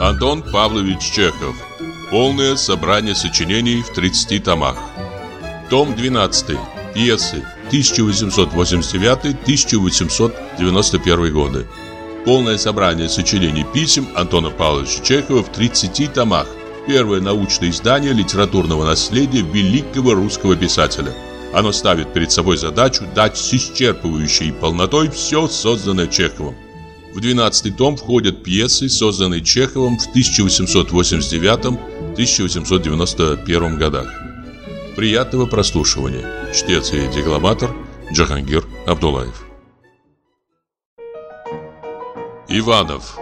Антон Павлович Чехов. Полное собрание сочинений в 30 томах. Том 12. Пьесы 1889-1891 годы. Полное собрание сочинений писем Антона Павловича Чехова в 30 томах. Первое научное издание литературного наследия великого русского писателя. Оно ставит перед собой задачу дать с исчерпывающей полнотой все созданное Чеховым. В 12 том входят пьесы, созданные Чеховым в 1889-1891 годах. Приятного прослушивания. Чтец и декламатор Джахангир Абдулаев. Иванов.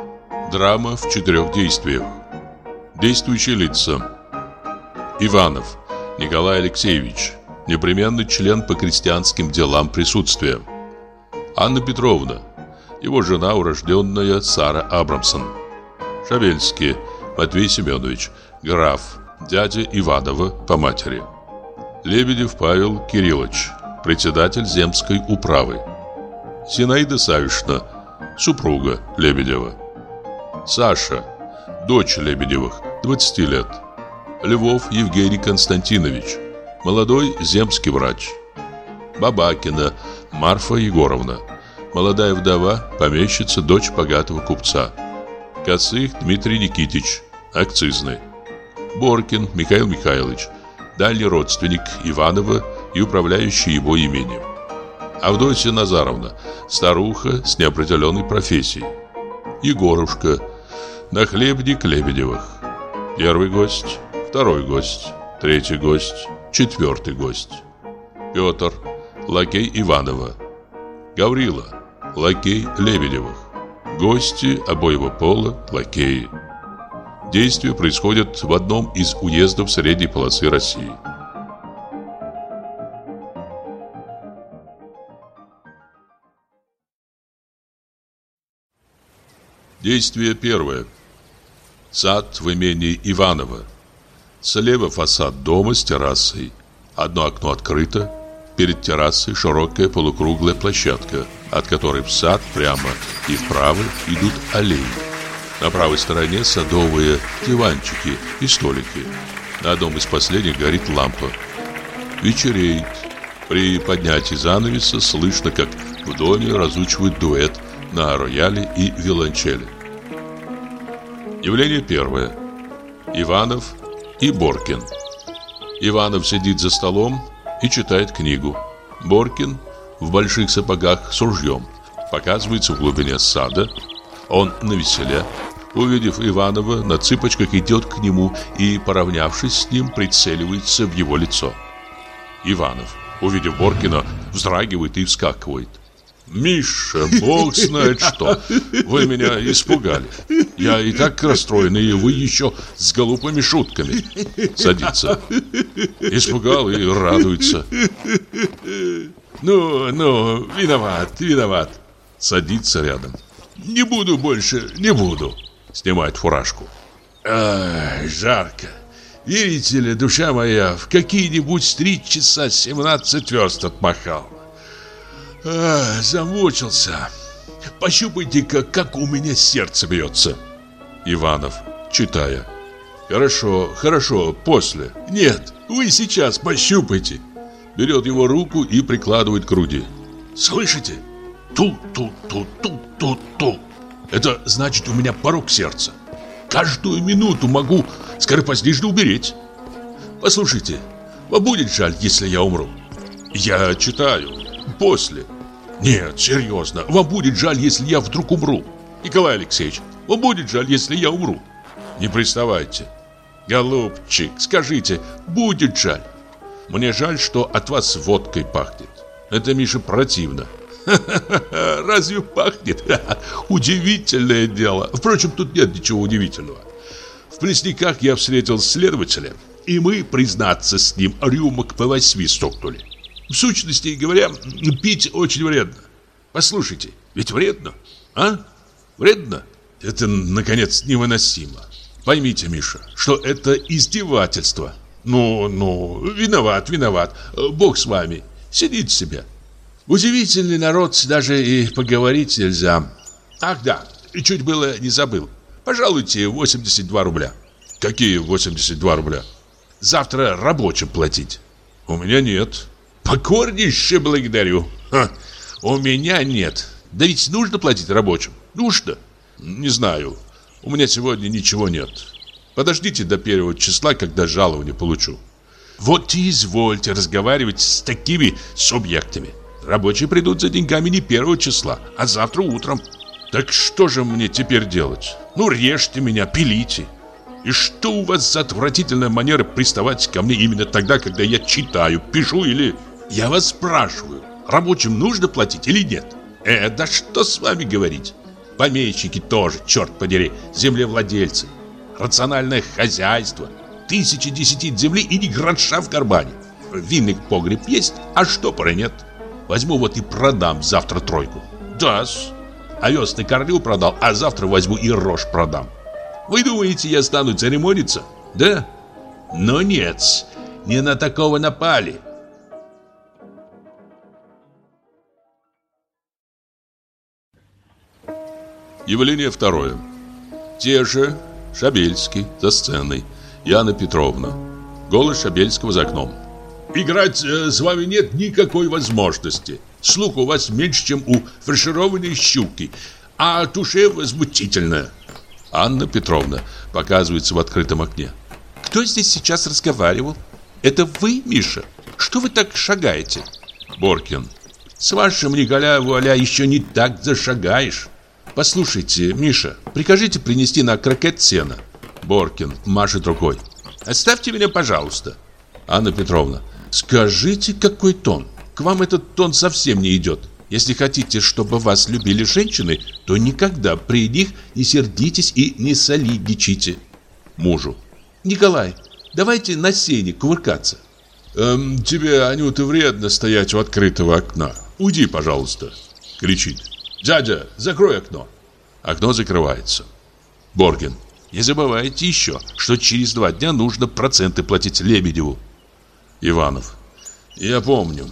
Драма в четырех действиях. Действующие лица. Иванов Николай Алексеевич. Непременный член по крестьянским делам присутствия. Анна Петровна. Его жена, урожденная Сара Абрамсон. Шавельский Матвей Семенович. Граф. Дядя Иванова по матери. Лебедев Павел Кириллович. Председатель земской управы. Зинаида Савишна супруга Лебедева. Саша, дочь Лебедевых, 20 лет. Львов Евгений Константинович, молодой земский врач. Бабакина Марфа Егоровна, молодая вдова, помещица, дочь богатого купца. Коцых Дмитрий Никитич, акцизный. Боркин Михаил Михайлович, дальний родственник Иванова и управляющий его имением. Авдотья Назаровна, старуха с неопределенной профессией. Егорушка, нахлебник Лебедевых. Первый гость, второй гость, третий гость, четвертый гость. Петр, лакей Иванова. Гаврила, лакей Лебедевых. Гости обоего пола, лакеи. Действие происходит в одном из уездов средней полосы России. Действие первое. Сад в имении Иванова. Слева фасад дома с террасой. Одно окно открыто. Перед террасой широкая полукруглая площадка, от которой в сад прямо и вправо идут аллеи. На правой стороне садовые диванчики и столики. На одном из последних горит лампа. Вечереет. При поднятии занавеса слышно, как в доме разучивают дуэт на рояле и виолончели. Явление первое. Иванов и Боркин. Иванов сидит за столом и читает книгу. Боркин в больших сапогах с ружьем показывается в глубине сада. Он на веселе. Увидев Иванова, на цыпочках идет к нему и, поравнявшись с ним, прицеливается в его лицо. Иванов, увидев Боркина, вздрагивает и вскакивает. Миша, бог знает что. Вы меня испугали. Я и так расстроен, и вы еще с глупыми шутками. Садится. Испугал и радуется. Ну, ну, виноват, виноват. Садится рядом. Не буду больше, не буду. Снимает фуражку. Ай, жарко. Видите ли, душа моя, в какие-нибудь три часа семнадцать верст отмахал. А, замучился. Пощупайте-ка, как у меня сердце бьется. Иванов, читая. Хорошо, хорошо, после. Нет, вы сейчас пощупайте. Берет его руку и прикладывает к груди. Слышите? Ту-ту-ту-ту-ту-ту. Это значит, у меня порог сердца. Каждую минуту могу скоропостижно умереть. Послушайте, вам будет жаль, если я умру? Я читаю. После. Нет, серьезно, вам будет жаль, если я вдруг умру. Николай Алексеевич, вам будет жаль, если я умру. Не приставайте. Голубчик, скажите, будет жаль. Мне жаль, что от вас водкой пахнет. Это, Миша, противно. Разве пахнет? Удивительное дело. Впрочем, тут нет ничего удивительного. В Пресняках я встретил следователя, и мы, признаться с ним, рюмок по восьми стукнули. В сущности говоря, пить очень вредно. Послушайте, ведь вредно, а? Вредно? Это, наконец, невыносимо. Поймите, Миша, что это издевательство. Ну, ну, виноват, виноват. Бог с вами. Сидите себе. Удивительный народ, даже и поговорить нельзя. Ах да, чуть было не забыл. Пожалуйте 82 рубля. Какие 82 рубля? Завтра рабочим платить. У меня нет. Покорнейше благодарю. Ха, у меня нет. Да ведь нужно платить рабочим. Нужно. Не знаю. У меня сегодня ничего нет. Подождите до первого числа, когда жалование получу. Вот и извольте разговаривать с такими субъектами. Рабочие придут за деньгами не первого числа, а завтра утром. Так что же мне теперь делать? Ну, режьте меня, пилите. И что у вас за отвратительная манера приставать ко мне именно тогда, когда я читаю, пишу или... Я вас спрашиваю, рабочим нужно платить или нет? Э, да что с вами говорить? Помещики тоже, черт подери, землевладельцы. Рациональное хозяйство. Тысячи десятин земли и ни гроша в кармане. Винный погреб есть, а штопора нет. Возьму вот и продам завтра тройку. Да-с. Овес накормил, продал, а завтра возьму и рожь продам. Вы думаете, я стану церемониться? Да? Но нет, не на такого напали. Явление второе. Те же, Шабельский, за сценой, Яна Петровна. Голос Шабельского за окном. Играть э, с вами нет никакой возможности. Слух у вас меньше, чем у фаршированной щуки, а туше возмутительная. Анна Петровна показывается в открытом окне. Кто здесь сейчас разговаривал? Это вы, Миша? Что вы так шагаете? Боркин. С вашим Николя Вуаля еще не так зашагаешь. Послушайте, Миша, прикажите принести на крокет сена. Боркин машет рукой. Оставьте меня, пожалуйста. Анна Петровна. Скажите, какой тон? К вам этот тон совсем не идет. Если хотите, чтобы вас любили женщины, то никогда при них не сердитесь и не солидничайте. Мужу. Николай, давайте на сене кувыркаться. Эм, тебе, Анюта, вредно стоять у открытого окна. Уйди, пожалуйста. Кричит. Дядя, закрой окно. Окно закрывается. Борген. Не забывайте еще, что через два дня нужно проценты платить Лебедеву. Иванов. Я помню.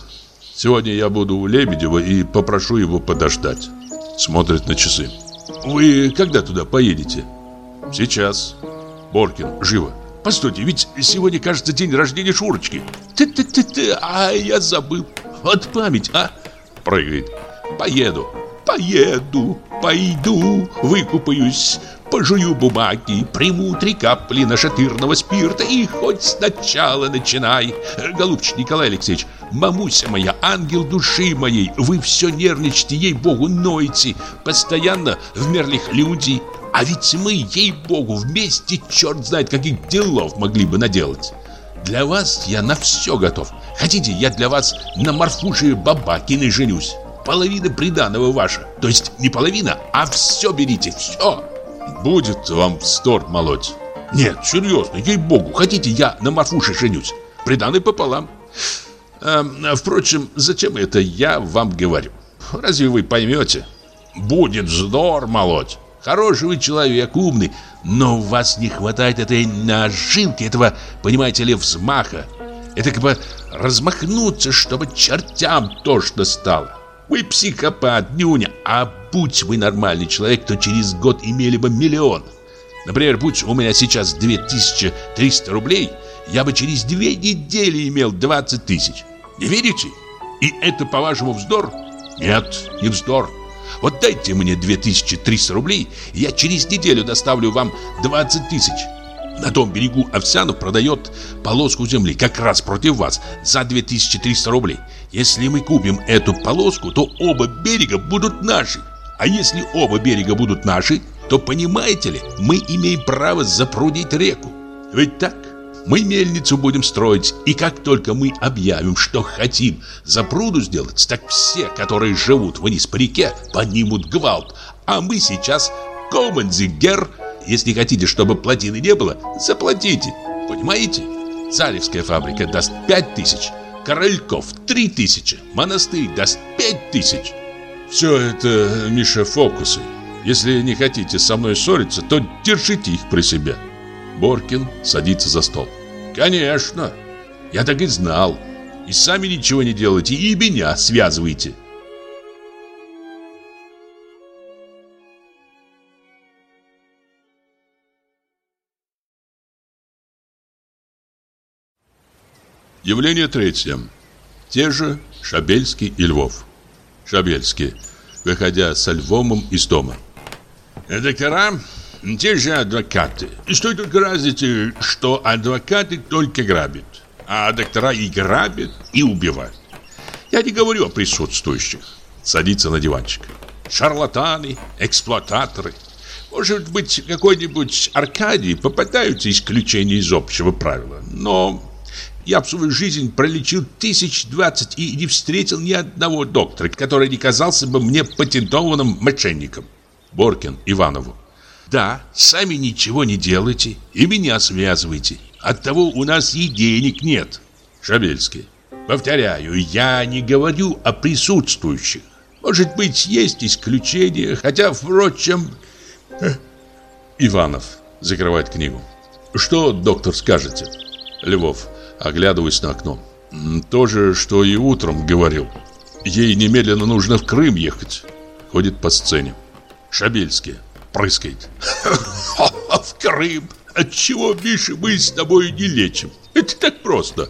Сегодня я буду у Лебедева и попрошу его подождать. Смотрит на часы. Вы когда туда поедете? Сейчас. Боркин, живо. Постойте, ведь сегодня, кажется, день рождения Шурочки. Ты-ты-ты-ты, а я забыл. Вот память, а? Прыгает. Поеду. Поеду, пойду, выкупаюсь, пожую бумаги, приму три капли нашатырного спирта и хоть сначала начинай. Голубчик Николай Алексеевич, мамуся моя, ангел души моей, вы все нервничаете, ей-богу, ноете, постоянно в мерлих люди. А ведь мы, ей-богу, вместе черт знает каких делов могли бы наделать. Для вас я на все готов. Хотите, я для вас на Марфуше Бабакиной женюсь половина приданого ваша. То есть не половина, а все берите, все. Будет вам вздор молоть. Нет, серьезно, ей-богу, хотите, я на Марфуше женюсь. Приданный пополам. А, впрочем, зачем это я вам говорю? Разве вы поймете? Будет вздор молоть. Хороший вы человек, умный, но у вас не хватает этой нажинки, этого, понимаете ли, взмаха. Это как бы размахнуться, чтобы чертям тошно стало. Вы психопат, нюня. А будь вы нормальный человек, то через год имели бы миллион. Например, будь у меня сейчас 2300 рублей, я бы через две недели имел 20 тысяч. Не верите? И это, по-вашему, вздор? Нет, не вздор. Вот дайте мне 2300 рублей, и я через неделю доставлю вам 20 тысяч. На том берегу Овсянов продает полоску земли как раз против вас за 2300 рублей. Если мы купим эту полоску, то оба берега будут наши. А если оба берега будут наши, то, понимаете ли, мы имеем право запрудить реку. Ведь так? Мы мельницу будем строить, и как только мы объявим, что хотим запруду сделать, так все, которые живут вниз по реке, поднимут гвалт. А мы сейчас командзигер если хотите, чтобы плотины не было, заплатите. Понимаете? Залевская фабрика даст 5 тысяч, Корольков 3 тысячи, монастырь даст 5 тысяч. Все это, Миша, фокусы. Если не хотите со мной ссориться, то держите их при себе. Боркин садится за стол. Конечно, я так и знал. И сами ничего не делаете, и меня связываете. Явление третье. Те же Шабельский и Львов. Шабельский, выходя со Львомом из дома. Доктора, те же адвокаты. И что тут разница, что адвокаты только грабят, а доктора и грабят, и убивают. Я не говорю о присутствующих. Садится на диванчик. Шарлатаны, эксплуататоры. Может быть, какой-нибудь Аркадий попытаются исключение из общего правила. Но я в свою жизнь пролечил тысяч двадцать и не встретил ни одного доктора, который не казался бы мне патентованным мошенником. Боркин Иванову. Да, сами ничего не делайте и меня связывайте. Оттого у нас и денег нет. Шабельский. Повторяю, я не говорю о присутствующих. Может быть, есть исключения, хотя, впрочем... Иванов закрывает книгу. Что, доктор, скажете? Львов, оглядываясь на окно. То же, что и утром говорил. Ей немедленно нужно в Крым ехать. Ходит по сцене. Шабельский прыскает. В Крым! Отчего, Миша, мы с тобой не лечим? Это так просто.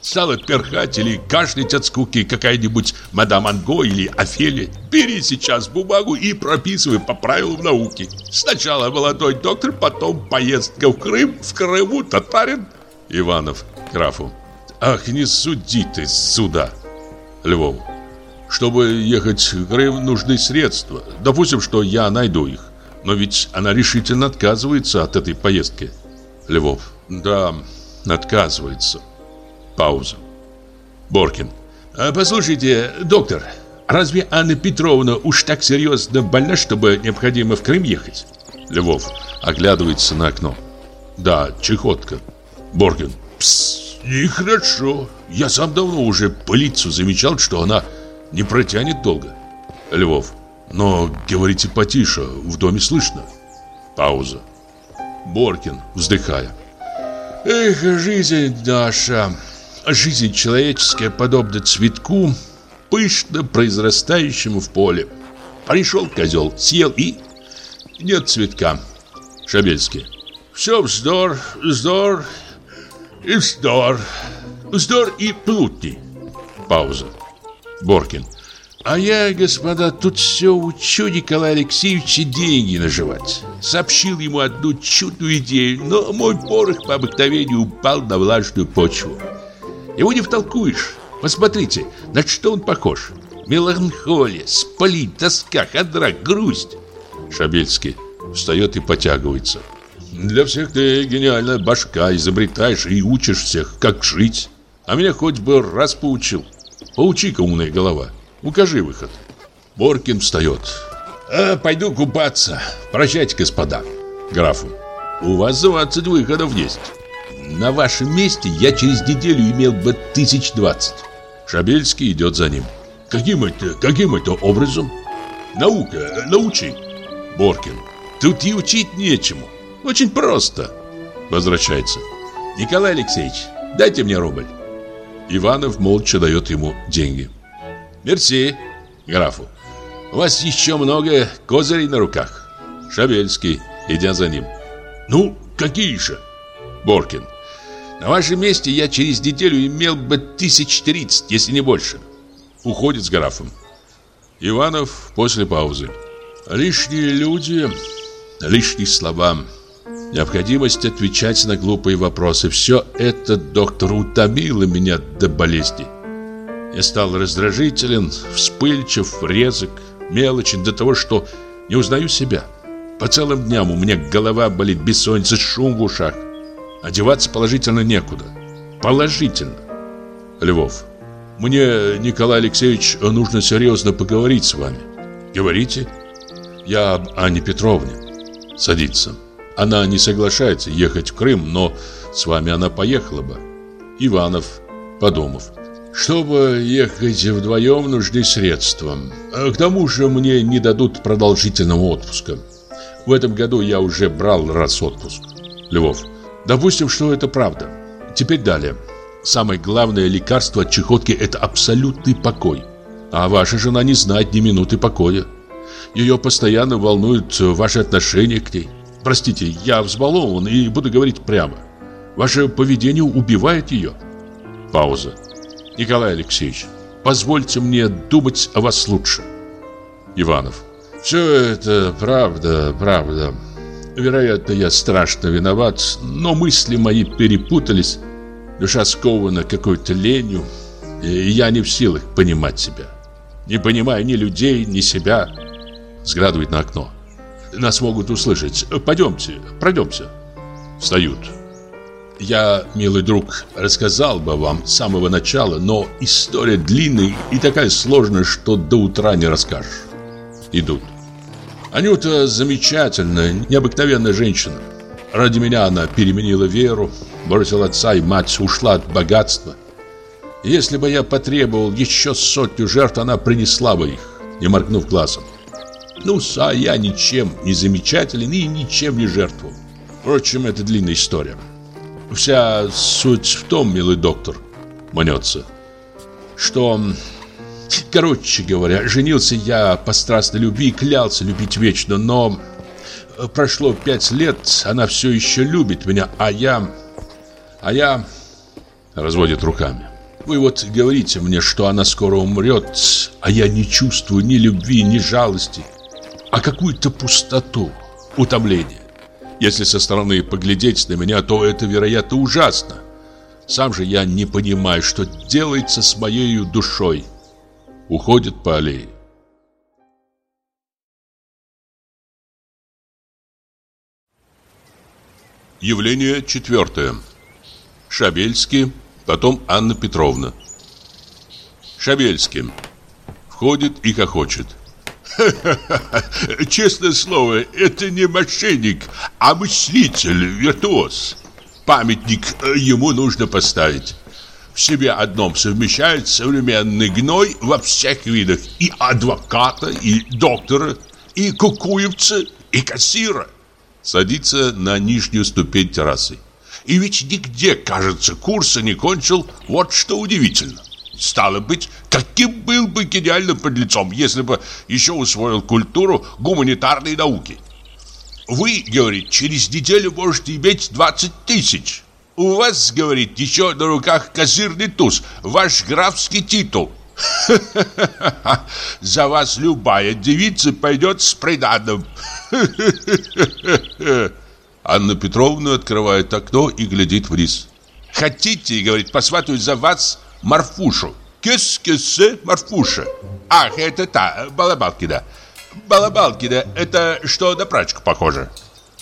Стала перхать или кашлять от скуки какая-нибудь мадам Анго или Офелия. Бери сейчас бумагу и прописывай по правилам науки. Сначала молодой доктор, потом поездка в Крым, в Крыму татарин. Иванов графу. Ах, не суди ты сюда. Львову. Чтобы ехать в Крым, нужны средства. Допустим, что я найду их. Но ведь она решительно отказывается от этой поездки. Львов. Да, отказывается. Пауза. Боркин. А, послушайте, доктор, разве Анна Петровна уж так серьезно больна, чтобы необходимо в Крым ехать? Львов оглядывается на окно. Да, чехотка. Боркин. Пс, нехорошо. Я сам давно уже по лицу замечал, что она не протянет долго. Львов. Но говорите потише, в доме слышно. Пауза. Боркин, вздыхая. Эх, жизнь наша, жизнь человеческая подобна цветку, пышно произрастающему в поле. Пришел козел, съел и... Нет цветка. Шабельский. Все вздор, вздор и вздор. Вздор и плутни. Пауза. Боркин. А я, господа, тут все учу Николая Алексеевича деньги наживать. Сообщил ему одну чудную идею, но мой порох по обыкновению упал на влажную почву. Его не втолкуешь. Посмотрите, на что он похож. Меланхолия, спалить, тоска, хандра, грусть. Шабельский встает и потягивается. Для всех ты гениальная башка, изобретаешь и учишь всех, как жить. А меня хоть бы раз поучил. Поучи-ка, умная голова. Укажи выход. Боркин встает. А, пойду купаться. Прощайте, господа. Графу. У вас 20 выходов есть. На вашем месте я через неделю имел бы тысяч двадцать. Шабельский идет за ним. Каким это, каким это образом? Наука, научи. Боркин. Тут и учить нечему. Очень просто. Возвращается. Николай Алексеевич, дайте мне рубль. Иванов молча дает ему деньги. Мерси, графу. У вас еще много козырей на руках. Шабельский, идя за ним. Ну, какие же? Боркин. На вашем месте я через неделю имел бы тысяч тридцать, если не больше. Уходит с графом. Иванов после паузы. Лишние люди, лишние слова. Необходимость отвечать на глупые вопросы. Все это, доктор, утомило меня до болезни. Я стал раздражителен, вспыльчив, резок, мелочен до того, что не узнаю себя. По целым дням у меня голова болит, бессонница, шум в ушах. Одеваться положительно некуда. Положительно. Львов. Мне, Николай Алексеевич, нужно серьезно поговорить с вами. Говорите. Я об Анне Петровне. Садится. Она не соглашается ехать в Крым, но с вами она поехала бы. Иванов, подумав. Чтобы ехать вдвоем, нужны средства. А к тому же мне не дадут продолжительного отпуска. В этом году я уже брал раз отпуск. Львов. Допустим, что это правда. Теперь далее. Самое главное лекарство от чехотки – это абсолютный покой. А ваша жена не знает ни минуты покоя. Ее постоянно волнуют ваши отношения к ней. Простите, я взбалован и буду говорить прямо. Ваше поведение убивает ее. Пауза. Николай Алексеевич, позвольте мне думать о вас лучше. Иванов. Все это правда, правда. Вероятно, я страшно виноват, но мысли мои перепутались. Душа скована какой-то ленью, и я не в силах понимать себя. Не понимаю ни людей, ни себя. Сградывает на окно. Нас могут услышать. Пойдемте, пройдемся. Встают. Я, милый друг, рассказал бы вам с самого начала, но история длинная и такая сложная, что до утра не расскажешь. Идут. Анюта замечательная, необыкновенная женщина. Ради меня она переменила веру, бросила отца и мать, ушла от богатства. Если бы я потребовал еще сотню жертв, она принесла бы их, не моргнув глазом. Ну, а я ничем не замечателен и ничем не жертвовал. Впрочем, это длинная история. Вся суть в том, милый доктор, мнется, что, короче говоря, женился я по страстной любви и клялся любить вечно, но прошло пять лет, она все еще любит меня, а я... А я... Разводит руками. Вы вот говорите мне, что она скоро умрет, а я не чувствую ни любви, ни жалости, а какую-то пустоту, утомление. Если со стороны поглядеть на меня, то это, вероятно, ужасно. Сам же я не понимаю, что делается с моей душой. Уходит по аллее. Явление четвертое. Шабельский, потом Анна Петровна. Шабельский. Входит и хохочет. Честное слово, это не мошенник, а мыслитель, виртуоз. Памятник э, ему нужно поставить. В себе одном совмещает современный гной во всех видах. И адвоката, и доктора, и кукуевца, и кассира. Садится на нижнюю ступень террасы. И ведь нигде, кажется, курса не кончил, вот что удивительно. Стало быть, каким был бы гениальным подлецом, если бы еще усвоил культуру гуманитарной науки? Вы, говорит, через неделю можете иметь 20 тысяч. У вас, говорит, еще на руках козырный туз, ваш графский титул. За вас любая девица пойдет с приданным. Анна Петровна открывает окно и глядит вниз. Хотите, говорит, посватывать за вас Марфушу. Кис-кисы Марфуша. Ах, это та, Балабалкина. Балабалкина, это что на прачку похоже?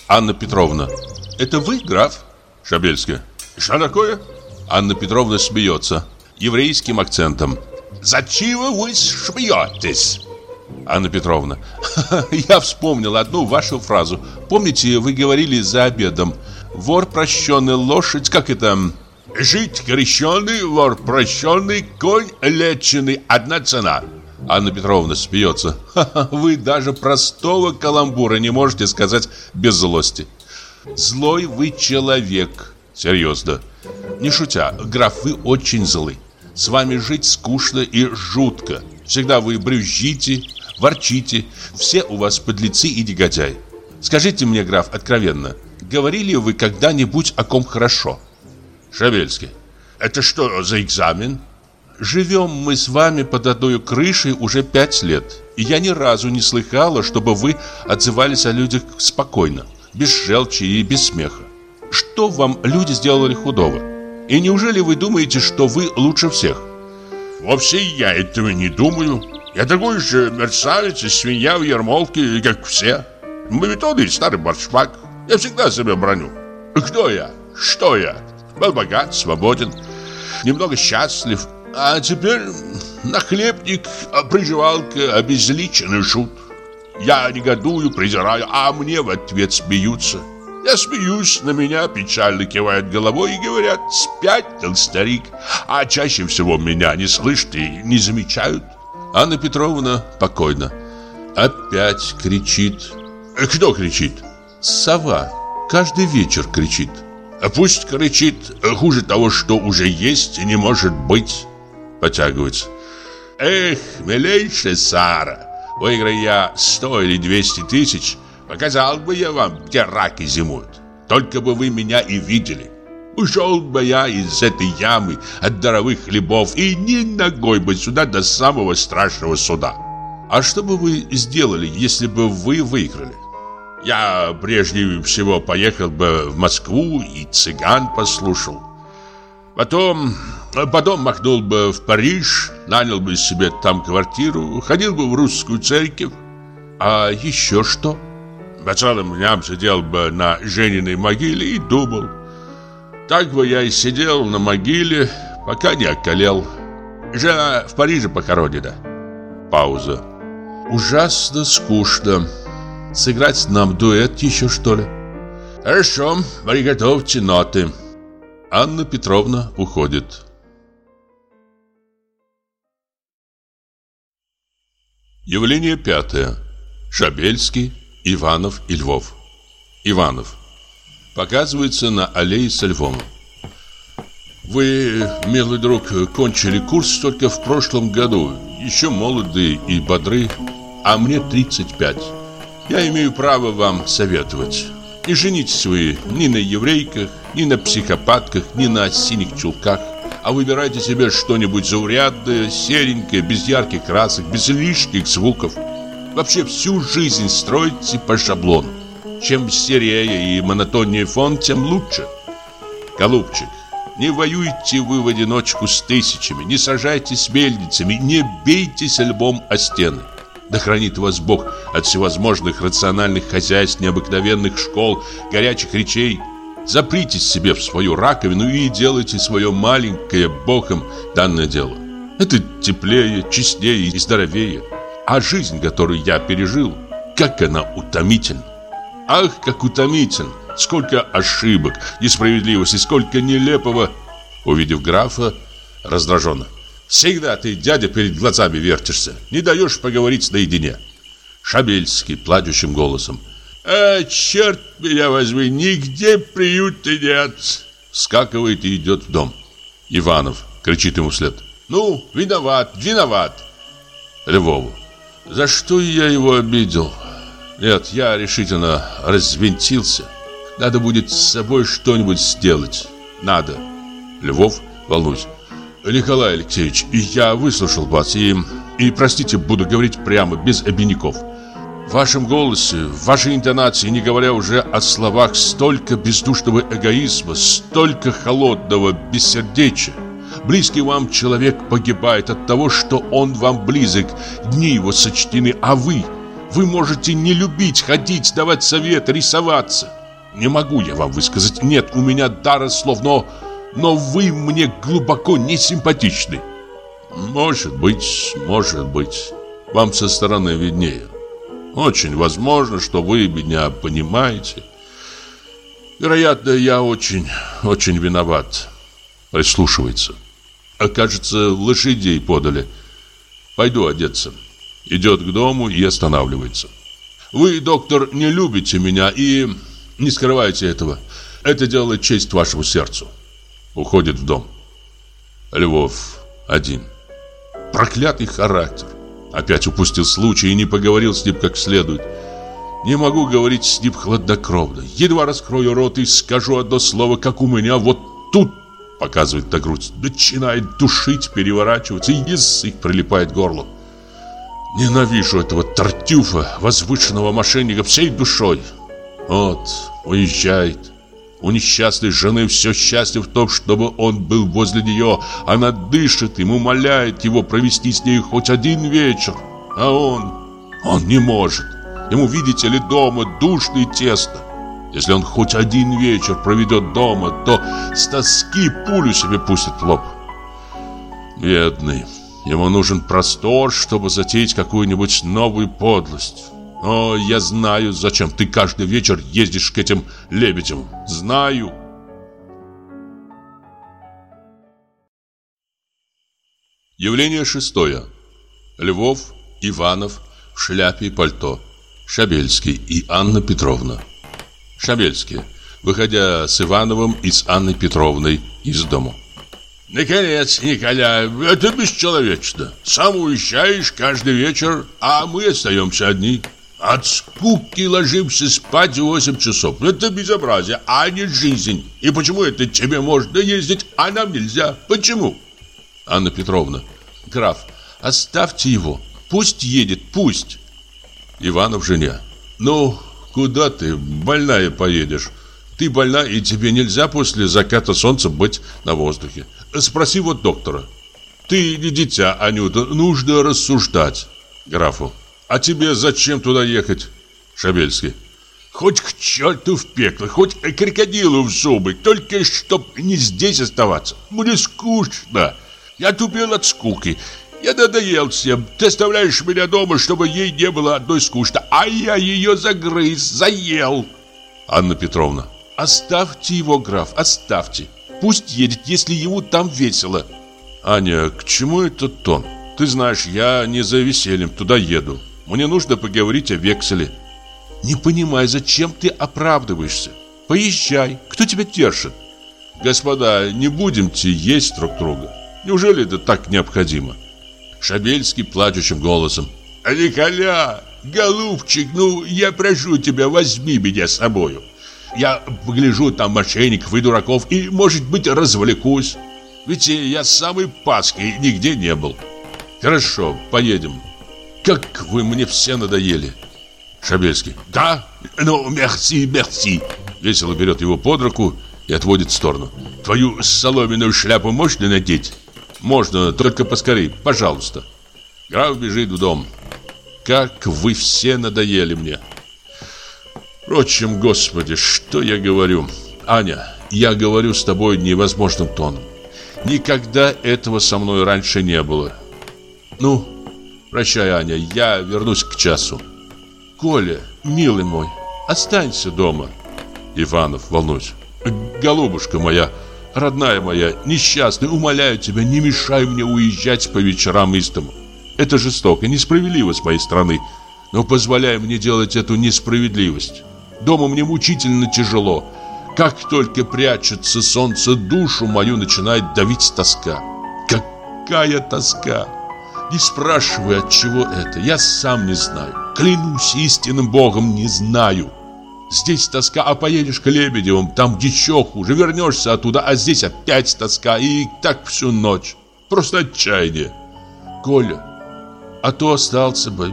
Анна Петровна. Это вы, граф? Шабельский. Что такое? Анна Петровна смеется. Еврейским акцентом. Зачем вы смеетесь? Анна Петровна. Я вспомнил одну вашу фразу. Помните, вы говорили за обедом. Вор прощенный лошадь, как это... Жить крещеный, вор прощенный, конь леченый, одна цена. Анна Петровна смеется. Вы даже простого каламбура не можете сказать без злости. Злой вы человек. Серьезно. Не шутя, граф, вы очень злы. С вами жить скучно и жутко. Всегда вы брюзжите, ворчите. Все у вас подлецы и негодяи. Скажите мне, граф, откровенно, говорили вы когда-нибудь о ком хорошо? Шавельский. Это что за экзамен? Живем мы с вами под одной крышей уже пять лет. И я ни разу не слыхала, чтобы вы отзывались о людях спокойно, без желчи и без смеха. Что вам люди сделали худого? И неужели вы думаете, что вы лучше всех? Вовсе я этого не думаю. Я такой же мерцавец и свинья в ермолке, как все. Мавитоны старый баршмак. Я всегда себя броню. Кто я? Что я? Был богат, свободен, немного счастлив. А теперь нахлебник, а приживалка, обезличенный шут. Я негодую, презираю, а мне в ответ смеются. Я смеюсь, на меня печально кивают головой и говорят «Спятил старик», а чаще всего меня не слышат и не замечают. Анна Петровна покойно. Опять кричит. Кто кричит? Сова. Каждый вечер кричит. А пусть кричит хуже того, что уже есть и не может быть. Потягивается. Эх, милейшая Сара, выиграя я сто или двести тысяч, показал бы я вам, где раки зимуют. Только бы вы меня и видели. Ушел бы я из этой ямы от даровых хлебов и ни ногой бы сюда до самого страшного суда. А что бы вы сделали, если бы вы выиграли? Я прежде всего поехал бы в Москву и цыган послушал. Потом, потом махнул бы в Париж, нанял бы себе там квартиру, ходил бы в русскую церковь. А еще что? По целым дням сидел бы на Жениной могиле и думал. Так бы я и сидел на могиле, пока не околел. Жена в Париже похоронена. Пауза. Ужасно скучно. Сыграть нам дуэт еще, что ли? Хорошо, приготовьте ноты. Анна Петровна уходит. Явление пятое. Шабельский, Иванов и Львов. Иванов. Показывается на аллее со львом. Вы, милый друг, кончили курс только в прошлом году. Еще молоды и бодры, а мне 35. Я имею право вам советовать. Не женитесь вы ни на еврейках, ни на психопатках, ни на синих чулках, а выбирайте себе что-нибудь заурядное, серенькое, без ярких красок, без лишних звуков. Вообще всю жизнь стройте по шаблону. Чем серее и монотоннее фон, тем лучше. Голубчик, не воюйте вы в одиночку с тысячами, не сажайтесь мельницами, не бейтесь льбом о стены. Да хранит вас Бог от всевозможных рациональных хозяйств, необыкновенных школ, горячих речей. Запритесь себе в свою раковину и делайте свое маленькое Богом данное дело. Это теплее, честнее и здоровее. А жизнь, которую я пережил, как она утомительна. Ах, как утомительно! Сколько ошибок, несправедливости, сколько нелепого! Увидев графа, раздраженно. Всегда ты, дядя, перед глазами вертишься. Не даешь поговорить наедине. Шабельский, плачущим голосом. А, черт меня возьми, нигде приюта нет. Скакивает и идет в дом. Иванов кричит ему вслед. Ну, виноват, виноват. Львову. За что я его обидел? Нет, я решительно развинтился. Надо будет с собой что-нибудь сделать. Надо. Львов, волнуюсь. Николай Алексеевич, я выслушал вас и, и, простите, буду говорить прямо, без обиняков. В вашем голосе, в вашей интонации, не говоря уже о словах, столько бездушного эгоизма, столько холодного бессердечия. Близкий вам человек погибает от того, что он вам близок, дни его сочтены, а вы – вы можете не любить, ходить, давать совет, рисоваться. Не могу я вам высказать. Нет, у меня дара слов, но, но вы мне глубоко не симпатичны. Может быть, может быть. Вам со стороны виднее. Очень возможно, что вы меня понимаете. Вероятно, я очень, очень виноват. Прислушивается. А лошадей подали. Пойду одеться. Идет к дому и останавливается. Вы, доктор, не любите меня и не скрывайте этого. Это делает честь вашему сердцу. Уходит в дом. Львов один. Проклятый характер. Опять упустил случай и не поговорил с ним как следует. Не могу говорить с ним хладнокровно. Едва раскрою рот и скажу одно слово, как у меня вот тут, показывает на грудь, начинает душить, переворачиваться, и язык прилипает к горлу. Ненавижу этого тартюфа, возвышенного мошенника всей душой. Вот, уезжает. У несчастной жены все счастье в том, чтобы он был возле нее. Она дышит ему, умоляет его провести с ней хоть один вечер. А он, он не может. Ему, видите ли, дома душно и тесно. Если он хоть один вечер проведет дома, то с тоски пулю себе пустит в лоб. Бедный. Ему нужен простор, чтобы затеять какую-нибудь новую подлость. О, я знаю, зачем ты каждый вечер ездишь к этим лебедям. Знаю. Явление шестое. Львов, Иванов в шляпе и пальто. Шабельский и Анна Петровна. Шабельский, выходя с Ивановым и с Анной Петровной из дома. Наконец, Николя, это бесчеловечно. Сам уезжаешь каждый вечер, а мы остаемся одни. От скуки ложимся спать в 8 часов. Это безобразие, а не жизнь. И почему это тебе можно ездить, а нам нельзя? Почему? Анна Петровна. Граф, оставьте его. Пусть едет, пусть. Иванов жене. Ну, куда ты, больная, поедешь? Ты больна, и тебе нельзя после заката солнца быть на воздухе. Спроси вот доктора. Ты не дитя, Анюта, нужно рассуждать. Графу. А тебе зачем туда ехать? Шабельский. Хоть к черту в пекло, хоть к крокодилу в зубы, только чтоб не здесь оставаться. Мне скучно. Я тупел от скуки. Я надоел всем. Ты оставляешь меня дома, чтобы ей не было одной скучно. А я ее загрыз, заел. Анна Петровна. Оставьте его, граф, оставьте. Пусть едет, если ему там весело. Аня, к чему этот тон? Ты знаешь, я не за весельем туда еду. Мне нужно поговорить о векселе. Не понимаю, зачем ты оправдываешься? Поезжай, кто тебя держит? Господа, не будемте есть друг друга. Неужели это так необходимо? Шабельский плачущим голосом. Николя, голубчик, ну я прошу тебя, возьми меня с собою. Я погляжу там мошенников и дураков и, может быть, развлекусь. Ведь я с самой Пасхи нигде не был. Хорошо, поедем. Как вы мне все надоели. Шабельский. Да? Ну, мерси, мерси. Весело берет его под руку и отводит в сторону. Твою соломенную шляпу можно надеть? Можно, только поскорей, пожалуйста. Граф бежит в дом. Как вы все надоели мне. Впрочем, господи, что я говорю? Аня, я говорю с тобой невозможным тоном. Никогда этого со мной раньше не было. Ну, Прощай, Аня, я вернусь к часу. Коля, милый мой, останься дома. Иванов, волнуюсь. Голубушка моя, родная моя, несчастный, умоляю тебя, не мешай мне уезжать по вечерам из дому. Это жестоко, несправедливо с моей стороны, но позволяй мне делать эту несправедливость. Дома мне мучительно тяжело. Как только прячется солнце, душу мою начинает давить тоска. Какая тоска! Не спрашивай, от чего это, я сам не знаю. Клянусь истинным Богом, не знаю. Здесь тоска, а поедешь к Лебедевым, там еще хуже. Вернешься оттуда, а здесь опять тоска, и так всю ночь. Просто отчаяние. Коля, а то остался бы.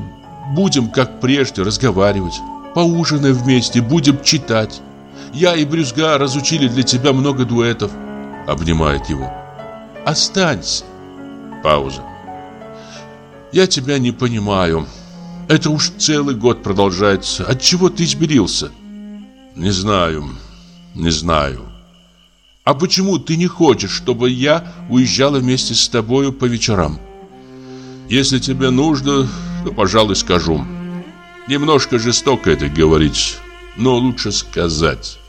Будем, как прежде, разговаривать. Поужинаем вместе, будем читать. Я и Брюзга разучили для тебя много дуэтов. Обнимает его. Останься. Пауза. Я тебя не понимаю. Это уж целый год продолжается. От чего ты изберился? Не знаю. Не знаю. А почему ты не хочешь, чтобы я уезжала вместе с тобою по вечерам? Если тебе нужно, то, пожалуй, скажу. Немножко жестоко это говорить, но лучше сказать.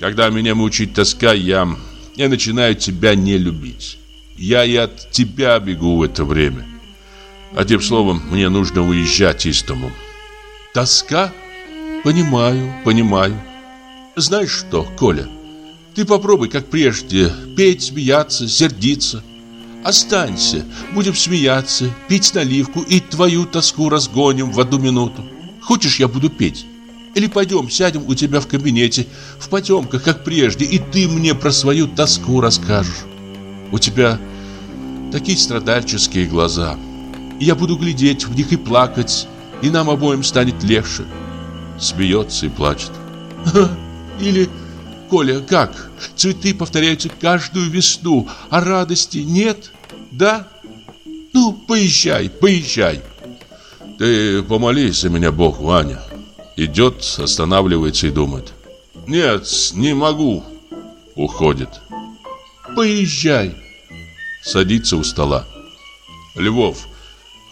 Когда меня мучит тоска, я, я начинаю тебя не любить. Я и от тебя бегу в это время. Одним словом, мне нужно уезжать из дому. Тоска? Понимаю, понимаю. Знаешь что, Коля, ты попробуй, как прежде, петь, смеяться, сердиться. Останься, будем смеяться, пить наливку и твою тоску разгоним в одну минуту. Хочешь, я буду петь? Или пойдем, сядем у тебя в кабинете, в потемках, как прежде, и ты мне про свою тоску расскажешь. У тебя такие страдальческие глаза. Я буду глядеть в них и плакать, и нам обоим станет легче. Смеется и плачет. Или, Коля, как? Цветы повторяются каждую весну, а радости нет? Да? Ну, поезжай, поезжай. Ты помолись за меня Богу, Аня. Идет, останавливается и думает. Нет, не могу. Уходит. Поезжай. Садится у стола. Львов,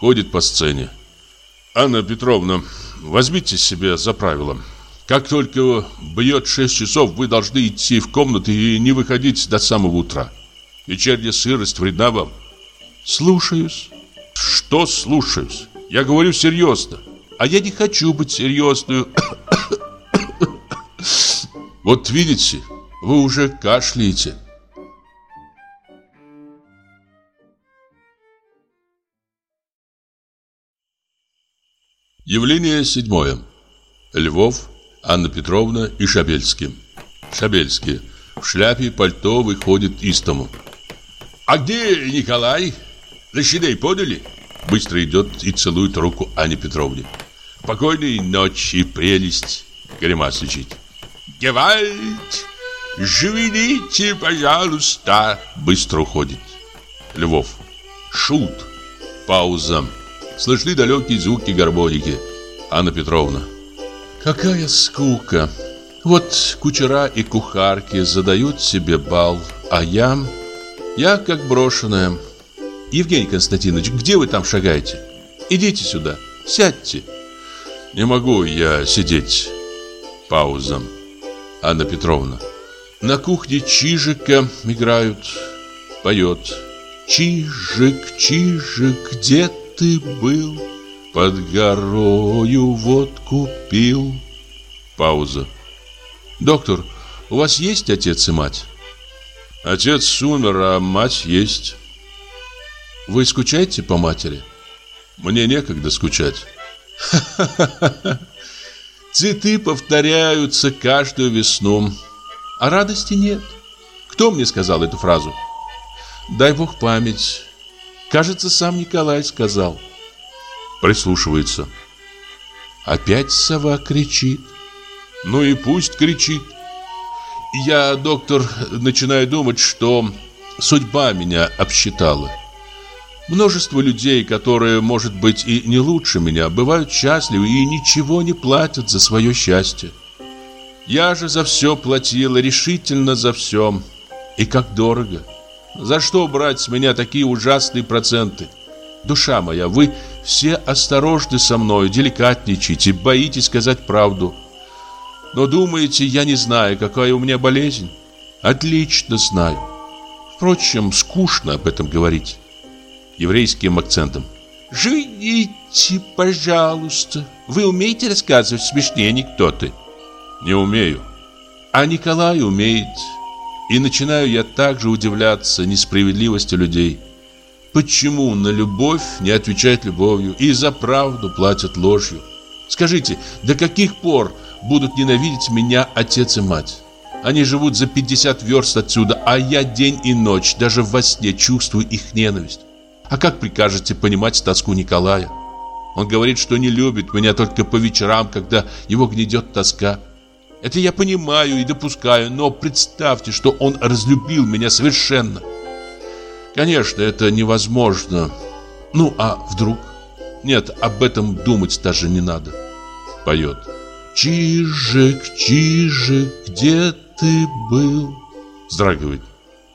ходит по сцене. Анна Петровна, возьмите себе за правило. Как только бьет 6 часов, вы должны идти в комнату и не выходить до самого утра. Вечерняя сырость вредна вам. Слушаюсь. Что слушаюсь? Я говорю серьезно. А я не хочу быть серьезную. Вот видите, вы уже кашляете. Явление седьмое. Львов, Анна Петровна и Шабельский. Шабельский в шляпе пальто выходит из дому. «А где Николай? Лошадей подали?» Быстро идет и целует руку Анне Петровне. «Покойной ночи, прелесть!» Гримасничает. «Гевальд! Живите, пожалуйста!» Быстро уходит. Львов. Шут. Пауза. Слышны далекие звуки гармоники. Анна Петровна. Какая скука. Вот кучера и кухарки задают себе бал, а я... Я как брошенная. Евгений Константинович, где вы там шагаете? Идите сюда, сядьте. Не могу я сидеть. Пауза. Анна Петровна. На кухне Чижика играют, поет. Чижик, Чижик, где ты был? Под горою водку пил. Пауза. Доктор, у вас есть отец и мать? Отец умер, а мать есть. Вы скучаете по матери? Мне некогда скучать. Цветы повторяются каждую весну, а радости нет. Кто мне сказал эту фразу? Дай Бог память. Кажется, сам Николай сказал. Прислушивается. Опять сова кричит. Ну и пусть кричит. Я, доктор, начинаю думать, что судьба меня обсчитала. Множество людей, которые, может быть, и не лучше меня, бывают счастливы и ничего не платят за свое счастье. Я же за все платила, решительно за все. И как дорого. За что брать с меня такие ужасные проценты? Душа моя, вы все осторожны со мной, деликатничаете, боитесь сказать правду. Но думаете, я не знаю, какая у меня болезнь? Отлично знаю. Впрочем, скучно об этом говорить еврейским акцентом. «Живите, пожалуйста. Вы умеете рассказывать смешнее анекдоты?» «Не умею». «А Николай умеет. И начинаю я также удивляться несправедливости людей. Почему на любовь не отвечают любовью и за правду платят ложью? Скажите, до каких пор будут ненавидеть меня отец и мать?» Они живут за 50 верст отсюда, а я день и ночь, даже во сне чувствую их ненависть. А как прикажете понимать тоску Николая? Он говорит, что не любит меня только по вечерам, когда его гнедет тоска. Это я понимаю и допускаю, но представьте, что он разлюбил меня совершенно. Конечно, это невозможно. Ну, а вдруг? Нет, об этом думать даже не надо. Поет. Чижик, Чижик, где ты был? Вздрагивает.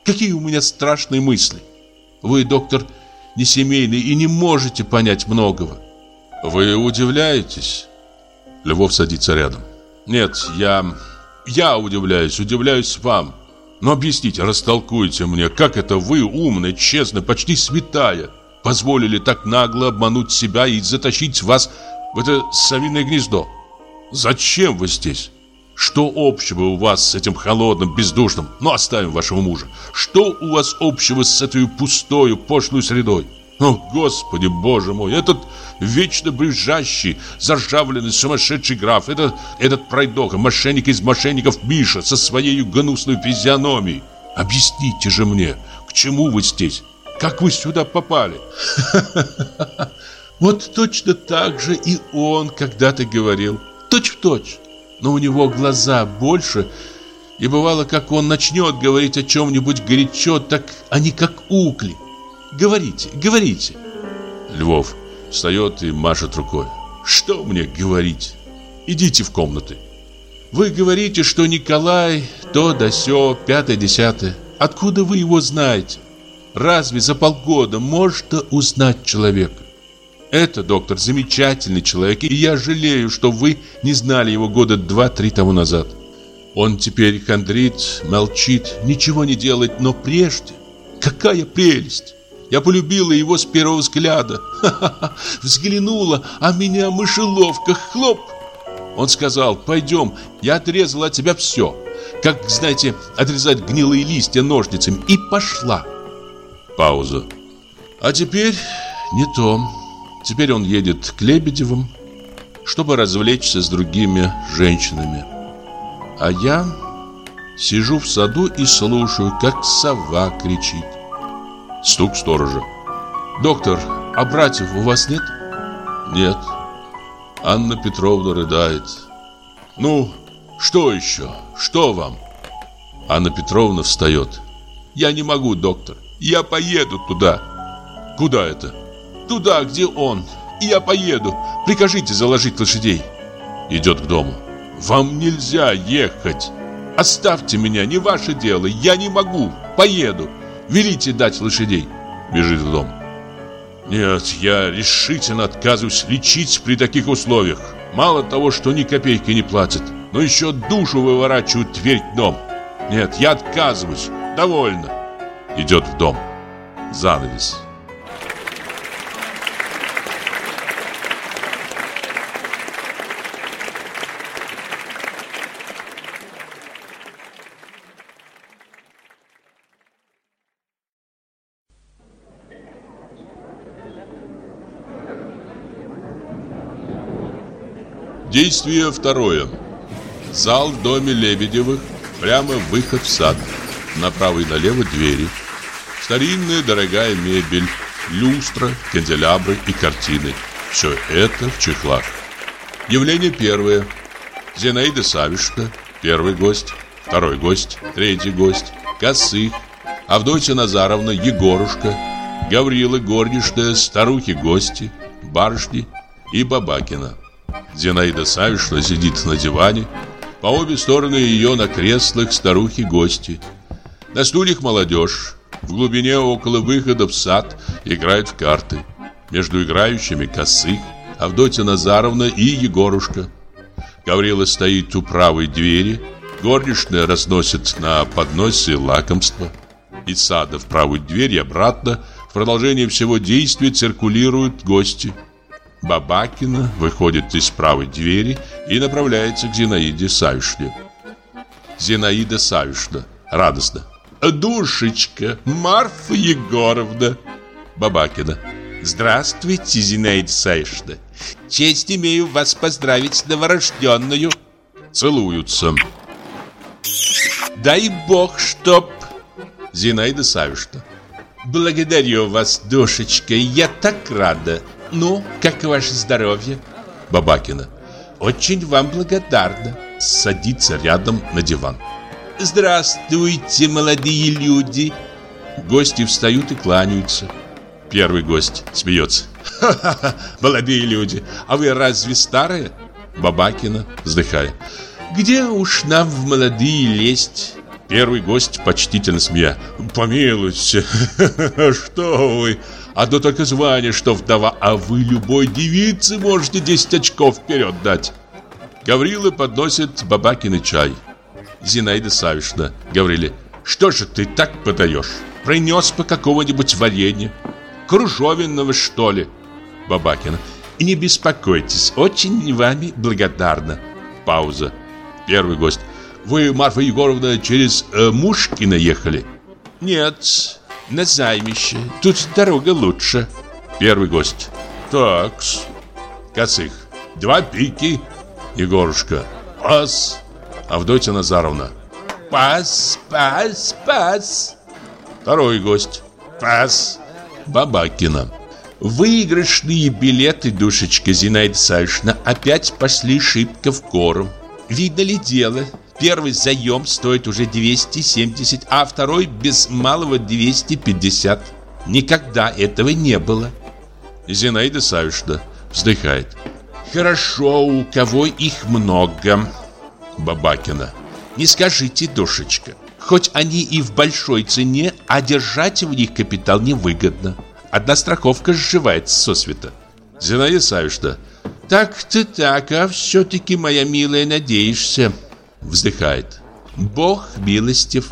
Какие у меня страшные мысли. Вы, доктор, не семейный и не можете понять многого. Вы удивляетесь? Львов садится рядом. Нет, я... Я удивляюсь, удивляюсь вам. Но объясните, растолкуйте мне, как это вы, умная, честная, почти святая, позволили так нагло обмануть себя и затащить вас в это совиное гнездо? Зачем вы здесь? Что общего у вас с этим холодным, бездушным, ну оставим вашего мужа, что у вас общего с этой пустою, пошлой средой? О, Господи, Боже мой, этот вечно брюзжащий, заржавленный, сумасшедший граф, этот, этот пройдоха, мошенник из мошенников Миша со своей гнусной физиономией. Объясните же мне, к чему вы здесь? Как вы сюда попали? Вот точно так же и он когда-то говорил. Точь в точь но у него глаза больше, и бывало, как он начнет говорить о чем-нибудь горячо, так они как угли. Говорите, говорите. Львов встает и машет рукой. Что мне говорить? Идите в комнаты. Вы говорите, что Николай то да сё, пятое-десятое. Откуда вы его знаете? Разве за полгода можно узнать человека? Это, доктор, замечательный человек, и я жалею, что вы не знали его года два-три тому назад. Он теперь хандрит, молчит, ничего не делает, но прежде... Какая прелесть! Я полюбила его с первого взгляда. Ха-ха-ха, взглянула, а меня мышеловка, хлоп! Он сказал, пойдем, я отрезала от тебя все. Как, знаете, отрезать гнилые листья ножницами. И пошла. Пауза. А теперь не то. Теперь он едет к Лебедевым. чтобы развлечься с другими женщинами. А я сижу в саду и слушаю, как сова кричит. Стук сторожа. «Доктор, а братьев у вас нет?» «Нет». Анна Петровна рыдает. «Ну, что еще? Что вам?» Анна Петровна встает. «Я не могу, доктор. Я поеду туда». «Куда это?» «Туда, где он. Я поеду. Прикажите заложить лошадей». Идет к дому. «Вам нельзя ехать. Оставьте меня, не ваше дело. Я не могу. Поеду. Велите дать лошадей». Бежит в дом. «Нет, я решительно отказываюсь лечить при таких условиях. Мало того, что ни копейки не платят, но еще душу выворачивают дверь дном. Нет, я отказываюсь. Довольно. Идет в дом. Занавес. Действие второе. Зал в доме Лебедевых Прямо выход в сад. Направо и налево двери. Старинная дорогая мебель, люстра, канделябры и картины. Все это в чехлах. Явление первое. Зинаида Савишна, первый гость. Второй гость, третий гость. Косых, Авдотья Назаровна, Егорушка, Гаврила Горничная, старухи-гости, барышни и Бабакина. Зинаида Савишна сидит на диване, по обе стороны ее на креслах старухи-гости. На стульях молодежь. В глубине около выхода в сад играют в карты. Между играющими Косых, Авдотья Назаровна и Егорушка. Гаврила стоит у правой двери. Горничная разносит на подносе лакомство. Из сада в правую дверь и обратно в продолжение всего действия циркулируют гости – Бабакина выходит из правой двери и направляется к Зинаиде Савишне. Зинаида Савишна радостно. «Душечка, Марфа Егоровна!» Бабакина. «Здравствуйте, Зинаида Савишна! Честь имею вас поздравить новорожденную!» Целуются. «Дай бог, чтоб...» Зинаида Савишна. «Благодарю вас, душечка, я так рада!» Ну, как ваше здоровье? Бабакина. Очень вам благодарна. Садится рядом на диван. Здравствуйте, молодые люди. Гости встают и кланяются. Первый гость смеется. Ха-ха-ха, молодые люди, а вы разве старые? Бабакина, вздыхая. Где уж нам в молодые лезть? Первый гость почтительно смея. Помилуйте, что вы, Одно только звание, что вдова, а вы любой девице можете 10 очков вперед дать. Гаврила подносит Бабакины чай. Зинаида Савишна Гавриле. Что же ты так подаешь? Принес по какого-нибудь варенья? Кружовенного, что ли? Бабакина. Не беспокойтесь, очень вами благодарна. Пауза. Первый гость. Вы, Марфа Егоровна, через э, Мушкина ехали? Нет, на займище. Тут дорога лучше. Первый гость. Такс. Косых. Два пики. Егорушка. Пас. Авдотья Назаровна. Пас, пас, пас. Второй гость. Пас. Бабакина. Выигрышные билеты, душечка Зинаида Савишна, опять пошли шибко в корм. Видно ли дело? Первый заем стоит уже 270, а второй без малого 250. Никогда этого не было. Зинаида Савишна вздыхает. Хорошо, у кого их много. Бабакина. Не скажите, душечка. Хоть они и в большой цене, а держать в них капитал невыгодно. Одна страховка сживает сосвета. Зинаида Савишна. Так-то так, а все-таки, моя милая, надеешься. Вздыхает. Бог милостив.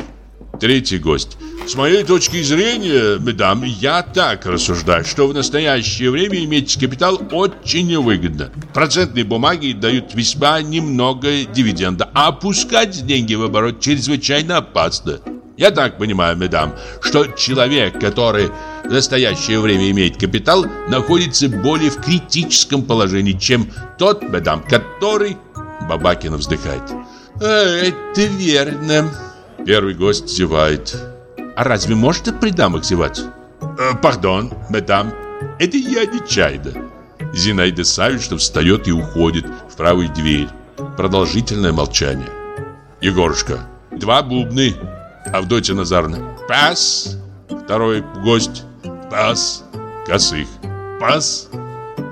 Третий гость. С моей точки зрения, мадам, я так рассуждаю, что в настоящее время иметь капитал очень выгодно. Процентные бумаги дают весьма немного дивиденда, а опускать деньги в оборот чрезвычайно опасно. Я так понимаю, медам, что человек, который в настоящее время имеет капитал, находится более в критическом положении, чем тот, медам, который... Бабакина вздыхает. «А, это верно. Первый гость зевает. А разве можно при дамах зевать? «Э, пардон, медам, это я нечаянно. Зинаида Савична встает и уходит в правую дверь. Продолжительное молчание. Егорушка. Два бубны. Авдотья Назаровна. Пас. Второй гость. Пас. Косых. Пас.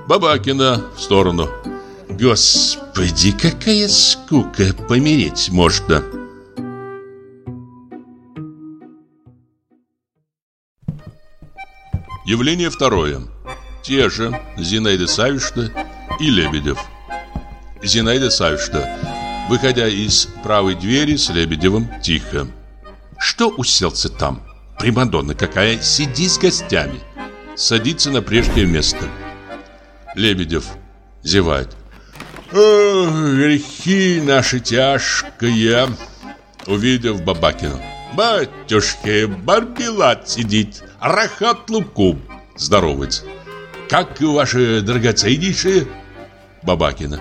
Бабакина в сторону. Господи, какая скука, помереть можно. Явление второе. Те же Зинаида Савишна и Лебедев. Зинаида Савишна, выходя из правой двери с Лебедевым, тихо. Что уселся там? Примадонна какая, сиди с гостями. Садится на прежнее место. Лебедев зевает. Ох, грехи наши тяжкие. Увидев Бабакина. Батюшки, Барбилат сидит, Рахат Лукум. Здоровается. Как ваши драгоценнейшие? Бабакина.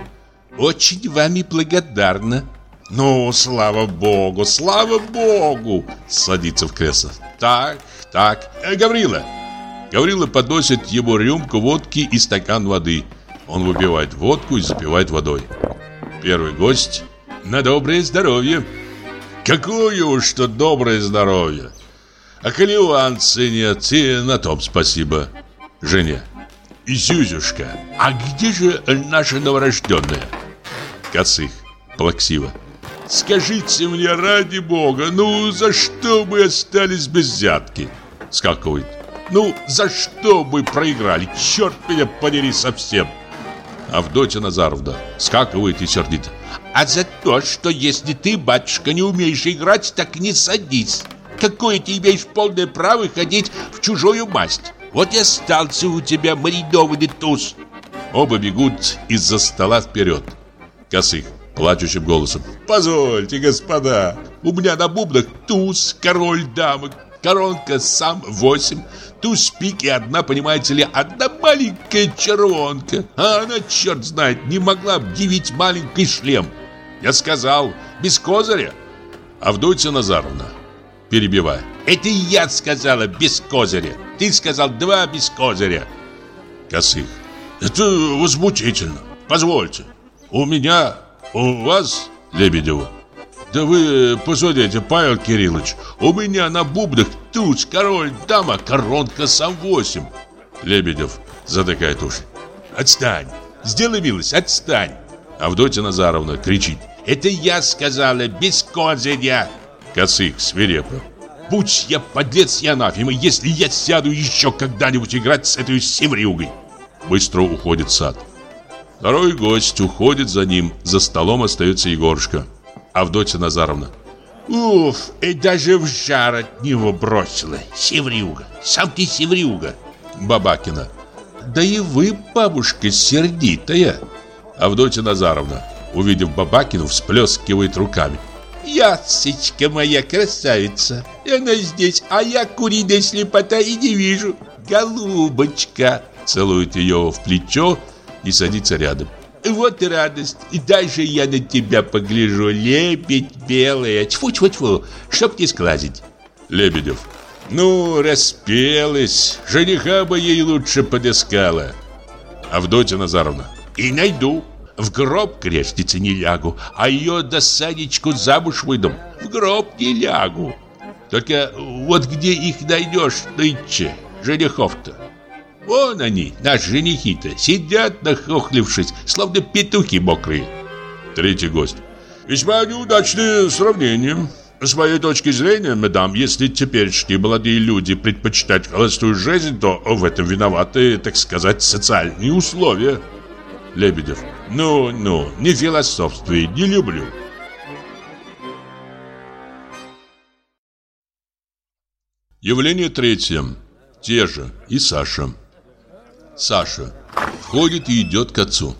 Очень вами благодарна. Ну, слава богу, слава богу. Садится в кресло. Так, так, э, Гаврила. Гаврила подносит ему рюмку водки и стакан воды. Он выпивает водку и запивает водой. Первый гость. На доброе здоровье. Какое уж что доброе здоровье. А коли у Анцы нет, и на том спасибо. Женя. Зюзюшка, а где же наша новорожденная? Косых, плаксиво. Скажите мне, ради бога, ну за что мы остались без взятки? Скакивает. Ну, за что мы проиграли? Черт меня подери совсем. Авдотья Назаровна скакивает и сердит. А за то, что если ты, батюшка, не умеешь играть, так не садись. Какое ты имеешь полное право ходить в чужую масть? Вот и остался у тебя маринованный туз. Оба бегут из-за стола вперед. Косых, плачущим голосом. Позвольте, господа, у меня на бубнах туз, король, дамы, коронка, сам восемь, туз, пик и одна, понимаете ли, одна маленькая червонка. А она, черт знает, не могла объявить маленький шлем. Я сказал, без козыря. Авдотья Назаровна, перебивая. Это я сказала без козыря. Ты сказал два без козыря. Косых. Это возмутительно. Позвольте. У меня, у вас, Лебедева. Да вы посмотрите, Павел Кириллович, у меня на бубнах туз, король, дама, коронка, сам восемь. Лебедев затыкает уши. Отстань, сделай милость, отстань. Авдотья Назаровна кричит. Это я сказала, без козыря. Косых свирепо. Будь я подлец и анафема, если я сяду еще когда-нибудь играть с этой севрюгой. Быстро уходит сад. Второй гость уходит за ним. За столом остается Егорушка. Авдотья Назаровна. Уф, и даже в жар от него бросила. Севрюга, сам ты севрюга. Бабакина. Да и вы, бабушка, сердитая. Авдотья Назаровна, увидев Бабакину, всплескивает руками. Ясечка моя красавица, она здесь, а я куриная слепота и не вижу. Голубочка, целует ее в плечо и садится рядом. Вот радость, и даже я на тебя погляжу, лебедь белая, тьфу-тьфу-тьфу, чтоб не сглазить. Лебедев. Ну, распелась, жениха бы ей лучше подыскала. Авдотья Назаровна. И найду. В гроб грешницы не лягу, а ее до Санечку замуж выдам. В гроб не лягу. Только вот где их найдешь нынче, женихов-то? Вон они, наши женихи-то, сидят нахохлившись, словно петухи мокрые. Третий гость. Весьма неудачное сравнение. С моей точки зрения, мадам, если теперешние молодые люди предпочитают холостую жизнь, то в этом виноваты, так сказать, социальные условия. Лебедев. Ну, ну, не философствуй, не люблю. Явление третье. Те же и Саша. Саша входит и идет к отцу.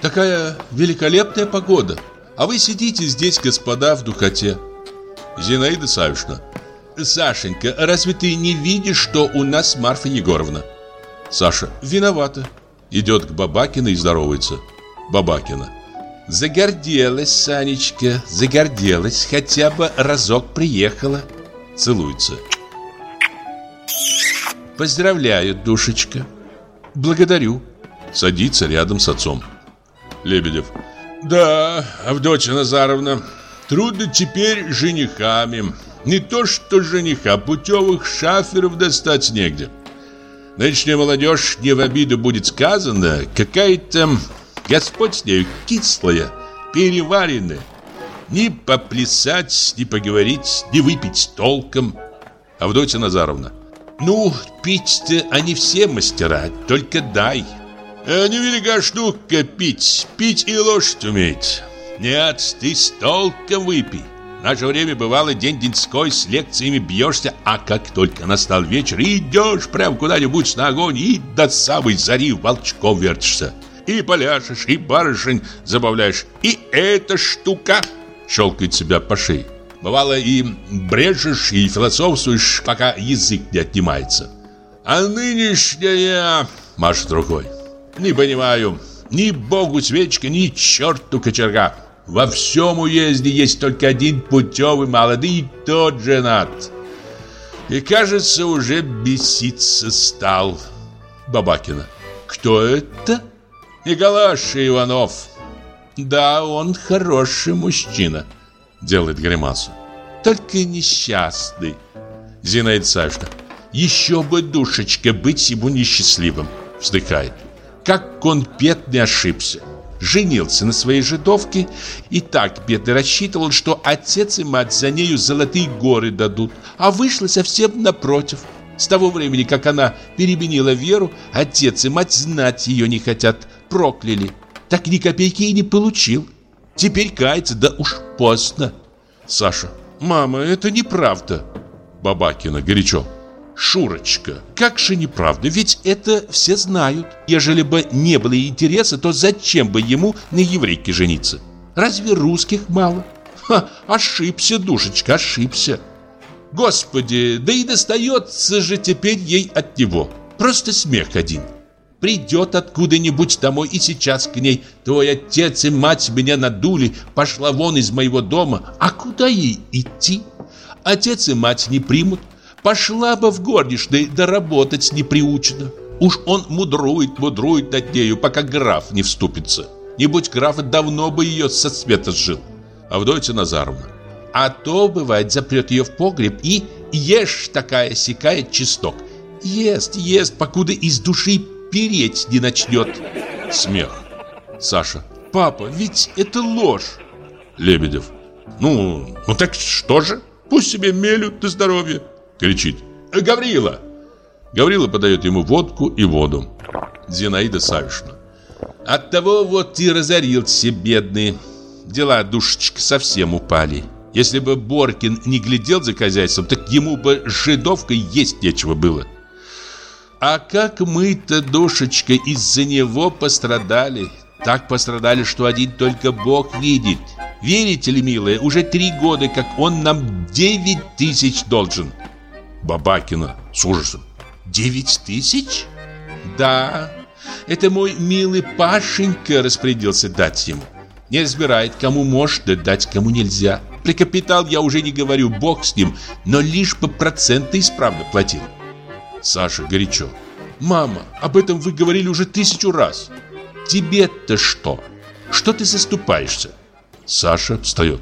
Такая великолепная погода. А вы сидите здесь, господа, в духоте. Зинаида Савишна. Сашенька, разве ты не видишь, что у нас Марфа Егоровна? Саша, виновата. Идет к Бабакина и здоровается. Бабакина. Загорделась, Санечка, загорделась, хотя бы разок приехала. Целуется. Поздравляю, душечка. Благодарю. Садится рядом с отцом. Лебедев. Да, Авдотья Назаровна, трудно теперь женихами. Не то что жениха, путевых шаферов достать негде. Нынешняя молодежь, не в обиду будет сказано, какая-то, Господь с нею, кислая, переваренная. Ни поплясать, ни поговорить, ни выпить толком. Авдотья Назаровна. Ну, пить-то они все мастера, только дай. А невелика штука пить, пить и лошадь уметь. Нет, ты с толком выпей. В наше время бывало день-деньской с лекциями бьешься, а как только настал вечер, идешь прям куда-нибудь на огонь и до самой зари волчком вертишься. И поляшешь, и барышень забавляешь. И эта штука щелкает себя по шее. Бывало и брежешь, и философствуешь, пока язык не отнимается. А нынешняя... Машет рукой. Не понимаю. Ни богу свечка, ни черту кочерга. Во всем уезде есть только один путевый молодый, и тот женат. И, кажется, уже беситься стал. Бабакина. Кто это? Николаша Иванов. Да, он хороший мужчина. Делает гримасу. Только несчастный. Зинаида Савишна. Еще бы, душечка, быть ему несчастливым. Вздыхает. Как он бедный ошибся женился на своей жидовке и так бедный рассчитывал, что отец и мать за нею золотые горы дадут, а вышло совсем напротив. С того времени, как она переменила веру, отец и мать знать ее не хотят, прокляли. Так ни копейки и не получил. Теперь кается, да уж поздно. Саша, мама, это неправда. Бабакина горячо. Шурочка, как же неправда, ведь это все знают. Ежели бы не было интереса, то зачем бы ему на еврейке жениться? Разве русских мало? Ха, ошибся, душечка, ошибся. Господи, да и достается же теперь ей от него. Просто смех один. Придет откуда-нибудь домой и сейчас к ней. Твой отец и мать меня надули, пошла вон из моего дома. А куда ей идти? Отец и мать не примут. Пошла бы в горничной, да работать не приучена. Уж он мудрует, мудрует над нею, пока граф не вступится. Не будь графа, давно бы ее со света сжил. Авдотья Назаровна. А то, бывает, запрет ее в погреб и ешь такая сякая чеснок. Ест, ест, покуда из души переть не начнет. Смех. Саша. Папа, ведь это ложь. Лебедев. Ну, ну так что же? Пусть себе мелют на здоровье. Кричит «Гаврила!» Гаврила подает ему водку и воду. Зинаида Савишна Оттого вот и разорился бедный. Дела, душечка, совсем упали. Если бы Боркин не глядел за хозяйством, так ему бы жидовкой есть нечего было. А как мы-то, душечка, из-за него пострадали. Так пострадали, что один только Бог видит. Верите ли, милая, уже три года, как он нам девять тысяч должен. Бабакина с ужасом. «Девять тысяч?» «Да, это мой милый Пашенька распорядился дать ему. Не разбирает, кому можно дать, кому нельзя. При капитал я уже не говорю, бог с ним, но лишь бы проценты исправно платил». Саша горячо. «Мама, об этом вы говорили уже тысячу раз. Тебе-то что? Что ты заступаешься?» Саша встает.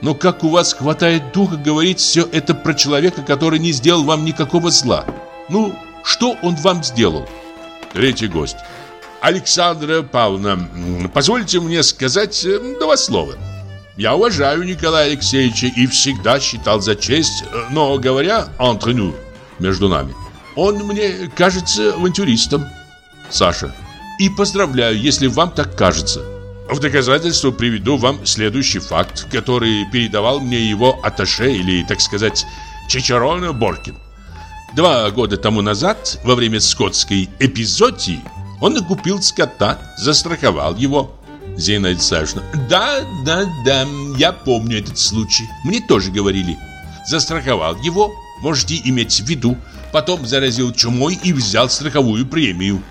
Но как у вас хватает духа говорить все это про человека, который не сделал вам никакого зла? Ну, что он вам сделал? Третий гость. Александра Павловна, позвольте мне сказать э, два слова. Я уважаю Николая Алексеевича и всегда считал за честь, э, но говоря entre nous, между нами, он мне кажется авантюристом. Саша. И поздравляю, если вам так кажется. В доказательство приведу вам следующий факт, который передавал мне его аташе или, так сказать, Чичарона Боркин. Два года тому назад, во время скотской эпизодии, он накупил скота, застраховал его. Зина Александровна, да, да, да, я помню этот случай. Мне тоже говорили. Застраховал его, Можете иметь в виду. Потом заразил чумой и взял страховую премию.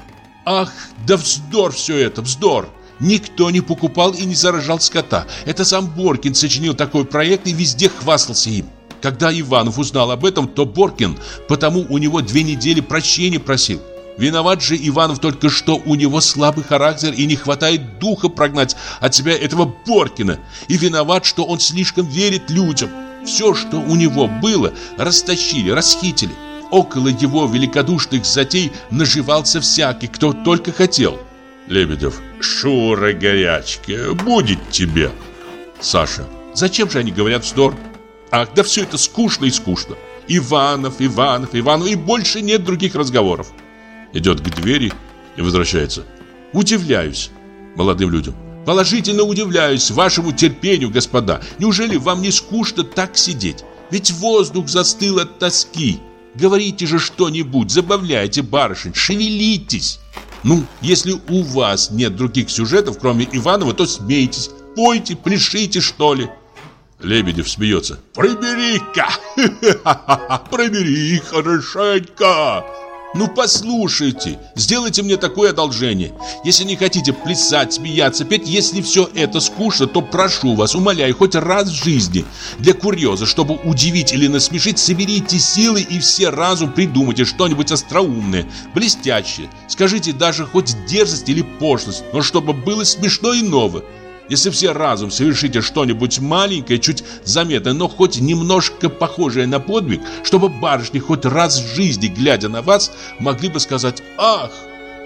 Ах, да вздор все это, вздор. Никто не покупал и не заражал скота. Это сам Боркин сочинил такой проект и везде хвастался им. Когда Иванов узнал об этом, то Боркин потому у него две недели прощения просил. Виноват же Иванов только что у него слабый характер и не хватает духа прогнать от себя этого Боркина. И виноват, что он слишком верит людям. Все, что у него было, растащили, расхитили. Около его великодушных затей наживался всякий, кто только хотел. Лебедев. Шура горячка, будет тебе. Саша. Зачем же они говорят вздор? Ах, да все это скучно и скучно. Иванов, Иванов, Иванов, и больше нет других разговоров. Идет к двери и возвращается. Удивляюсь молодым людям. Положительно удивляюсь вашему терпению, господа. Неужели вам не скучно так сидеть? Ведь воздух застыл от тоски. Говорите же что-нибудь, забавляйте барышень, шевелитесь. Ну, если у вас нет других сюжетов, кроме Иванова, то смейтесь, пойте, пляшите, что ли. Лебедев смеется. Прибери-ка! Прибери хорошенько! Ну послушайте, сделайте мне такое одолжение. Если не хотите плясать, смеяться, петь, если все это скучно, то прошу вас, умоляю, хоть раз в жизни, для курьеза, чтобы удивить или насмешить, соберите силы и все разум придумайте что-нибудь остроумное, блестящее. Скажите даже хоть дерзость или пошлость, но чтобы было смешно и ново. Если все разум совершите что-нибудь маленькое, чуть заметное, но хоть немножко похожее на подвиг, чтобы барышни хоть раз в жизни, глядя на вас, могли бы сказать «Ах,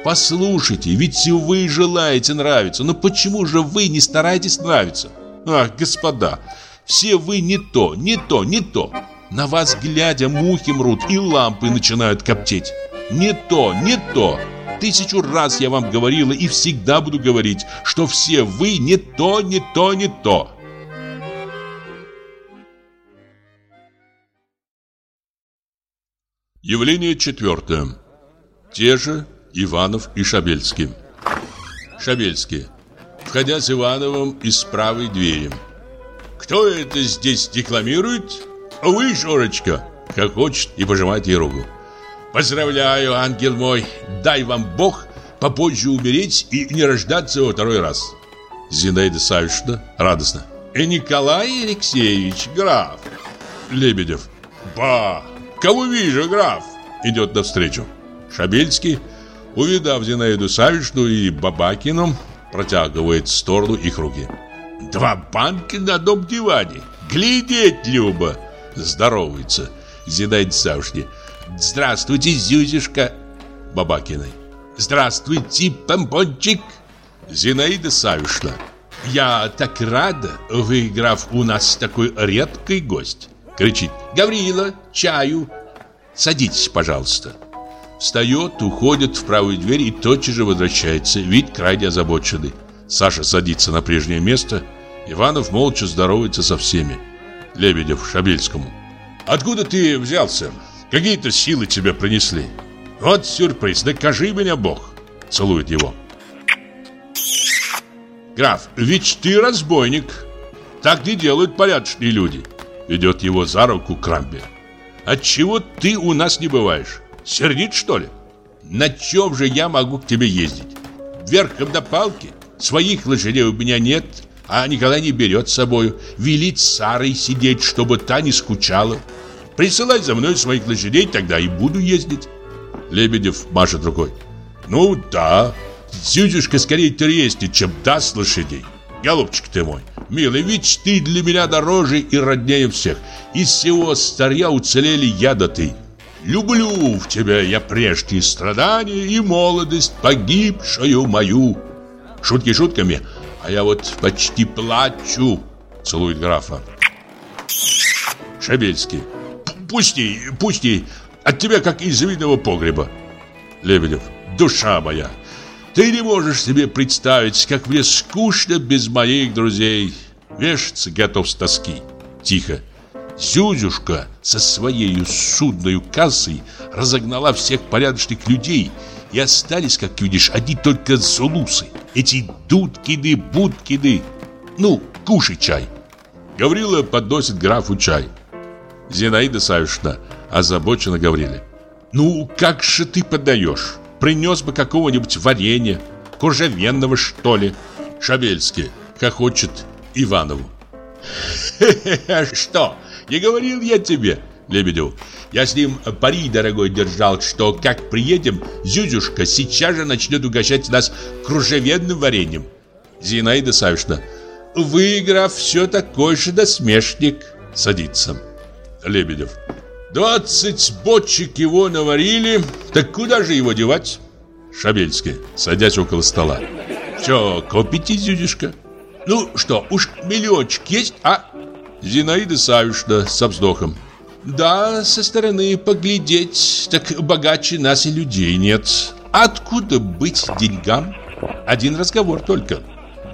послушайте, ведь вы желаете нравиться, но почему же вы не стараетесь нравиться?» Ах, господа, все вы не то, не то, не то. На вас глядя мухи мрут и лампы начинают коптеть. Не то, не то. Тысячу раз я вам говорила и всегда буду говорить, что все вы не то, не то, не то. Явление четвертое. Те же Иванов и Шабельский. Шабельский, входя с Ивановым из правой двери. «Кто это здесь декламирует?» «Вы, Шорочка!» Как хочет и пожимает ей руку. Поздравляю, ангел мой, дай вам Бог попозже умереть и не рождаться во второй раз. Зинаида Савишна радостно. И Николай Алексеевич, граф. Лебедев. Ба, кого вижу, граф? Идет навстречу. Шабельский, увидав Зинаиду Савишну и Бабакину, протягивает в сторону их руки. Два банки на одном диване. Глядеть, Люба. Здоровается. Зинаида Савишна. Здравствуйте, Зюзюшка Бабакиной. Здравствуйте, помпончик. Зинаида Савишна. Я так рада, вы, граф, у нас такой редкий гость. Кричит. Гаврила, чаю. Садитесь, пожалуйста. Встает, уходит в правую дверь и тотчас же возвращается. Вид крайне озабоченный. Саша садится на прежнее место. Иванов молча здоровается со всеми. Лебедев Шабельскому. «Откуда ты взялся?» Какие-то силы тебя принесли. Вот сюрприз, докажи меня, Бог. Целует его. Граф, ведь ты разбойник. Так не делают порядочные люди. Ведет его за руку Крамбер. Отчего ты у нас не бываешь? Сердит, что ли? На чем же я могу к тебе ездить? Верхом на палке? Своих лошадей у меня нет, а Николай не берет с собою. Велит Сарой сидеть, чтобы та не скучала. Присылай за мной своих лошадей, тогда и буду ездить. Лебедев машет рукой. Ну да, Зюзюшка скорее треснет, чем даст лошадей. Голубчик ты мой, милый, ведь ты для меня дороже и роднее всех. Из всего старья уцелели я да ты. Люблю в тебя я прежние страдания и молодость погибшую мою. Шутки шутками, а я вот почти плачу, целует графа. Шабельский. Пусти, пусти, от тебя как из винного погреба. Лебедев, душа моя, ты не можешь себе представить, как мне скучно без моих друзей. Вешаться готов с тоски. Тихо. Зюзюшка со своей судной кассой разогнала всех порядочных людей, и остались, как видишь, одни только зулусы. Эти дудкины, будкины. Ну, кушай чай. Гаврила подносит графу чай. Зинаида Савишна озабоченно говорили. Ну, как же ты подаешь? Принес бы какого-нибудь варенья, кожевенного, что ли. Шабельский хохочет Иванову. Что, не говорил я тебе, Лебедев? Я с ним пари, дорогой, держал, что как приедем, Зюзюшка сейчас же начнет угощать нас кружевенным вареньем. Зинаида Савишна. Выиграв, все такой же насмешник. Садится. Лебедев. Двадцать бочек его наварили, так куда же его девать? Шабельский, садясь около стола. Все, купите, Зюзюшка? Ну что, уж миллиончик есть, а? Зинаида Савишна со вздохом. Да, со стороны поглядеть, так богаче нас и людей нет. Откуда быть деньгам? Один разговор только.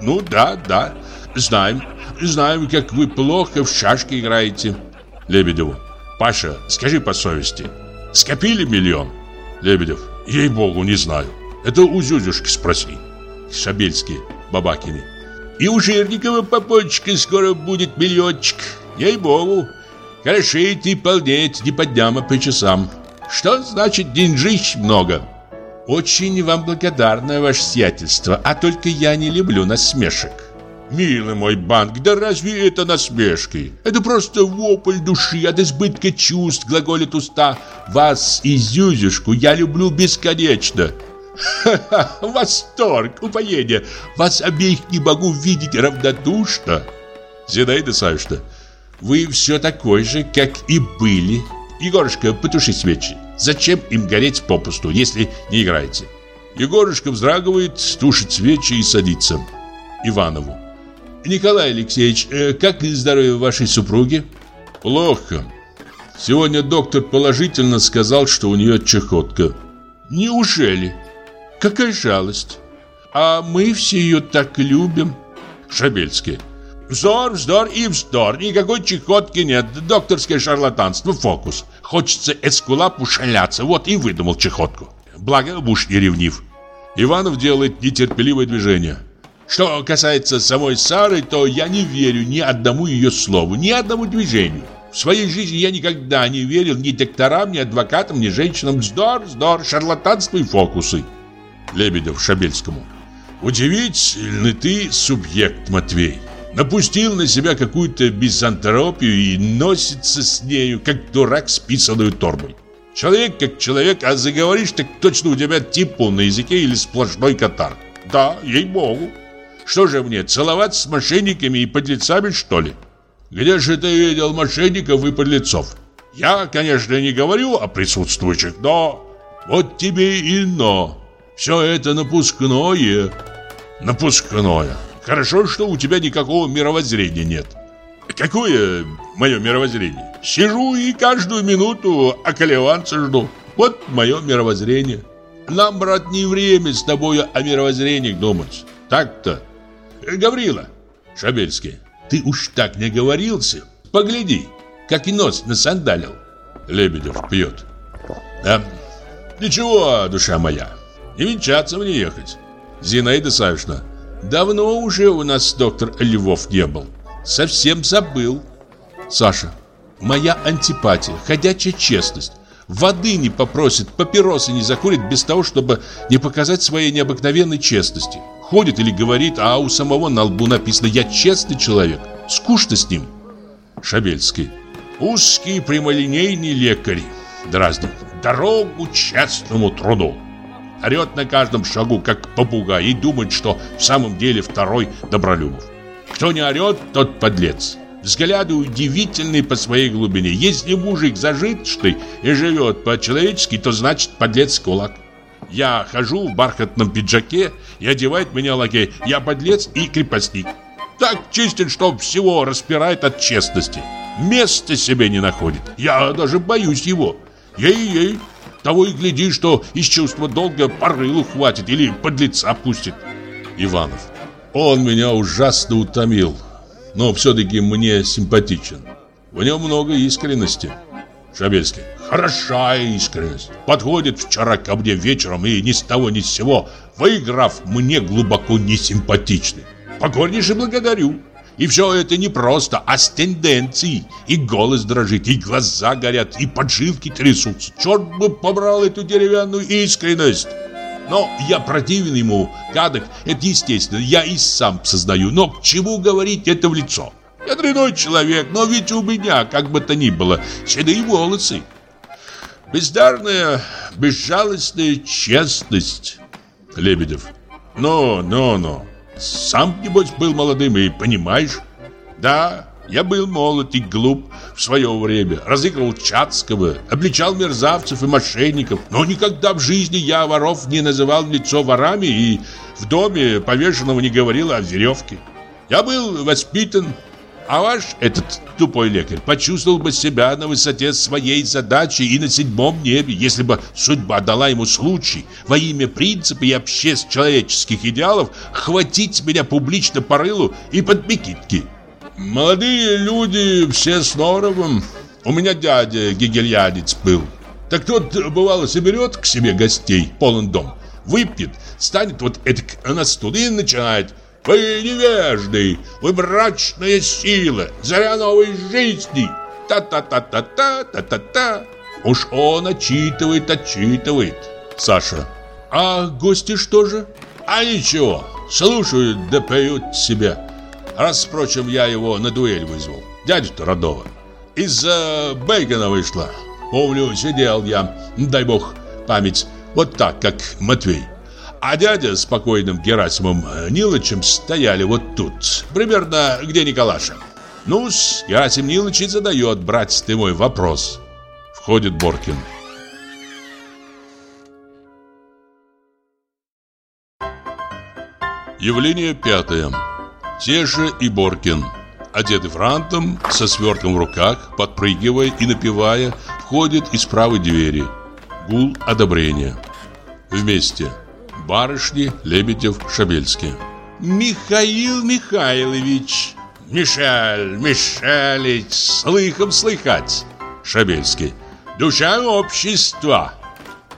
Ну да, да, знаем, знаем, как вы плохо в шашки играете. Лебедеву. Паша, скажи по совести, скопили миллион? Лебедев. Ей-богу, не знаю. Это у Зюзюшки спроси. Шабельский, Бабакины. И у Жирникова попочка скоро будет миллиончик. Ей-богу. Хорошеет и полнеет не по дням, а по часам. Что значит деньжищ много? Очень вам благодарна, ваше сиятельство, а только я не люблю насмешек. Милый мой банк, да разве это насмешки? Это просто вопль души от избытка чувств, глаголит уста. Вас и Зюзюшку я люблю бесконечно. Ха-ха, восторг, упоение. Вас обеих не могу видеть равнодушно. Зинаида Савишна, вы все такой же, как и были. Егорушка, потуши свечи. Зачем им гореть попусту, если не играете? Егорушка вздрагивает, тушит свечи и садится. Иванову. Николай Алексеевич, э, как здоровье вашей супруги? Плохо. Сегодня доктор положительно сказал, что у нее чехотка. Неужели? Какая жалость. А мы все ее так любим. Шабельский. Вздор, вздор и вздор. Никакой чехотки нет. Докторское шарлатанство, фокус. Хочется эскулапу шаляться. Вот и выдумал чехотку. Благо, муж не ревнив. Иванов делает нетерпеливое движение. Что касается самой Сары, то я не верю ни одному ее слову, ни одному движению. В своей жизни я никогда не верил ни докторам, ни адвокатам, ни женщинам. Вздор, вздор, шарлатанство и фокусы. Лебедев Шабельскому. Удивительный ты субъект, Матвей. Напустил на себя какую-то мизантропию и носится с нею, как дурак с писаной торбой. Человек как человек, а заговоришь, так точно у тебя типу на языке или сплошной катар. Да, ей-богу. Что же мне, целоваться с мошенниками и подлецами, что ли? Где же ты видел мошенников и подлецов? Я, конечно, не говорю о присутствующих, но... Вот тебе и но. Все это напускное. Напускное. Хорошо, что у тебя никакого мировоззрения нет. Какое мое мировоззрение? Сижу и каждую минуту околеванца жду. Вот мое мировоззрение. Нам, брат, не время с тобой о мировоззрениях думать. Так-то. Гаврила, Шабельский, ты уж так не говорился. Погляди, как и нос насандалил. Лебедев пьет. Да, ничего, душа моя, не венчаться мне ехать. Зинаида Савишна, давно уже у нас доктор Львов не был. Совсем забыл. Саша, моя антипатия, ходячая честность. Воды не попросит, папиросы не закурит без того, чтобы не показать своей необыкновенной честности. Ходит или говорит, а у самого на лбу написано «Я честный человек». Скучно с ним. Шабельский. Узкий прямолинейный лекарь. Дразнит. Дорогу честному труду. Орет на каждом шагу, как попугай, и думает, что в самом деле второй Добролюбов. Кто не орет, тот подлец. Взгляды удивительные по своей глубине. Если мужик зажиточный и живет по-человечески, то значит подлец кулак. Я хожу в бархатном пиджаке, и одевает меня лакей. Я подлец и крепостник. Так чистен, что всего распирает от честности. Места себе не находит. Я даже боюсь его. Ей-ей, того и гляди, что из чувства долга порылу хватит или подлеца пустит. Иванов. Он меня ужасно утомил, но все-таки мне симпатичен. В нем много искренности. Шабельский. Хороша искренность. Подходит вчера ко мне вечером и ни с того ни с сего, выиграв, мне глубоко несимпатичный. Покорнейше благодарю. И все это не просто, а с тенденцией. И голос дрожит, и глаза горят, и поджилки трясутся. Черт бы побрал эту деревянную искренность. Но я противен ему, гадок, это естественно, я и сам сознаю. Но к чему говорить это в лицо? Я дряной человек, но ведь у меня, как бы то ни было, седые волосы. Бездарная, безжалостная честность. Лебедев. Ну, ну, ну. Сам, небось, был молодым и понимаешь? Да, я был молод и глуп в свое время, разыгрывал Чацкого, обличал мерзавцев и мошенников, но никогда в жизни я воров не называл лицо ворами и в доме повешенного не говорил о веревке. Я был воспитан, а ваш, этот тупой лекарь, почувствовал бы себя на высоте своей задачи и на седьмом небе, если бы судьба дала ему случай во имя принципа и общественно-человеческих идеалов хватить меня публично по рылу и под мекитки. Молодые люди все с норовом. У меня дядя гегельянец был. Так тот, бывало, соберет к себе гостей полон дом, выпьет, станет вот этак на стул и начинает – вы невежды, вы брачная сила, заря новой жизни. Та-та-та-та-та, та-та-та. Уж он отчитывает, отчитывает. Саша. А гости что же? А ничего, слушают да поют себя. Раз, впрочем, я его на дуэль вызвал. Дядю-то родного. Из-за Бейгана вышло. Помню, сидел я, дай бог память, вот так, как Матвей. А дядя с покойным Герасимом Нилычем стояли вот тут, примерно где Николаша. Ну-с, Герасим Нилыч и задает, братец ты мой, вопрос. Входит Боркин. Явление пятое. Теша и Боркин, одеты франтом, со свертком в руках, подпрыгивая и напевая, входят из правой двери. Гул одобрения. Вместе барышни Лебедев, Шабельский. Михаил Михайлович. Мишель, Мишелич, слыхом слыхать. Шабельский. Душа общества.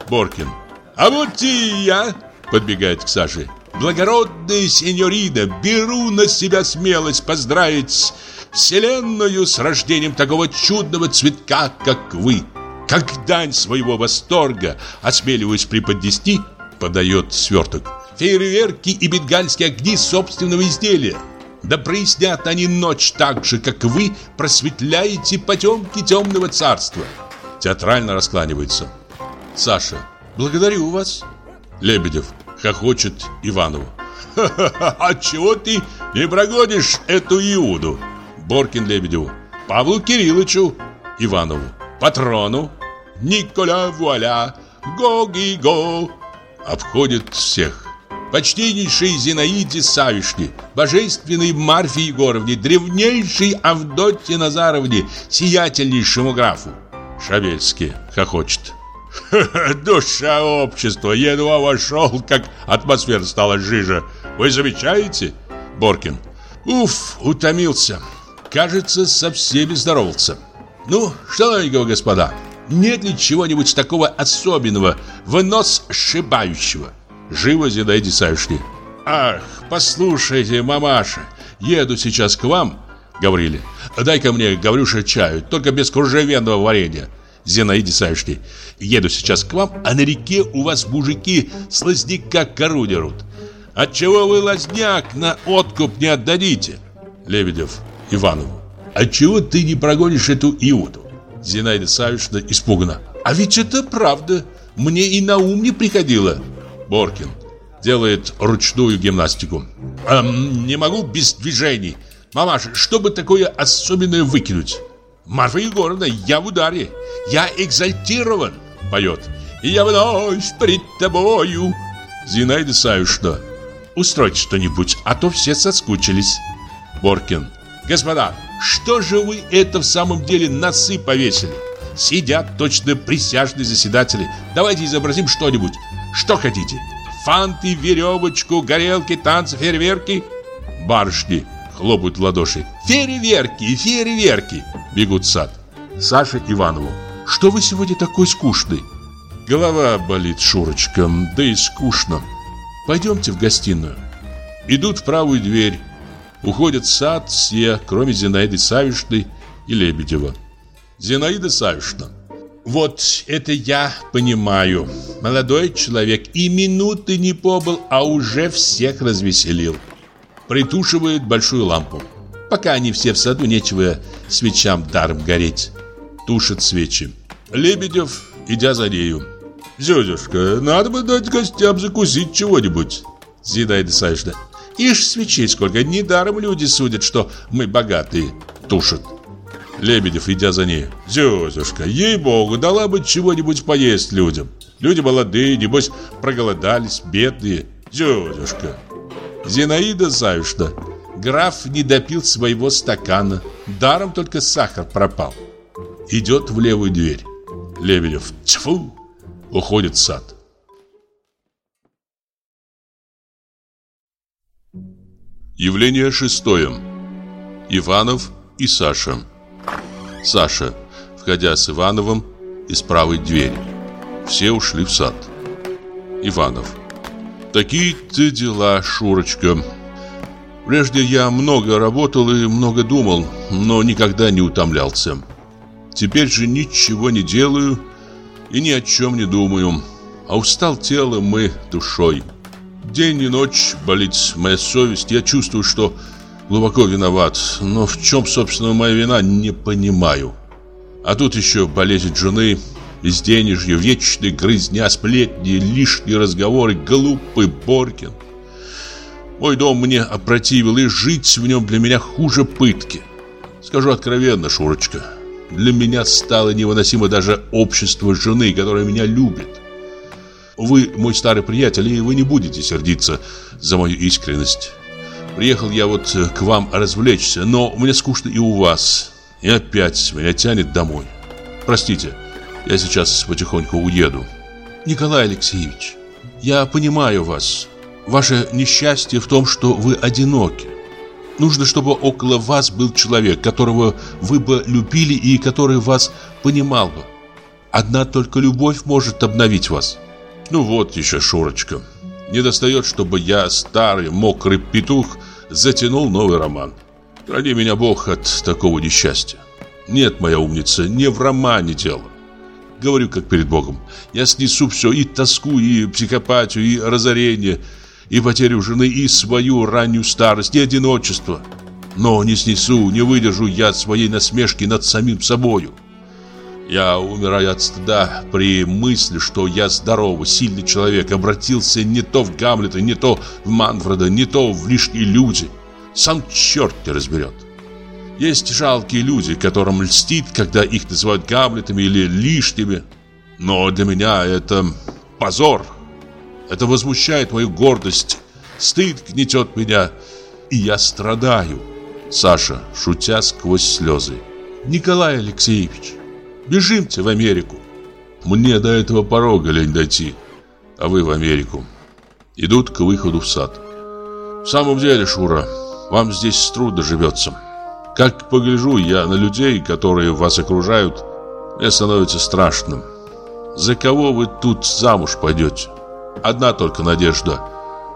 Боркин. А вот и я, подбегает к Саше. Благородная сеньорида, беру на себя смелость поздравить Вселенную с рождением такого чудного цветка, как вы. Как дань своего восторга осмеливаюсь преподнести подает сверток. Фейерверки и бенгальские огни собственного изделия. Да прояснят они ночь так же, как вы просветляете потемки темного царства. Театрально раскланивается. Саша, благодарю вас. Лебедев хохочет Иванову. «Ха-ха-ха, а чего ты не прогонишь эту Иуду?» Боркин Лебедеву. Павлу Кирилловичу Иванову. Патрону. Николя Вуаля. Го-ги-го обходит всех. Почтеннейшей Зинаиде Савишне, божественной Марфе Егоровне, древнейшей Авдотье Назаровне, сиятельнейшему графу. Шабельский хохочет. душа общества, едва вошел, как атмосфера стала жиже. Вы замечаете? Боркин. Уф, утомился. Кажется, со всеми здоровался. Ну, что господа? Нет ли чего-нибудь такого особенного, в нос сшибающего? Живо Зинаиде Савишне. Ах, послушайте, мамаша, еду сейчас к вам, Гавриле. Дай-ка мне, Гаврюша, чаю, только без кружевенного варенья. Зинаиде Савишне. Еду сейчас к вам, а на реке у вас мужики с лазняка кору дерут. Отчего вы лазняк на откуп не отдадите? Лебедев Иванову. Отчего ты не прогонишь эту Иуду? Зинаида Савишна испугана. А ведь это правда. Мне и на ум не приходило. Боркин делает ручную гимнастику. Эм, не могу без движений. Мамаша, что бы такое особенное выкинуть? Марфа Егоровна, я в ударе. Я экзальтирован. Поет. Я вновь пред тобою. Зинаида Савишна. Устройте что-нибудь, а то все соскучились. Боркин. Господа, что же вы это в самом деле носы повесили? Сидят точно присяжные заседатели. Давайте изобразим что-нибудь. Что хотите? Фанты, веревочку, горелки, танцы, фейерверки? Барышни хлопают в ладоши. Фейерверки, фейерверки! Бегут в сад. Саша Иванову. Что вы сегодня такой скучный? Голова болит, Шурочка, да и скучно. Пойдемте в гостиную. Идут в правую дверь. Уходят в сад все, кроме Зинаиды Савишны и Лебедева. Зинаида Савишна. Вот это я понимаю. Молодой человек и минуты не побыл, а уже всех развеселил. Притушивает большую лампу. Пока они все в саду, нечего свечам даром гореть. Тушит свечи. Лебедев, идя за нею. «Зюзюшка, надо бы дать гостям закусить чего-нибудь». Зинаида Савишна. «Ишь, свечей сколько, недаром люди судят, что мы богатые». Тушит. Лебедев, идя за ней. «Зюзюшка, ей-богу, дала бы чего-нибудь поесть людям. Люди молодые, небось, проголодались, бедные. Зюзюшка». Зинаида Савишна. Граф не допил своего стакана. Даром только сахар пропал. Идет в левую дверь. Лебедев. Тьфу! Уходит в сад. Явление шестое. Иванов и Саша. Саша, входя с Ивановым из правой двери. Все ушли в сад. Иванов. Такие-то дела, Шурочка. Прежде я много работал и много думал, но никогда не утомлялся. Теперь же ничего не делаю и ни о чем не думаю, а устал телом и душой. День и ночь болит моя совесть, я чувствую, что глубоко виноват, но в чем, собственно, моя вина, не понимаю. А тут еще болезнь жены, безденежье, вечные грызня, сплетни, лишние разговоры, глупый Боркин. Мой дом мне опротивил, и жить в нем для меня хуже пытки. Скажу откровенно, Шурочка, для меня стало невыносимо даже общество жены, которая меня любит. Вы мой старый приятель, и вы не будете сердиться за мою искренность. Приехал я вот к вам развлечься, но мне скучно и у вас. И опять меня тянет домой. Простите, я сейчас потихоньку уеду. Николай Алексеевич, я понимаю вас. Ваше несчастье в том, что вы одиноки. Нужно, чтобы около вас был человек, которого вы бы любили и который вас понимал бы. Одна только любовь может обновить вас. Ну вот еще, Шурочка. Не достает, чтобы я, старый мокрый петух, затянул новый роман. Храни меня Бог от такого несчастья. Нет, моя умница, не в романе дело. Говорю, как перед Богом. Я снесу все, и тоску, и психопатию, и разорение – и потерю жены, и свою раннюю старость, и одиночество. Но не снесу, не выдержу я своей насмешки над самим собою. Я умираю от стыда при мысли, что я здоровый, сильный человек, обратился не то в Гамлета, не то в Манфреда, не то в лишние люди. Сам черт не разберет. Есть жалкие люди, которым льстит, когда их называют Гамлетами или лишними. Но для меня это позор, это возмущает мою гордость. Стыд гнетет меня, и я страдаю. Саша, шутя сквозь слезы. Николай Алексеевич, бежимте в Америку. Мне до этого порога лень дойти, а вы в Америку. Идут к выходу в сад. В самом деле, Шура, вам здесь трудно живется. Как погляжу я на людей, которые вас окружают, мне становится страшным. За кого вы тут замуж пойдете? Одна только надежда,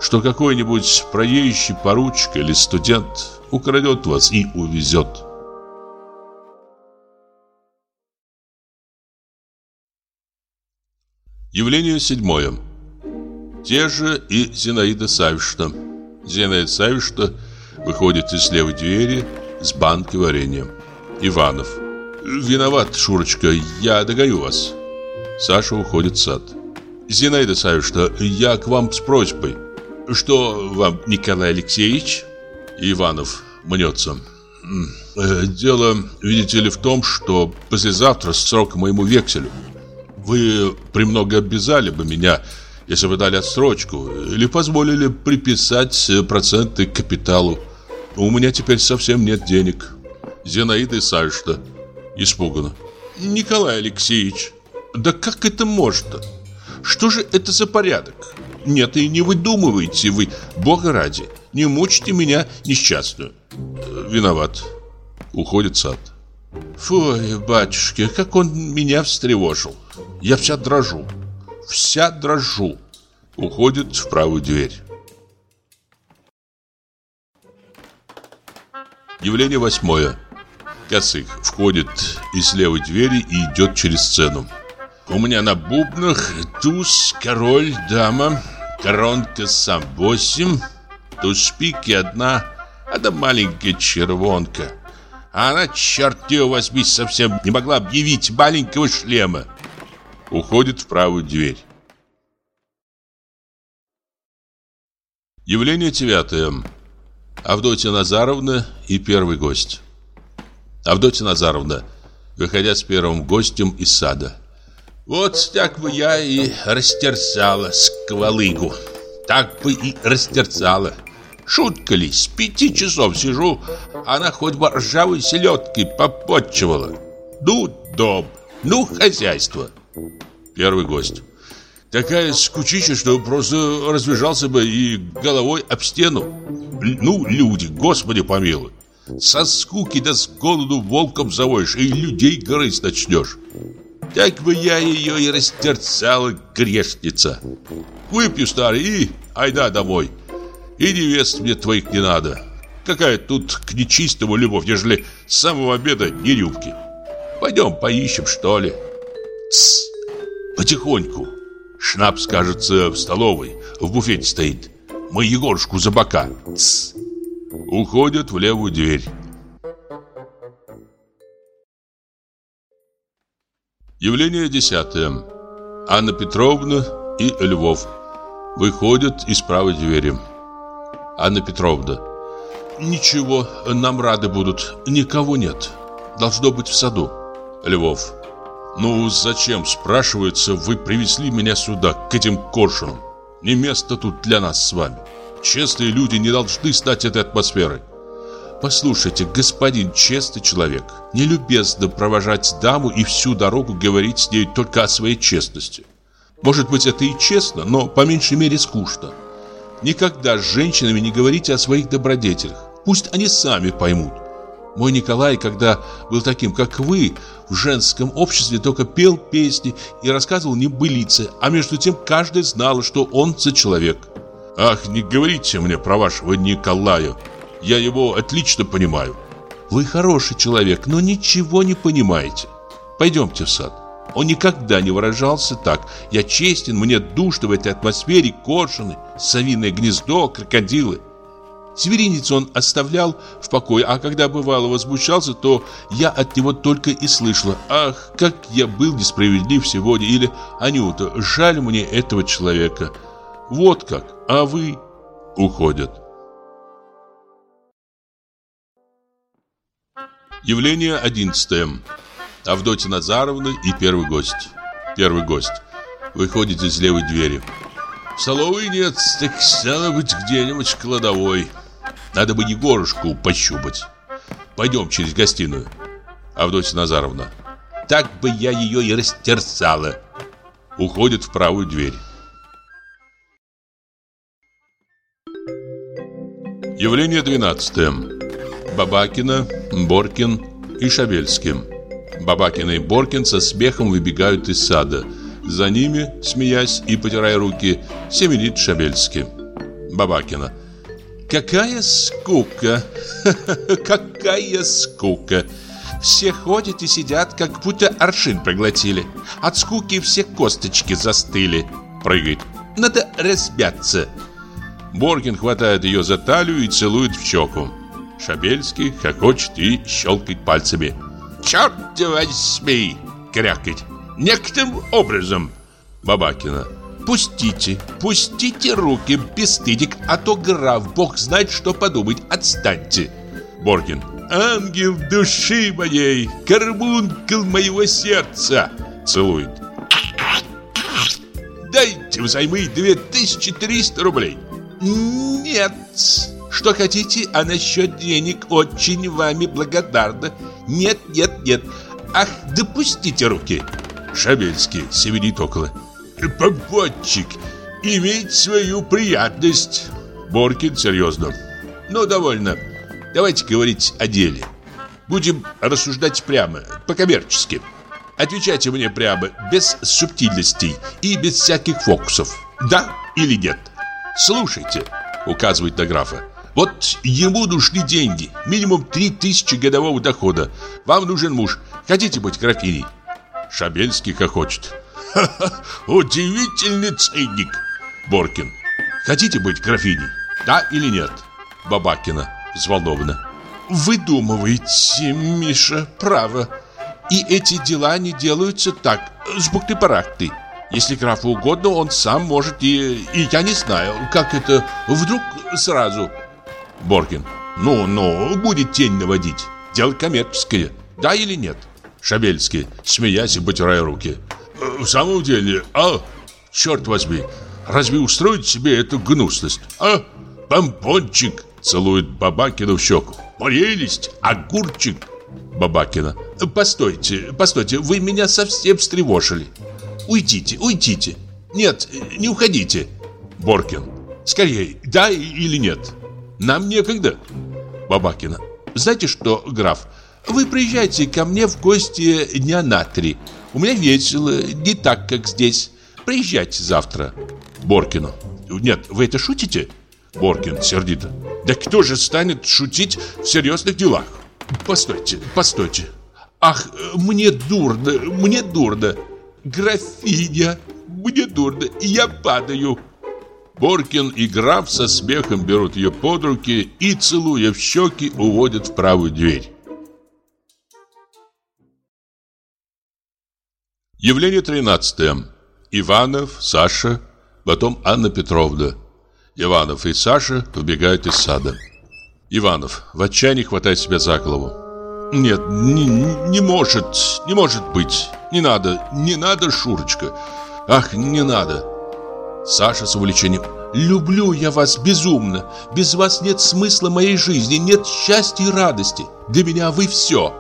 что какой-нибудь проезжий поручик или студент украдет вас и увезет. Явление седьмое. Те же и Зинаида Савишна. Зинаида Савишна выходит из левой двери с банкой варенья. Иванов. Виноват, Шурочка, я догоню вас. Саша уходит в сад. Зинаида Савишна, я к вам с просьбой. Что вам, Николай Алексеевич? Иванов мнется. Э, дело, видите ли, в том, что послезавтра срок моему векселю. Вы премного обязали бы меня, если бы дали отсрочку, или позволили приписать проценты к капиталу. У меня теперь совсем нет денег. Зинаида Савишна испугана. Николай Алексеевич, да как это можно? Что же это за порядок? Нет, и не выдумывайте вы, бога ради. Не мучьте меня несчастную. Э, виноват. Уходит сад. Фу, батюшки, как он меня встревожил. Я вся дрожу. Вся дрожу. Уходит в правую дверь. Явление восьмое. Косых входит из левой двери и идет через сцену. У меня на бубнах туз, король, дама, коронка сам восемь, туз шпики одна, одна маленькая червонка. А она, черт ее возьми, совсем не могла объявить маленького шлема. Уходит в правую дверь. Явление девятое. Авдотья Назаровна и первый гость. Авдотья Назаровна, выходя с первым гостем из сада. Вот так бы я и растерзала сквалыгу. Так бы и растерзала. Шутка ли, с пяти часов сижу, она хоть бы ржавой селедкой попотчевала. Ну, дом, ну, хозяйство. Первый гость. Такая скучища, что просто разбежался бы и головой об стену. Ну, люди, господи помилуй. Со скуки да с голоду волком завоешь и людей грызть начнешь. Так бы я ее и растерцала, грешница. Выпью, старый, и айда домой. И невест мне твоих не надо. Какая тут к нечистому любовь, нежели с самого обеда ни рюмки. Пойдем поищем, что ли. Тссс, потихоньку. Шнапс, кажется, в столовой, в буфете стоит. Мы Егорушку за бока. Тссс. Уходят в левую дверь. Явление десятое. Анна Петровна и Львов выходят из правой двери. Анна Петровна. Ничего, нам рады будут. Никого нет. Должно быть в саду. Львов. Ну, зачем, спрашивается, вы привезли меня сюда, к этим коршунам? Не место тут для нас с вами. Честные люди не должны стать этой атмосферой. Послушайте, господин честный человек, нелюбезно провожать даму и всю дорогу говорить с ней только о своей честности. Может быть, это и честно, но по меньшей мере скучно. Никогда с женщинами не говорите о своих добродетелях. Пусть они сами поймут. Мой Николай, когда был таким, как вы, в женском обществе только пел песни и рассказывал небылицы, а между тем каждый знал, что он за человек. Ах, не говорите мне про вашего Николая. Я его отлично понимаю. Вы хороший человек, но ничего не понимаете. Пойдемте в сад. Он никогда не выражался так. Я честен, мне душно в этой атмосфере коршуны, совиное гнездо, крокодилы. Звериницу он оставлял в покое, а когда бывало возмущался, то я от него только и слышала «Ах, как я был несправедлив сегодня!» или «Анюта, жаль мне этого человека!» Вот как, а вы уходят. Явление одиннадцатое. Авдотья Назаровна и первый гость. Первый гость. Выходит из левой двери. В столовой нет, так стало быть где-нибудь кладовой. Надо бы Егорушку пощупать. Пойдем через гостиную. Авдотья Назаровна. Так бы я ее и растерзала. Уходит в правую дверь. Явление 12. Бабакина, Боркин и Шабельский. Бабакина и Боркин со смехом выбегают из сада. За ними, смеясь и потирая руки, семенит Шабельский. Бабакина. Какая скука! Какая скука! Все ходят и сидят, как будто аршин проглотили. От скуки все косточки застыли. Прыгает. Надо разбяться. Боркин хватает ее за талию и целует в щеку. Шабельский хохочет и щелкает пальцами. «Черт возьми!» — крякает. «Некоторым образом!» Бабакина. «Пустите, пустите руки, бесстыдик, а то граф, бог знает, что подумать, отстаньте!» Боркин. «Ангел души моей, карбункл моего сердца!» Целует. «Дайте взаймы 2300 рублей!» «Нет. Что хотите, а насчет денег очень вами благодарна. Нет, нет, нет. Ах, допустите руки!» Шабельский семенит около. «Попотчик, имеет свою приятность!» Боркин серьезно. «Ну, довольно. Давайте говорить о деле. Будем рассуждать прямо, по-коммерчески. Отвечайте мне прямо, без субтильностей и без всяких фокусов. Да или нет?» «Слушайте», — указывает на графа, Вот ему нужны деньги. Минимум три тысячи годового дохода. Вам нужен муж. Хотите быть графиней? Шабельский хохочет. Удивительный ценник. Боркин. Хотите быть графиней? Да или нет? Бабакина взволнованно. Выдумываете, Миша, право. И эти дела не делаются так, с бухты-барахты. Если графу угодно, он сам может и... И я не знаю, как это вдруг сразу... Боркин. Ну-ну, будет тень наводить. Дело коммерческое. Да или нет? Шабельский, смеясь и потирая руки. «Э, в самом деле, а? Черт возьми, разве устроить себе эту гнусность? А? Помпончик целует Бабакина в щеку. Прелесть, огурчик. Бабакина. Постойте, постойте, вы меня совсем встревожили. Уйдите, уйдите. Нет, не уходите. Боркин. Скорее, да или нет? Нам некогда. Бабакина. Знаете что, граф, вы приезжайте ко мне в гости дня на три. У меня весело, не так, как здесь. Приезжайте завтра. Боркину. Нет, вы это шутите? Боркин сердито. Да кто же станет шутить в серьезных делах? Постойте, постойте. Ах, мне дурно, мне дурно. Графиня, мне дурно, я падаю. Боркин и граф со смехом берут ее под руки и, целуя в щеки, уводят в правую дверь. Явление 13. Иванов, Саша, потом Анна Петровна. Иванов и Саша выбегают из сада. Иванов в отчаянии хватает себя за голову. Нет, не, не может, не может быть. Не надо, не надо, Шурочка. Ах, не надо. Саша с увлечением. Люблю я вас безумно. Без вас нет смысла моей жизни, нет счастья и радости. Для меня вы все.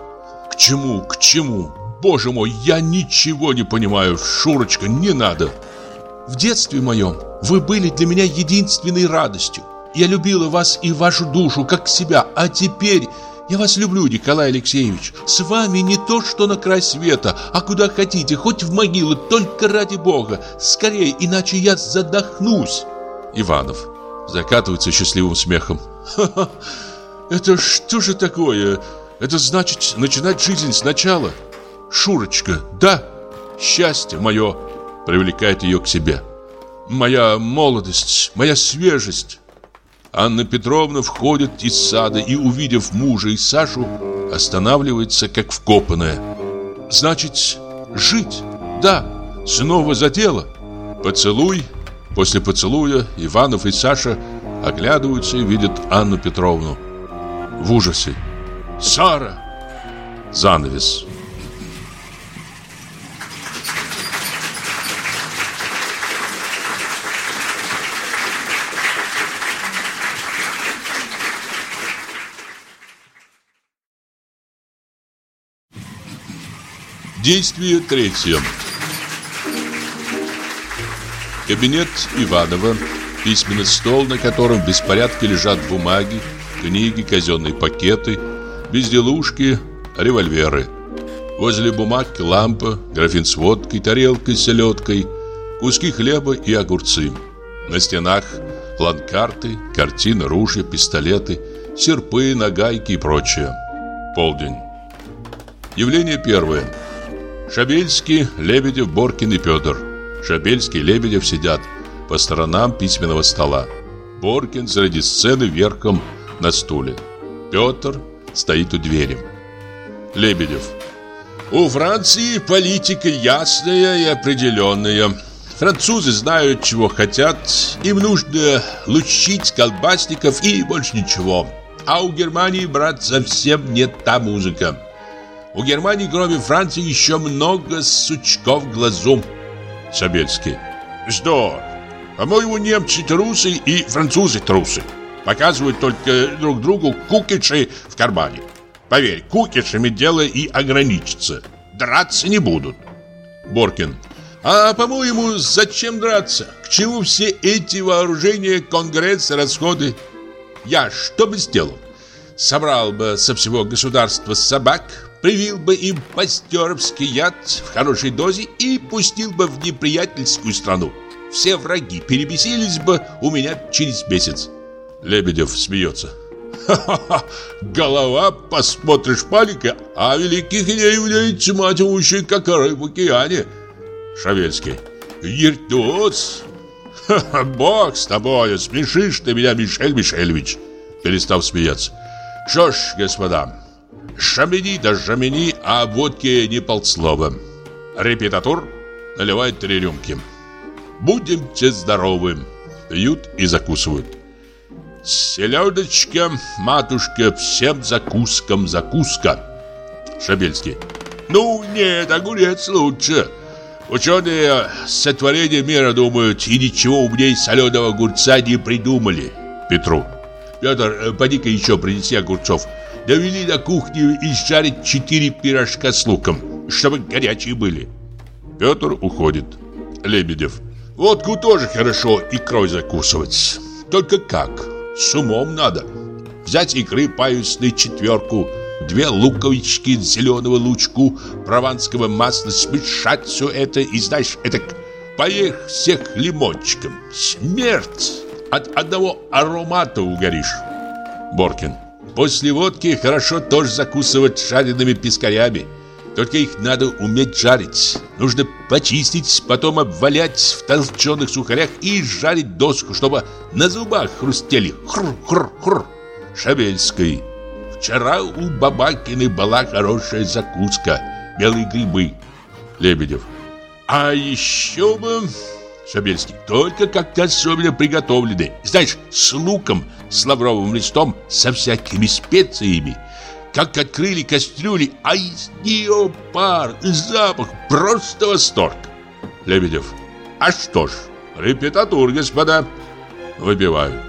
К чему, к чему? Боже мой, я ничего не понимаю. Шурочка, не надо. В детстве моем вы были для меня единственной радостью. Я любила вас и вашу душу, как себя, а теперь я вас люблю, Николай Алексеевич. С вами не то, что на край света, а куда хотите, хоть в могилу, только ради Бога. Скорее, иначе я задохнусь. Иванов закатывается счастливым смехом. Ха-ха, это что же такое? Это значит начинать жизнь сначала. Шурочка, да, счастье мое привлекает ее к себе. Моя молодость, моя свежесть. Анна Петровна входит из сада и, увидев мужа и Сашу, останавливается, как вкопанная. Значит, жить, да, снова за дело. Поцелуй. После поцелуя Иванов и Саша оглядываются и видят Анну Петровну. В ужасе. «Сара!» Занавес. Действие третье. Кабинет Иванова, письменный стол, на котором в беспорядке лежат бумаги, книги, казенные пакеты, безделушки, револьверы. Возле бумаг лампа, графин с водкой, тарелкой с селедкой, куски хлеба и огурцы. На стенах планкарты, картины, ружья, пистолеты, серпы, нагайки и прочее. Полдень. Явление первое. Шабельский, Лебедев, Боркин и Петр. Шабельский и Лебедев сидят по сторонам письменного стола. Боркин среди сцены верхом на стуле. Петр стоит у двери. Лебедев. У Франции политика ясная и определенная. Французы знают, чего хотят. Им нужно лучить колбасников и больше ничего. А у Германии, брат, совсем не та музыка. У Германии, кроме Франции, еще много сучков в глазу. Собельский. Что? По-моему, немцы трусы и французы трусы. Показывают только друг другу кукиши в кармане. Поверь, кукишами дело и ограничится. Драться не будут. Боркин. А, по-моему, зачем драться? К чему все эти вооружения, конгресс, расходы? Я что бы сделал? Собрал бы со всего государства собак, привил бы им пастеровский яд в хорошей дозе и пустил бы в неприятельскую страну. Все враги перебесились бы у меня через месяц. Лебедев смеется. Ха-ха-ха, голова, посмотришь, маленькая, а великих не является мать мужчин, как рыб в океане. Шавельский. Виртуоз. Ха-ха, бог с тобой, смешишь ты меня, Мишель Мишельевич. Перестав смеяться. Что ж, господа, шамени да шамени, а водке не полслова. Репетатур наливает три рюмки. Будемте здоровы. Пьют и закусывают. Селедочка, матушка, всем закускам закуска. Шабельский. Ну, нет, огурец лучше. Ученые сотворения мира думают и ничего умнее соленого огурца не придумали. Петру. Петр, э, поди-ка еще принеси огурцов. Довели до кухни и жарить четыре пирожка с луком, чтобы горячие были. Петр уходит. Лебедев. Водку тоже хорошо икрой закусывать. Только как? С умом надо. Взять икры паюсной четверку, две луковички зеленого лучку, прованского масла, смешать все это и, знаешь, это поех всех лимончиком. Смерть! От одного аромата угоришь. Боркин. После водки хорошо тоже закусывать жареными пескарями. Только их надо уметь жарить. Нужно почистить, потом обвалять в толченых сухарях и жарить доску, чтобы на зубах хрустели. Хр-хр-хр. Шабельской. Вчера у Бабакины была хорошая закуска. Белые грибы. Лебедев. А еще бы... Шабельский. Только как-то особенно приготовленный. Знаешь, с луком, с лавровым листом, со всякими специями как открыли кастрюли, а из нее пар, запах, просто восторг. Лебедев. А что ж, репетатур, господа. Выпивают.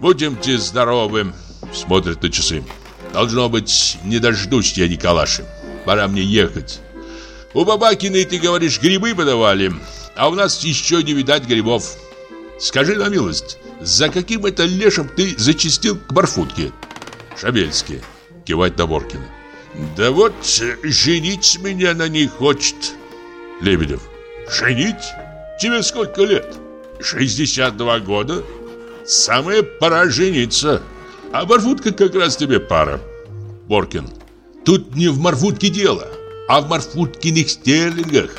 Будемте здоровы. Смотрят на часы. Должно быть, не дождусь я Николаши. Пора мне ехать. У Бабакиной, ты говоришь, грибы подавали, а у нас еще не видать грибов. Скажи на милость, за каким это лешим ты зачистил к Барфутке? Шабельский кивать на Боркина. Да вот женить меня на ней хочет. Лебедев. Женить? Тебе сколько лет? 62 года? Самая пора жениться. А Марфутка как раз тебе пара. Боркин. Тут не в Марфутке дело, а в Марфуткиных стерлингах.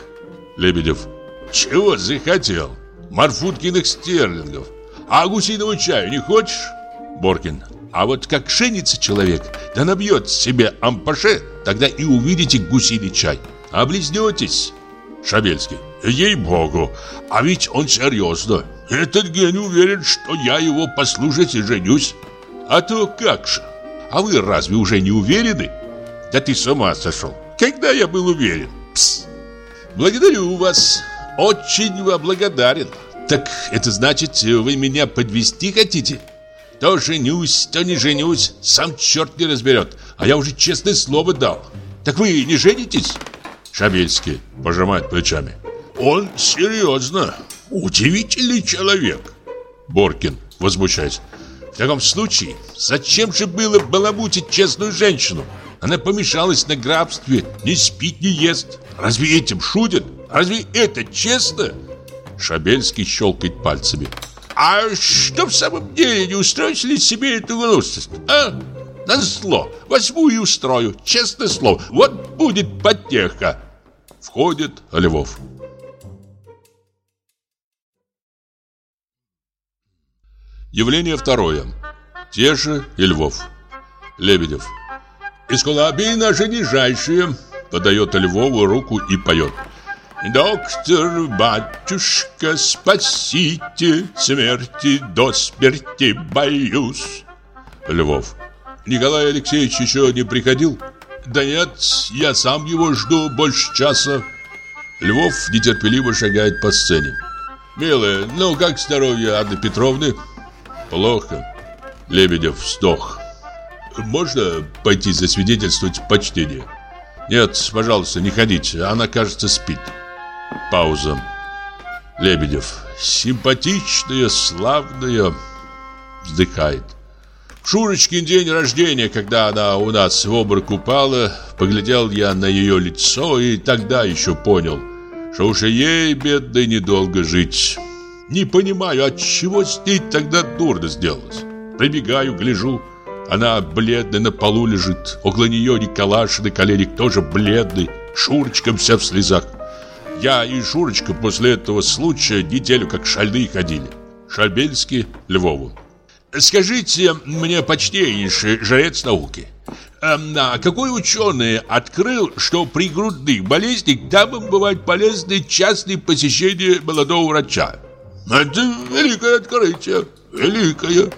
Лебедев. Чего захотел? Марфуткиных стерлингов. А гусиного чаю не хочешь? Боркин. А вот как женится человек, да набьет себе ампаше, тогда и увидите гусиный чай. Облизнетесь. Шабельский. Ей-богу, а ведь он серьезно. Этот гений уверен, что я его послушать и женюсь. А то как же? А вы разве уже не уверены? Да ты с ума сошел. Когда я был уверен? Пс. Благодарю вас. Очень вам благодарен. Так это значит, вы меня подвести хотите? То женюсь, то не женюсь, сам черт не разберет. А я уже честное слово дал. Так вы не женитесь? Шабельский пожимает плечами. Он серьезно. Удивительный человек. Боркин возмущаясь. В таком случае, зачем же было баламутить честную женщину? Она помешалась на грабстве, не спит, не ест. Разве этим шутят? Разве это честно? Шабельский щелкает пальцами. А что в самом деле не устроите ли себе эту гнусность, а? На зло. Возьму и устрою, честное слово. Вот будет потеха. Входит Львов. Явление второе. Те же и Львов. Лебедев. Искулаби наши нижайшие. Подает Львову руку и поет. Доктор, батюшка, спасите, смерти до смерти боюсь. Львов. Николай Алексеевич еще не приходил? Да нет, я сам его жду больше часа. Львов нетерпеливо шагает по сцене. Милая, ну как здоровье Анны Петровны? Плохо. Лебедев вздох. Можно пойти засвидетельствовать почтение? Нет, пожалуйста, не ходите, она, кажется, спит. Пауза. Лебедев. Симпатичная, славная. Вздыхает. Шурочкин день рождения, когда она у нас в обморок упала, поглядел я на ее лицо и тогда еще понял, что уж ей, бедной, недолго жить. Не понимаю, от чего с ней тогда дурно сделалось. Прибегаю, гляжу. Она бледная на полу лежит. Около нее Николаш на коленях тоже бледный. Шурочка вся в слезах. Я и Шурочка после этого случая неделю как шальные ходили. Шальбельский Львову. Скажите мне, почтеннейший жрец науки, а какой ученый открыл, что при грудных болезнях дамам бывает полезны частные посещения молодого врача? Это великое открытие, великое.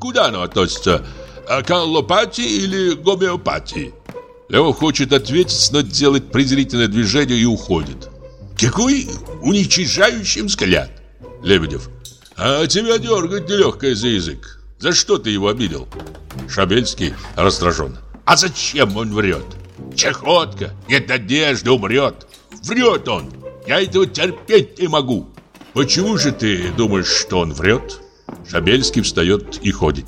Куда оно относится? А к аллопатии или гомеопатии? Лева хочет ответить, но делает презрительное движение и уходит. Какой уничижающий взгляд. Лебедев. А тебя дергать нелегкое за язык. За что ты его обидел? Шабельский раздражен. А зачем он врет? Чехотка, нет надежды, умрет. Врет он. Я этого терпеть не могу. Почему же ты думаешь, что он врет? Шабельский встает и ходит.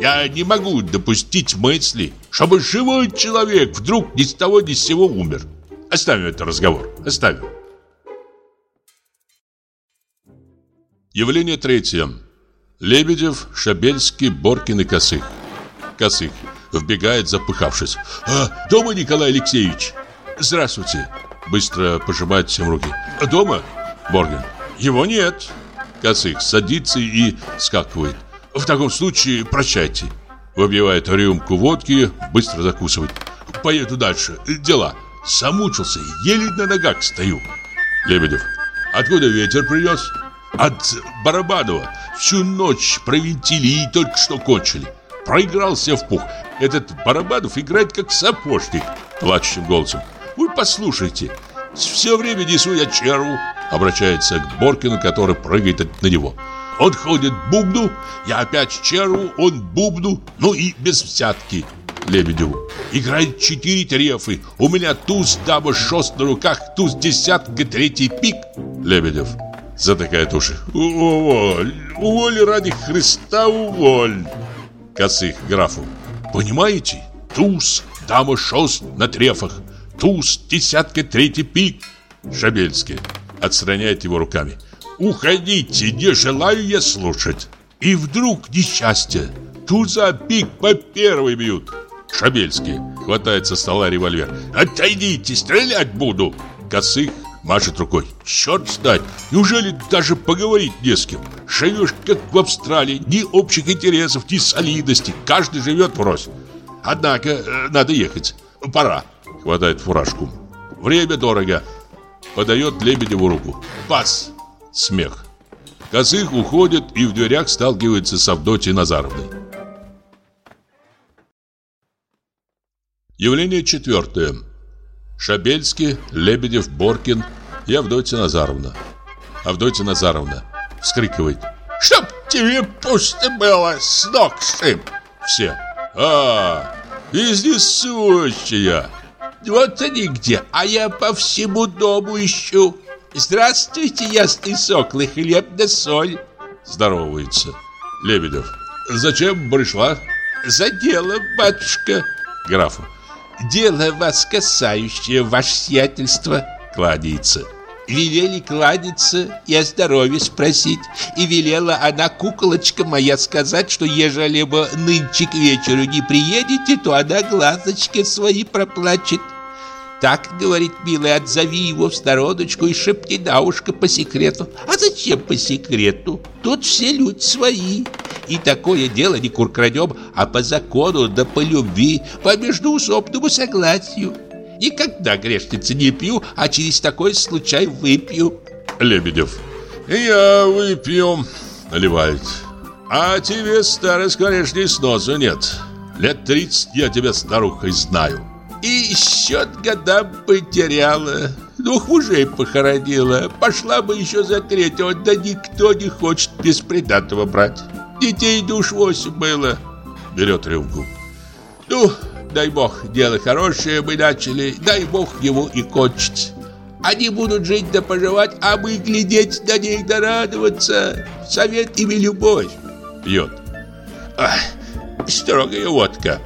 Я не могу допустить мысли, чтобы живой человек вдруг ни с того ни с сего умер. Оставим этот разговор. Оставим. Явление третье. Лебедев, Шабельский, Боркин и Косых. Косых. Вбегает, запыхавшись. «А, дома Николай Алексеевич?» «Здравствуйте!» Быстро пожимает всем руки. «Дома?» Боргин. «Его нет!» Косых садится и скакивает. «В таком случае прощайте!» Выбивает рюмку водки, быстро закусывает. «Поеду дальше. Дела. Замучился, еле на ногах стою!» Лебедев. «Откуда ветер принес?» «От Барабанова. Всю ночь провинтили и только что кончили. Проигрался в пух. Этот Барабанов играет как сапожник, плачущим голосом. Вы послушайте, все время несу я черву, обращается к Боркину, который прыгает на него. Он ходит бубну, я опять черву, он бубну, ну и без взятки. Лебедеву. Играет четыре трефы. У меня туз, дама, шест на руках, туз, десятка, третий пик. Лебедев затыкает уши. Уволь, уволь ради Христа, уволь. Косых графу. Понимаете? Туз, дама шост на трефах. Туз, десятка, третий пик. Шабельский отстраняет его руками. Уходите, не желаю я слушать. И вдруг несчастье. Туза пик по первой бьют. Шабельский хватает со стола револьвер. Отойдите, стрелять буду. Косых Машет рукой. Черт знает, неужели даже поговорить не с кем? Живешь как в Австралии, ни общих интересов, ни солидности. Каждый живет врозь. Однако, э, надо ехать. Пора. Хватает фуражку. Время дорого. Подает Лебедеву руку. Пас. Смех. Косых уходит и в дверях сталкивается с Авдотьей Назаровной. Явление четвертое. Шабельский, Лебедев, Боркин и Авдотья Назаровна. Авдотья Назаровна вскрикивает. «Чтоб тебе пусто было, с ног шип!» Все. «А, изнесущая!» «Вот они где, а я по всему дому ищу!» «Здравствуйте, ясный сокол хлеб да соль!» Здоровается. Лебедев. «Зачем пришла?» «За дело, батюшка!» Графу. Дело вас касающее, ваше сиятельство, кланяется. Велели кланяться и о здоровье спросить. И велела она, куколочка моя, сказать, что ежели бы нынче к вечеру не приедете, то она глазочки свои проплачет. Так, говорит, милый, отзови его в стороночку и шепни на ушко по секрету. А зачем по секрету? Тут все люди свои. И такое дело не куркрадем, а по закону, да по любви, по междуусобному согласию. Никогда, грешница, не пью, а через такой случай выпью. Лебедев. Я выпью, наливает. А тебе, старость, конечно, и сносу нет. Лет тридцать я тебя старухой знаю. И счет годам потеряла. Двух мужей похоронила. Пошла бы еще за третьего, да никто не хочет без предатого брать. Детей душ восемь было. Берет рюмку. Ну, дай бог, дело хорошее мы начали, дай бог его и кончить. Они будут жить да поживать, а мы глядеть на них да радоваться. Совет ими любовь. Пьет. Ах, строгая водка.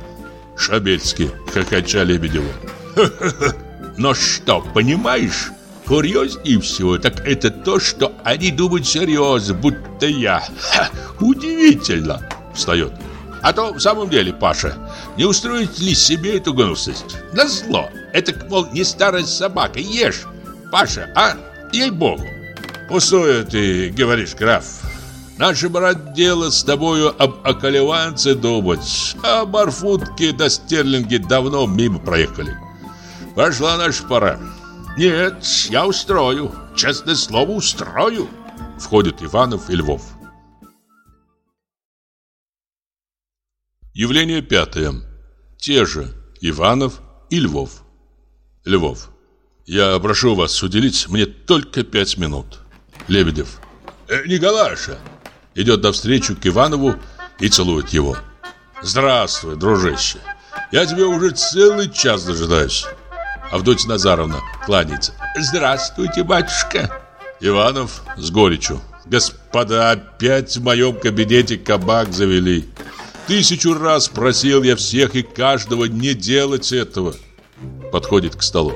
Шабельский, хохоча Лебедеву. Но что, понимаешь? Курьезнее всего, так это то, что они думают серьезно, будто я. Ха, удивительно. Встает. А то в самом деле, Паша, не устроить ли себе эту гнусность? На зло. Это, мол, не старая собака. Ешь, Паша, а? Ей-богу. Пустое ты говоришь, граф. Наше, брат, дело с тобою об околеванце думать. А барфутки да стерлинги давно мимо проехали. Пошла наша пора. Нет, я устрою. Честное слово, устрою. Входят Иванов и Львов. Явление пятое. Те же Иванов и Львов. Львов. Я прошу вас уделить мне только пять минут. Лебедев. Э, Николаша. Идет навстречу к Иванову и целует его. Здравствуй, дружище. Я тебя уже целый час дожидаюсь. Авдотья Назаровна кланяется. Здравствуйте, батюшка. Иванов с горечью. Господа, опять в моем кабинете кабак завели. Тысячу раз просил я всех и каждого не делать этого. Подходит к столу.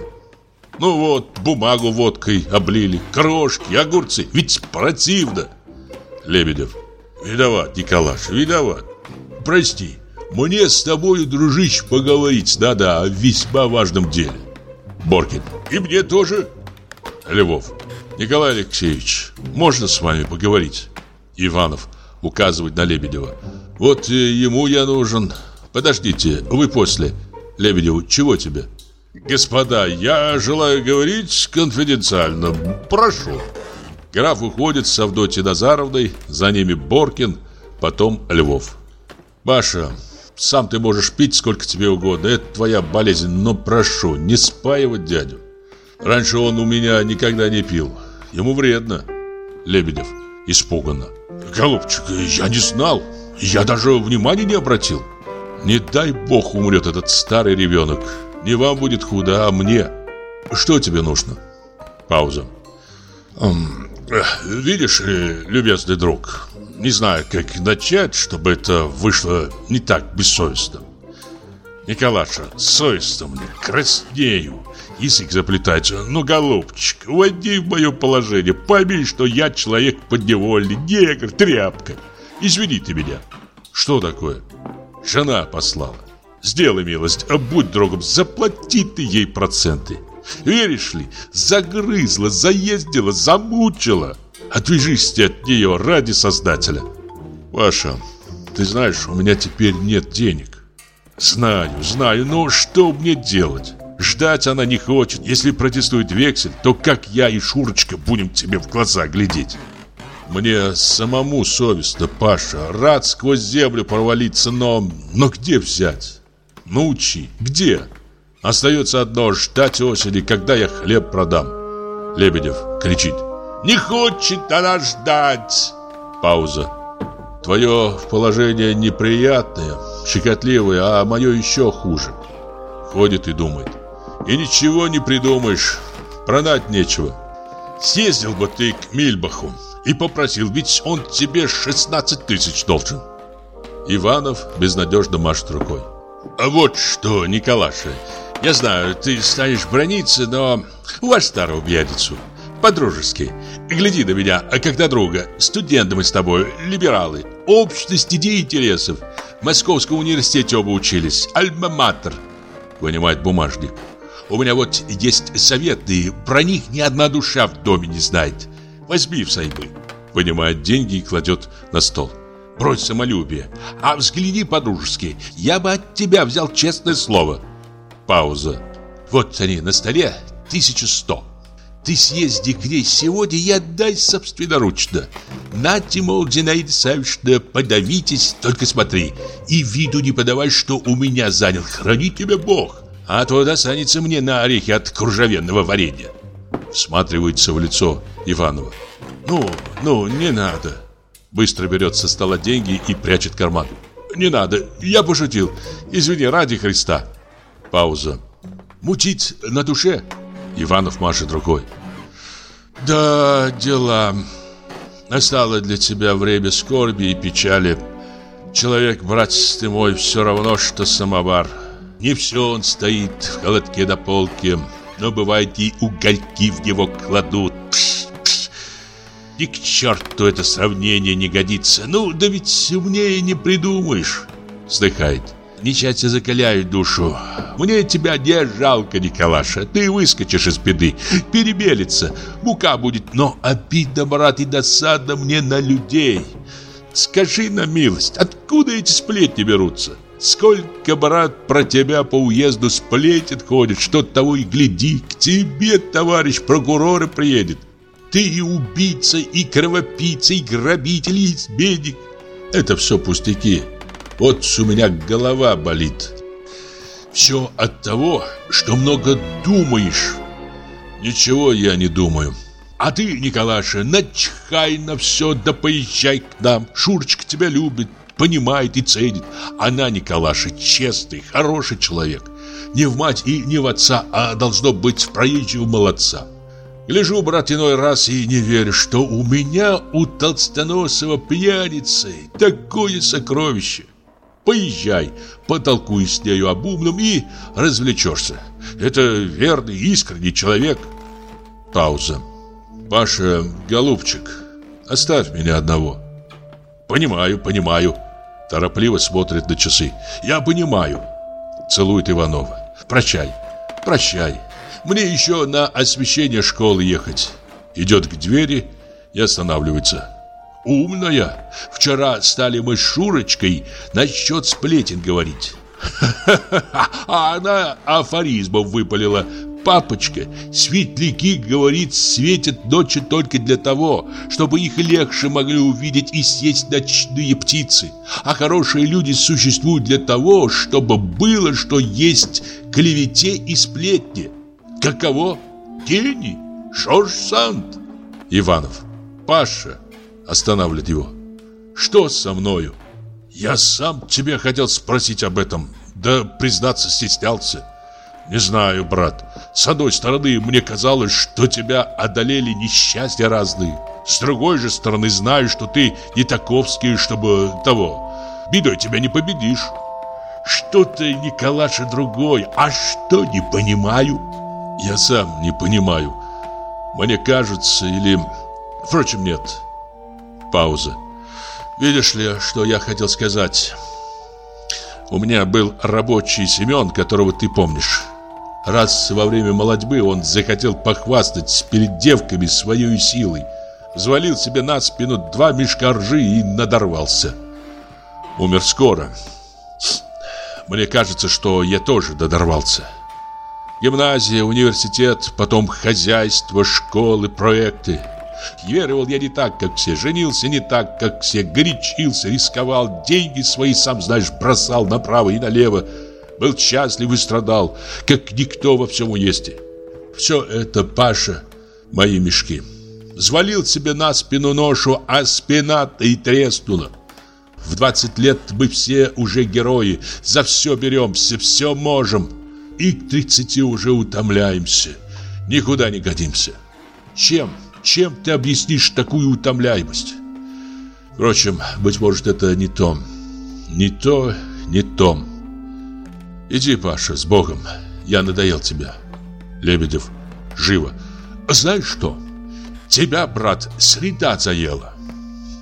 Ну вот, бумагу водкой облили, крошки, огурцы. Ведь противно. Лебедев. Виноват, Николаш, виноват. Прости, мне с тобою, дружище, поговорить надо о весьма важном деле. Боркин. И мне тоже. Львов. Николай Алексеевич, можно с вами поговорить? Иванов указывает на Лебедева. Вот э, ему я нужен. Подождите, вы после. Лебедеву, чего тебе? Господа, я желаю говорить конфиденциально. Прошу. Граф уходит с Авдотьей Назаровной, за ними Боркин, потом Львов. Маша, сам ты можешь пить сколько тебе угодно, это твоя болезнь, но прошу, не спаивать дядю. Раньше он у меня никогда не пил. Ему вредно. Лебедев испуганно. Голубчик, я не знал. Я даже внимания не обратил. Не дай бог умрет этот старый ребенок. Не вам будет худо, а мне. Что тебе нужно? Пауза. Видишь ли, любезный друг, не знаю, как начать, чтобы это вышло не так бессовестно. Николаша, совестно мне, краснею, язык заплетается. Ну, голубчик, войди в мое положение, пойми, что я человек подневольный, негр, тряпка. Извини ты меня. Что такое? Жена послала. Сделай милость, а будь другом, заплати ты ей проценты. Веришь ли, загрызла, заездила, замучила. Отвяжись от нее ради Создателя. Паша, ты знаешь, у меня теперь нет денег. Знаю, знаю, но что мне делать? Ждать она не хочет. Если протестует вексель, то как я и Шурочка будем тебе в глаза глядеть? Мне самому совестно, Паша. Рад сквозь землю провалиться, но... Но где взять? Научи. Где? Остается одно ждать осени, когда я хлеб продам. Лебедев кричит. Не хочет она ждать. Пауза. Твое положение неприятное, щекотливое, а мое еще хуже. Ходит и думает. И ничего не придумаешь. Продать нечего. Съездил бы ты к Мильбаху и попросил, ведь он тебе 16 тысяч должен. Иванов безнадежно машет рукой. А вот что, Николаша, я знаю, ты станешь брониться, но ваш старого пьяницу, по-дружески, гляди на меня, как на друга, студенты мы с тобой, либералы, общность идей и интересов, в Московском университете оба учились, альма-матер, вынимает бумажник. У меня вот есть советы, про них ни одна душа в доме не знает. Возьми в сайбы. Вынимает деньги и кладет на стол. Брось самолюбие. А взгляни по-дружески. Я бы от тебя взял честное слово. Пауза. Вот они на столе. Тысяча сто. Ты съезди к ней сегодня и отдай собственноручно. Нате, мол, Зинаида Савишна, подавитесь, только смотри. И виду не подавай, что у меня занял. Храни тебя Бог. А то достанется мне на орехи от кружевенного варенья. Всматривается в лицо Иванова. Ну, ну, не надо. Быстро берет со стола деньги и прячет карман. Не надо, я пошутил. Извини, ради Христа. Пауза. Мутить на душе? Иванов машет рукой. Да, дела. Настало для тебя время скорби и печали. Человек, братец ты мой, все равно, что самовар. Не все он стоит в холодке на полке, но бывает и угольки в него кладут. Пш, пш. И к черту это сравнение не годится. Ну, да ведь умнее не придумаешь. вздыхает. Несчастье закаляет душу. Мне тебя не жалко, Николаша. Ты выскочишь из беды, перебелится, мука будет. Но обидно, брат, и досада мне на людей. Скажи на милость, откуда эти сплетни берутся? Сколько, брат, про тебя по уезду сплетен ходит, что того и гляди, к тебе, товарищ прокурор, приедет. Ты и убийца, и кровопийца, и грабитель, и изменник. Это все пустяки. Вот у меня голова болит. Все от того, что много думаешь. Ничего я не думаю. А ты, Николаша, начхай на все, да поезжай к нам. Шурочка тебя любит, понимает и ценит. Она, Николаша, честный, хороший человек. Не в мать и не в отца, а должно быть в проезжего молодца. Гляжу, брат, иной раз и не верю, что у меня, у толстоносого пьяницы, такое сокровище. Поезжай, потолкуй с нею об умном и развлечешься. Это верный, искренний человек. Пауза. Паша, голубчик, оставь меня одного. Понимаю, понимаю. Торопливо смотрит на часы. Я понимаю. Целует Иванова. Прощай, прощай. Мне еще на освещение школы ехать. Идет к двери и останавливается. Умная. Вчера стали мы с Шурочкой насчет сплетен говорить. А она афоризмом выпалила. Папочка, светляки, говорит, светят ночи только для того, чтобы их легче могли увидеть и съесть ночные птицы. А хорошие люди существуют для того, чтобы было что есть клевете и сплетни. Каково? Тени? Жорж Санд? Иванов. Паша. Останавливает его. Что со мною? Я сам тебя хотел спросить об этом, да, признаться, стеснялся. Не знаю, брат. С одной стороны, мне казалось, что тебя одолели несчастья разные. С другой же стороны, знаю, что ты не таковский, чтобы того. Бедой тебя не победишь. Что ты, Николаша, другой, а что не понимаю? Я сам не понимаю. Мне кажется, или... Впрочем, нет. Пауза. Видишь ли, что я хотел сказать? У меня был рабочий Семен, которого ты помнишь. Раз во время молодьбы он захотел похвастать перед девками своей силой. Взвалил себе на спину два мешка ржи и надорвался. Умер скоро. Мне кажется, что я тоже додорвался. Гимназия, университет, потом хозяйство, школы, проекты. Веровал я не так, как все, женился не так, как все, горячился, рисковал, деньги свои, сам знаешь, бросал направо и налево. Был счастлив и страдал, как никто во всем уезде. Все это, Паша, мои мешки. Звалил себе на спину ношу, а спина-то и треснула. В 20 лет мы все уже герои, за все беремся, все можем. И к 30 уже утомляемся, никуда не годимся. Чем? Чем ты объяснишь такую утомляемость? Впрочем, быть может, это не то. Не то, не то. Иди, Паша, с Богом. Я надоел тебя. Лебедев. Живо. Знаешь что? Тебя, брат, среда заела.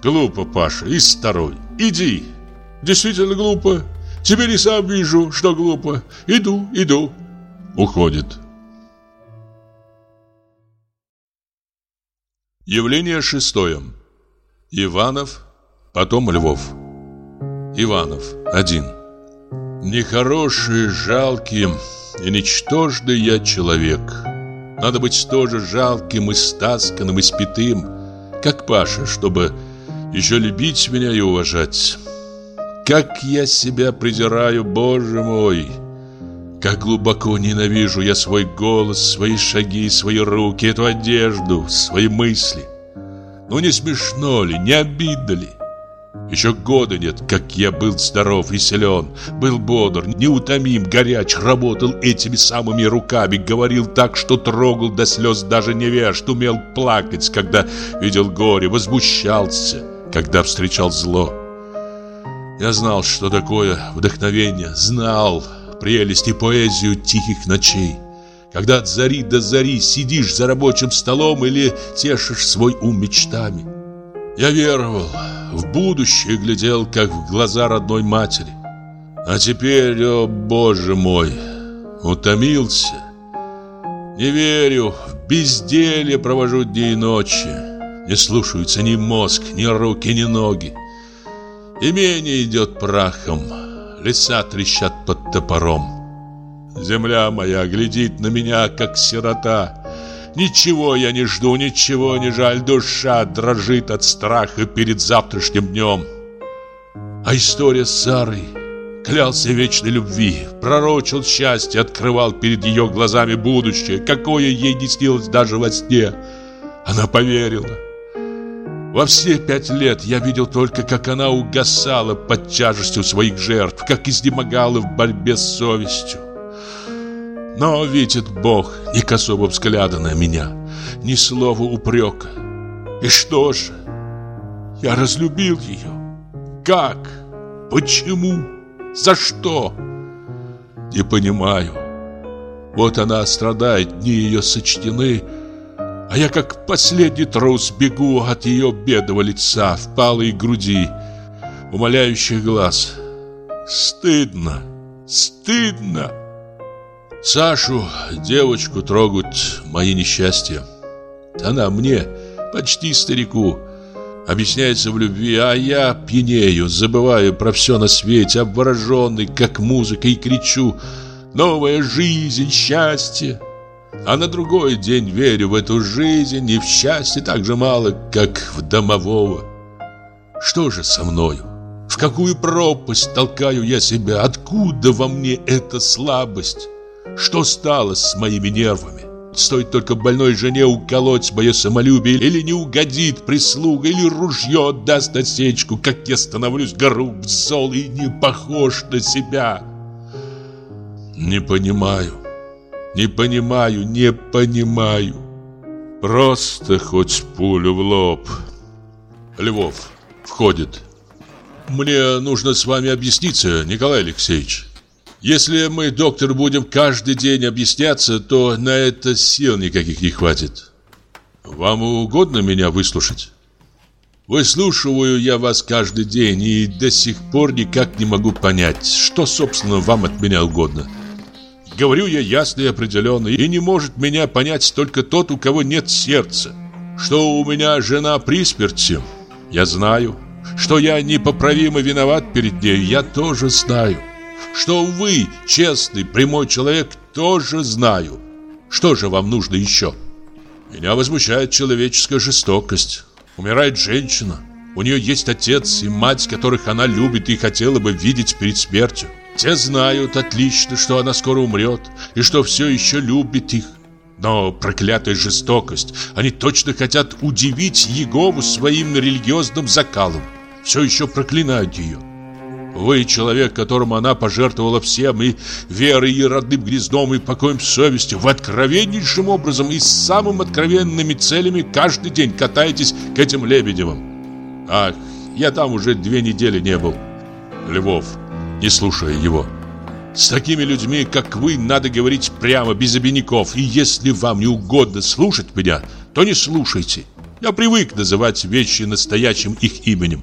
Глупо, Паша, и старой. Иди. Действительно глупо. Теперь и сам вижу, что глупо. Иду, иду. Уходит. Явление шестое. Иванов, потом Львов. Иванов, один. Нехороший, жалкий и ничтожный я человек. Надо быть тоже жалким и стасканным и спитым, как Паша, чтобы еще любить меня и уважать. Как я себя презираю, Боже мой! Как глубоко ненавижу я свой голос, свои шаги, свои руки, эту одежду, свои мысли. Ну не смешно ли, не обидно ли? Еще года нет, как я был здоров и силен, был бодр, неутомим, горяч, работал этими самыми руками, говорил так, что трогал до слез даже невежд, умел плакать, когда видел горе, возмущался, когда встречал зло. Я знал, что такое вдохновение, знал, прелесть и поэзию тихих ночей. Когда от зари до зари сидишь за рабочим столом или тешишь свой ум мечтами. Я веровал, в будущее глядел, как в глаза родной матери. А теперь, о боже мой, утомился. Не верю, в безделье провожу дни и ночи. Не слушаются ни мозг, ни руки, ни ноги. Имение идет прахом, леса трещат под топором. Земля моя глядит на меня, как сирота. Ничего я не жду, ничего не жаль, душа дрожит от страха перед завтрашним днем. А история с Сарой клялся вечной любви, пророчил счастье, открывал перед ее глазами будущее, какое ей не снилось даже во сне. Она поверила. Во все пять лет я видел только, как она угасала под тяжестью своих жертв, как изнемогала в борьбе с совестью. Но видит Бог ни косого взгляда на меня, ни слова упрека. И что же? Я разлюбил ее. Как? Почему? За что? Не понимаю. Вот она страдает, дни ее сочтены, а я как последний трус бегу от ее бедного лица, впалой груди, умоляющих глаз. Стыдно, стыдно. Сашу, девочку, трогают мои несчастья. Она мне, почти старику, объясняется в любви, а я пьянею, забываю про все на свете, обвороженный, как музыка, и кричу «Новая жизнь, счастье!» А на другой день верю в эту жизнь и в счастье так же мало, как в домового. Что же со мною? В какую пропасть толкаю я себя? Откуда во мне эта слабость? Что стало с моими нервами? Стоит только больной жене уколоть мое самолюбие Или не угодит прислуга, или ружье даст осечку Как я становлюсь груб, зол и не похож на себя Не понимаю, не понимаю, не понимаю Просто хоть пулю в лоб Львов входит Мне нужно с вами объясниться, Николай Алексеевич если мы, доктор, будем каждый день объясняться, то на это сил никаких не хватит. Вам угодно меня выслушать? Выслушиваю я вас каждый день и до сих пор никак не могу понять, что, собственно, вам от меня угодно. Говорю я ясно и определенно, и не может меня понять только тот, у кого нет сердца. Что у меня жена при смерти, я знаю. Что я непоправимо виноват перед ней, я тоже знаю что вы, честный, прямой человек, тоже знаю. Что же вам нужно еще? Меня возмущает человеческая жестокость. Умирает женщина. У нее есть отец и мать, которых она любит и хотела бы видеть перед смертью. Те знают отлично, что она скоро умрет и что все еще любит их. Но проклятая жестокость, они точно хотят удивить Егову своим религиозным закалом. Все еще проклинают ее. Вы человек, которому она пожертвовала всем, и верой, и родным гнездом, и покоем совести. Вы откровеннейшим образом и с самым откровенными целями каждый день катаетесь к этим Лебедевым. Ах, я там уже две недели не был. Львов, не слушая его. С такими людьми, как вы, надо говорить прямо, без обиняков. И если вам не угодно слушать меня, то не слушайте. Я привык называть вещи настоящим их именем.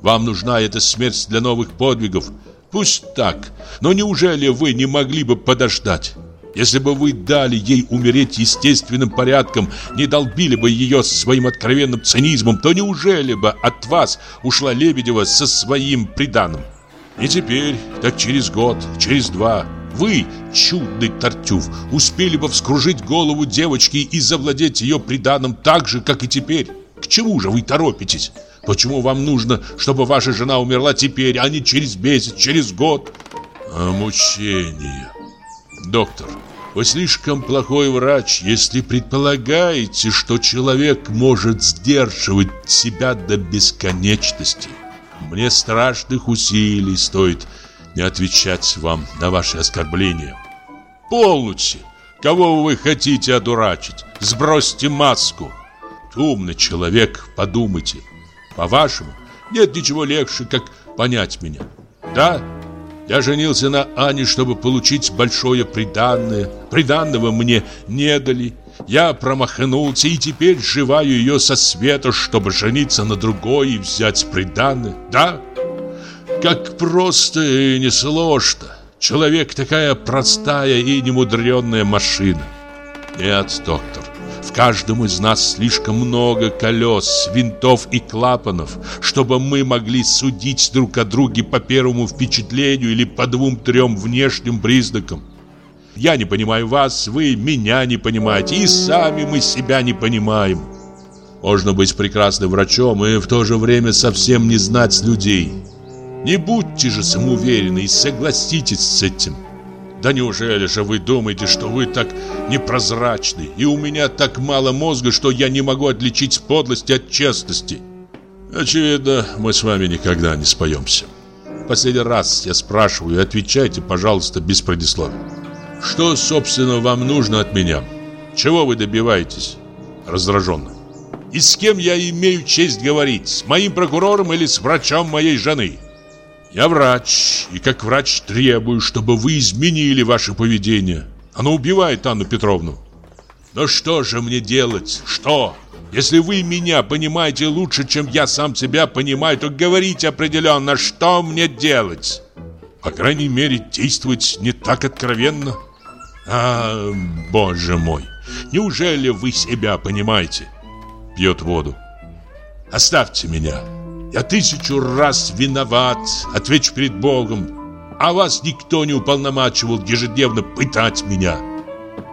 Вам нужна эта смерть для новых подвигов. Пусть так, но неужели вы не могли бы подождать? Если бы вы дали ей умереть естественным порядком, не долбили бы ее своим откровенным цинизмом, то неужели бы от вас ушла Лебедева со своим приданым? И теперь, так через год, через два, вы, чудный Тартюф, успели бы вскружить голову девочки и завладеть ее приданым так же, как и теперь. К чему же вы торопитесь? Почему вам нужно, чтобы ваша жена умерла теперь, а не через месяц, через год? Мучение. Доктор, вы слишком плохой врач, если предполагаете, что человек может сдерживать себя до бесконечности. Мне страшных усилий стоит не отвечать вам на ваши оскорбления. Полночи! Кого вы хотите одурачить? Сбросьте маску. Умный человек, подумайте. По-вашему, нет ничего легче, как понять меня. Да, я женился на Ане, чтобы получить большое приданное. Приданного мне не дали. Я промахнулся и теперь сживаю ее со света, чтобы жениться на другой и взять приданное. Да? Как просто и несложно. Человек такая простая и немудренная машина. Нет, доктор, в каждом из нас слишком много колес, винтов и клапанов, чтобы мы могли судить друг о друге по первому впечатлению или по двум-трем внешним признакам. Я не понимаю вас, вы меня не понимаете, и сами мы себя не понимаем. Можно быть прекрасным врачом и в то же время совсем не знать людей. Не будьте же самоуверены и согласитесь с этим. Да неужели же вы думаете, что вы так непрозрачны, и у меня так мало мозга, что я не могу отличить подлости от честности? Очевидно, мы с вами никогда не споемся. Последний раз я спрашиваю, отвечайте, пожалуйста, без предисловия. Что, собственно, вам нужно от меня? Чего вы добиваетесь? Раздраженно. И с кем я имею честь говорить? С моим прокурором или с врачом моей жены? Я врач, и как врач требую, чтобы вы изменили ваше поведение. Оно убивает Анну Петровну. Но что же мне делать? Что? Если вы меня понимаете лучше, чем я сам себя понимаю, то говорите определенно, что мне делать. По крайней мере, действовать не так откровенно. А, боже мой, неужели вы себя понимаете? Пьет воду. Оставьте меня. Я тысячу раз виноват, отвечу перед Богом. А вас никто не уполномачивал ежедневно пытать меня.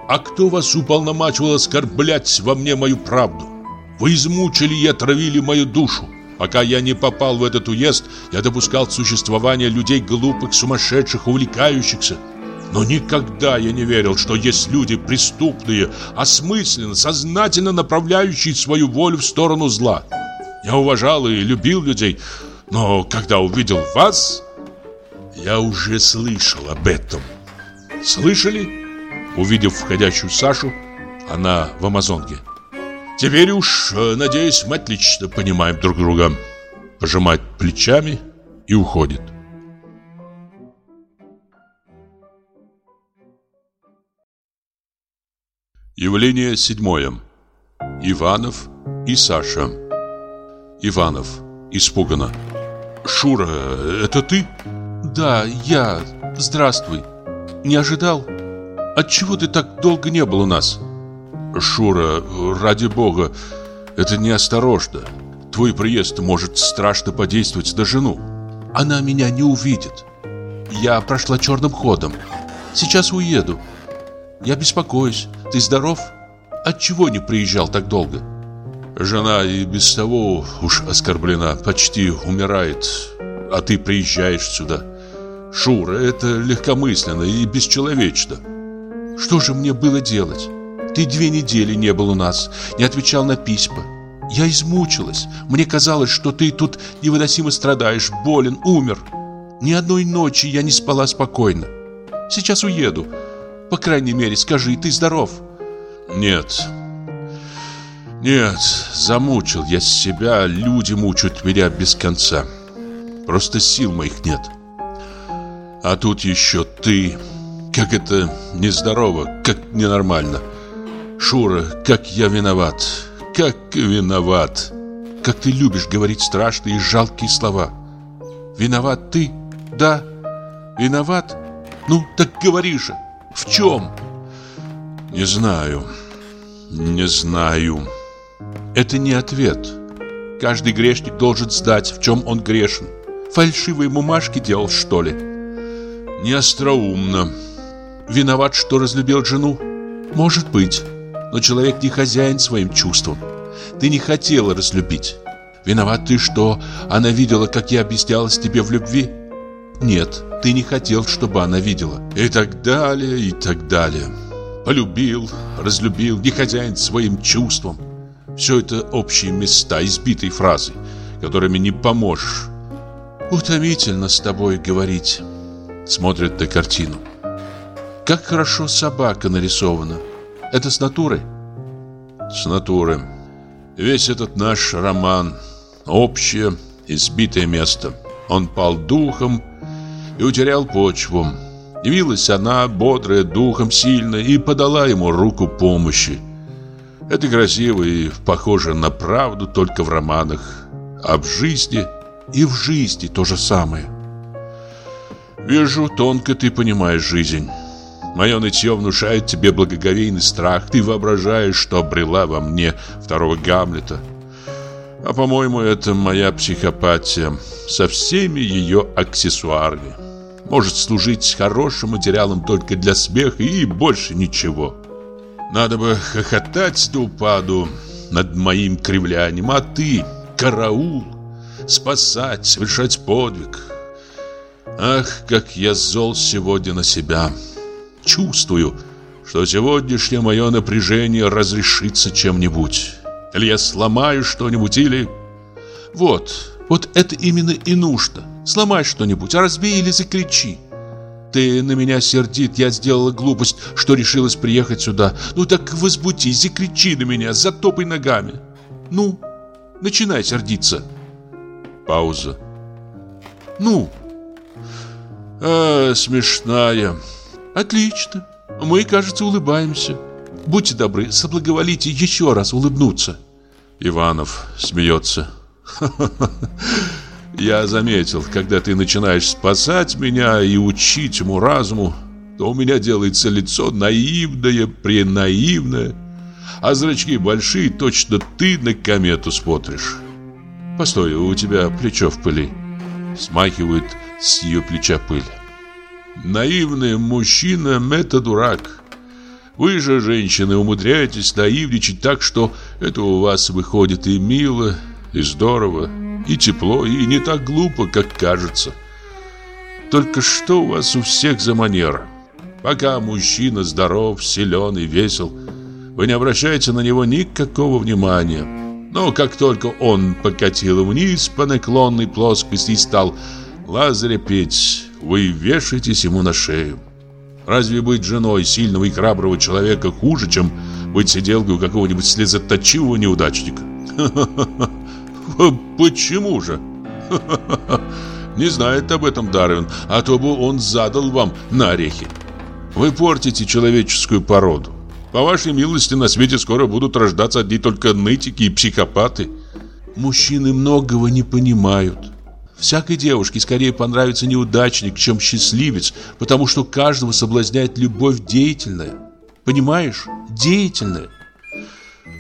А кто вас уполномачивал оскорблять во мне мою правду? Вы измучили и отравили мою душу. Пока я не попал в этот уезд, я допускал существование людей глупых, сумасшедших, увлекающихся. Но никогда я не верил, что есть люди преступные, осмысленно, сознательно направляющие свою волю в сторону зла. Я уважал и любил людей, но когда увидел вас, я уже слышал об этом. Слышали? Увидев входящую Сашу, она в Амазонке. Теперь уж, э, надеюсь, мы отлично понимаем друг друга. Пожимает плечами и уходит. Явление седьмое. Иванов и Саша. Иванов испуганно. Шура, это ты? Да, я. Здравствуй. Не ожидал? Отчего ты так долго не был у нас? Шура, ради бога, это неосторожно. Твой приезд может страшно подействовать на жену. Она меня не увидит. Я прошла черным ходом. Сейчас уеду. Я беспокоюсь. Ты здоров? Отчего не приезжал так долго? Жена и без того уж оскорблена, почти умирает, а ты приезжаешь сюда. Шура, это легкомысленно и бесчеловечно. Что же мне было делать? Ты две недели не был у нас, не отвечал на письма. Я измучилась. Мне казалось, что ты тут невыносимо страдаешь, болен, умер. Ни одной ночи я не спала спокойно. Сейчас уеду. По крайней мере, скажи, ты здоров? Нет, нет, замучил я себя, люди мучают меня без конца. Просто сил моих нет. А тут еще ты. Как это нездорово, как ненормально. Шура, как я виноват, как виноват. Как ты любишь говорить страшные и жалкие слова. Виноват ты? Да. Виноват? Ну, так говори же. В чем? Не знаю. Не знаю. Это не ответ. Каждый грешник должен знать, в чем он грешен. Фальшивые бумажки делал, что ли? Не остроумно. Виноват, что разлюбил жену? Может быть. Но человек не хозяин своим чувствам. Ты не хотела разлюбить. Виноват ты, что она видела, как я объяснялась тебе в любви? Нет, ты не хотел, чтобы она видела. И так далее, и так далее. Полюбил, разлюбил, не хозяин своим чувствам. Все это общие места, избитые фразы, которыми не поможешь. Утомительно с тобой говорить. Смотрит на картину. Как хорошо собака нарисована. Это с натуры? С натуры. Весь этот наш роман – общее, избитое место. Он пал духом и утерял почву. Явилась она, бодрая, духом сильная, и подала ему руку помощи. Это красиво и похоже на правду только в романах. А в жизни и в жизни то же самое. Вижу, тонко ты понимаешь жизнь. Мое нытье внушает тебе благоговейный страх. Ты воображаешь, что обрела во мне второго Гамлета. А по-моему, это моя психопатия со всеми ее аксессуарами. Может служить хорошим материалом только для смеха и больше ничего. Надо бы хохотать до упаду над моим кривлянием, а ты, караул, спасать, совершать подвиг. Ах, как я зол сегодня на себя. Чувствую, что сегодняшнее мое напряжение разрешится чем-нибудь. Или я сломаю что-нибудь, или... Вот, вот это именно и нужно. Сломай что-нибудь, а разбей или закричи. Ты на меня сердит, я сделала глупость, что решилась приехать сюда. Ну так возбудись, закричи на меня, затопай ногами. Ну, начинай сердиться. Пауза. Ну. А, смешная. Отлично. Мы, кажется, улыбаемся. Будьте добры, соблаговолите еще раз улыбнуться. Иванов смеется. Я заметил, когда ты начинаешь спасать меня и учить ему разуму, то у меня делается лицо наивное, пренаивное, а зрачки большие, точно ты на комету смотришь. Постой, у тебя плечо в пыли. Смахивает с ее плеча пыль. Наивный мужчина – это дурак. Вы же, женщины, умудряетесь наивничать так, что это у вас выходит и мило, и здорово, и тепло, и не так глупо, как кажется. Только что у вас у всех за манера? Пока мужчина здоров, силен и весел, вы не обращаете на него никакого внимания. Но как только он покатил вниз по наклонной плоскости и стал Лазаря петь, вы вешаетесь ему на шею. Разве быть женой сильного и храброго человека хуже, чем быть сиделкой у какого-нибудь слезоточивого неудачника? Почему же? Не знает об этом Дарвин, а то бы он задал вам на орехи. Вы портите человеческую породу. По вашей милости на свете скоро будут рождаться одни только нытики и психопаты. Мужчины многого не понимают. Всякой девушке скорее понравится неудачник, чем счастливец, потому что каждого соблазняет любовь деятельная. Понимаешь? Деятельная.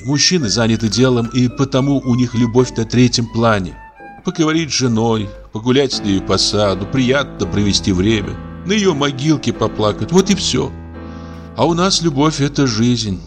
Мужчины заняты делом, и потому у них любовь на третьем плане. Поговорить с женой, погулять с ней по саду, приятно провести время, на ее могилке поплакать, вот и все. А у нас любовь – это жизнь.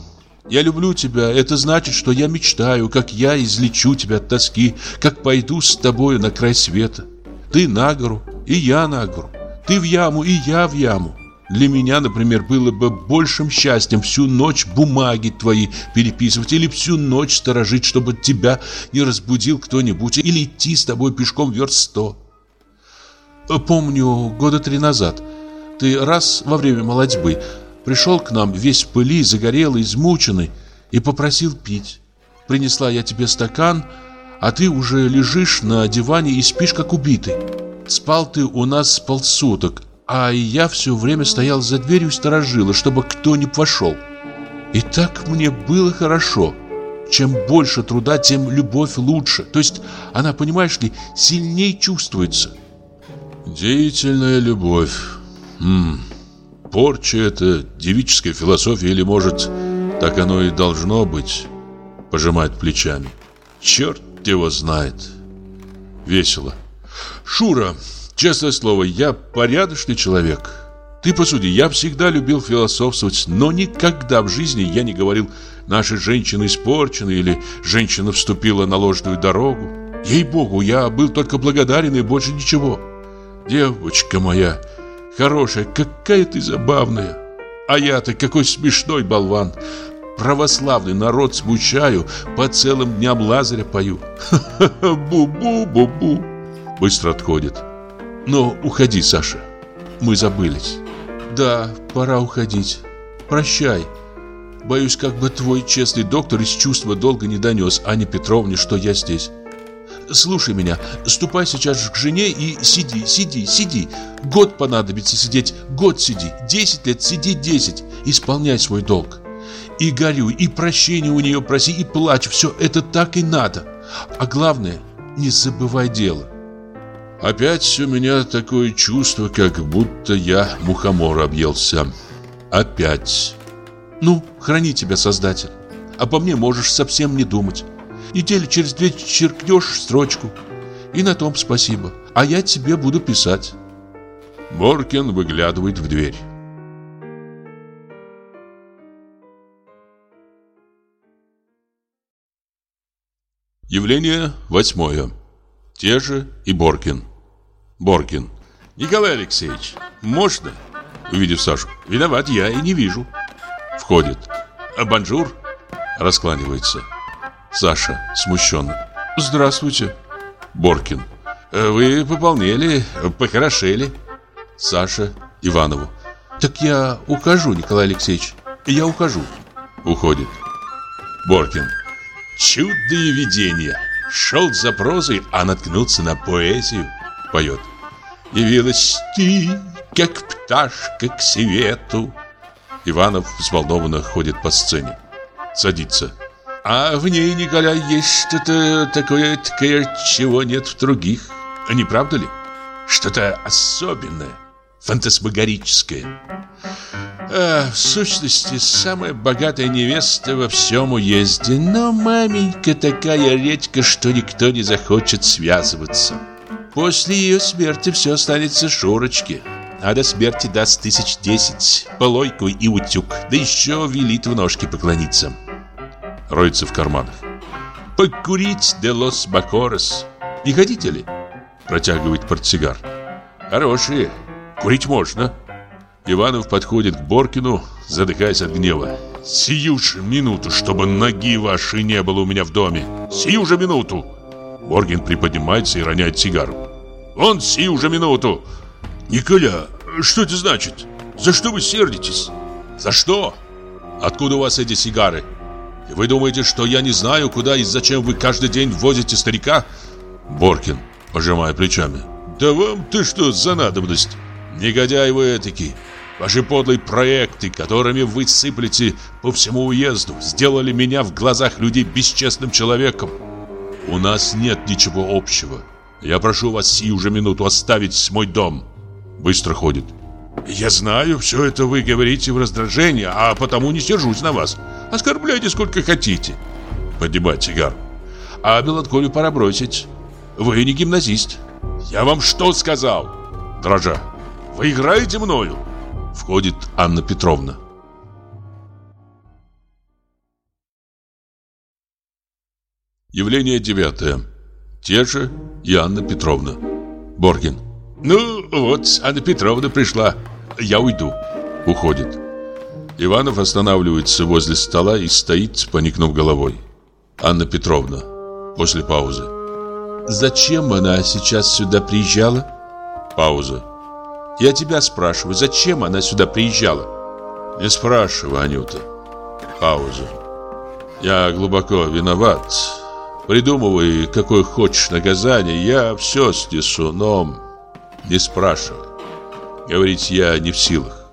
Я люблю тебя, это значит, что я мечтаю, как я излечу тебя от тоски, как пойду с тобою на край света. Ты на гору, и я на гору. Ты в яму, и я в яму. Для меня, например, было бы большим счастьем всю ночь бумаги твои переписывать или всю ночь сторожить, чтобы тебя не разбудил кто-нибудь, или идти с тобой пешком верст сто. Помню, года три назад ты раз во время молодьбы Пришел к нам весь в пыли, загорелый, измученный и попросил пить. Принесла я тебе стакан, а ты уже лежишь на диване и спишь как убитый. Спал ты у нас полсуток, а я все время стоял за дверью и сторожила, чтобы кто не вошел. И так мне было хорошо. Чем больше труда, тем любовь лучше. То есть она, понимаешь ли, сильнее чувствуется. Деятельная любовь. М порча это, девическая философия или, может, так оно и должно быть? Пожимает плечами. Черт его знает. Весело. Шура, честное слово, я порядочный человек. Ты посуди, я всегда любил философствовать, но никогда в жизни я не говорил «наши женщины испорчены» или «женщина вступила на ложную дорогу». Ей-богу, я был только благодарен и больше ничего. Девочка моя, Хорошая, какая ты забавная. А я-то какой смешной болван. Православный народ смущаю, по целым дням Лазаря пою. Бу-бу-бу-бу. Быстро отходит. Но уходи, Саша. Мы забылись. Да, пора уходить. Прощай. Боюсь, как бы твой честный доктор из чувства долго не донес Ане Петровне, что я здесь. Слушай меня, ступай сейчас к жене и сиди, сиди, сиди. Год понадобится сидеть, год сиди, десять лет сиди, десять. Исполняй свой долг. И горюй, и прощения у нее проси, и плачь. Все это так и надо. А главное, не забывай дело. Опять у меня такое чувство, как будто я мухомор объелся. Опять. Ну, храни тебя, Создатель. А по мне можешь совсем не думать. Недели через две черкнешь строчку. И на том спасибо. А я тебе буду писать. Боркин выглядывает в дверь. Явление восьмое. Те же и Боркин. Боркин. Николай Алексеевич, можно? Увидев Сашу. Виноват я и не вижу. Входит. А bonjour. Раскланивается. Саша смущенно. Здравствуйте. Боркин. Вы пополнели, похорошели. Саша Иванову. Так я ухожу, Николай Алексеевич. Я ухожу. Уходит. Боркин. Чудное видение. Шел за прозой, а наткнулся на поэзию. Поет. Явилась ты, как пташка к свету. Иванов взволнованно ходит по сцене. Садится. А в ней, Николай, есть что-то такое, такое, чего нет в других. Не правда ли? Что-то особенное, фантасмагорическое. А, в сущности, самая богатая невеста во всем уезде, но маменька такая редька, что никто не захочет связываться. После ее смерти все останется Шурочке, а до смерти даст тысяч десять, полойку и утюг, да еще велит в ножки поклониться. Роется в карманах. «Покурить де лос бакорос. Не хотите ли?» Протягивает портсигар. «Хорошие. Курить можно». Иванов подходит к Боркину, задыхаясь от гнева. «Сию же минуту, чтобы ноги вашей не было у меня в доме! Сию же минуту!» Боркин приподнимается и роняет сигару. «Он сию же минуту!» «Николя, что это значит? За что вы сердитесь?» «За что? Откуда у вас эти сигары? Вы думаете, что я не знаю, куда и зачем вы каждый день возите старика?» Боркин, пожимая плечами. «Да вам ты что за надобность? Негодяй вы этакий! Ваши подлые проекты, которыми вы сыплете по всему уезду, сделали меня в глазах людей бесчестным человеком. У нас нет ничего общего. Я прошу вас сию же минуту оставить мой дом. Быстро ходит. Я знаю, все это вы говорите в раздражении, а потому не сержусь на вас. Оскорбляйте сколько хотите. Поднимать сигар. А меланхолию пора бросить. Вы не гимназист. Я вам что сказал? Дрожа. Вы играете мною? Входит Анна Петровна. Явление девятое. Те же и Анна Петровна. Боргин. Ну, вот, Анна Петровна пришла. Я уйду. Уходит. Иванов останавливается возле стола и стоит, поникнув головой. Анна Петровна. После паузы. Зачем она сейчас сюда приезжала? Пауза. Я тебя спрашиваю, зачем она сюда приезжала? Не спрашивай, Анюта. Пауза. Я глубоко виноват. Придумывай, какое хочешь наказание, я все снесу, но не спрашивай. Говорить я не в силах.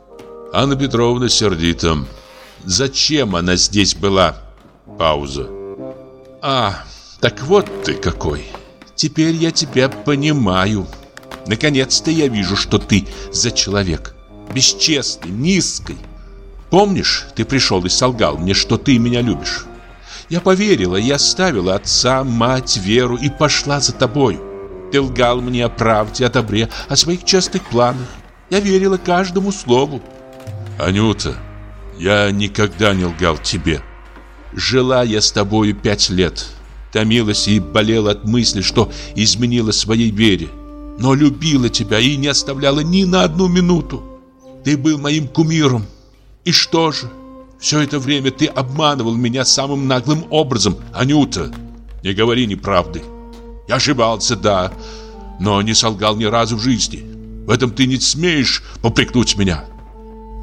Анна Петровна сердита. Зачем она здесь была? Пауза. А, так вот ты какой. Теперь я тебя понимаю. Наконец-то я вижу, что ты за человек. Бесчестный, низкий. Помнишь, ты пришел и солгал мне, что ты меня любишь? Я поверила, я оставила отца, мать, веру и пошла за тобою. Ты лгал мне о правде, о добре, о своих честных планах. Я верила каждому слову. Анюта, я никогда не лгал тебе. Жила я с тобою пять лет. Томилась и болела от мысли, что изменила своей вере. Но любила тебя и не оставляла ни на одну минуту. Ты был моим кумиром. И что же? Все это время ты обманывал меня самым наглым образом, Анюта. Не говори неправды. Я ошибался, да, но не солгал ни разу в жизни. В этом ты не смеешь попрекнуть меня.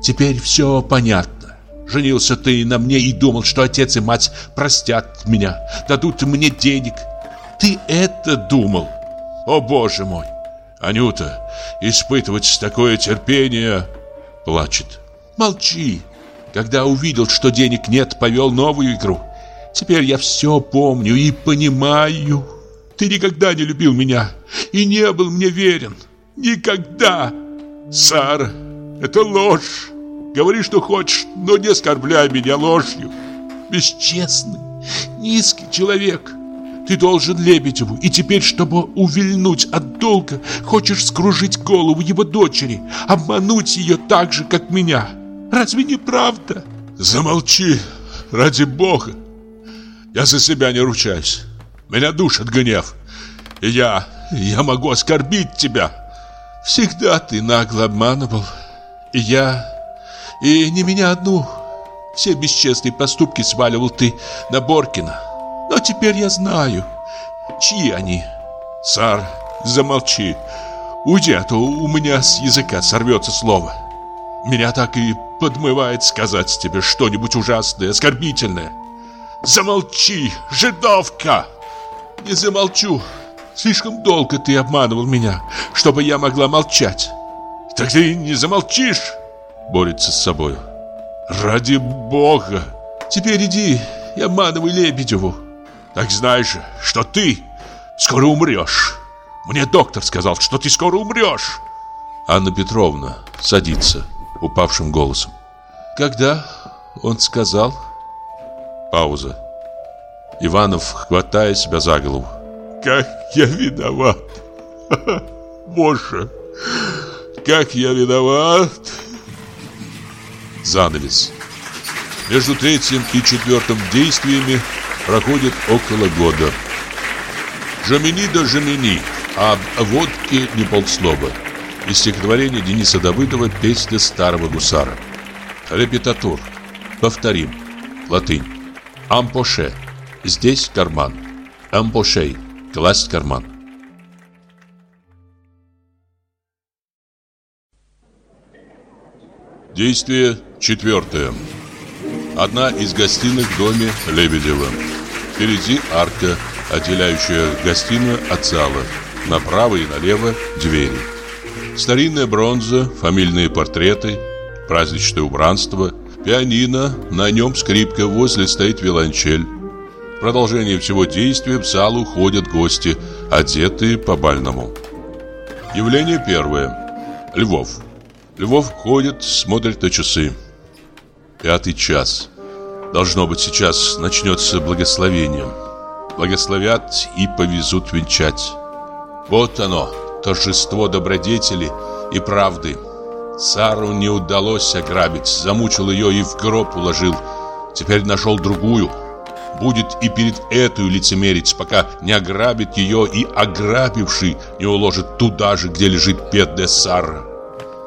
Теперь все понятно. Женился ты на мне и думал, что отец и мать простят меня, дадут мне денег. Ты это думал? О, боже мой! Анюта, испытывать такое терпение... Плачет. Молчи. Когда увидел, что денег нет, повел новую игру. Теперь я все помню и понимаю. Ты никогда не любил меня и не был мне верен. Никогда. Сара, это ложь. Говори, что хочешь, но не оскорбляй меня ложью. Бесчестный, низкий человек. Ты должен Лебедеву, и теперь, чтобы увильнуть от долга, хочешь скружить голову его дочери, обмануть ее так же, как меня. Разве не правда? Замолчи, ради бога. Я за себя не ручаюсь. Меня душит гнев. И я, я могу оскорбить тебя. Всегда ты нагло обманывал. И я, и не меня одну. Все бесчестные поступки сваливал ты на Боркина. Но теперь я знаю, чьи они. Сар, замолчи. Уйди, а то у меня с языка сорвется слово. Меня так и подмывает сказать тебе что-нибудь ужасное, оскорбительное. Замолчи, жидовка! Не замолчу. Слишком долго ты обманывал меня, чтобы я могла молчать. Так ты не замолчишь? Борется с собой. Ради бога. Теперь иди и обманывай Лебедеву. Так знаешь, что ты скоро умрешь. Мне доктор сказал, что ты скоро умрешь. Анна Петровна садится упавшим голосом. Когда он сказал? Пауза. Иванов, хватая себя за голову. Как я виноват. Боже, как я виноват. Занавес. Между третьим и четвертым действиями проходит около года. Жамини да Жамини, об водке не полслова. Из стихотворения Дениса Давыдова «Песня старого гусара». Репетатур. Повторим. Латынь. Ампоше. Здесь карман. Ампошей. Класть карман. Действие четвертое. Одна из гостиных в доме Лебедева. Впереди арка, отделяющая гостиную от зала. Направо и налево двери. Старинная бронза, фамильные портреты, праздничное убранство, пианино, на нем скрипка, возле стоит виолончель. В продолжение всего действия в залу ходят гости, одетые по-бальному. Явление первое. Львов. Львов ходит, смотрит на часы. Пятый час. Должно быть, сейчас начнется благословение. Благословят и повезут венчать. Вот оно, торжество добродетели и правды. Сару не удалось ограбить, замучил ее и в гроб уложил. Теперь нашел другую. Будет и перед эту лицемерить, пока не ограбит ее и ограбивший не уложит туда же, где лежит бедная Сара.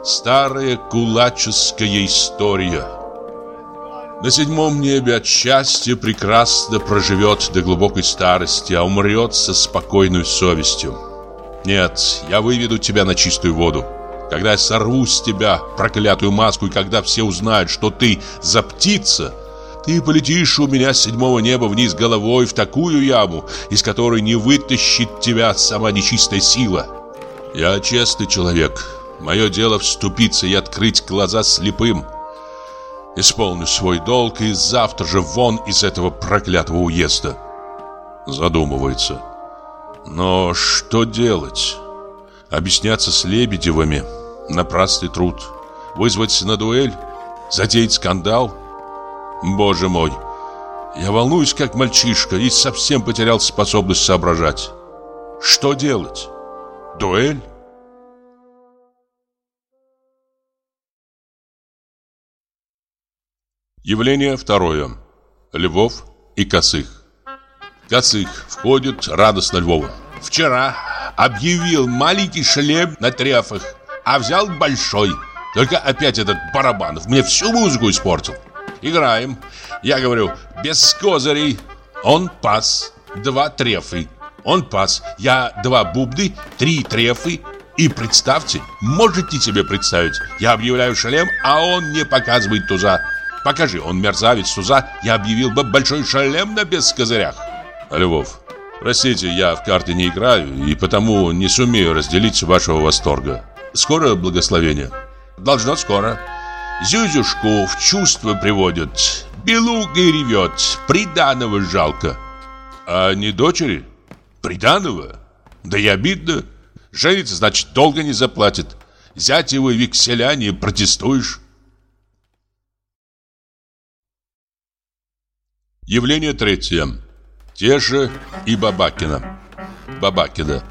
Старая кулаческая история. На седьмом небе от счастья прекрасно проживет до глубокой старости, а умрет со спокойной совестью. Нет, я выведу тебя на чистую воду. Когда я сорву с тебя проклятую маску, и когда все узнают, что ты за птица, ты полетишь у меня с седьмого неба вниз головой в такую яму, из которой не вытащит тебя сама нечистая сила. Я честный человек. Мое дело вступиться и открыть глаза слепым. Исполню свой долг и завтра же вон из этого проклятого уезда. Задумывается. Но что делать? Объясняться с Лебедевыми – напрасный труд. Вызвать на дуэль? Затеять скандал? Боже мой! Я волнуюсь, как мальчишка, и совсем потерял способность соображать. Что делать? Дуэль? Явление второе. Львов и Косых. Косых входит радостно Львову. Вчера объявил маленький шлем на трефах, а взял большой. Только опять этот Барабанов мне всю музыку испортил. Играем. Я говорю, без козырей. Он пас. Два трефы. Он пас. Я два бубны, три трефы. И представьте, можете себе представить, я объявляю шлем, а он не показывает туза. Покажи, он мерзавец туза, я объявил бы большой шлем на без козырях. Львов, простите, я в карты не играю и потому не сумею разделить вашего восторга. Скоро благословение? Должно скоро. Зюзюшку в чувство приводят. Белугой ревет, приданого жалко. А не дочери? Приданого? Да и обидно. Женится, значит, долго не заплатит. Зять его векселя не протестуешь. Явление третье. Теша и Бабакина. Бабакина.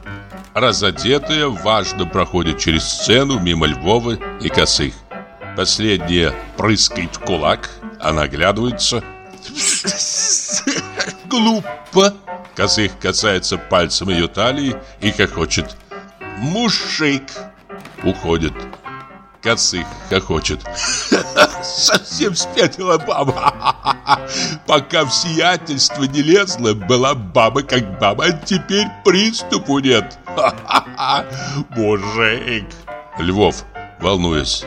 Разодетая, важно проходит через сцену мимо Львова и Косых. Последняя прыскает в кулак, она оглядывается. Глупо. Косых касается пальцем ее талии и хохочет. Мужик. Уходит. Косых хохочет. Совсем спятила баба. Пока в сиятельство не лезла, была баба как баба, а теперь приступу нет. Мужик. Львов, волнуясь.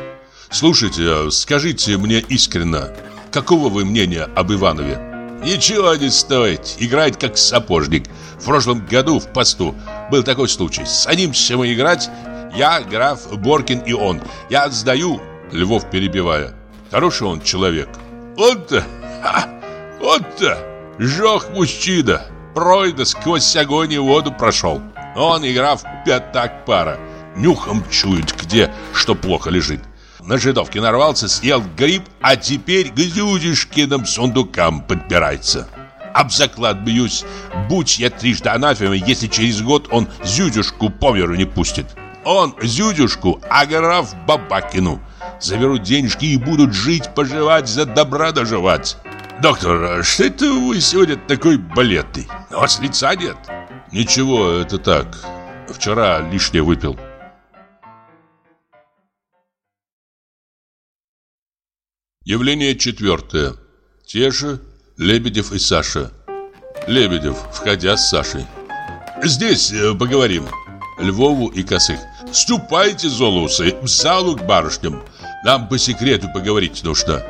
Слушайте, скажите мне искренно, какого вы мнения об Иванове? Ничего не стоит, играет как сапожник. В прошлом году в посту был такой случай. Садимся мы играть, я, граф Боркин и он. Я сдаю, Львов перебивая. Хороший он человек. Он-то, он-то, жёг мужчина. Пройда сквозь огонь и воду прошел. Он и граф пятак пара. Нюхом чует, где что плохо лежит. На жидовке нарвался, съел гриб, а теперь к Зюзюшкиным сундукам подбирается. Об заклад бьюсь, будь я трижды анафема, если через год он Зюзюшку по миру не пустит. Он Зюзюшку, а граф Бабакину. Заберут денежки и будут жить, поживать, за добра доживать. Доктор, что это вы сегодня такой балетный? У вас лица нет? Ничего, это так. Вчера лишнее выпил. Явление четвертое. Те же Лебедев и Саша. Лебедев, входя с Сашей. Здесь э, поговорим. Львову и Косых. Ступайте, золусы, в залу к барышням. Нам по секрету поговорить нужно.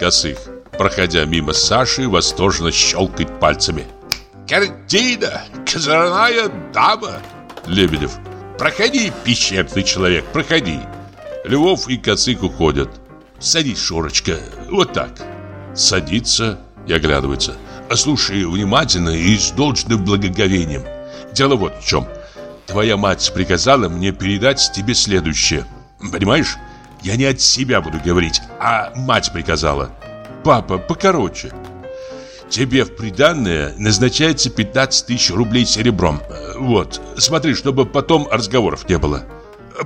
Косых, проходя мимо Саши, восторженно щелкает пальцами. Картина! Козырная дама! Лебедев. Проходи, пещерный человек, проходи. Львов и Косых уходят. Садись, Шурочка, вот так. Садится и оглядывается. Слушай внимательно и с должным благоговением. Дело вот в чем. Твоя мать приказала мне передать тебе следующее. Понимаешь? Я не от себя буду говорить, а мать приказала. Папа, покороче. Тебе в приданное назначается 15 тысяч рублей серебром. Вот, смотри, чтобы потом разговоров не было.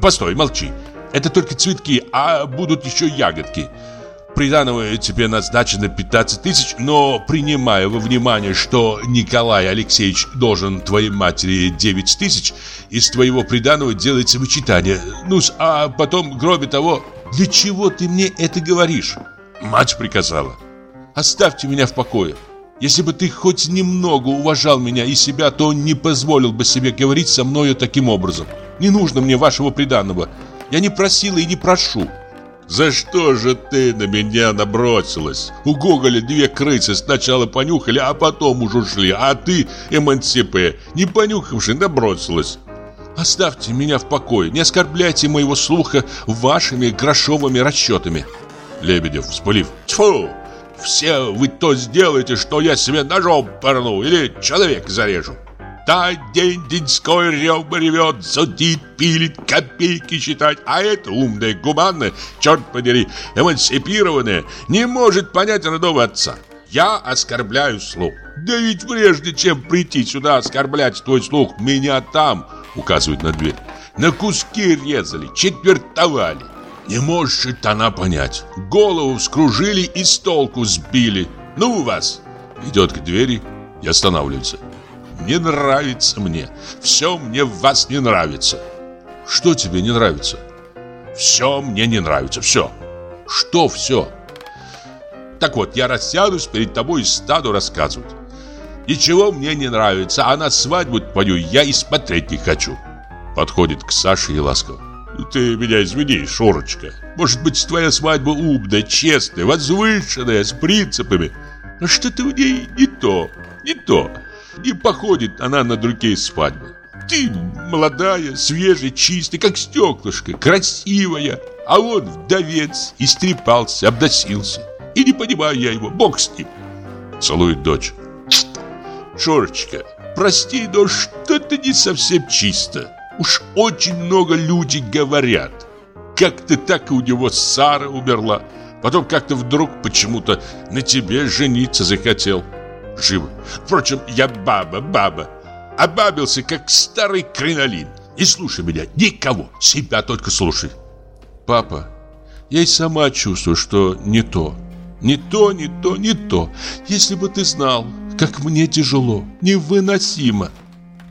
Постой, молчи. Это только цветки, а будут еще ягодки. Приданого тебе назначено 15 тысяч, но принимая во внимание, что Николай Алексеевич должен твоей матери 9 тысяч, из твоего приданого делается вычитание. ну а потом, кроме того, для чего ты мне это говоришь? Мать приказала. Оставьте меня в покое. Если бы ты хоть немного уважал меня и себя, то не позволил бы себе говорить со мною таким образом. Не нужно мне вашего приданого. Я не просила и не прошу. За что же ты на меня набросилась? У Гоголя две крысы сначала понюхали, а потом уж ушли. А ты, эмансипе, не понюхавши, набросилась. Оставьте меня в покое, не оскорбляйте моего слуха вашими грошовыми расчетами. Лебедев, вспылив. Тьфу! Все вы то сделаете, что я себе ножом порну или человек зарежу. Да, день деньской рев ревет, судит, пилит, копейки считать, а это умная, гуманная, черт подери, эмансипированная, не может понять родного отца. Я оскорбляю слух. Да ведь прежде чем прийти сюда оскорблять твой слух, меня там, указывает на дверь, на куски резали, четвертовали. Не может она понять. Голову вскружили и с толку сбили. Ну вас! Идет к двери и останавливается. Не нравится мне. Все мне в вас не нравится. Что тебе не нравится? Все мне не нравится, все. Что все? Так вот, я рассядусь перед тобой и стану рассказывать. Ничего мне не нравится, а на свадьбу твою я и смотреть не хочу. Подходит к Саше и ласково. Ты меня извини, Шурочка. Может быть, твоя свадьба умная, честная, возвышенная, с принципами. Но что-то в ней не то, не то. Не походит она на другие свадьбы. Ты молодая, свежая, чистая, как стеклышко, красивая. А он вдовец, истрепался, обносился. И не понимаю я его, бог с ним. Целует дочь. Шурочка, прости, но что-то не совсем чисто. Уж очень много людей говорят. Как-то так и у него Сара умерла. Потом как-то вдруг почему-то на тебе жениться захотел. Живо. Впрочем, я баба, баба. Обабился, как старый кринолин. Не слушай меня, никого, себя только слушай. Папа, я и сама чувствую, что не то. Не то, не то, не то. Если бы ты знал, как мне тяжело, невыносимо.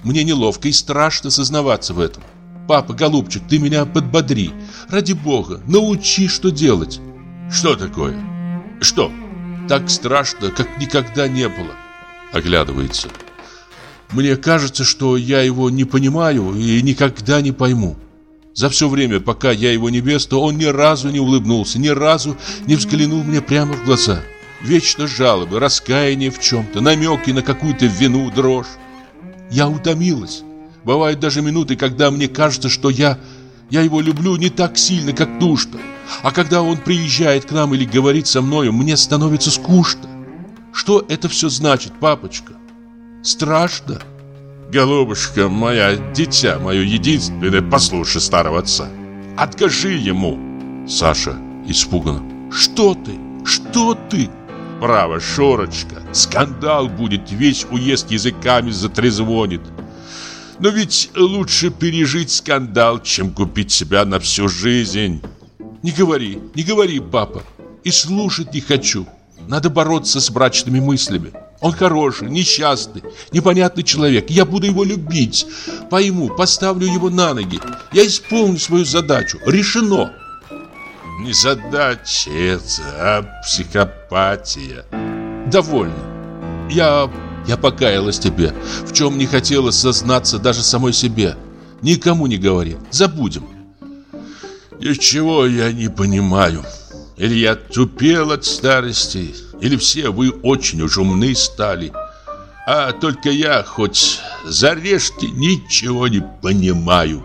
Мне неловко и страшно сознаваться в этом. Папа, голубчик, ты меня подбодри. Ради бога, научи, что делать. Что такое? Что? Так страшно, как никогда не было. Оглядывается. Мне кажется, что я его не понимаю и никогда не пойму. За все время, пока я его невеста, он ни разу не улыбнулся, ни разу не взглянул мне прямо в глаза. Вечно жалобы, раскаяние в чем-то, намеки на какую-то вину, дрожь. Я утомилась. Бывают даже минуты, когда мне кажется, что я, я его люблю не так сильно, как нужно. А когда он приезжает к нам или говорит со мною, мне становится скучно. Что это все значит, папочка? Страшно. Голубушка моя, дитя мое единственное, послушай старого отца. Откажи ему. Саша испуганно. Что ты? Что ты? Право, Шорочка, скандал будет, весь уезд языками затрезвонит. Но ведь лучше пережить скандал, чем купить себя на всю жизнь. Не говори, не говори, папа. И слушать не хочу. Надо бороться с брачными мыслями. Он хороший, несчастный, непонятный человек. Я буду его любить. Пойму, поставлю его на ноги. Я исполню свою задачу. Решено. Не задача это, а психопатия. Довольно. Я я покаялась тебе, в чем не хотела сознаться даже самой себе. Никому не говори, забудем. Ничего я не понимаю. Или я тупел от старости, или все вы очень уж умны стали. А только я, хоть зарежьте, ничего не понимаю.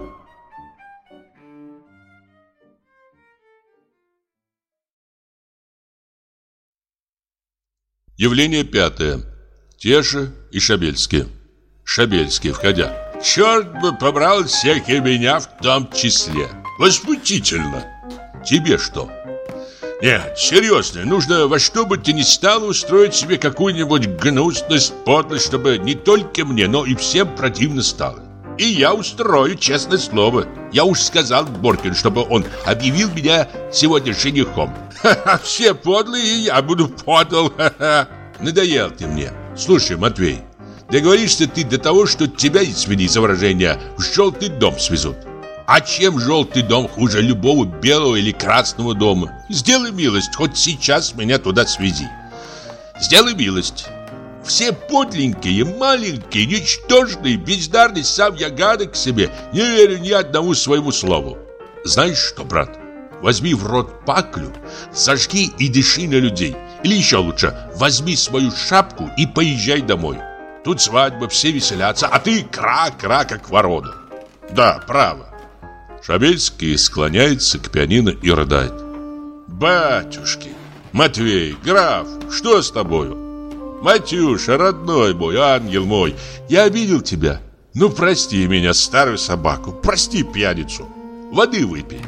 Явление пятое. Те же и Шабельские. Шабельский, входя. Черт бы побрал всех и меня в том числе. Возмутительно. Тебе что? Нет, серьезно, нужно во что бы ты ни стало устроить себе какую-нибудь гнусность, подлость, чтобы не только мне, но и всем противно стало. И я устрою, честное слово. Я уж сказал Боркин, чтобы он объявил меня сегодня женихом. Ха-ха, все подлые, и я буду подл. Ха-ха. Надоел ты мне. Слушай, Матвей, договоришься ты до того, что тебя, извини за выражение, в желтый дом свезут. А чем желтый дом хуже любого белого или красного дома? Сделай милость, хоть сейчас меня туда свези. Сделай милость. Все подленькие, маленькие, ничтожные, бездарные, сам я гадок себе, не верю ни одному своему слову. Знаешь что, брат, возьми в рот паклю, зажги и дыши на людей. Или еще лучше, возьми свою шапку и поезжай домой. Тут свадьба, все веселятся, а ты кра-кра, как ворона. Да, право. Шабельский склоняется к пианино и рыдает. «Батюшки! Матвей, граф, что с тобою? Матюша, родной мой, ангел мой, я обидел тебя. Ну, прости меня, старую собаку, прости пьяницу. Воды выпей».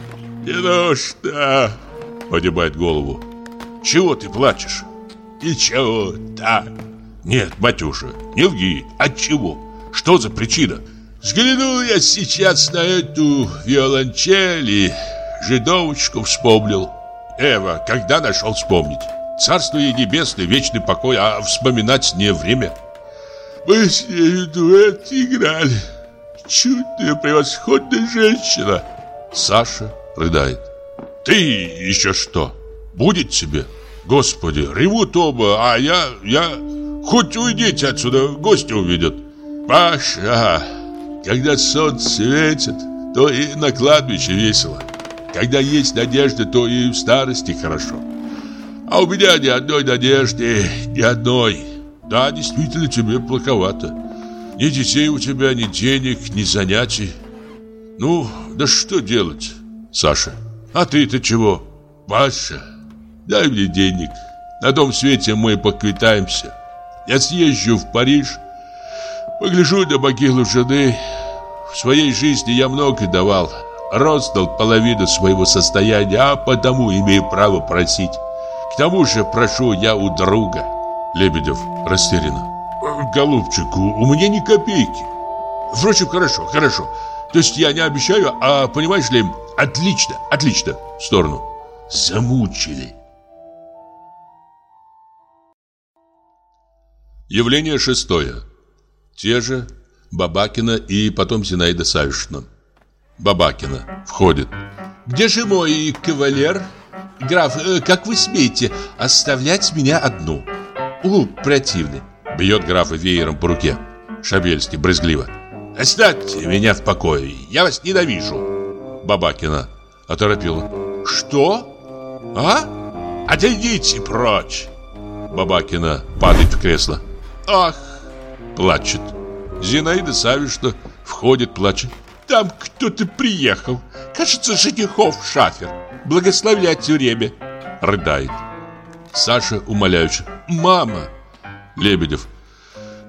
«Не нужно!» — поднимает голову. «Чего ты плачешь?» «Ничего, так». «Нет, батюша, не лги. От чего? Что за причина?» Взглянул я сейчас на эту виолончель и жидовочку вспомнил. Эва, когда нашел вспомнить? Царство ей небесное, вечный покой, а вспоминать не время. Мы с ней дуэт играли. Чудная, превосходная женщина. Саша рыдает. Ты еще что? Будет тебе? Господи, ревут оба, а я, я... Хоть уйдите отсюда, гости увидят. Паша, когда солнце светит, то и на кладбище весело. Когда есть надежда, то и в старости хорошо. А у меня ни одной надежды, ни одной. Да, действительно, тебе плоховато. Ни детей у тебя, ни денег, ни занятий. Ну, да что делать, Саша? А ты-то чего? Паша, дай мне денег. На том свете мы поквитаемся. Я съезжу в Париж, Погляжу на могилу жены. В своей жизни я много давал. Роздал половину своего состояния, а потому имею право просить. К тому же прошу я у друга. Лебедев растерянно. Голубчик, у меня ни копейки. Впрочем, хорошо, хорошо. То есть я не обещаю, а, понимаешь ли, отлично, отлично. В сторону. Замучили. Явление шестое. Те же Бабакина и потом Зинаида Савишна. Бабакина входит. «Где же мой кавалер? Граф, э, как вы смеете оставлять меня одну? У, противный!» Бьет графа веером по руке. Шабельский брезгливо. «Оставьте меня в покое, я вас ненавижу!» Бабакина оторопила. «Что? А? Отойдите прочь!» Бабакина падает в кресло. «Ах!» Плачет. Зинаида Савишна входит, плачет. «Там кто-то приехал. Кажется, женихов шафер. Благословлять время!» Рыдает. Саша умоляюще. «Мама!» Лебедев.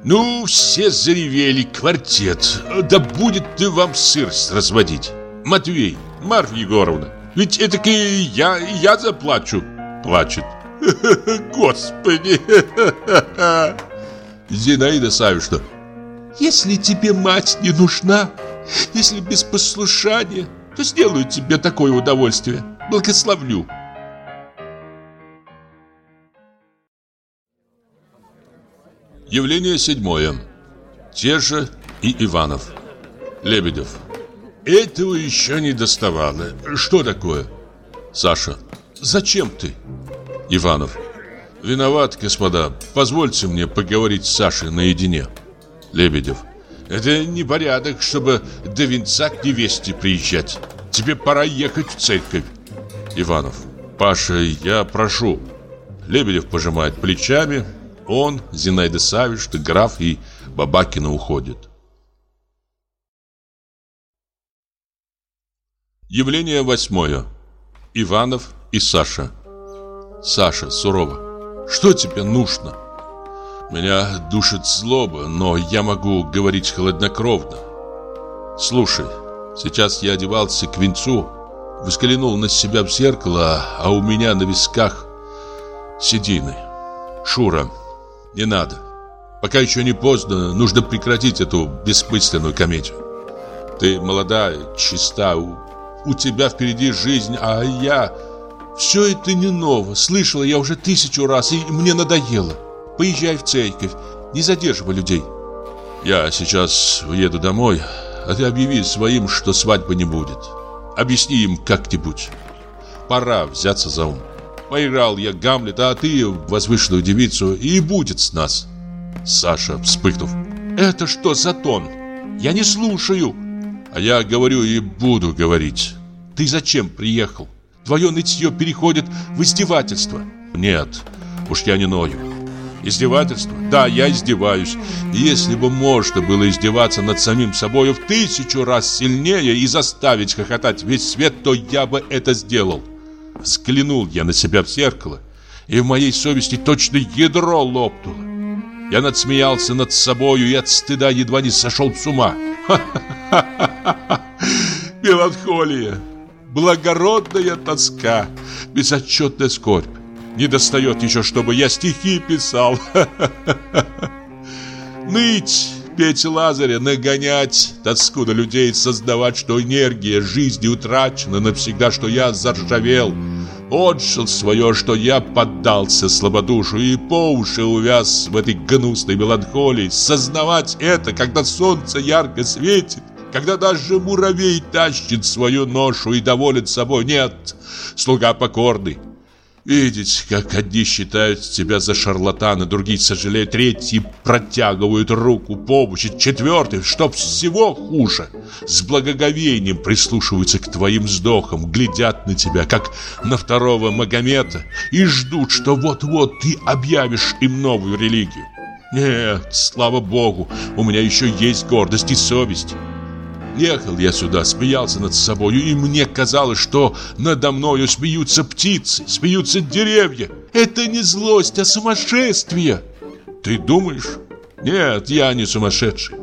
Ну, все заревели, квартет. Да будет ты вам сырость разводить. Матвей, Марфа Егоровна, ведь это и я, я заплачу. Плачет. Господи. Зинаида Савишна. Если тебе мать не нужна, если без послушания, то сделаю тебе такое удовольствие. Благословлю. Явление седьмое. Те же и Иванов. Лебедев. Этого еще не доставало. Что такое? Саша. Зачем ты? Иванов. Виноват, господа. Позвольте мне поговорить с Сашей наедине. Лебедев. Это не порядок, чтобы до венца к невесте приезжать. Тебе пора ехать в церковь. Иванов. Паша, я прошу. Лебедев пожимает плечами. Он, Зинаида Савишна, граф и Бабакина уходят. Явление восьмое. Иванов и Саша. Саша сурово. Что тебе нужно? Меня душит злоба, но я могу говорить хладнокровно. Слушай, сейчас я одевался к венцу, взглянул на себя в зеркало, а у меня на висках седины. Шура, не надо. Пока еще не поздно, нужно прекратить эту бессмысленную комедию. Ты молодая, чиста, у, у тебя впереди жизнь, а я... Все это не ново, слышала я уже тысячу раз, и мне надоело. Поезжай в церковь, не задерживай людей. Я сейчас уеду домой, а ты объяви своим, что свадьбы не будет. Объясни им как-нибудь. Пора взяться за ум. Поиграл я Гамлета, а ты возвышенную девицу, и будет с нас. Саша, вспыхнув. Это что за тон? Я не слушаю. А я говорю и буду говорить. Ты зачем приехал? Твое нытье переходит в издевательство. Нет, уж я не ною. Издевательство? Да, я издеваюсь. Если бы можно было издеваться над самим собой в тысячу раз сильнее и заставить хохотать весь свет, то я бы это сделал. Взглянул я на себя в зеркало, и в моей совести точно ядро лопнуло. Я надсмеялся над собою и от стыда едва не сошел с ума. Ха-ха-ха! Меланхолия! Благородная тоска, безотчетная скорбь. Не достает еще, чтобы я стихи писал. Ныть, петь Лазаря, нагонять тоску на людей, создавать, что энергия жизни утрачена навсегда, что я заржавел, отжил свое, что я поддался слабодушу и по уши увяз в этой гнусной меланхолии, сознавать это, когда солнце ярко светит, когда даже муравей тащит свою ношу и доволен собой. Нет, слуга покорный. Видеть, как одни считают тебя за шарлатана, другие сожалеют, третьи протягивают руку помощи, четвертый, чтоб всего хуже, с благоговением прислушиваются к твоим вздохам, глядят на тебя, как на второго Магомета, и ждут, что вот-вот ты объявишь им новую религию. Нет, слава богу, у меня еще есть гордость и совесть. Ехал я сюда, смеялся над собою, и мне казалось, что надо мною смеются птицы, смеются деревья. Это не злость, а сумасшествие. Ты думаешь? Нет, я не сумасшедший.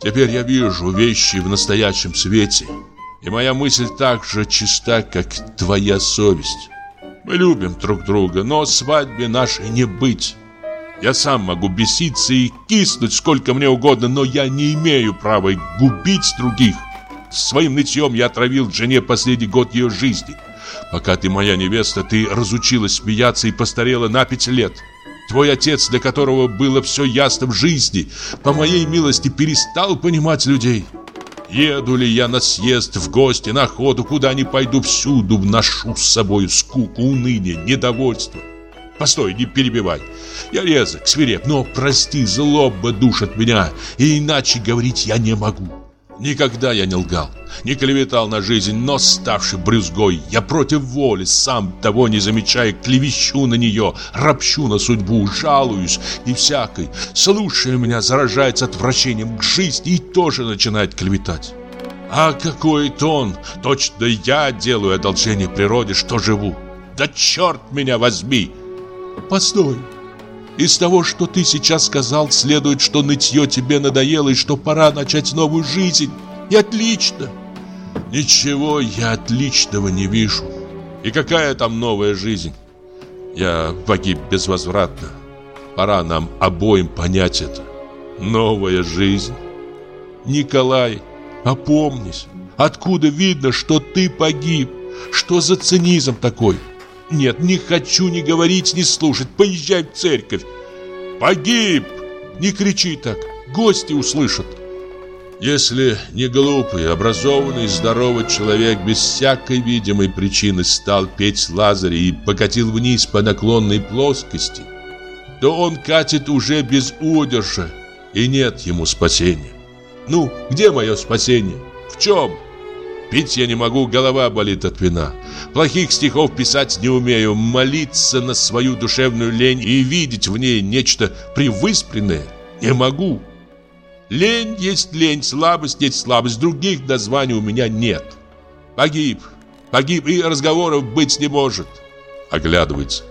Теперь я вижу вещи в настоящем свете. И моя мысль так же чиста, как твоя совесть. Мы любим друг друга, но свадьбе нашей не быть. Я сам могу беситься и киснуть сколько мне угодно, но я не имею права губить других. Своим нытьем я отравил жене последний год ее жизни. Пока ты моя невеста, ты разучилась смеяться и постарела на пять лет. Твой отец, для которого было все ясно в жизни, по моей милости перестал понимать людей. Еду ли я на съезд, в гости, на охоту, куда ни пойду, всюду вношу с собой скуку, уныние, недовольство. Постой, не перебивай. Я резок, свиреп, но, прости, злоба душит меня, и иначе говорить я не могу. Никогда я не лгал, не клеветал на жизнь, но ставший брюзгой, я против воли, сам того не замечая, клевещу на нее, ропщу на судьбу, жалуюсь, и всякой, слушая меня, заражается отвращением к жизни и тоже начинает клеветать. А какой тон! Точно я делаю одолжение природе, что живу. Да черт меня возьми! Постой! Из того, что ты сейчас сказал, следует, что нытье тебе надоело и что пора начать новую жизнь. И отлично. Ничего я отличного не вижу. И какая там новая жизнь? Я погиб безвозвратно. Пора нам обоим понять это. Новая жизнь. Николай, опомнись. Откуда видно, что ты погиб? Что за цинизм такой? Нет, не хочу ни говорить, ни слушать. Поезжай в церковь. Погиб! Не кричи так, гости услышат. Если не глупый, образованный, здоровый человек без всякой видимой причины стал петь Лазаря и покатил вниз по наклонной плоскости, то он катит уже без удержа, и нет ему спасения. Ну, где мое спасение? В чем? Пить я не могу, голова болит от вина. Плохих стихов писать не умею, молиться на свою душевную лень и видеть в ней нечто привыспленное не могу. Лень есть лень, слабость есть слабость, других названий у меня нет. Погиб, погиб и разговоров быть не может. Оглядывается.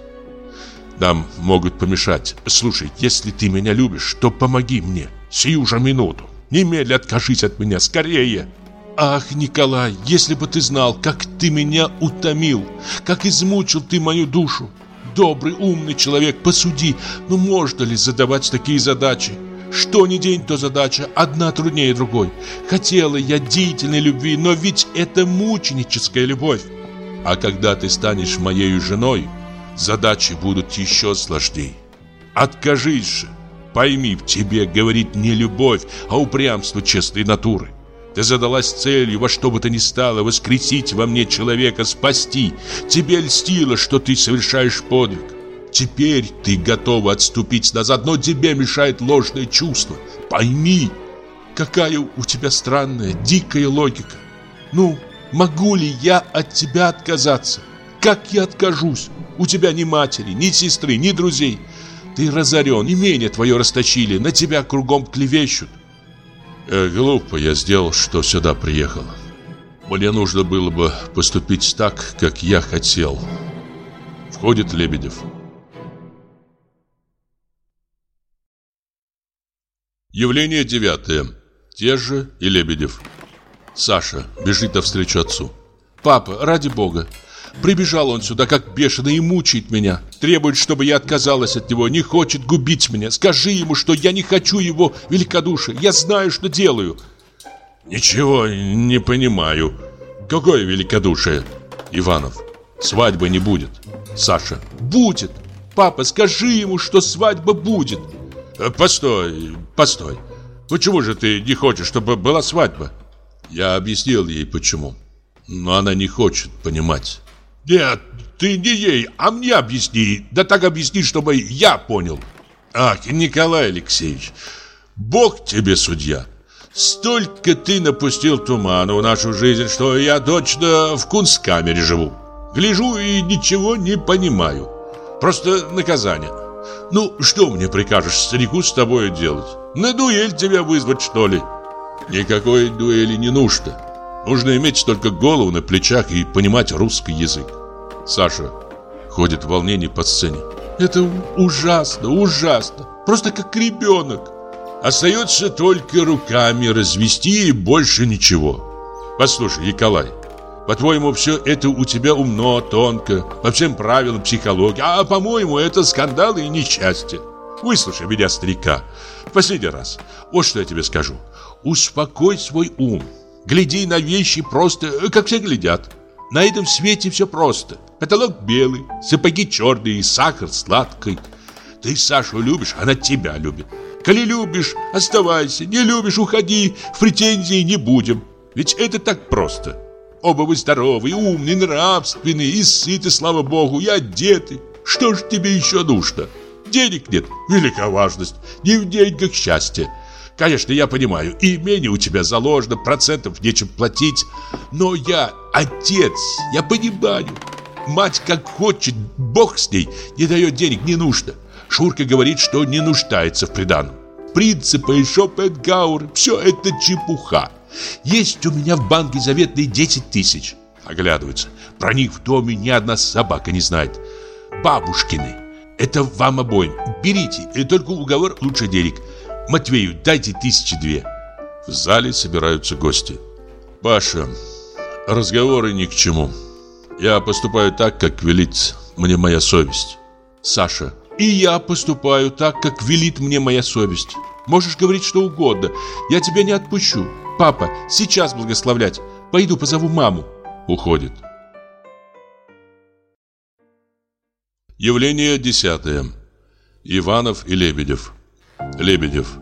Нам могут помешать. Слушай, если ты меня любишь, то помоги мне. Сию же минуту. Немедля откажись от меня, скорее. Ах, Николай, если бы ты знал, как ты меня утомил, как измучил ты мою душу. Добрый, умный человек, посуди, ну можно ли задавать такие задачи? Что ни день, то задача, одна труднее другой. Хотела я деятельной любви, но ведь это мученическая любовь. А когда ты станешь моей женой, задачи будут еще сложней. Откажись же. Пойми, в тебе говорит не любовь, а упрямство честной натуры. Ты задалась целью во что бы то ни стало воскресить во мне человека, спасти. Тебе льстило, что ты совершаешь подвиг. Теперь ты готова отступить назад, но тебе мешает ложное чувство. Пойми, какая у тебя странная, дикая логика. Ну, могу ли я от тебя отказаться? Как я откажусь? У тебя ни матери, ни сестры, ни друзей. Ты разорен, имение твое расточили, на тебя кругом клевещут. Э, глупо я сделал, что сюда приехал. Мне нужно было бы поступить так, как я хотел. Входит Лебедев. Явление девятое. Те же и Лебедев. Саша бежит навстречу отцу. «Папа, ради бога, Прибежал он сюда, как бешеный, и мучает меня. Требует, чтобы я отказалась от него, не хочет губить меня. Скажи ему, что я не хочу его великодушия. Я знаю, что делаю. Ничего не понимаю. Какое великодушие? Иванов. Свадьбы не будет. Саша. Будет. Папа, скажи ему, что свадьба будет. Э, постой, постой. Почему же ты не хочешь, чтобы была свадьба? Я объяснил ей почему. Но она не хочет понимать. Нет, ты не ей, а мне объясни. Да так объясни, чтобы я понял. Ах, Николай Алексеевич, Бог тебе судья. Столько ты напустил тумана в нашу жизнь, что я точно в кунсткамере живу. Гляжу и ничего не понимаю. Просто наказание. Ну, что мне прикажешь старику с тобой делать? На дуэль тебя вызвать, что ли? Никакой дуэли не нужно. Нужно иметь только голову на плечах и понимать русский язык. Саша ходит в волнении по сцене. Это ужасно, ужасно. Просто как ребенок. Остается только руками развести и больше ничего. Послушай, Николай, по-твоему, все это у тебя умно, тонко, по всем правилам психологии, а по-моему, это скандалы и несчастье. Выслушай меня, старика, в последний раз. Вот что я тебе скажу. Успокой свой ум. Гляди на вещи просто, как все глядят. На этом свете все просто. Потолок белый, сапоги черные, сахар сладкий. Ты Сашу любишь, она тебя любит. Коли любишь, оставайся, не любишь, уходи, в претензии не будем. Ведь это так просто. Оба вы здоровы, умные, нравственные, и сыты, слава богу, и одеты. Что ж тебе еще нужно? Денег нет, велика важность, не в деньгах счастье. Конечно, я понимаю, имение у тебя заложено, процентов нечем платить. Но я отец, я понимаю. Мать как хочет, бог с ней, не дает денег, не нужно. Шурка говорит, что не нуждается в приданом. Принципы и Шопенгауэр – все это чепуха. Есть у меня в банке заветные 10 тысяч. Оглядывается. Про них в доме ни одна собака не знает. Бабушкины. Это вам обоим. Берите, и только уговор лучше денег. Матвею дайте тысячи две. В зале собираются гости. Паша, разговоры ни к чему. Я поступаю так, как велит мне моя совесть. Саша, и я поступаю так, как велит мне моя совесть. Можешь говорить что угодно, я тебя не отпущу. Папа, сейчас благословлять. Пойду позову маму. Уходит. Явление десятое. Иванов и Лебедев. Лебедев.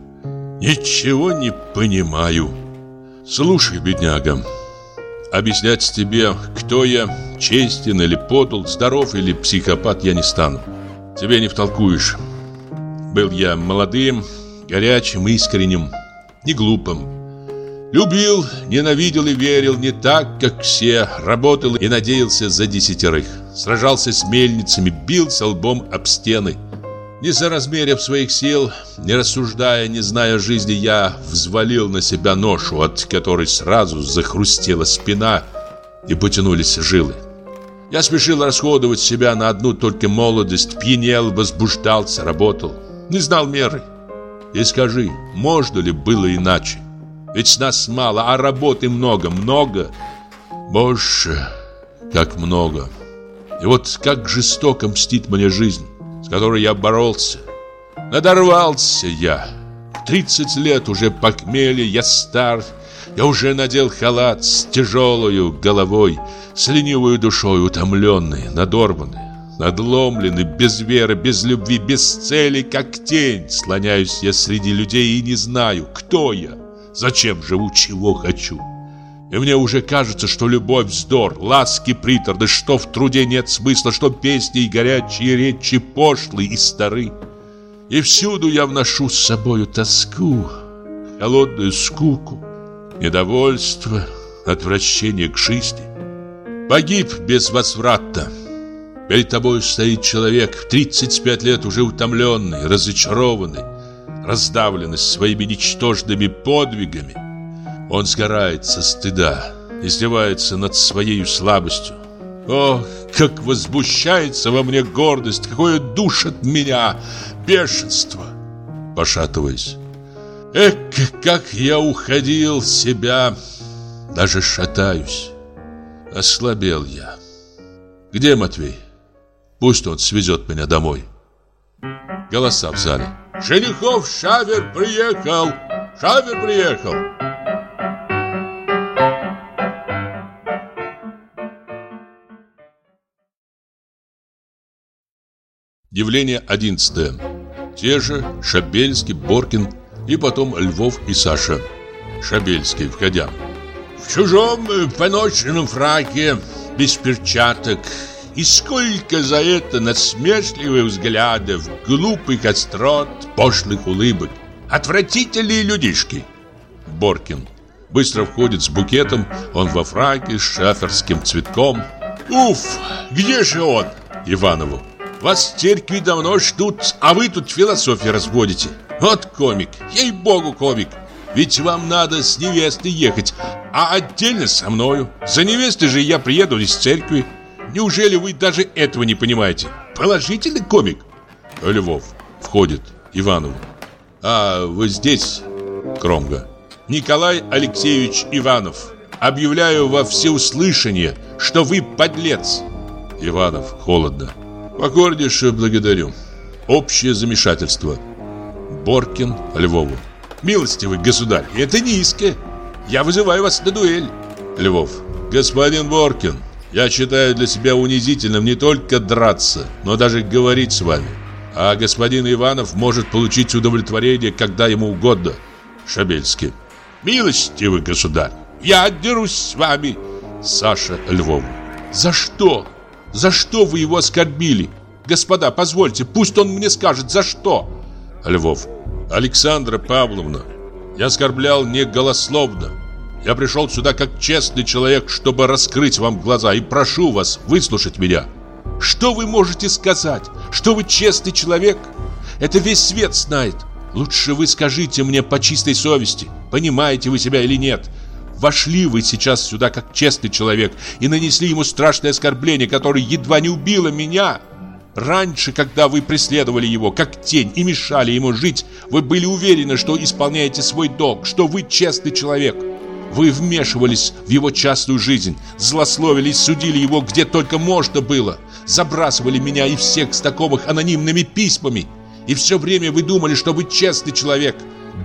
Ничего не понимаю. Слушай, бедняга, объяснять тебе, кто я, честен или подл, здоров или психопат, я не стану. Тебе не втолкуешь. Был я молодым, горячим, искренним, не глупым. Любил, ненавидел и верил не так, как все, работал и надеялся за десятерых. Сражался с мельницами, бился лбом об стены. Не соразмерив своих сил, не рассуждая, не зная жизни, я взвалил на себя ношу, от которой сразу захрустела спина и потянулись жилы. Я спешил расходовать себя на одну только молодость, пьянел, возбуждался, работал. Не знал меры. И скажи, можно ли было иначе? Ведь нас мало, а работы много, много. Боже, как много. И вот как жестоко мстит мне жизнь, с которой я боролся. Надорвался я. 30 лет уже похмелье, я стар, я уже надел халат с тяжелой головой, с ленивой душой, утомленный, надорванный, надломленный, без веры, без любви, без цели, как тень. Слоняюсь я среди людей и не знаю, кто я, зачем живу, чего хочу. И мне уже кажется, что любовь вздор, ласки приторны, что в труде нет смысла, что песни и горячие речи пошлы и стары. И всюду я вношу с собою тоску, холодную скуку, недовольство, отвращение к жизни. Погиб без возврата. Перед тобой стоит человек в 35 лет уже утомленный, разочарованный, раздавленный своими ничтожными подвигами. Он сгорает со стыда, издевается над своей слабостью. Ох, как возмущается во мне гордость, какое душит меня бешенство, пошатываясь. Эх, как я уходил себя, даже шатаюсь. Ослабел я. Где Матвей? Пусть он свезет меня домой. Голоса в зале. Женихов Шавер приехал! Шавер приехал! Явление одиннадцатое. Те же Шабельский, Боркин и потом Львов и Саша. Шабельский, входя. В чужом э, поноченном фраке, без перчаток. И сколько за это насмешливых взглядов, глупых острот, пошлых улыбок. Отвратительные людишки. Боркин. Быстро входит с букетом, он во фраке с шаферским цветком. Уф, где же он? Иванову. Вас церкви давно ждут, а вы тут философию разводите. Вот комик, ей-богу комик. Ведь вам надо с невестой ехать, а отдельно со мною. За невестой же я приеду из церкви. Неужели вы даже этого не понимаете? Положительный комик. Львов входит Иванову. А, вы здесь? Громко. Николай Алексеевич Иванов. Объявляю во всеуслышание, что вы подлец. Иванов, холодно. Покорнейше благодарю. Общее замешательство. Боркин Львову. Милостивый государь, это низко. Я вызываю вас на дуэль. Львов. Господин Боркин, я считаю для себя унизительным не только драться, но даже говорить с вами. А господин Иванов может получить удовлетворение, когда ему угодно. Шабельский. Милостивый государь, я отдерусь с вами. Саша Львову. За что? За что вы его оскорбили? Господа, позвольте, пусть он мне скажет, за что? Львов. Александра Павловна, я оскорблял не голословно. Я пришел сюда как честный человек, чтобы раскрыть вам глаза и прошу вас выслушать меня. Что вы можете сказать? Что вы честный человек? Это весь свет знает. Лучше вы скажите мне по чистой совести, понимаете вы себя или нет. Вошли вы сейчас сюда как честный человек и нанесли ему страшное оскорбление, которое едва не убило меня. Раньше, когда вы преследовали его как тень и мешали ему жить, вы были уверены, что исполняете свой долг, что вы честный человек. Вы вмешивались в его частную жизнь, злословили судили его где только можно было, забрасывали меня и всех знакомых анонимными письмами. И все время вы думали, что вы честный человек.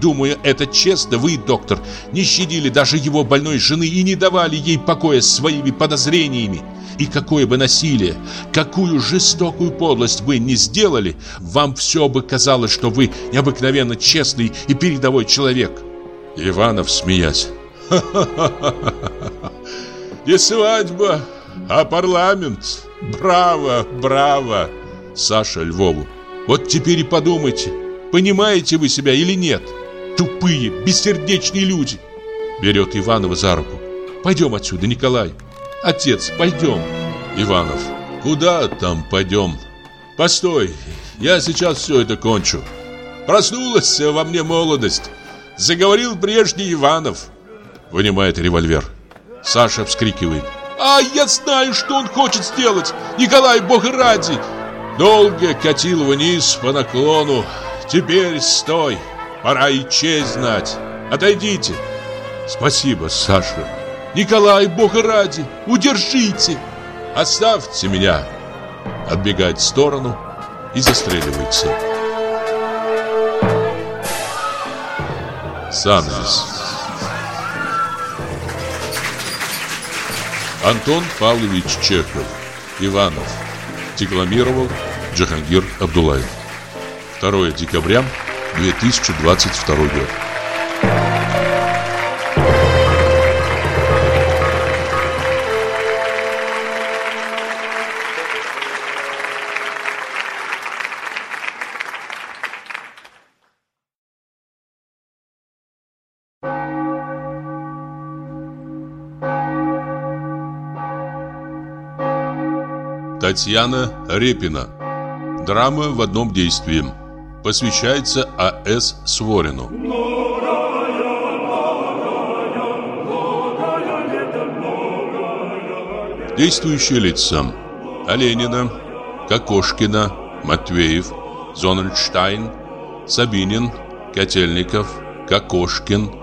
Думаю, это честно, вы, доктор, не щадили даже его больной жены и не давали ей покоя своими подозрениями. И какое бы насилие, какую жестокую подлость вы не сделали, вам все бы казалось, что вы необыкновенно честный и передовой человек. Иванов, смеясь. Не свадьба, а парламент. Браво, браво. Саша Львову. Вот теперь и подумайте, понимаете вы себя или нет? Тупые, бессердечные люди. Берет Иванова за руку. Пойдем отсюда, Николай. Отец, пойдем. Иванов. Куда там пойдем? Постой, я сейчас все это кончу. Проснулась во мне молодость. Заговорил прежний Иванов. Вынимает револьвер. Саша вскрикивает. «А, я знаю, что он хочет сделать! Николай, бога ради!» Долго катил вниз по наклону. Теперь стой. Пора и честь знать. Отойдите. Спасибо, Саша. Николай, бога ради, удержите. Оставьте меня. Отбегает в сторону и застреливается. Занавес. Антон Павлович Чехов. Иванов. Декламировал Джахангир Абдулаев. 2 декабря 2022 год. Татьяна Репина. Драма в одном действии. Посвящается А.С. Сворину. Действующие лица. Оленина, Кокошкина, Матвеев, Зональдштайн, Сабинин, Котельников, Кокошкин,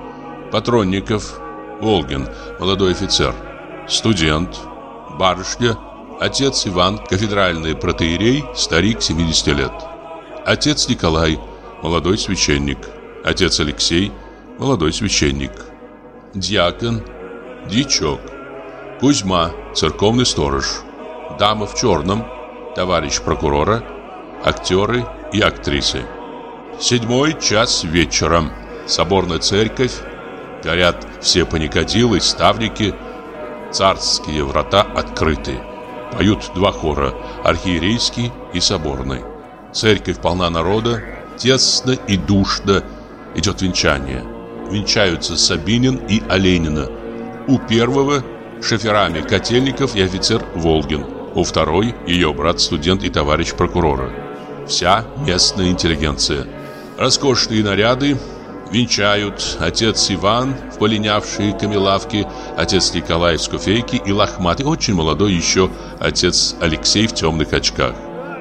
Патронников, Волгин, молодой офицер, студент, барышня, Отец Иван, кафедральный протеерей, старик 70 лет. Отец Николай, молодой священник. Отец Алексей, молодой священник. Дьякон, дьячок. Кузьма, церковный сторож. Дама в черном, товарищ прокурора, актеры и актрисы. Седьмой час вечера. Соборная церковь. Горят все паникадилы, ставники. Царские врата открыты. Поют два хора – архиерейский и соборный. Церковь полна народа, тесно и душно идет венчание. Венчаются Сабинин и Оленина. У первого – шоферами Котельников и офицер Волгин. У второй – ее брат-студент и товарищ прокурора. Вся местная интеллигенция. Роскошные наряды, Венчают отец Иван в полинявшей камелавке, отец Николай в скуфейке и лохматый, очень молодой еще отец Алексей в темных очках.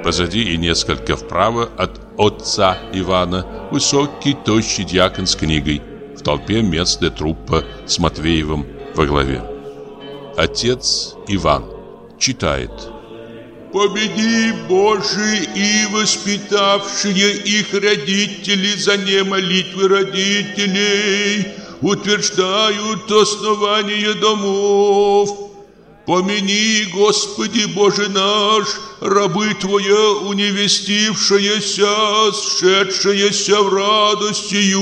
Позади и несколько вправо от отца Ивана Высокий, тощий дьякон с книгой. В толпе местная труппа с Матвеевым во главе. Отец Иван читает. Победи, Боже, и воспитавшие их родители за не молитвы родителей утверждают основание домов. Помяни, Господи Боже наш, рабы Твоя, уневестившаяся, сшедшаяся в радостью.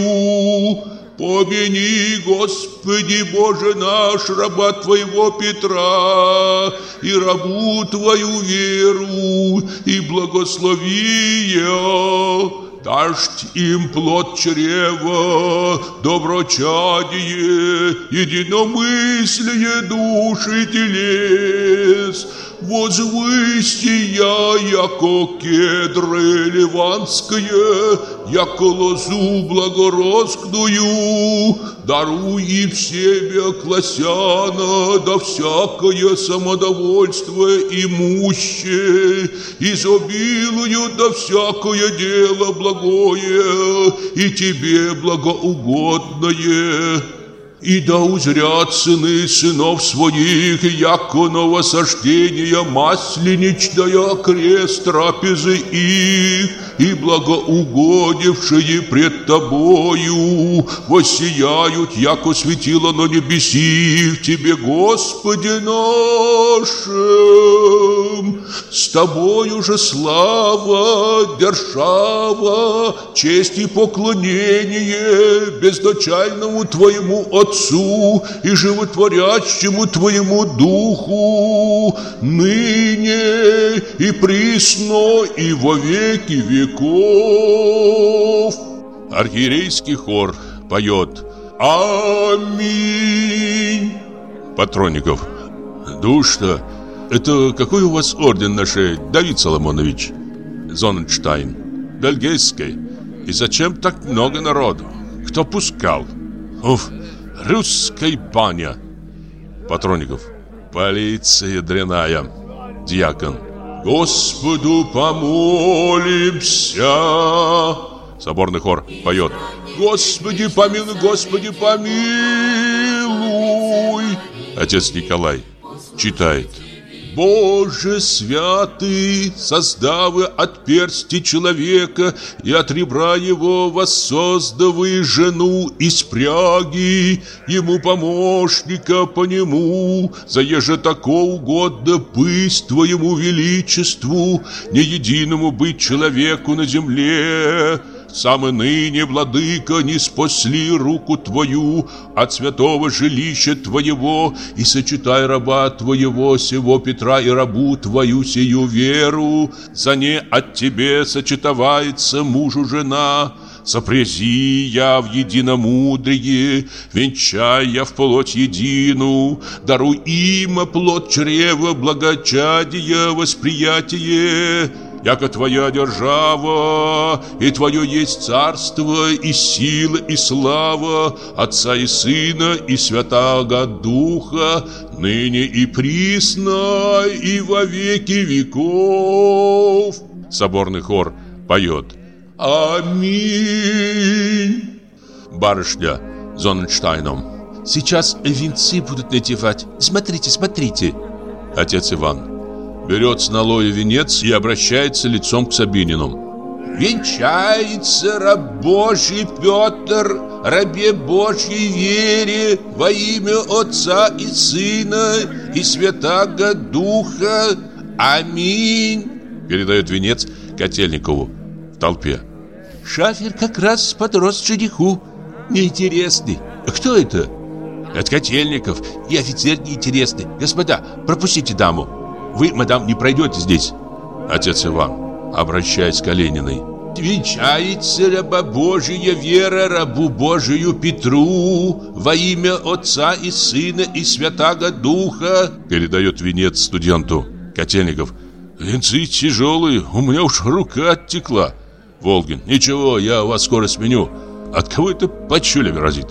Помяни, Господи Боже наш, раба Твоего Петра, и рабу Твою веру, и благослови ее дашь им плод чрева, доброчадие, единомыслие души телес, возвысти я, яко кедры ливанское, яко лозу благородскую, даруй им себе классяна, да всякое самодовольство имуще, изобилую да всякое дело благое и тебе благоугодное. И да узрят сыны сынов своих, яко новосождение масленичная крест трапезы их, и благоугодившие пред тобою воссияют, яко светило на небеси в тебе, Господи нашим. С тобою же слава, держава, честь и поклонение безначальному твоему Отцу и животворящему Твоему Духу, ныне и присно и во веки веков. Архиерейский хор поет Аминь. Патронников. Душно. Это какой у вас орден на шее, Давид Соломонович? Зоненштайн. Бельгийский. И зачем так много народу? Кто пускал? Уф, русская баня. Патронников. Полиция дряная. Дьякон. Господу помолимся. Соборный хор поет. Господи помилуй, Господи помилуй. Отец Николай читает. Боже святый, создавы от персти человека и от ребра его воссоздавы жену из пряги, ему помощника по нему, заеже тако угодно быть твоему величеству, не единому быть человеку на земле, сам и ныне, владыка, не спасли руку твою от святого жилища твоего и сочетай раба твоего сего Петра и рабу твою сию веру, за не от тебе сочетовается мужу жена, Сопрязи я в единомудрие, венчай я в плоть едину, даруй им плод чрева, благочадия, восприятие, яко Твоя держава, и Твое есть царство, и сила, и слава Отца и Сына, и Святаго Духа, ныне и присно, и во веки веков. Соборный хор поет. Аминь. Барышня Зоненштайном. Сейчас венцы будут надевать. Смотрите, смотрите. Отец Иван берет с налоя венец и обращается лицом к Сабинину. «Венчается раб Божий Петр, рабе Божьей вере, во имя Отца и Сына и Святаго Духа. Аминь!» Передает венец Котельникову в толпе. «Шафер как раз подрос жениху. Неинтересный. Кто это?» «Это Котельников и офицер неинтересный. Господа, пропустите даму». Вы, мадам, не пройдете здесь. Отец Иван, обращаясь к Олениной. Венчается раба Божия вера рабу Божию Петру во имя Отца и Сына и Святаго Духа. Передает венец студенту. Котельников. Венцы тяжелые, у меня уж рука оттекла. Волгин. Ничего, я вас скоро сменю. От кого это почуля разит?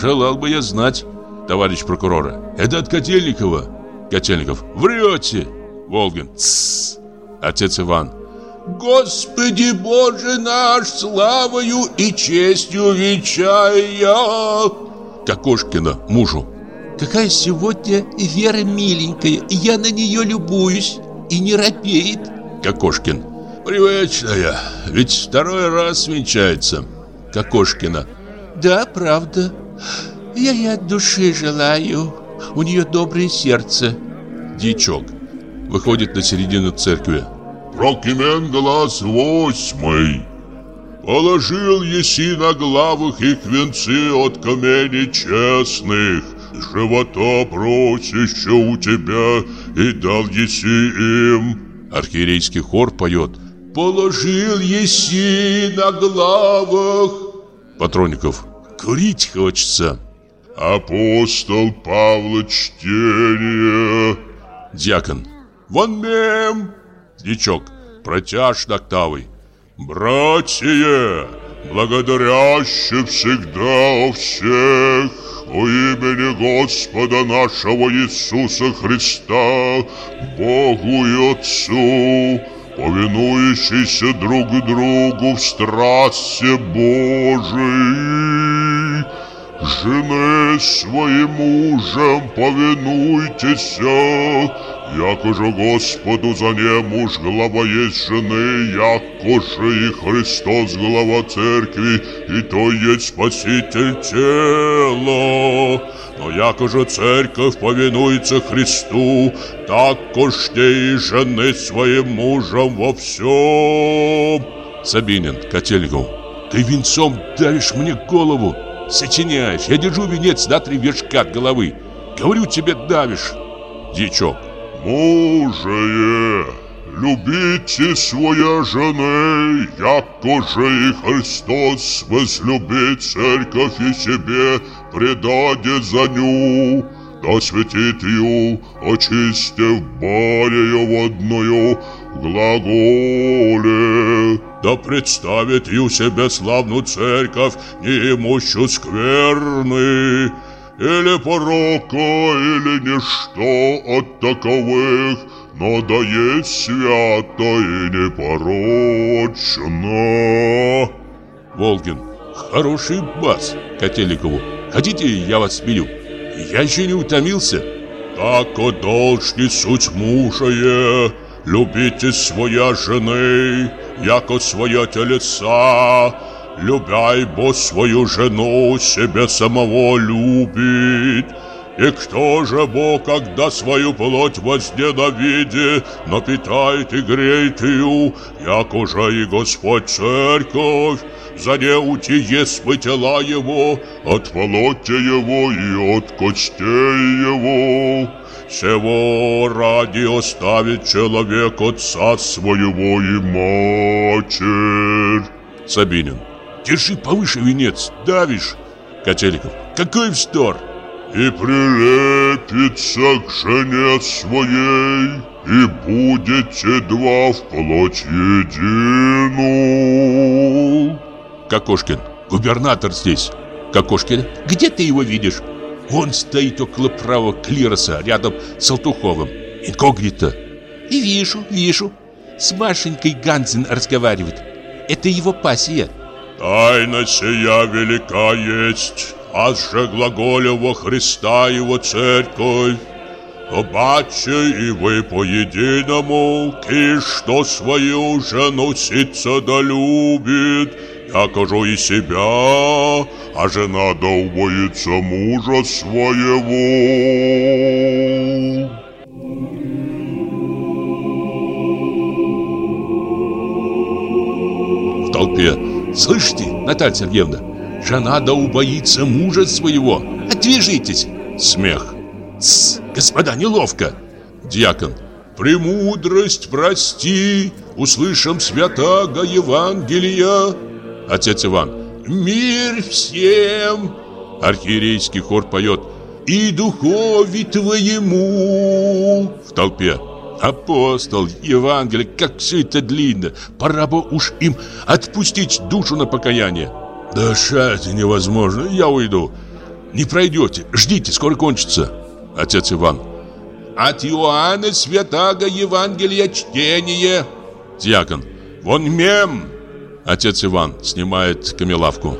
Желал бы я знать, товарищ прокурора. Это от Котельникова. Котельников. Врете. Волгин. Тссс. Отец Иван. Господи Боже наш, славою и честью венчая. Кокошкина мужу. Какая сегодня Вера миленькая, я на нее любуюсь и не робеет. Кокошкин. Привычная, ведь второй раз венчается. Кокошкина. Да, правда. Я ей от души желаю. У нее доброе сердце. Дьячок. Выходит на середину церкви. Прокимен глаз восьмый. Положил еси на главах их венцы от камней честных, живота просящего у тебя, и дал еси им. Архиерейский хор поет. Положил еси на главах. Патроников. Курить хочется. Апостол Павла чтение. Дьякон. Вон мем. Дьячок. Протяж октавой. Братья, благодарящие всегда о всех, о имени Господа нашего Иисуса Христа, Богу и Отцу, повинующиеся друг другу в страсти Божией, жены своим мужем повинуйтесь, Яко же Господу за не муж глава есть жены, яко же и Христос глава церкви, и то есть Спаситель тела. Но яко же церковь повинуется Христу, так коште и жены своим мужем во всем. Сабинин, Котельников. Ты венцом давишь мне голову. Сочиняешь. Я держу венец на три вершка от головы. Говорю тебе, давишь. Дьячок. Мужее, любите своя жены, яко же и Христос возлюбит церковь и себе предадет за ню, да светит ее, очистив барею водную глаголе, да представит ее себе славную церковь, не имущу скверны, или порока, или ничто от таковых, но да есть свято и непорочно. Волгин. Хороший бас Котельникову. Хотите, я вас смирю? Я еще не утомился. Так должны суть мужае, любите своя жены, яко своя телеса, любяй, бо свою жену себе самого любит. И кто же Бог, когда свою плоть возненавидит, но питает и греет ее, як уже и Господь церковь, за неути есть мы тела его, от плоти его и от костей его. Всего ради оставит человек отца своего и матерь. Сабинин. Держи повыше венец, давишь. Котеликов. Какой вздор. И прилепится к жене своей, и будете два в плоть едину. Кокошкин. Губернатор здесь. Кокошкин. Где ты его видишь? Он стоит около правого клироса, рядом с Салтуховым. Инкогнито. И вижу, вижу. С Машенькой Ганзин разговаривает. Это его пассия. Тайна сия велика есть, аж же глаголя во Христа его церковь. Обаче и вы по-единому, и что свою жену сица да я кажу и себя, а жена да убоится мужа своего. В толпе Слышите, Наталья Сергеевна? Жена да убоится мужа своего. Отвяжитесь. Смех. Тс, господа, неловко. Дьякон. Премудрость прости, услышим святаго Евангелия. Отец Иван. Мир всем. Архиерейский хор поет. И духови твоему. В толпе. Апостол, Евангелие, как все это длинно. Пора бы уж им отпустить душу на покаяние. Дышать невозможно, я уйду. Не пройдете, ждите, скоро кончится. Отец Иван. От Иоанна Святаго Евангелия чтение. Дьякон. Вон мем!» Отец Иван снимает камелавку.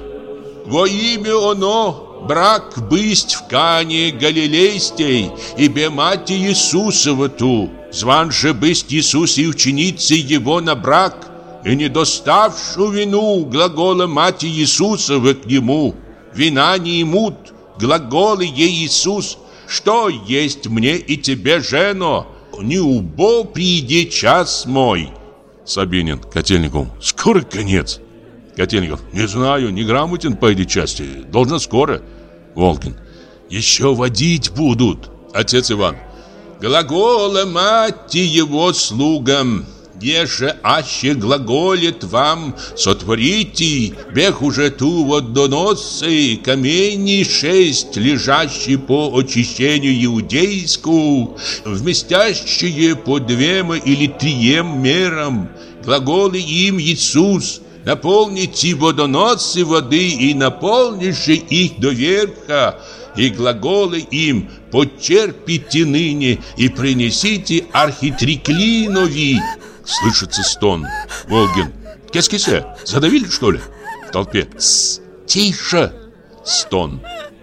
«Во имя оно, брак бысть в Кане Галилейстей, и бе мати Иисусова ту, зван же бысть Иисус и ученицы его на брак, и не доставшу вину глагола мати Иисусова к нему, вина не имут, глаголы ей Иисус, что есть мне и тебе, жено, не убо приди час мой». Сабинин Котельникову. Скоро конец. Котельников. Не знаю, не грамотен по этой части. Должно скоро. Волкин. Еще водить будут. Отец Иван. Глагола мать его слугам. Еже аще глаголит вам, сотворите, бег уже ту водоносцы, камени шесть, лежащие по очищению иудейскую, вместящие по двем или трием мерам. Глаголы им Иисус, наполните водоносцы воды и наполнишь их до верха, и глаголы им «Почерпите ныне и принесите архитриклинови». Слышится стон. Волгин. Кескисе, задавили что ли? В толпе. Тс, тише. Стон.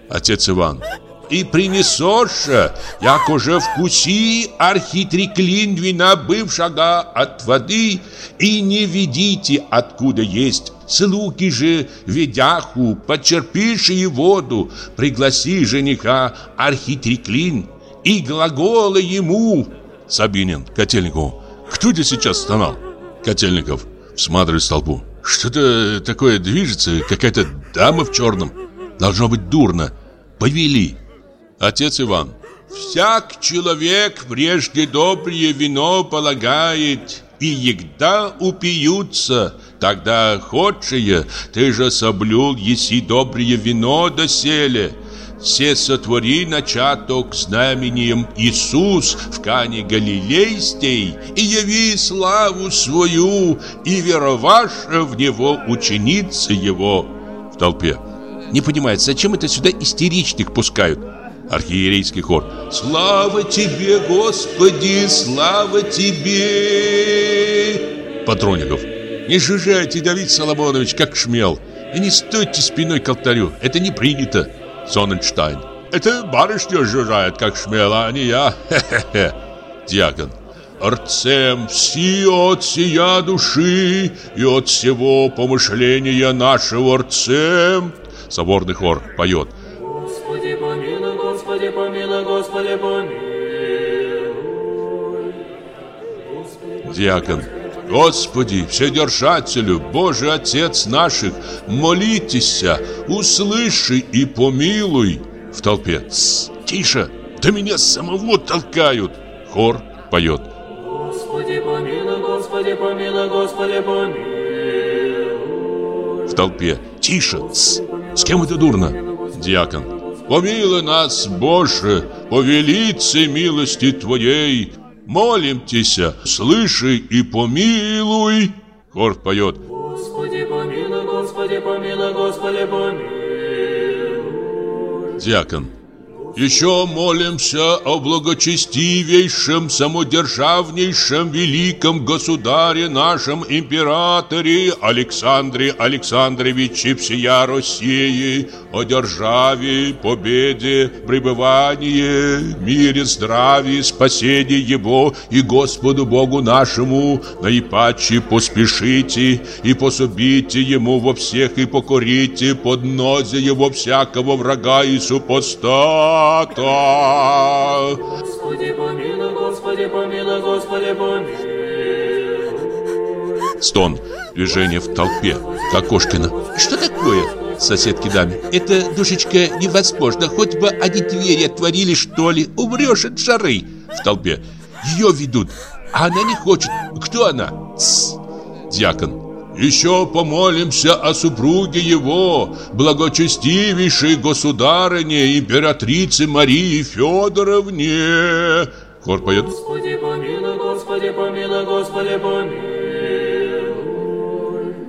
Отец Иван. И принесешь, як уже вкуси архитриклин двина бывшага от воды, и не видите, откуда есть. Слуги же ведяху, почерпишь и воду, пригласи жениха архитриклин, и глаголы ему. Сабинин, Котельникову. Кто здесь сейчас стонал? Котельников всматривает толпу. Что-то такое движется, какая-то дама в черном. Должно быть дурно. Повели. Отец Иван. Всяк человек прежде доброе вино полагает, и егда упьются. Тогда ходшие, ты же соблюл, еси доброе вино доселе все сотвори начаток знамением Иисус в Кане Галилейстей и яви славу свою, и вероваша в Него ученица Его. В толпе. Не понимает, зачем это сюда истеричных пускают? Архиерейский хор. Слава тебе, Господи, слава тебе! Патроников. Не жужжайте, Давид Соломонович, как шмел. И не стойте спиной к алтарю, это не принято. Сонненштайн. Это барышня жужжает, как шмела, а не я. Хе-хе-хе. Дьякон. Арцем все от сия души и от всего помышления нашего арцем. Соборный хор поет. Господи помилуй, Господи помилуй, Господи помилуй. Дьякон. Господи, Вседержателю, Божий Отец наших, молитесь, услыши и помилуй. В толпе. Тс, тише, да меня самого толкают. Хор поет. Господи помилуй, Господи помилуй, Господи помилуй. В толпе. Тише, тс, с кем это дурно? Дьякон. Помилуй нас, Боже, по велице милости Твоей, молимтеся, слыши и помилуй. Хор поет. Господи помилуй, Господи помилуй, Господи помилуй. Дьякон. Еще молимся о благочестивейшем, самодержавнейшем, великом государе нашем императоре Александре Александровиче всея России, о державе, победе, пребывании, мире, здравии, спасении его и Господу Богу нашему наипаче поспешите и пособите ему во всех и покорите под нозе его всякого врага и супостата. Господи помилуй, Господи помилуй, Господи помилуй. Стон. Движение в толпе. Кокошкина. Что такое? Соседки даме. Это, душечка, невозможно. Хоть бы они двери отворили, что ли. Умрешь от жары. В толпе. Ее ведут. А она не хочет. Кто она? Тс. Дьякон. Еще помолимся о супруге его, благочестивейшей государыне, императрице Марии Федоровне. Хор поет. Господи помилуй, Господи помилуй, Господи помилуй.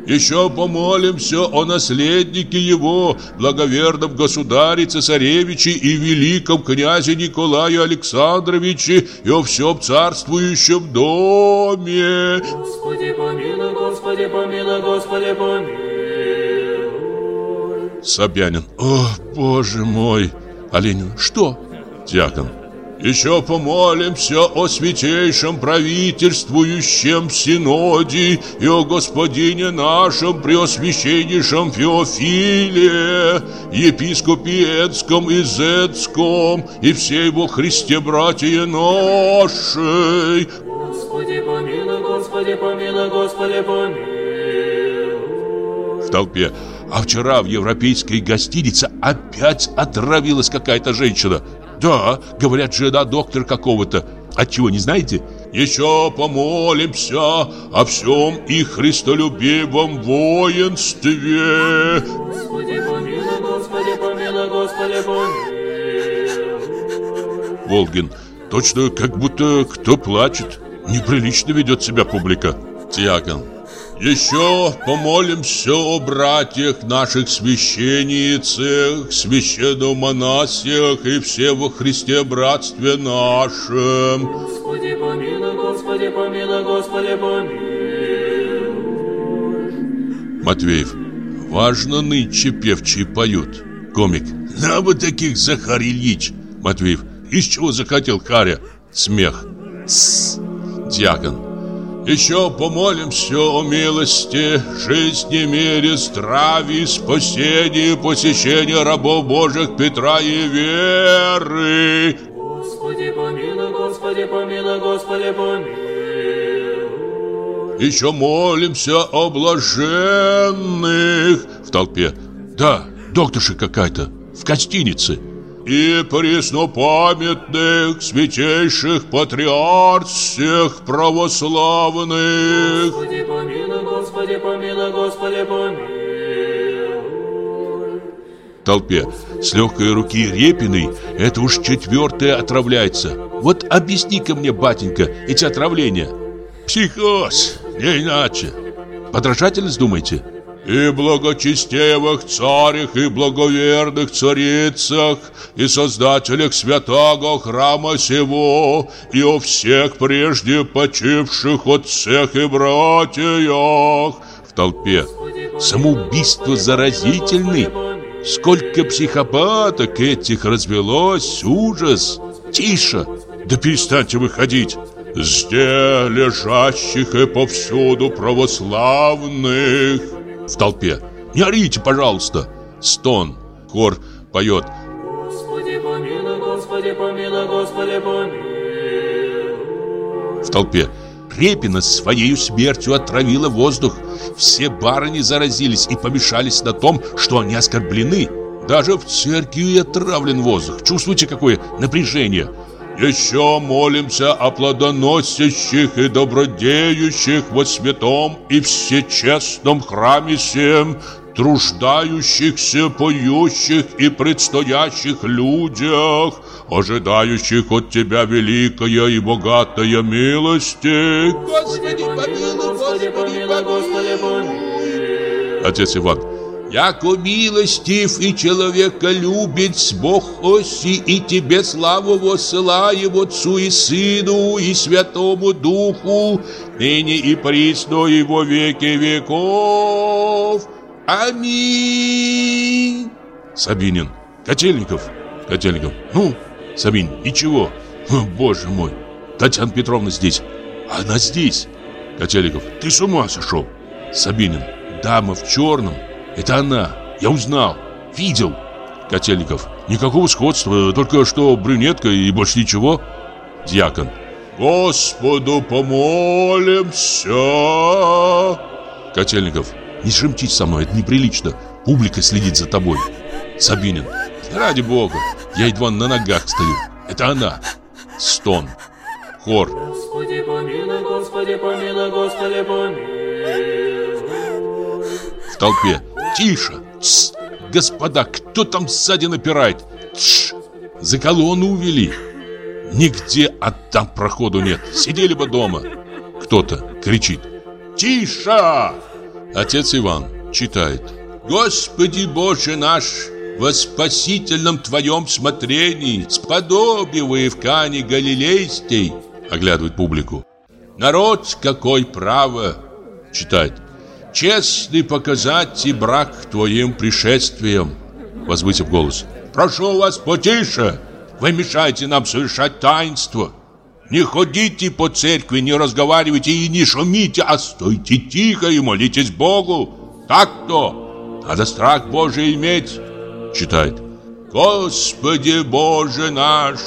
Еще помолимся о наследнике его, благоверном государе цесаревиче и великом князе Николае Александровиче и о всем царствующем доме. Господи помилуй, Господи, помилуй, Господи, помилуй. Собянин. О, боже мой. Оленин. Что? Дьякон. Еще помолимся о святейшем правительствующем синоде и о господине нашем преосвященнейшем Феофиле, епископе Эдском и Зецком и все его Христе братья нашей. Господи, помилуй, Господи, помилуй, Господи, помилуй. В толпе. А вчера в европейской гостинице опять отравилась какая-то женщина. Да, говорят, жена доктор какого-то. От чего не знаете? Еще помолимся о всем и христолюбивом воинстве. Господи, помилуй, Господи, помилуй, Господи, помилуй. Волгин. Точно, как будто кто плачет. Неприлично ведет себя публика. Тиакон. Еще помолимся о братьях наших священницах, священномонасиях и все во Христе братстве нашем. Господи, помилуй, Господи, помилуй, Господи, помилуй. Матвеев. Важно нынче певчие поют. Комик. На вот таких, Захар Ильич. Матвеев. Из чего захотел Харя? Смех. Тссс. Дьякон. Еще помолимся о милости, жизни, мире, здравии, спасении, посещении рабов Божьих Петра и Веры. Господи, помилуй, Господи, помилуй, Господи, помилуй. Еще молимся о блаженных в толпе. Да, докторша какая-то в гостинице. И преснопамятных святейших патриарх всех православных. Господи, помилуй, Господи, помилуй, Господи, помилуй. Толпе. С легкой руки Репиной это уж четвертое отравляется. Вот объясни-ка мне, батенька, эти отравления. Психоз, не иначе. Подражательность, думаете? И благочестивых царях, и благоверных царицах, и создателях святого храма сего, и о всех прежде почивших отцах и братьях. В толпе. Самоубийство заразительный. Сколько психопаток этих развелось, ужас. Тише, да перестаньте выходить. Зде лежащих и повсюду православных. В толпе. Не орите, пожалуйста. Стон. Хор поет. Господи, помилуй, Господи, помилуй, Господи, помилуй. В толпе. Репина своей смертью отравила воздух. Все барыни заразились и помешались на том, что они оскорблены. Даже в церкви отравлен воздух. Чувствуете, какое напряжение? Еще молимся о плодоносящих и добродеющих во святом и всечестном храме всем, труждающихся, поющих и предстоящих людях, ожидающих от Тебя великая и богатая милости. Господи, помилуй, Господи, помилуй, Господи, помилуй. Отец Иван. Яко милостив и человека любит Бог оси, и тебе славу воссылаем Отцу и Сыну и Святому Духу, ныне и присно и во веки веков. Аминь. Сабинин. Котельников. Котельников. Ну, Сабин, ничего. О, Боже мой. Татьяна Петровна здесь. Она здесь. Котельников. Ты с ума сошел. Сабинин. Дама в черном. Это она. Я узнал. Видел. Котельников. Никакого сходства, только что брюнетка и больше ничего. Дьякон. Господу помолимся. Котельников. Не шемтись со мной, это неприлично. Публика следит за тобой. Сабинин. Ради бога, я едва на ногах стою. Это она. Стон. Хор. Господи, помилуй, Господи, помилуй, Господи, помилуй. В толпе. Тише. Тс. Господа, кто там сзади напирает? Тш. За колонну увели. Нигде от там проходу нет. Сидели бы дома. Кто-то кричит. Тише! Отец Иван читает. Господи Боже наш, во спасительном Твоем смотрении, сподобивая в Кане Галилейской, оглядывает публику. Народ какой право, читает. Честный показать и брак твоим пришествием, возвысив голос. Прошу вас потише, вы мешаете нам совершать таинство. Не ходите по церкви, не разговаривайте и не шумите, а стойте тихо и молитесь Богу. Так-то. Надо страх Божий иметь. Читает. Господи Боже наш,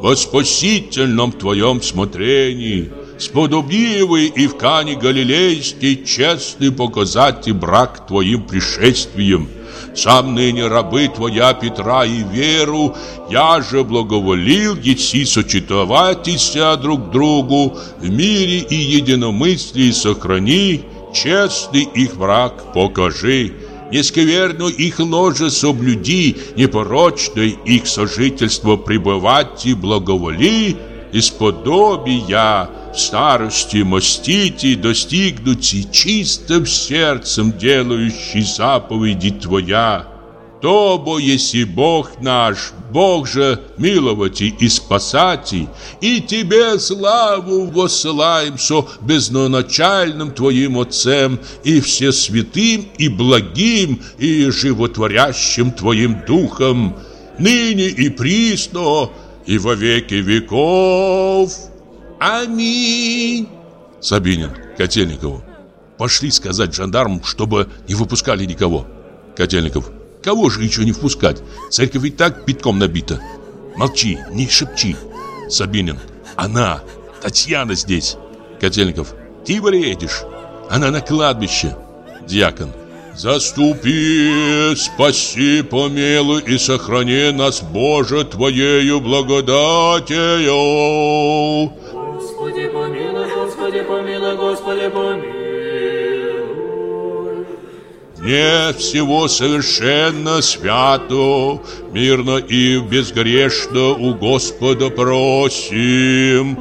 во спасительном Твоем смотрении, сподобливый и в Кане Галилейский честный показать и брак Твоим пришествием – сам ныне рабы твоя Петра и веру, я же благоволил еси сочетоватися друг другу, в мире и единомыслии сохрани, честный их враг покажи, нескверну их ложе соблюди, непорочное их сожительство пребывать и благоволи, исподобия в старости мостить и достигнуть и чистым сердцем делающий заповеди Твоя. То бо если Бог наш, Бог же миловать и спасать, и Тебе славу воссылаем со безноначальным Твоим Отцем и все святым и благим и животворящим Твоим Духом, ныне и присно и во веки веков. Аминь. Сабинин, Котельникову. Пошли сказать жандармам, чтобы не выпускали никого. Котельников. Кого же еще не впускать? Церковь и так битком набита. Молчи, не шепчи. Сабинин. Она, Татьяна здесь. Котельников. Ты бредишь. Она на кладбище. Дьякон. Заступи, спаси, помилуй и сохрани нас, Боже, Твоею благодатью. Господи помилуй, Господи помилуй, Господи помилуй. Не всего совершенно свято, мирно и безгрешно у Господа просим.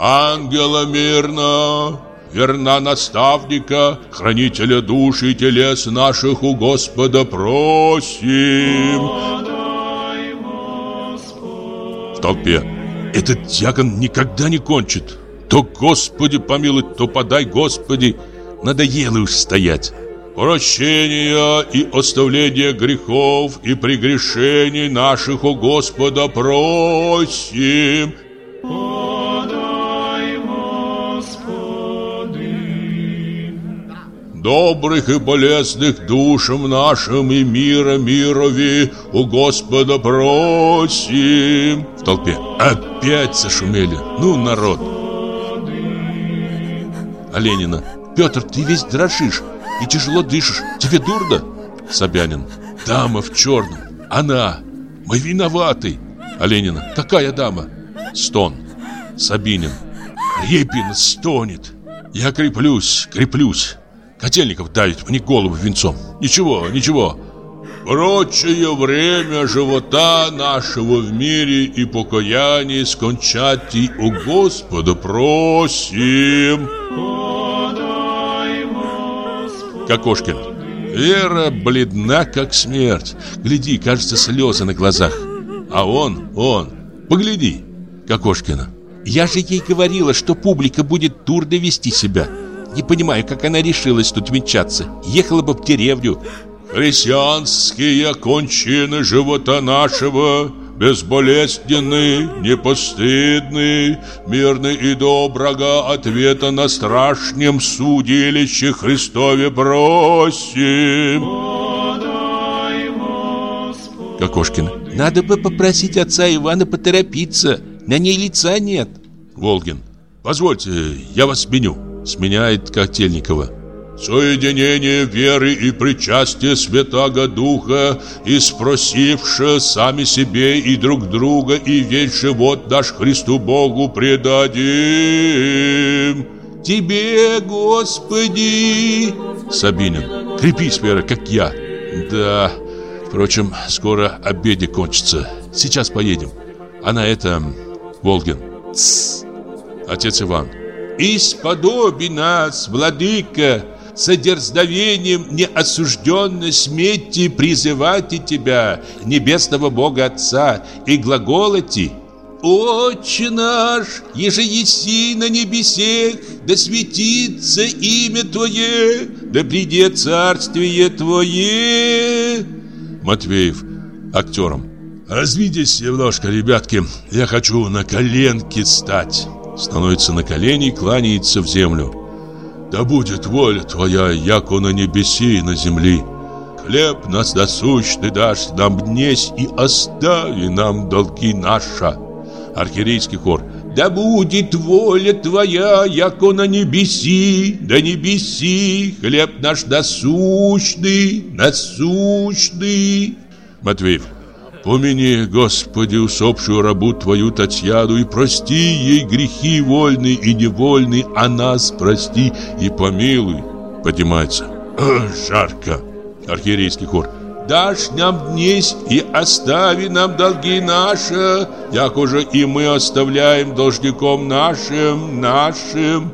Ангела мирно, верна наставника, хранителя душ и телес наших у Господа просим. В толпе. Этот дьякон никогда не кончит. То Господи помилуй, то подай Господи. Надоело уж стоять. Прощения и оставления грехов и прегрешений наших у Господа просим. Добрых и полезных душам нашим и мира мирови у Господа просим. В толпе. Опять зашумели. Ну, народ. Оленина. Петр, ты весь дрожишь и тяжело дышишь. Тебе дурно? Собянин. Дама в черном. Она. Мы виноваты. Оленина. Какая дама? Стон. Сабинин. Репин стонет. Я креплюсь, креплюсь. Котельников давит мне голову венцом. Ничего, ничего. Прочее время живота нашего в мире и покаянии скончать и у Господа просим. Кокошкин. Вера бледна, как смерть. Гляди, кажется, слезы на глазах. А он, он, погляди. Кокошкина. Я же ей говорила, что публика будет дурно вести себя. Не понимаю, как она решилась тут венчаться. Ехала бы в деревню. Христианские кончины живота нашего Безболезненный, непостыдный, мирный и доброго ответа на страшнем судилище Христове просим. Кокошкин. Надо бы попросить отца Ивана поторопиться. На ней лица нет. Волгин. Позвольте, я вас сменю. Сменяет Котельникова. Соединение веры и причастия Святаго Духа, и спросивши сами себе и друг друга, и весь живот наш Христу Богу предадим. Тебе, Господи! Сабинин. Крепись, Вера, как я. Да, впрочем, скоро обедик кончится. Сейчас поедем. А на это... Волгин. Тссс. Отец Иван. «Исподоби нас, владыка, с дерзновением неосужденно сметьте призывать и тебя, небесного Бога Отца, и глаголати Отче наш, еже еси на небесех, да светится имя Твое, да придет царствие Твое. Матвеев актером. Развидись немножко, ребятки, я хочу на коленки стать. Становится на колени, кланяется в землю. Да будет воля твоя, яко на небеси и на земли. Хлеб нас насущный дашь нам днесь и остави нам долги наша. Архиерейский хор. Да будет воля твоя, яко на небеси, да небеси, хлеб наш насущный, насущный. Матвеев. Помяни, Господи, усопшую рабу Твою Татьяну и прости ей грехи вольные и невольные, а нас прости и помилуй. Поднимается. Жарко. Архиерейский хор. Дашь нам днесь и остави нам долги наши, як уже и мы оставляем должником нашим, нашим.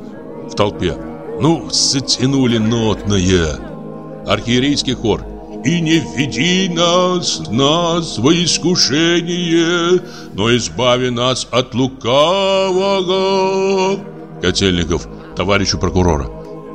В толпе. Ну, затянули нотное. Архиерейский хор и не введи нас, нас во искушение, но избави нас от лукавого. Котельников, товарищу прокурора.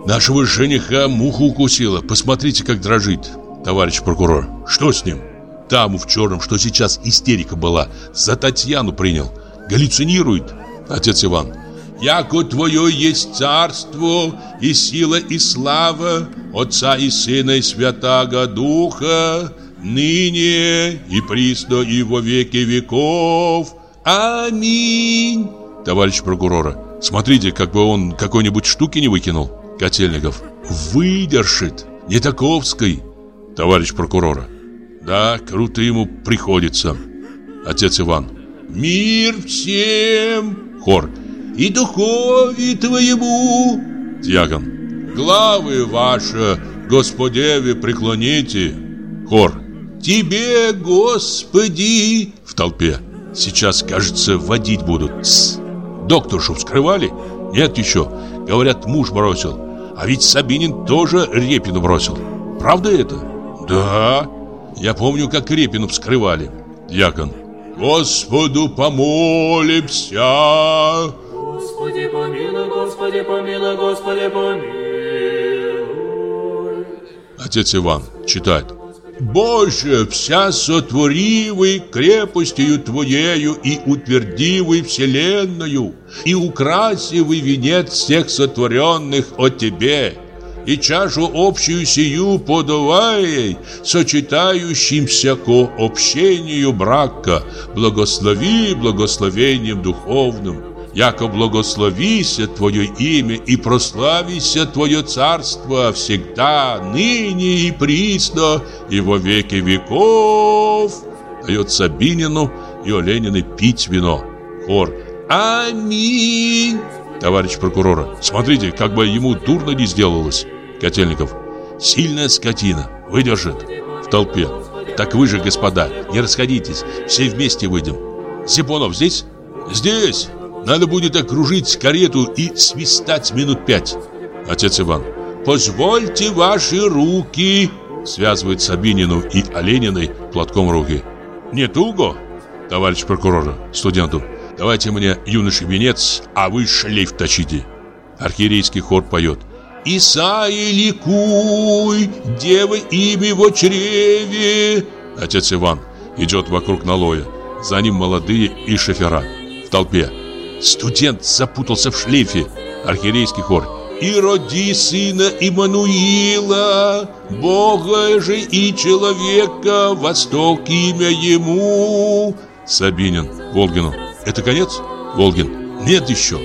Нашего жениха муха укусила. Посмотрите, как дрожит. Товарищ прокурор, что с ним? Таму в черном, что сейчас истерика была. За Татьяну принял. Галлюцинирует. Отец Иван. Яко Твое есть царство, и сила, и слава, Отца и Сына, и Святаго Духа, ныне и присно, и во веки веков. Аминь. Товарищ прокурора, смотрите, как бы он какой-нибудь штуки не выкинул. Котельников. Выдержит. Не таковской. Товарищ прокурора. Да, круто ему приходится. Отец Иван. Мир всем. Хор и духови твоему. Дьякон. Главы ваши, Господеви, преклоните. Хор. Тебе, Господи. В толпе. Сейчас, кажется, водить будут. Тс. Докторшу вскрывали? Нет еще. Говорят, муж бросил. А ведь Сабинин тоже Репину бросил. Правда это? Да. Я помню, как Репину вскрывали. Дьякон. Господу помолимся. Господи помилуй, Господи помилуй, Господи помилуй. Отец Иван читает. Боже, вся сотворивый крепостью Твоею и утвердивый вселенную, и украсивый венец всех сотворенных о Тебе, и чашу общую сию подавай, сочетающимся ко общению брака, благослови благословением духовным, яко благословися Твое имя и прославися Твое царство всегда, ныне и присно, и во веки веков. Дает Сабинину и Олениной пить вино. Хор. Аминь. Товарищ прокурора, смотрите, как бы ему дурно не сделалось. Котельников. Сильная скотина. Выдержит. В толпе. Так вы же, господа, не расходитесь. Все вместе выйдем. Сипонов здесь? Здесь. Надо будет окружить карету и свистать минут пять. Отец Иван. Позвольте ваши руки. Связывает Сабинину и Олениной платком руки. Не туго? Товарищ прокурора, студенту. Давайте мне юноший венец, а вы шлейф точите. Архиерейский хор поет. Исаи ликуй, дева имя в чреве. Отец Иван идет вокруг налоя. За ним молодые и шофера. В толпе. Студент запутался в шлейфе. Архиерейский хор. И роди сына Иммануила, Бога же и человека, восток имя ему. Сабинин Волгину. Это конец? Волгин. Нет еще.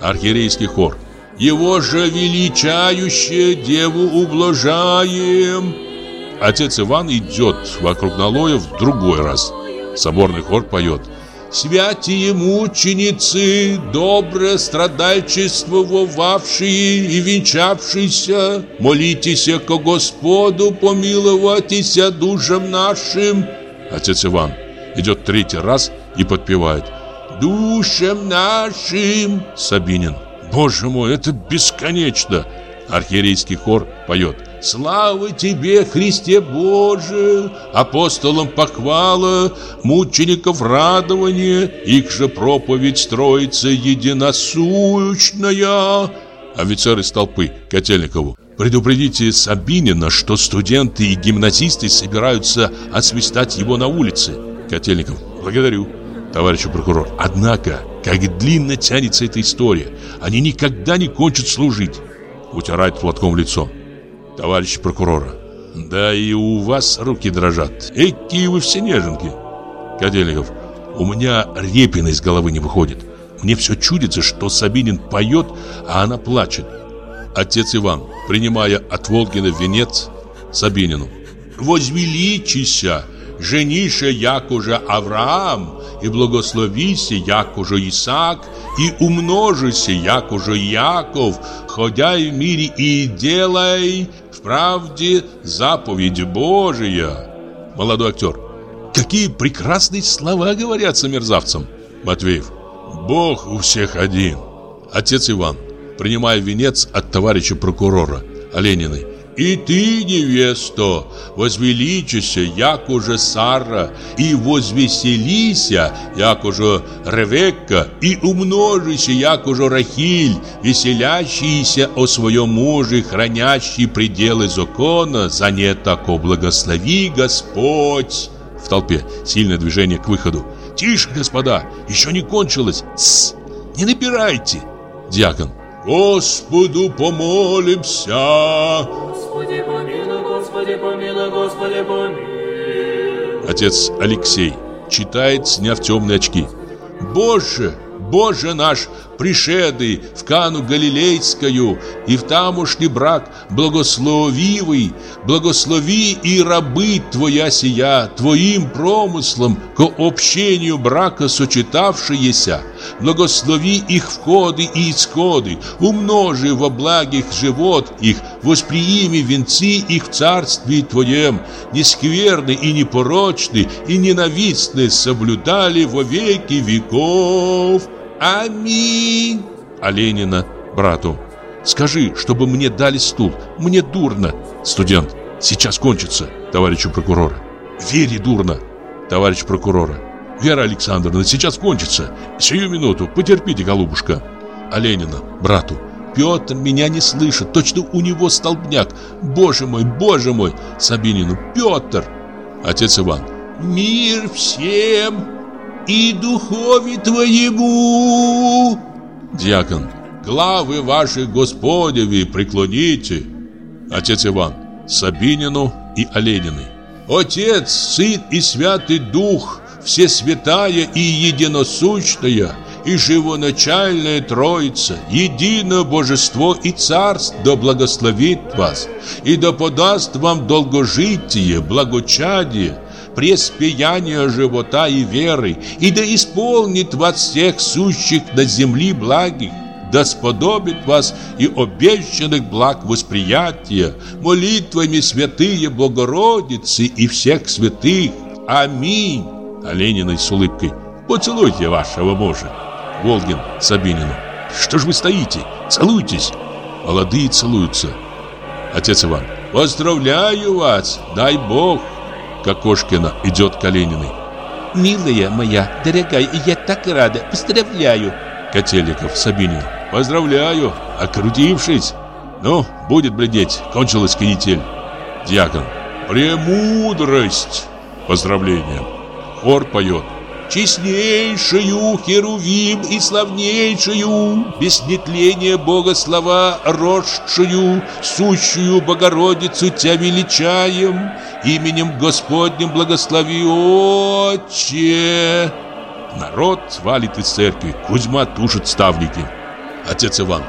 Архиерейский хор. Его же величающее деву ублажаем. Отец Иван идет вокруг налоя в другой раз. Соборный хор поет. Святые мученицы, доброе страдальчествовавшие и венчавшиеся, молитесь ко Господу, помиловайтесь душам нашим. Отец Иван идет третий раз и подпевает. Душам нашим. Сабинин. Боже мой, это бесконечно. Архиерейский хор поет. Слава тебе, Христе Боже! Апостолам похвала, мучеников радование, их же проповедь строится единосущная. Офицер из толпы Котельникову. Предупредите Сабинина, что студенты и гимназисты собираются освистать его на улице. Котельников. Благодарю, товарищ прокурор. Однако, как длинно тянется эта история. Они никогда не кончат служить. Утирает платком лицо. Товарищ прокурора. Да и у вас руки дрожат. Эки вы все неженки. Котельников. У меня репина из головы не выходит. Мне все чудится, что Сабинин поет, а она плачет. Отец Иван, принимая от Волгина венец Сабинину. «Возвеличися, женише, як уже Авраам, и благословися, як уже Исаак, и умножися, як уже Яков, ходя в мире и делай правде заповедь Божия». Молодой актер. Какие прекрасные слова говорятся мерзавцам. Матвеев. Бог у всех один. Отец Иван принимая венец от товарища прокурора Олениной. «И ты, невесто, возвеличися, як уже Сара, и возвеселися, як уже Ревекка, и умножися, як уже Рахиль, веселящийся о своем муже, хранящий пределы закона, за не тако благослови Господь!» В толпе сильное движение к выходу. «Тише, господа, еще не кончилось! Тссс, не напирайте!» Дьякон. Господу помолимся. Господи помилуй, Господи помилуй, Господи помилуй. Отец Алексей читает, сняв темные очки. Боже, Боже наш, пришедый в Кану Галилейскую и в тамошний брак благословивый, благослови и рабы Твоя сия, Твоим промыслом к общению брака сочетавшиеся, благослови их входы и исходы, умножи во благих живот их, восприими венцы их в царстве Твоем, нескверны и непорочны и ненавистны соблюдали во веки веков. Аминь. Оленина брату. Скажи, чтобы мне дали стул. Мне дурно. Студент. Сейчас кончится, товарищу прокурора. Вере дурно, товарищ прокурора. Вера Александровна, сейчас кончится. Сию минуту, потерпите, голубушка. Оленина брату. Петр меня не слышит, точно у него столбняк. Боже мой, боже мой. Сабинину. Петр. Отец Иван. Мир всем и духове твоему. Дьякон. Главы ваши Господеви преклоните. Отец Иван. Сабинину и Олениной. Отец, Сын и Святый Дух, все святая и единосущная, и живоначальная Троица, единое Божество и Царство да благословит вас, и да подаст вам долгожитие, благочадие, преспияние живота и веры, и да исполнит вас всех сущих на земле благих, да сподобит вас и обещанных благ восприятия, молитвами святые Богородицы и всех святых. Аминь. Олениной с улыбкой. Поцелуйте вашего мужа. Волгин Сабинину. Что ж вы стоите? Целуйтесь. Молодые целуются. Отец Иван. Поздравляю вас, дай Бог. Кокошкина идет к Олениной. Милая моя, дорогая, я так рада, поздравляю. Котельников Сабинин. Поздравляю, окрутившись. Ну, будет бледеть, кончилась канитель. Дьякон. Премудрость. Поздравление. Хор поет. Честнейшую Херувим и славнейшую, без нетления Бога слова росшую, сущую Богородицу Тебя величаем, именем Господним благослови, Отче. Народ валит из церкви, Кузьма тушит ставники. Отец Иван.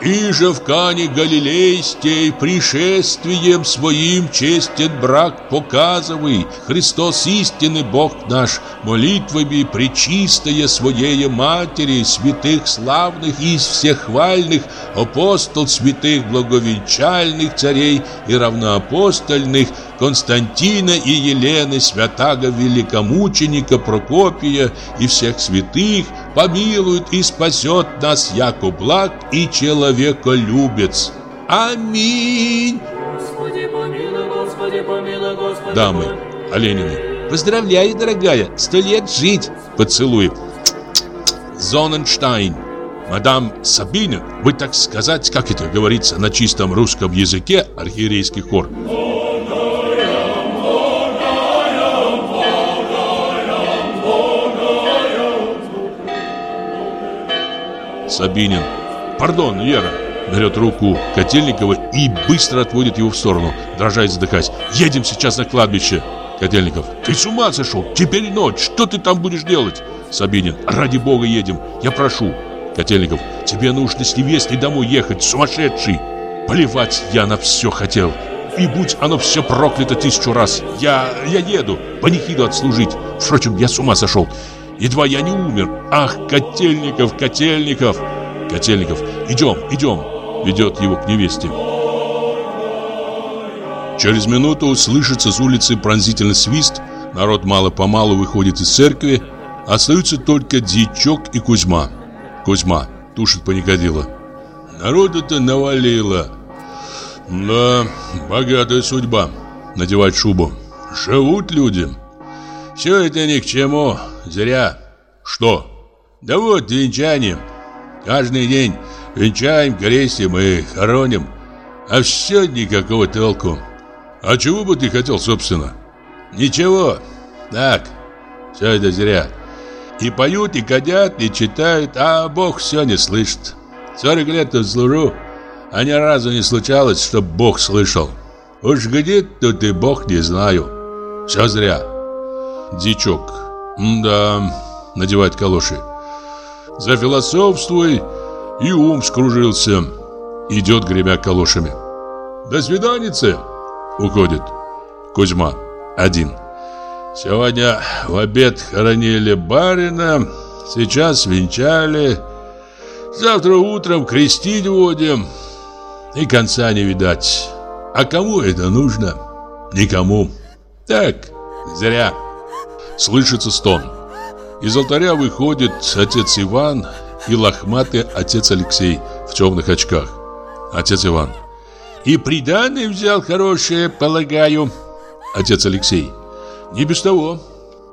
И же в Кане Галилейской пришествием своим честен брак показывай, Христос истинный Бог наш, молитвами пречистая Своей Матери, святых славных и всех хвальных, апостол святых благовенчальных царей и равноапостольных, Константина и Елены, святаго великомученика Прокопия и всех святых, помилует и спасет нас, яко благ и человеколюбец. Аминь. Господи Господи помилуй, Господи Дамы, помилуй. Оленины. Поздравляю, дорогая, сто лет жить. Поцелуй. Зоненштайн. Мадам Сабина, вы, так сказать, как это говорится на чистом русском языке, архиерейский хор. Сабинин. Пардон, Вера. Берет руку Котельникова и быстро отводит его в сторону, дрожа и задыхаясь. Едем сейчас на кладбище. Котельников. Ты с ума сошел? Теперь ночь. Что ты там будешь делать? Сабинин. Ради бога едем. Я прошу. Котельников. Тебе нужно с невестой домой ехать, сумасшедший. Плевать я на все хотел. И будь оно все проклято тысячу раз. Я, я еду, панихиду отслужить. Впрочем, я с ума сошел. Едва я не умер. Ах, Котельников, Котельников. Котельников. Идем, идем. Ведет его к невесте. Через минуту слышится с улицы пронзительный свист. Народ мало-помалу выходит из церкви. Остаются только Дьячок и Кузьма. Кузьма тушит паникодила. Народу-то навалило. Да, богатая судьба. Надевает шубу. Живут люди. Все это ни к чему. Зря. Что? Да вот венчание. Каждый день венчаем, крестим и хороним. А все никакого толку. А чего бы ты хотел, собственно? Ничего. Так, все это зря. И поют, и кадят, и читают, а Бог все не слышит. 40 лет тут служу, а ни разу не случалось, чтоб Бог слышал. Уж где тут и Бог не знаю. Все зря. Дичок. Да, надевает калоши. Зафилософствуй, и ум скружился. Идет, гремя калошами. До свиданицы. Уходит. Кузьма. Один. Сегодня в обед хоронили барина, сейчас венчали, завтра утром крестить будем, и конца не видать. А кому это нужно? Никому. Так, зря. Слышится стон. Из алтаря выходит отец Иван и лохматый отец Алексей в темных очках. Отец Иван. И приданное взял хорошее, полагаю. Отец Алексей. Не без того.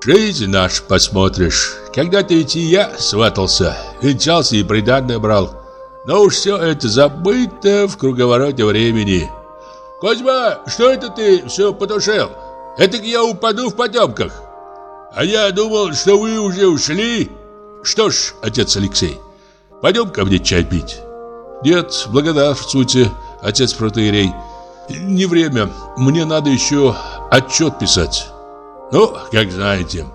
Жизнь наш посмотришь. Когда-то ведь и я сватался, венчался и приданное брал. Но уж все это забыто в круговороте времени. Козьма, что это ты все потушил? Это я упаду в потемках. А я думал, что вы уже ушли. Что ж, отец Алексей, пойдем ко мне чай пить. Нет, благодарствуйте, отец протеерей. Не время, мне надо еще отчет писать. Ну, как знаете.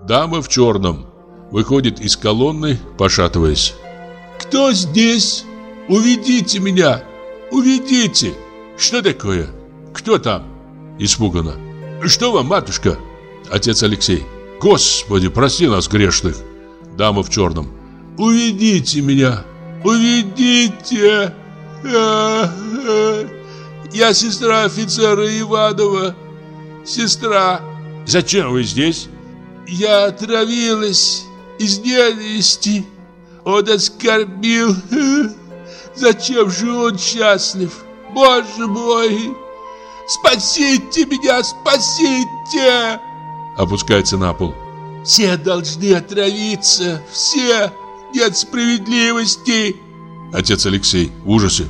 Дама в черном выходит из колонны, пошатываясь. Кто здесь? Уведите меня! Уведите! Что такое? Кто там? Испуганно. Что вам, матушка? Отец Алексей. Господи, прости нас, грешных. Дама в черном. Уведите меня! Уведите! Я сестра офицера Иванова. Сестра. Зачем вы здесь? Я отравилась из ненависти. Он оскорбил. Зачем же он счастлив? Боже мой! Спасите меня, спасите! Опускается на пол. Все должны отравиться, все. Нет справедливости. Отец Алексей в ужасе.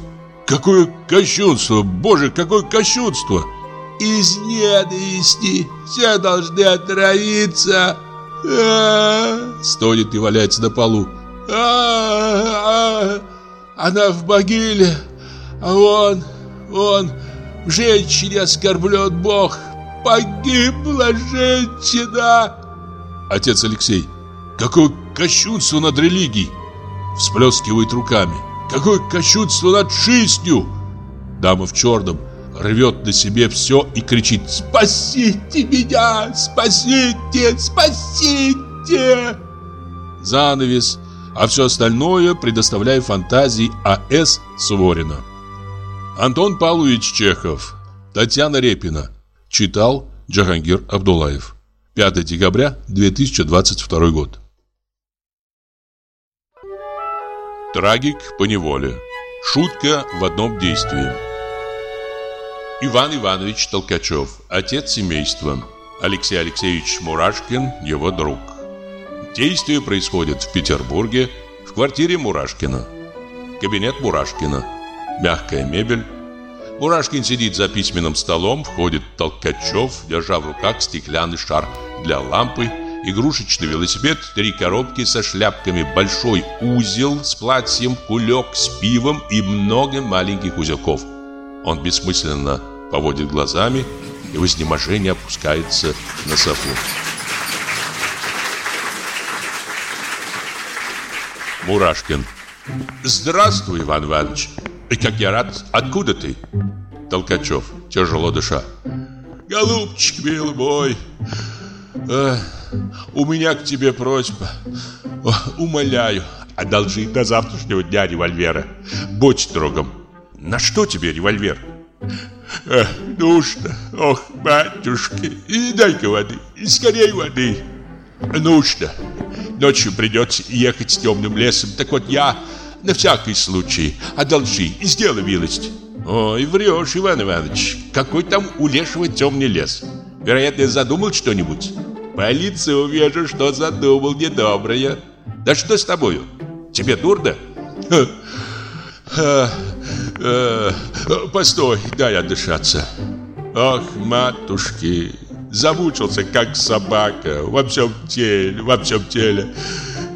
Какое кощунство, боже, какое кощунство! Из ненависти все должны отравиться. А-а-а. Стонет и валяется на полу. А-а-а. Она в могиле, а он, он в женщине оскорблен Бог. Погибла женщина. Отец Алексей. Какое кощунство над религией. Всплескивает руками. Какое кощунство над жизнью. Дама в черном рвет на себе все и кричит «Спасите меня! Спасите! Спасите!» Занавес, а все остальное предоставляю фантазии А.С. Суворина. Антон Павлович Чехов, Татьяна Репина. Читал Джахангир Абдулаев. 5 декабря 2022 год. Трагик по неволе. Шутка в одном действии. Иван Иванович Толкачев, отец семейства. Алексей Алексеевич Мурашкин, его друг. Действие происходит в Петербурге, в квартире Мурашкина. Кабинет Мурашкина. Мягкая мебель. Мурашкин сидит за письменным столом, входит Толкачев, держа в руках стеклянный шар для лампы, игрушечный велосипед, три коробки со шляпками, большой узел с платьем, кулек с пивом и много маленьких узелков. Он бессмысленно поводит глазами и в изнеможении опускается на софу. Мурашкин. Здравствуй, Иван Иванович. И как я рад. Откуда ты? Толкачев, тяжело дыша. Голубчик, милый мой, э, у меня к тебе просьба. Умоляю, одолжи до завтрашнего дня револьвера. Будь другом. На что тебе револьвер? Э, нужно. Ох, батюшки, и дай-ка воды, и скорей воды. Нужно. Ночью придется ехать темным лесом. Так вот я на всякий случай одолжи и сделай милость. Ой, врешь, Иван Иванович. Какой там у лешего темный лес? Вероятно, задумал что-нибудь. По лицу вижу, что задумал недоброе. Да что с тобою? Тебе дурно? Э, постой, дай отдышаться. Ох, матушки, замучился, как собака, во всем теле, во всем теле.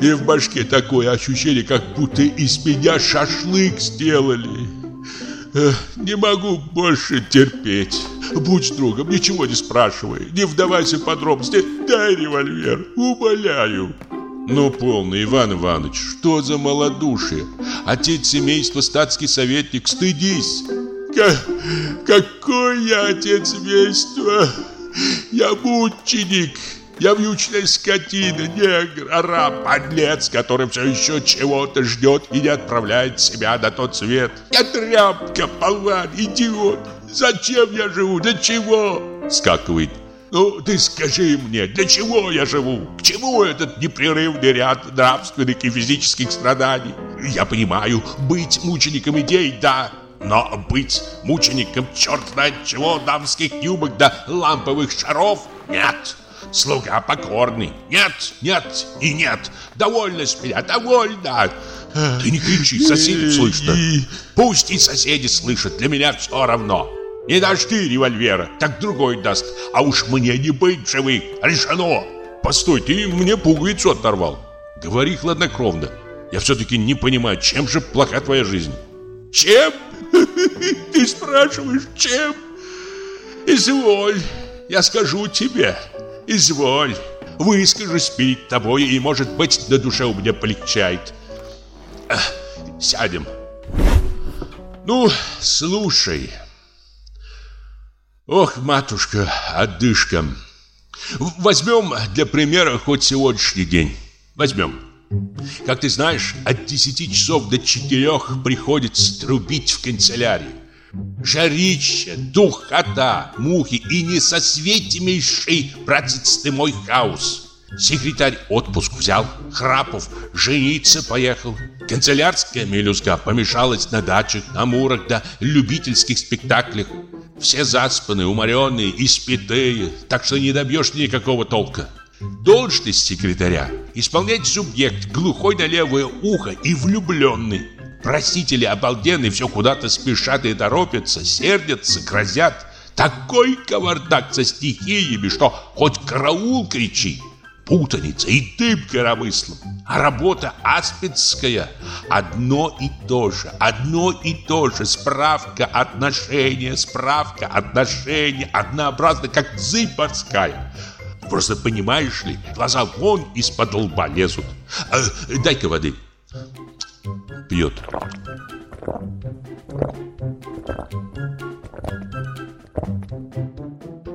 И в башке такое ощущение, как будто из меня шашлык сделали. Не могу больше терпеть. Будь другом, ничего не спрашивай, не вдавайся в подробности. Дай револьвер, умоляю. Ну, полный, Иван Иванович, что за малодушие? Отец семейства, статский советник, стыдись. Как, какой я отец семейства? Я мученик. Я вьючная скотина, негр, араб, подлец, который все еще чего-то ждет и не отправляет себя на тот свет. Я тряпка, болван, идиот. Зачем я живу? Для чего? Скакивает. Ну, ты скажи мне, для чего я живу? К чему этот непрерывный ряд нравственных и физических страданий? Я понимаю, быть мучеником идей, да, но быть мучеником черт знает чего, дамских юбок да ламповых шаров – нет. Слуга покорный. Нет, нет и нет. Довольно с меня, довольно. Ты не кричи, соседи слышно. Пусть и соседи слышат, для меня все равно. Не дашь ты револьвера, так другой даст. А уж мне не быть живых, решено. Постой, ты мне пуговицу оторвал. Говори хладнокровно. Я все-таки не понимаю, чем же плоха твоя жизнь? Чем? Ты спрашиваешь, чем? Изволь, я скажу тебе. Изволь, выскажусь перед тобой, и, может быть, на душе у меня полегчает. Сядем. Ну, слушай. Ох, матушка, отдышка. Возьмем для примера хоть сегодняшний день. Возьмем. Как ты знаешь, от 10 часов до 4 приходится трубить в канцелярии. Жарище, духота, мухи и несосветимейший, братец ты мой хаос. Секретарь отпуск взял, Храпов жениться поехал. Канцелярская мелюзга помешалась на дачах, на мурах да любительских спектаклях. Все заспанные, уморенные, испитые, так что не добьешься никакого толка. Должность секретаря – исполнять субъект, глухой на левое ухо и влюбленный. Просители обалденные все куда-то спешат и торопятся, сердятся, грозят. Такой кавардак со стихиями, что хоть караул кричи. Путаница и дым коромыслом. А работа аспидская. Одно и то же, одно и то же. Справка, отношения, справка, отношения. Однообразно, как морская. Просто понимаешь ли, глаза вон из-под лба лезут. Э, Дай-ка воды. Пьет.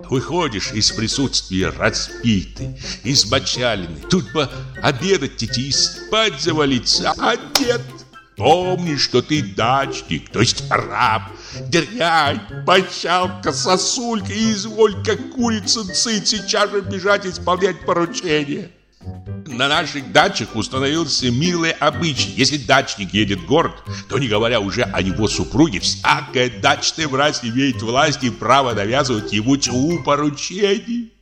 Выходишь из присутствия разбитый, измочаленный. Тут бы обедать идти и спать завалиться, а нет. Помни, что ты дачник, то есть раб, дрянь, мочалка, сосулька и изволь, как курица цыть, сейчас же бежать исполнять поручение. На наших дачах установился милый обычай. Если дачник едет в город, то, не говоря уже о его супруге, всякая дачная мразь имеет власть и право навязывать ему тьму поручений.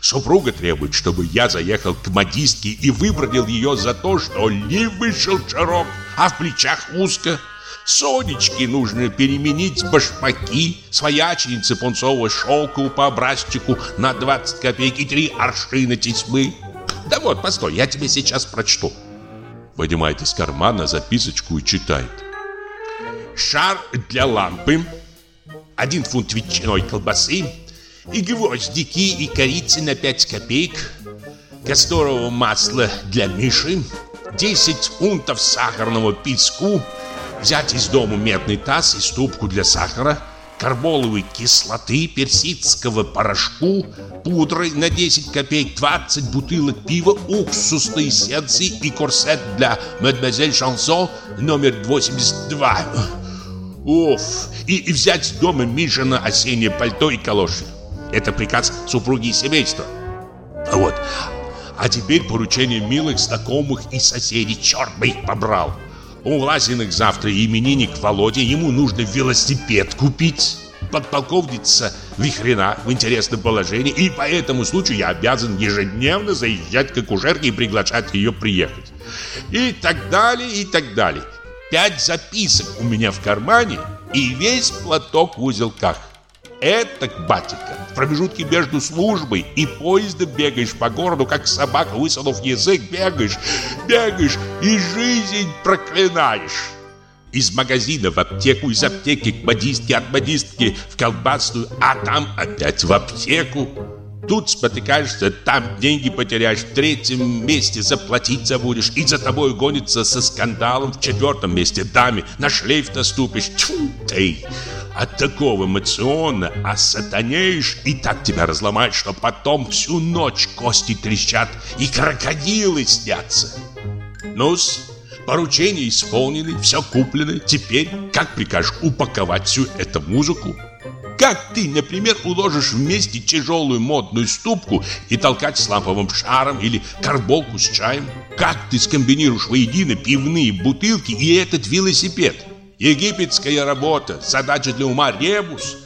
Супруга требует, чтобы я заехал к модистке и выбронил ее за то, что не вышел широк, а в плечах узко. Сонечке нужно переменить башмаки, свояченице пунцового шелка по образчику на 20 копеек и три аршина тесьмы. Да вот, постой, я тебе сейчас прочту. Вынимает из кармана записочку и читает. Шар для лампы, один фунт ветчиной колбасы, и гвоздики, и корицы на 5 копеек, касторового масла для Миши, 10 фунтов сахарного песку, взять из дома медный таз и ступку для сахара, карболовой кислоты, персидского порошку, пудры на 10 копеек, 20 бутылок пива, уксусной эссенции и корсет для мадемуазель Шансон номер 82. Уф, и, и взять из дома Мишина осеннее пальто и калоши. Это приказ супруги и семейства. Вот, а теперь поручение милых знакомых и соседей, черт бы их побрал. У Власиных завтра именинник Володя, ему нужно велосипед купить. Подполковница Вихрена в интересном положении, и по этому случаю я обязан ежедневно заезжать к акушерке и приглашать ее приехать. И так далее, и так далее. Пять записок у меня в кармане и весь платок в узелках. Это, батенька, в промежутке между службой и поездом бегаешь по городу, как собака, высунув язык, бегаешь, бегаешь и жизнь проклинаешь. Из магазина в аптеку, из аптеки к модистке, от модистки в колбасную, а там опять в аптеку. Тут спотыкаешься, там деньги потеряешь, в третьем месте заплатить забудешь, и за тобой гонится со скандалом в четвертом месте даме, на шлейф наступишь. Тьфу ты! От такого эмоционно осатанеешь и так тебя разломает, что потом всю ночь кости трещат и крокодилы снятся. Ну-с, поручения исполнены, все куплено. Теперь как прикажешь упаковать всю эту музыку? Как ты, например, уложишь вместе тяжелую модную ступку и толкать с ламповым шаром или карболку с чаем? Как ты скомбинируешь воедино пивные бутылки и этот велосипед? Египетская работа, задача для ума ребус.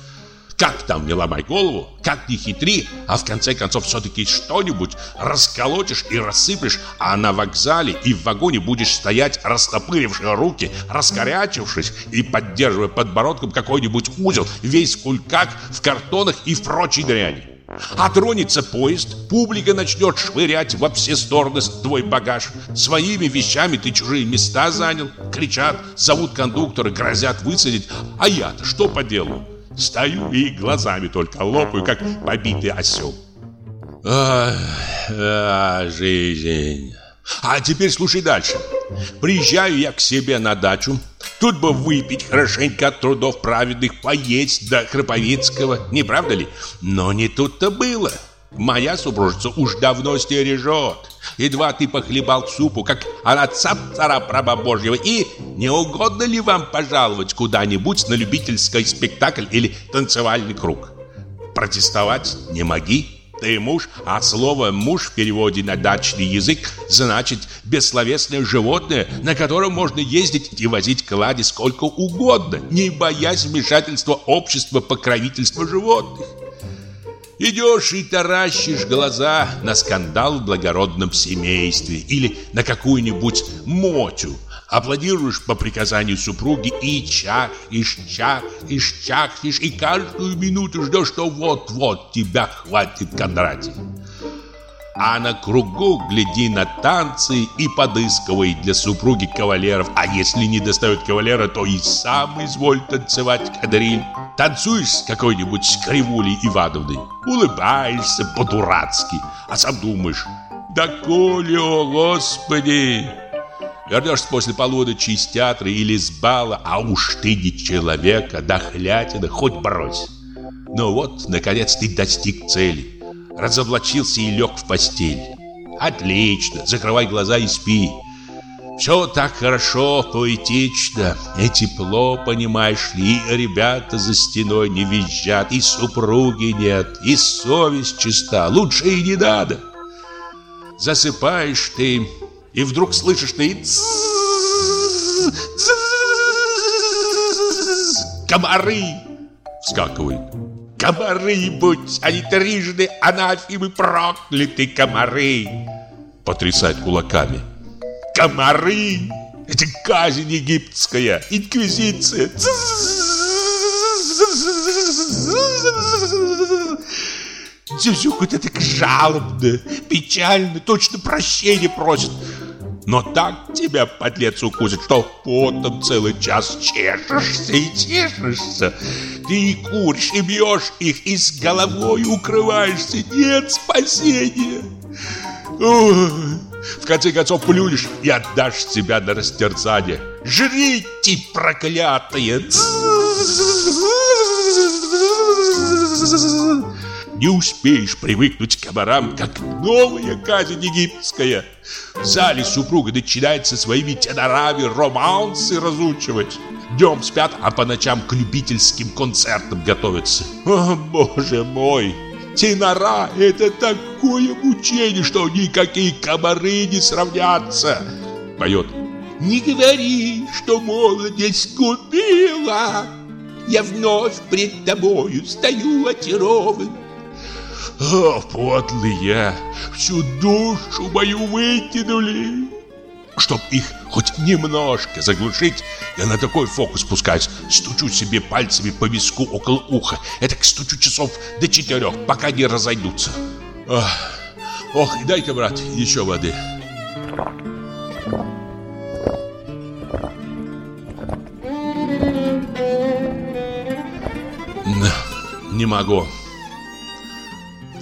Как там не ломай голову, как не хитри, а в конце концов все-таки что-нибудь расколотишь и рассыплешь, а на вокзале и в вагоне будешь стоять, растопырившие руки, раскорячившись и поддерживая подбородком какой-нибудь узел, весь в кульках, в картонах и в прочей дряни. А тронется поезд, публика начнет швырять во все стороны твой багаж. Своими вещами ты чужие места занял. Кричат, зовут кондуктора, грозят высадить. А я-то что поделаю? Стою и глазами только лопаю, как побитый осел. Ах, а, жизнь. А теперь слушай дальше. Приезжаю я к себе на дачу. Тут бы выпить хорошенько от трудов праведных, поесть до Храповицкого, не правда ли? Но не тут-то было. Моя супружица уж давно стережет. Едва ты похлебал супу, как она цап-цара праба Божьего. И не угодно ли вам пожаловать куда-нибудь на любительский спектакль или танцевальный круг? Протестовать не моги. Ты муж, а слово «муж» в переводе на дачный язык значит бессловесное животное, на котором можно ездить и возить клади сколько угодно, не боясь вмешательства общества покровительства животных. Идешь и таращишь глаза на скандал в благородном семействе или на какую-нибудь мотю. Аплодируешь по приказанию супруги и чахнешь, чахнешь, чахнешь, и каждую минуту ждешь, что вот-вот тебя хватит Кондратий. А на кругу гляди на танцы и подыскивай для супруги кавалеров. А если не достает кавалера, то и сам изволь танцевать кадриль. Танцуешь с какой-нибудь кривулей Ивановной, улыбаешься по-дурацки, а сам думаешь, да коли, о господи! Вернешься после полуночи из театра или с бала, а уж ты не человек, а дохлятина, хоть брось. Ну вот, наконец ты достиг цели разоблачился и лег в постель. Отлично, закрывай глаза и спи. Все так хорошо, поэтично и тепло, понимаешь ли, и ребята за стеной не визжат, и супруги нет, и совесть чиста, лучше и не надо. Засыпаешь ты, и вдруг слышишь ты Комары! Вскакивает. Комары, будь они трижды анафимы прокляты комары! Потрясает кулаками. Комары! Это казнь египетская, инквизиция. Зюзюкает это так жалобно, печально, точно прощения просит. Но так тебя, подлец, укусит, что потом целый час чешешься и чешешься. Ты и куришь, и бьешь их, и с головой укрываешься. Нет спасения. Ой, в конце концов плюнешь и отдашь себя на растерзание. Жрите, проклятые! Не успеешь привыкнуть к комарам, как новая казнь египетская. В зале супруга начинает со своими тенорами романсы разучивать. Днем спят, а по ночам к любительским концертам готовятся. О, боже мой! Тенора — это такое мучение, что никакие комары не сравнятся. Поет. Не говори, что молодость купила. Я вновь пред тобою стою очарован. О, подлые, всю душу мою вытянули. Чтоб их хоть немножко заглушить, я на такой фокус пускаюсь. Стучу себе пальцами по виску около уха. Это к стучу часов до четырех, пока не разойдутся. Ох, ох дай-ка, брат, еще воды. Не могу.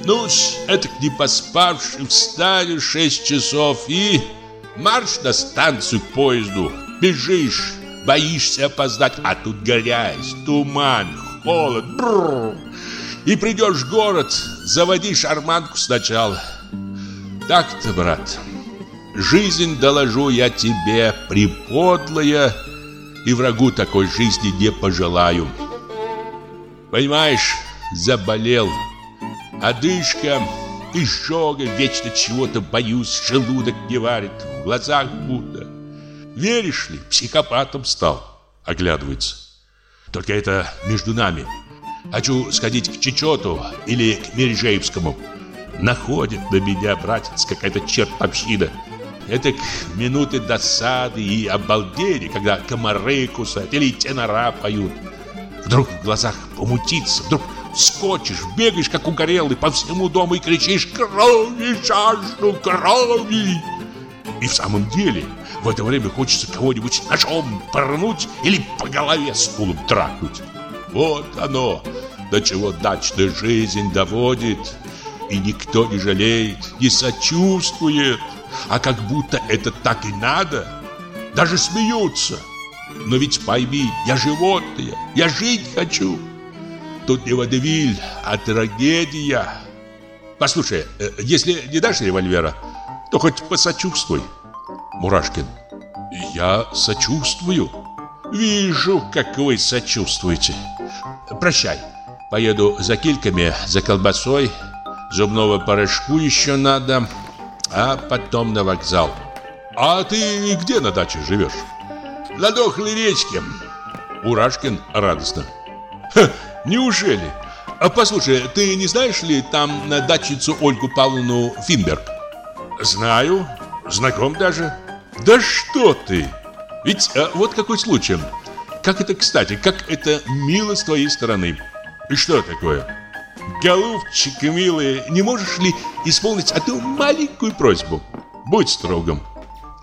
Ну, это не поспавший, встанешь шесть часов и... Марш на станцию к поезду. Бежишь, боишься опоздать, а тут грязь, туман, холод. Бррр. И придешь в город, заводи шарманку сначала. Так-то, брат, жизнь, доложу я тебе, приподлая, и врагу такой жизни не пожелаю. Понимаешь, заболел, Одышка, изжога, вечно чего-то боюсь, желудок не варит, в глазах будто. Веришь ли, психопатом стал, оглядывается. Только это между нами. Хочу сходить к Чечету или к Мережеевскому. Находит на меня, братец, какая-то чертовщина. Это к минуты досады и обалдения, когда комары кусают или тенора поют. Вдруг в глазах помутится, вдруг скочишь, бегаешь, как угорелый, по всему дому и кричишь «Крови жажду, крови!» И в самом деле в это время хочется кого-нибудь ножом порнуть или по голове стулом трахнуть. Вот оно, до чего дачная жизнь доводит. И никто не жалеет, не сочувствует, а как будто это так и надо. Даже смеются. Но ведь пойми, я животное, я жить хочу. Тут не водевиль, а трагедия. Послушай, э, если не дашь револьвера, то хоть посочувствуй. Мурашкин. Я сочувствую. Вижу, как вы сочувствуете. Прощай. Поеду за кильками, за колбасой. Зубного порошку еще надо. А потом на вокзал. А ты где на даче живешь? На дохлой речке. Урашкин радостно. Ха, Неужели? А послушай, ты не знаешь ли там на дачницу Ольгу Павловну Финберг? Знаю, знаком даже. Да что ты? Ведь а, вот какой случай. Как это кстати, как это мило с твоей стороны. И что такое? Голубчик милый, не можешь ли исполнить одну маленькую просьбу? Будь строгом.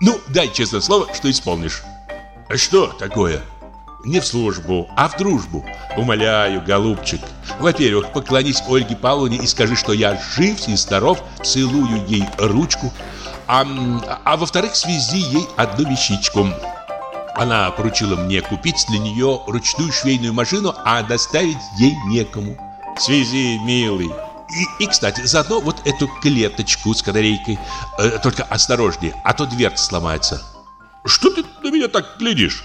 Ну, дай честное слово, что исполнишь. А что такое? Не в службу, а в дружбу. Умоляю, голубчик. Во-первых, поклонись Ольге Павловне и скажи, что я жив и здоров, целую ей ручку. А, а во-вторых, связи ей одну вещичку. Она поручила мне купить для нее ручную швейную машину, а доставить ей некому. Связи, милый. И, и, кстати, заодно вот эту клеточку с канарейкой. Э, только осторожнее, а то дверца сломается. Что ты на меня так глядишь?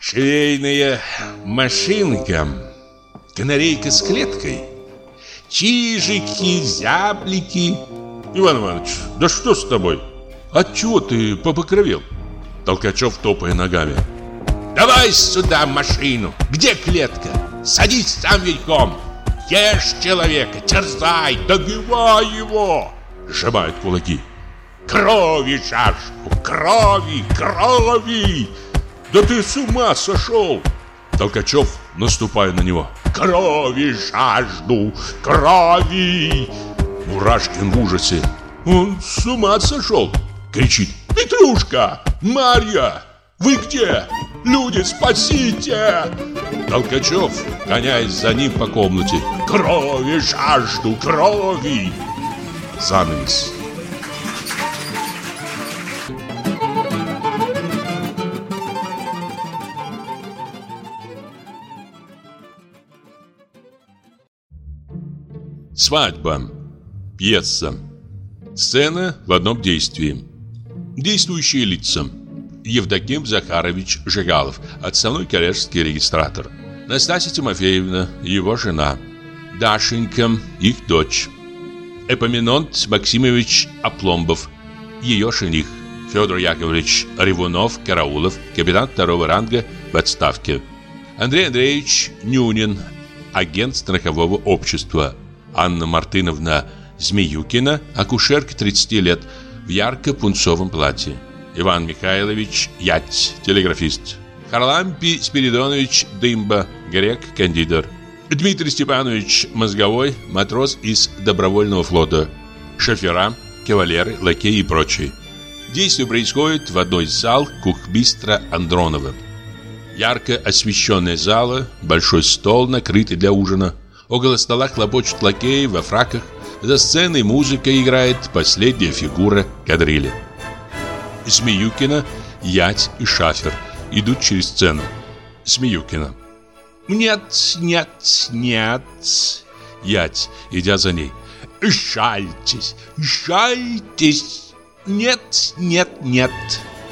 Швейная машинка, канарейка с клеткой, чижики, зяблики. Иван Иванович, да что с тобой? Отчего ты побакровел? Толкачев топая ногами. Давай сюда машину. Где клетка? Садись сам верхом. Ешь человека, терзай, добивай его. Сжимают кулаки. Крови жажду, крови, крови. Да ты с ума сошел! Толкачев, наступая на него. Крови жажду, крови. Мурашкин в ужасе. Он с ума сошел! Кричит. Петрушка! Марья! Вы где? Люди, спасите! Толкачев, гоняясь за ним по комнате. Крови жажду, крови! Занавес. Свадьба. Пьеса. Сцена в одном действии. Действующие лица. Евдоким Захарович Жигалов, отставной коллежский регистратор. Настасья Тимофеевна, его жена. Дашенька, их дочь. Эпоминонт Максимович Опломбов, ее жених. Федор Яковлевич Ревунов, Караулов, капитан второго ранга в отставке. Андрей Андреевич Нюнин, агент страхового общества. Анна Мартыновна Змеюкина, акушерка 30 лет, в ярко-пунцовом платье. Иван Михайлович Ять, телеграфист. Харлампий Спиридонович Дымба, грек-кандидат. Дмитрий Степанович Мозговой, матрос из добровольного флота. Шофера, кавалеры, лакеи и прочие. Действие происходит в одной из зал кухбистра Андронова. Ярко освещенная зала, большой стол, накрытый для ужина. Около стола хлопочут лакеи во фраках. За сценой музыка играет последняя фигура кадрили. Смеюкина, Ять и Шафер идут через сцену. Смеюкина. Нет, нет, нет. Ять, идя за ней. Жальтесь, жальтесь. Нет, нет, нет.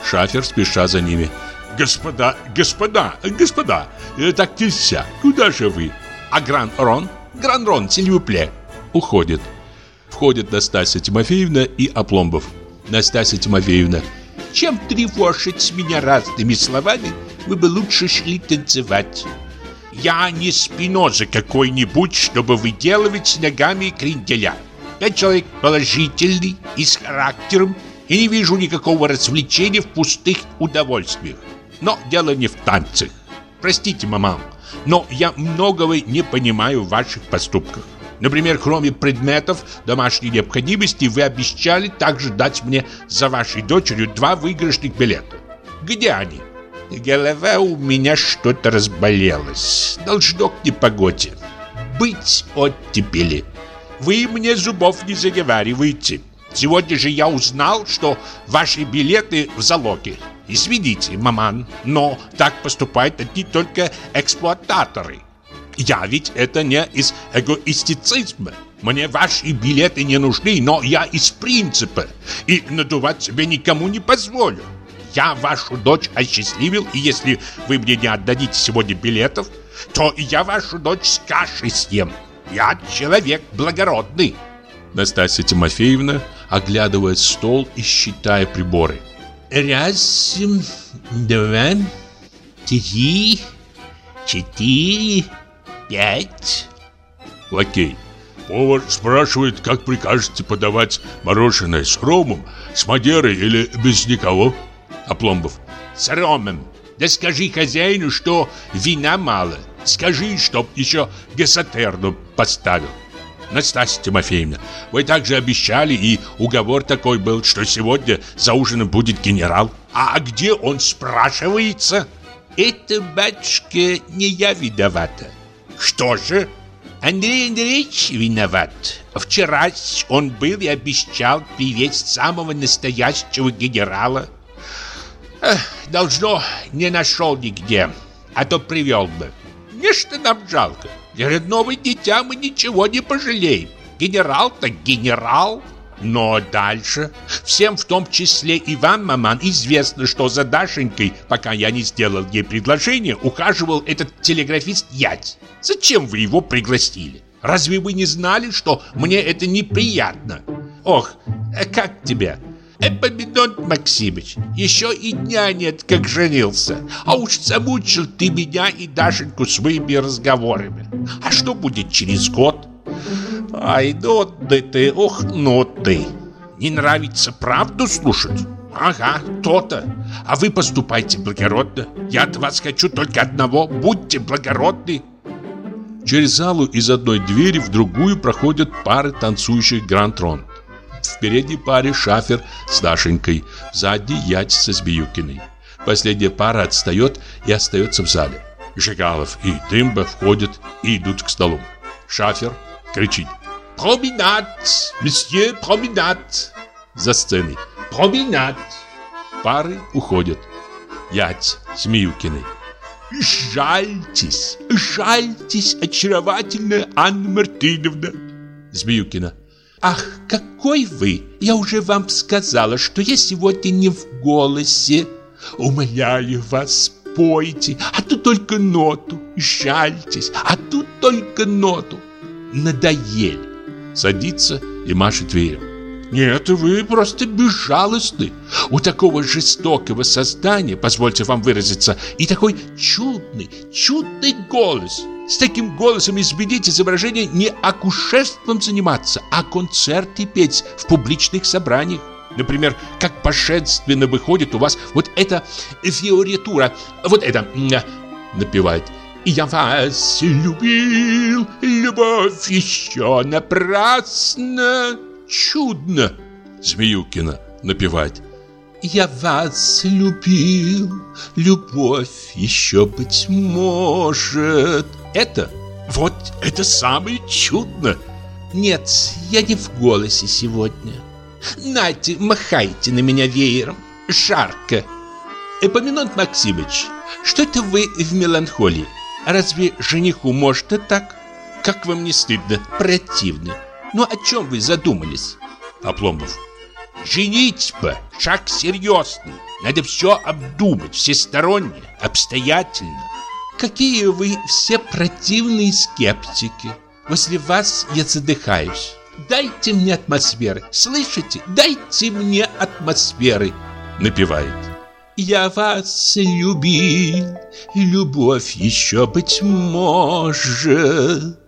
Шафер, спеша за ними. Господа, господа, господа, э, так нельзя. Куда же вы? А Гран-Рон? Гран-Рон, сильвупле. Уходит. Входят Настасья Тимофеевна и Опломбов. Настасья Тимофеевна. Чем тревожить меня разными словами, вы бы лучше шли танцевать. Я не спиноза какой-нибудь, чтобы выделывать ногами кренделя. Я человек положительный и с характером, и не вижу никакого развлечения в пустых удовольствиях. Но дело не в танцах. Простите, маман, но я многого не понимаю в ваших поступках. Например, кроме предметов домашней необходимости, вы обещали также дать мне за вашей дочерью два выигрышных билета. Где они? Голова у меня что-то разболелась. Должно к непогоде. Быть оттепели. Вы мне зубов не заговариваете. Сегодня же я узнал, что ваши билеты в залоге. Извините, маман, но так поступают одни только эксплуататоры. Я ведь это не из эгоистицизма. Мне ваши билеты не нужны, но я из принципа. И надувать себе никому не позволю. Я вашу дочь осчастливил, и если вы мне не отдадите сегодня билетов, то я вашу дочь с кашей съем. Я человек благородный. Настасья Тимофеевна оглядывает стол и считая приборы. Раз, два, три, четыре, пять. Лакей. Повар спрашивает, как прикажете подавать мороженое с ромом, с мадерой или без никого? Опломбов. С ромом. Да скажи хозяину, что вина мало. Скажи, чтоб еще гесатерну поставил. Настасья Тимофеевна, вы также обещали, и уговор такой был, что сегодня за ужином будет генерал. А где он спрашивается? Это, батюшка, не я виновата. Что же? Андрей Андреевич виноват. Вчера он был и обещал привезть самого настоящего генерала. Эх, должно, не нашел нигде, а то привел бы. Не что нам жалко. Для родного дитя мы ничего не пожалеем. Генерал так генерал. Но дальше всем, в том числе и вам, маман, известно, что за Дашенькой, пока я не сделал ей предложение, ухаживал этот телеграфист Ять. Зачем вы его пригласили? Разве вы не знали, что мне это неприятно? Ох, Как тебя? Эпомидон Максимыч, еще и дня нет, как женился. А уж замучил ты меня и Дашеньку своими разговорами. А что будет через год? Ай, ну ты ты, ох, ну ты. Не нравится правду слушать? Ага, то-то. А вы поступайте благородно. Я от вас хочу только одного. Будьте благородны. Через залу из одной двери в другую проходят пары танцующих грантрон. В передней паре Шафер с Дашенькой, в задней Ять со Збиюкиной. Последняя пара отстает и остается в зале. Жигалов и Дымба входят и идут к столу. Шафер кричит «Променад! Месье, променад!» За сценой «Променад!» Пары уходят. Ять Смеюкиной. «Жальтесь, жальтесь, очаровательная Анна Мартыновна!» Змеюкина. «Ах, какой вы! Я уже вам сказала, что я сегодня не в голосе. Умоляю вас, пойте, а тут только ноту. Жальтесь, а тут только ноту. Надоели!» Садится и машет веером. Нет, вы просто безжалостны. У такого жестокого создания, позвольте вам выразиться, и такой чудный, чудный голос. С таким голосом изменить изображение не акушерством заниматься, а концерты петь в публичных собраниях. Например, как божественно выходит у вас вот эта фиоритура, вот это, напевает. «Я вас любил, любовь еще напрасно» чудно!» Змеюкина напевает. «Я вас любил, любовь еще, быть может...» Это? Вот это самое чудно! Нет, я не в голосе сегодня. Нате, махайте на меня веером. Жарко. Эпоминонт Максимыч, что это вы в меланхолии? Разве жениху можно так? Как вам не стыдно? Противно. Ну о чем вы задумались? Опломбов. Женитьба – шаг серьезный. Надо все обдумать, всесторонне, обстоятельно. Какие вы все противные скептики. Возле вас я задыхаюсь. Дайте мне атмосферы, слышите? Дайте мне атмосферы. Напевает. Я вас любил, любовь еще быть может.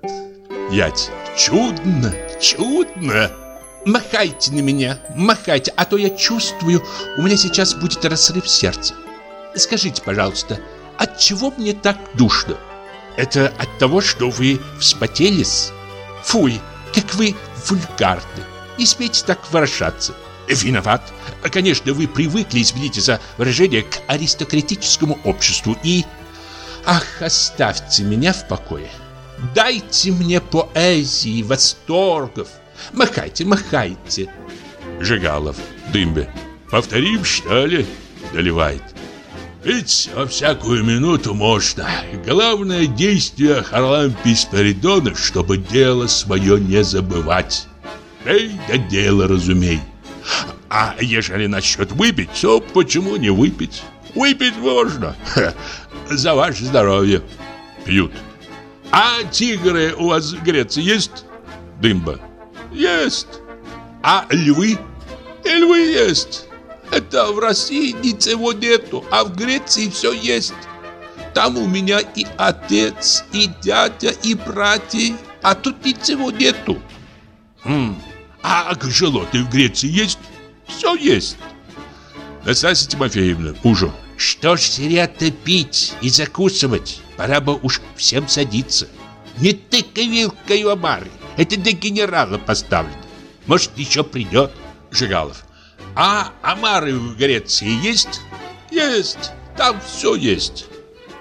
Ять. Чудно, чудно. Махайте на меня, махайте, а то я чувствую, у меня сейчас будет разрыв сердца. Скажите, пожалуйста, от чего мне так душно? Это от того, что вы вспотелись? Фуй, как вы вульгарны. Не смейте так выражаться. Виноват. Конечно, вы привыкли, извините за выражение, к аристократическому обществу и... Ах, оставьте меня в покое. Дайте мне поэзии, восторгов. Махайте, махайте. Жигалов, Дымбе. Повторим, что ли? Доливает. Ведь во всякую минуту можно. Главное действие Харлампи Спиридона, чтобы дело свое не забывать. Эй, да дело разумей. А ежели насчет выпить, то почему не выпить? Выпить можно. Ха, за ваше здоровье. Пьют. А тигры у вас в Греции есть? Дымба. Есть. А львы? И львы есть. Это в России ничего нету, а в Греции все есть. Там у меня и отец, и дядя, и братья, а тут ничего нету. Хм. А кашелоты в Греции есть? Все есть. Настасья Тимофеевна, ужин. Что ж зря-то пить и закусывать? Пора бы уж всем садиться. Не тыкай вилкой в омары. Это для генерала поставлено. Может, еще придет. Жигалов. А омары в Греции есть? Есть. Там все есть.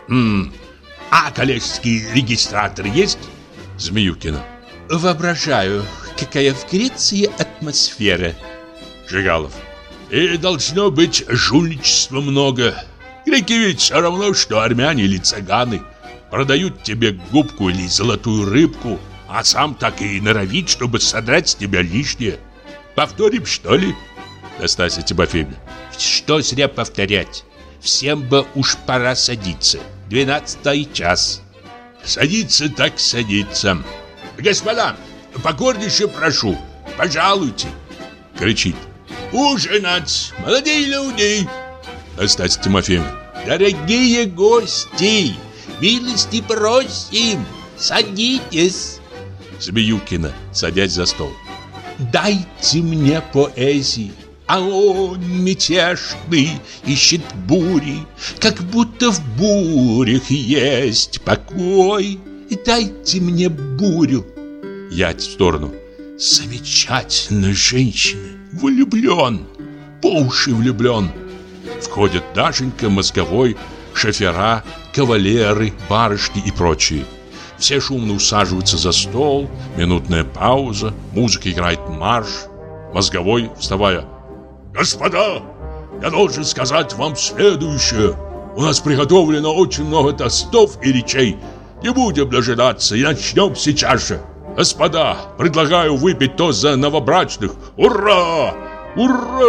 М а коллежский регистратор есть? Змеюкина. Воображаю, какая в Греции атмосфера. Жигалов. И должно быть жульничества много. Греки ведь все равно, что армяне или цыганы. Продают тебе губку или золотую рыбку, а сам так и норовит, чтобы содрать с тебя лишнее. Повторим, что ли? Настасья Тимофеевна. Что зря повторять. Всем бы уж пора садиться. Двенадцатый час. Садиться так садиться. Господа, покорнейше прошу, пожалуйте. Кричит. Ужинать, молодые люди! Настасья Тимофеевна. Дорогие гости, милости просим, садитесь. Змеюкина, садясь за стол. Дайте мне поэзии. А он мятежный ищет бури, Как будто в бурях есть покой. Дайте мне бурю. Ять в сторону. Замечательная женщина, влюблен, по уши влюблен. Входят Дашенька, Мозговой, шофера, кавалеры, барышни и прочие. Все шумно усаживаются за стол, минутная пауза, музыка играет марш. Мозговой, вставая, «Господа, я должен сказать вам следующее. У нас приготовлено очень много тостов и речей. Не будем дожидаться и начнем сейчас же. Господа, предлагаю выпить тост за новобрачных. Ура! Ура!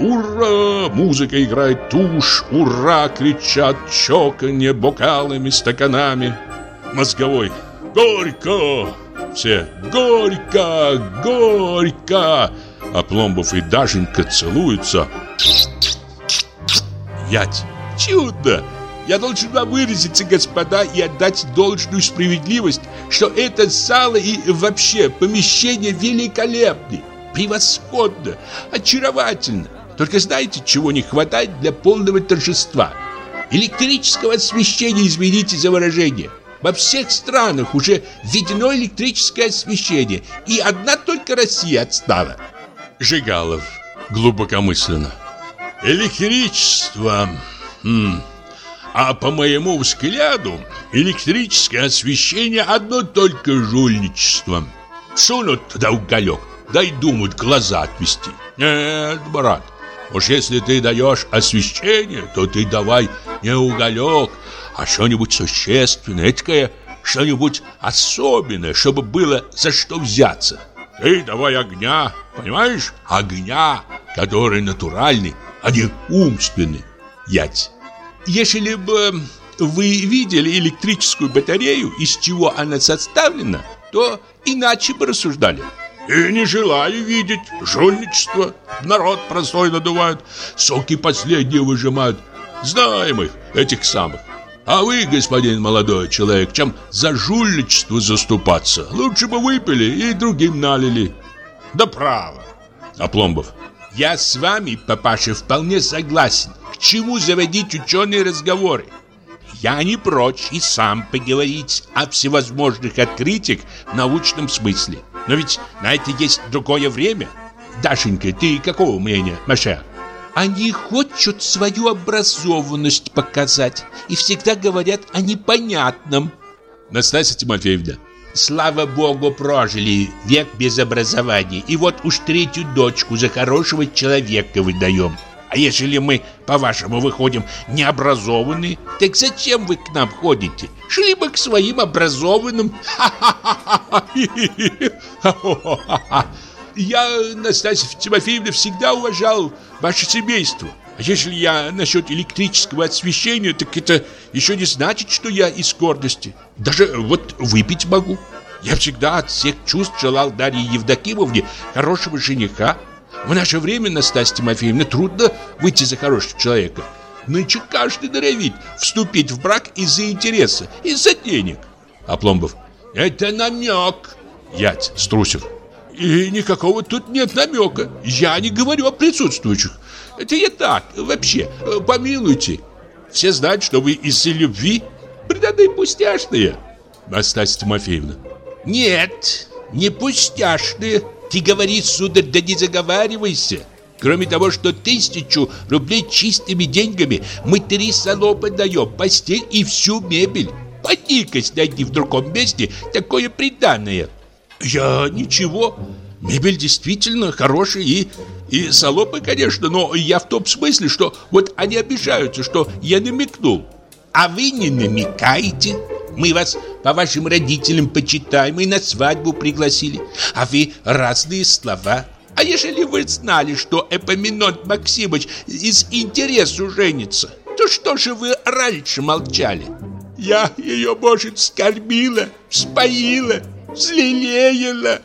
Ура! Музыка играет тушь. Ура! Кричат чоканье бокалами, стаканами. Мозговой. Горько! Все. Горько! Горько! А Пломбов и Дашенька целуются. Ять. Чудо! Я должен вам выразиться, господа, и отдать должную справедливость, что это залы и вообще помещение великолепны, превосходно, очаровательно. Только знаете, чего не хватает для полного торжества? Электрического освещения, извините за выражение. Во всех странах уже введено электрическое освещение, и одна только Россия отстала. Жигалов глубокомысленно. Электричество... Хм. А по моему взгляду, электрическое освещение одно только жульничество. Сунут туда уголек, да и думают глаза отвести. Нет, брат, уж если ты даешь освещение, то ты давай не уголек, а что-нибудь существенное, этакое, что-нибудь особенное, чтобы было за что взяться. Ты давай огня, понимаешь? Огня, который натуральный, а не умственный. Ять. Если бы вы видели электрическую батарею, из чего она составлена, то иначе бы рассуждали. И не желаю видеть жульничество. Народ простой надувают, соки последние выжимают. Знаем их, этих самых. А вы, господин молодой человек, чем за жульничество заступаться? Лучше бы выпили и другим налили. Да право. Опломбов. Я с вами, папаша, вполне согласен. К чему заводить ученые разговоры? Я не прочь и сам поговорить о всевозможных открытиях в научном смысле. Но ведь на это есть другое время. Дашенька, ты какого мнения, Маша? Они хотят свою образованность показать и всегда говорят о непонятном. Настасья Тимофеевна. Слава богу, прожили век без образования, и вот уж третью дочку за хорошего человека выдаем. А если мы, по-вашему, выходим необразованные, так зачем вы к нам ходите? Шли бы к своим образованным. Я, Настасья Тимофеевна, всегда уважал ваше семейство. А если я насчет электрического освещения, так это еще не значит, что я из гордости. Даже вот выпить могу. Я всегда от всех чувств желал Дарье Евдокимовне хорошего жениха. В наше время, Настасья Тимофеевна, трудно выйти за хорошего человека. Нынче каждый норовит вступить в брак из-за интереса, из-за денег. Опломбов. Это намек. Ять, Струсев. И никакого тут нет намека. Я не говорю о присутствующих. Это я так, вообще, помилуйте. Все знают, что вы из-за любви преданные пустяшные. Настасья Тимофеевна. Нет, не пустяшные. Ты говори, сударь, да не заговаривайся. Кроме того, что тысячу рублей чистыми деньгами мы три салопа даем, постель и всю мебель. Поди-ка найди в другом месте такое приданное. Я ничего. Мебель действительно хорошая и... И салопы, конечно, но я в том смысле, что вот они обижаются, что я намекнул. А вы не намекаете. Мы вас по вашим родителям почитаем и на свадьбу пригласили. А вы разные слова. А если вы знали, что Эпоминонт Максимович из интересу женится, то что же вы раньше молчали? Я ее, может, скормила, споила. Взлелеяла,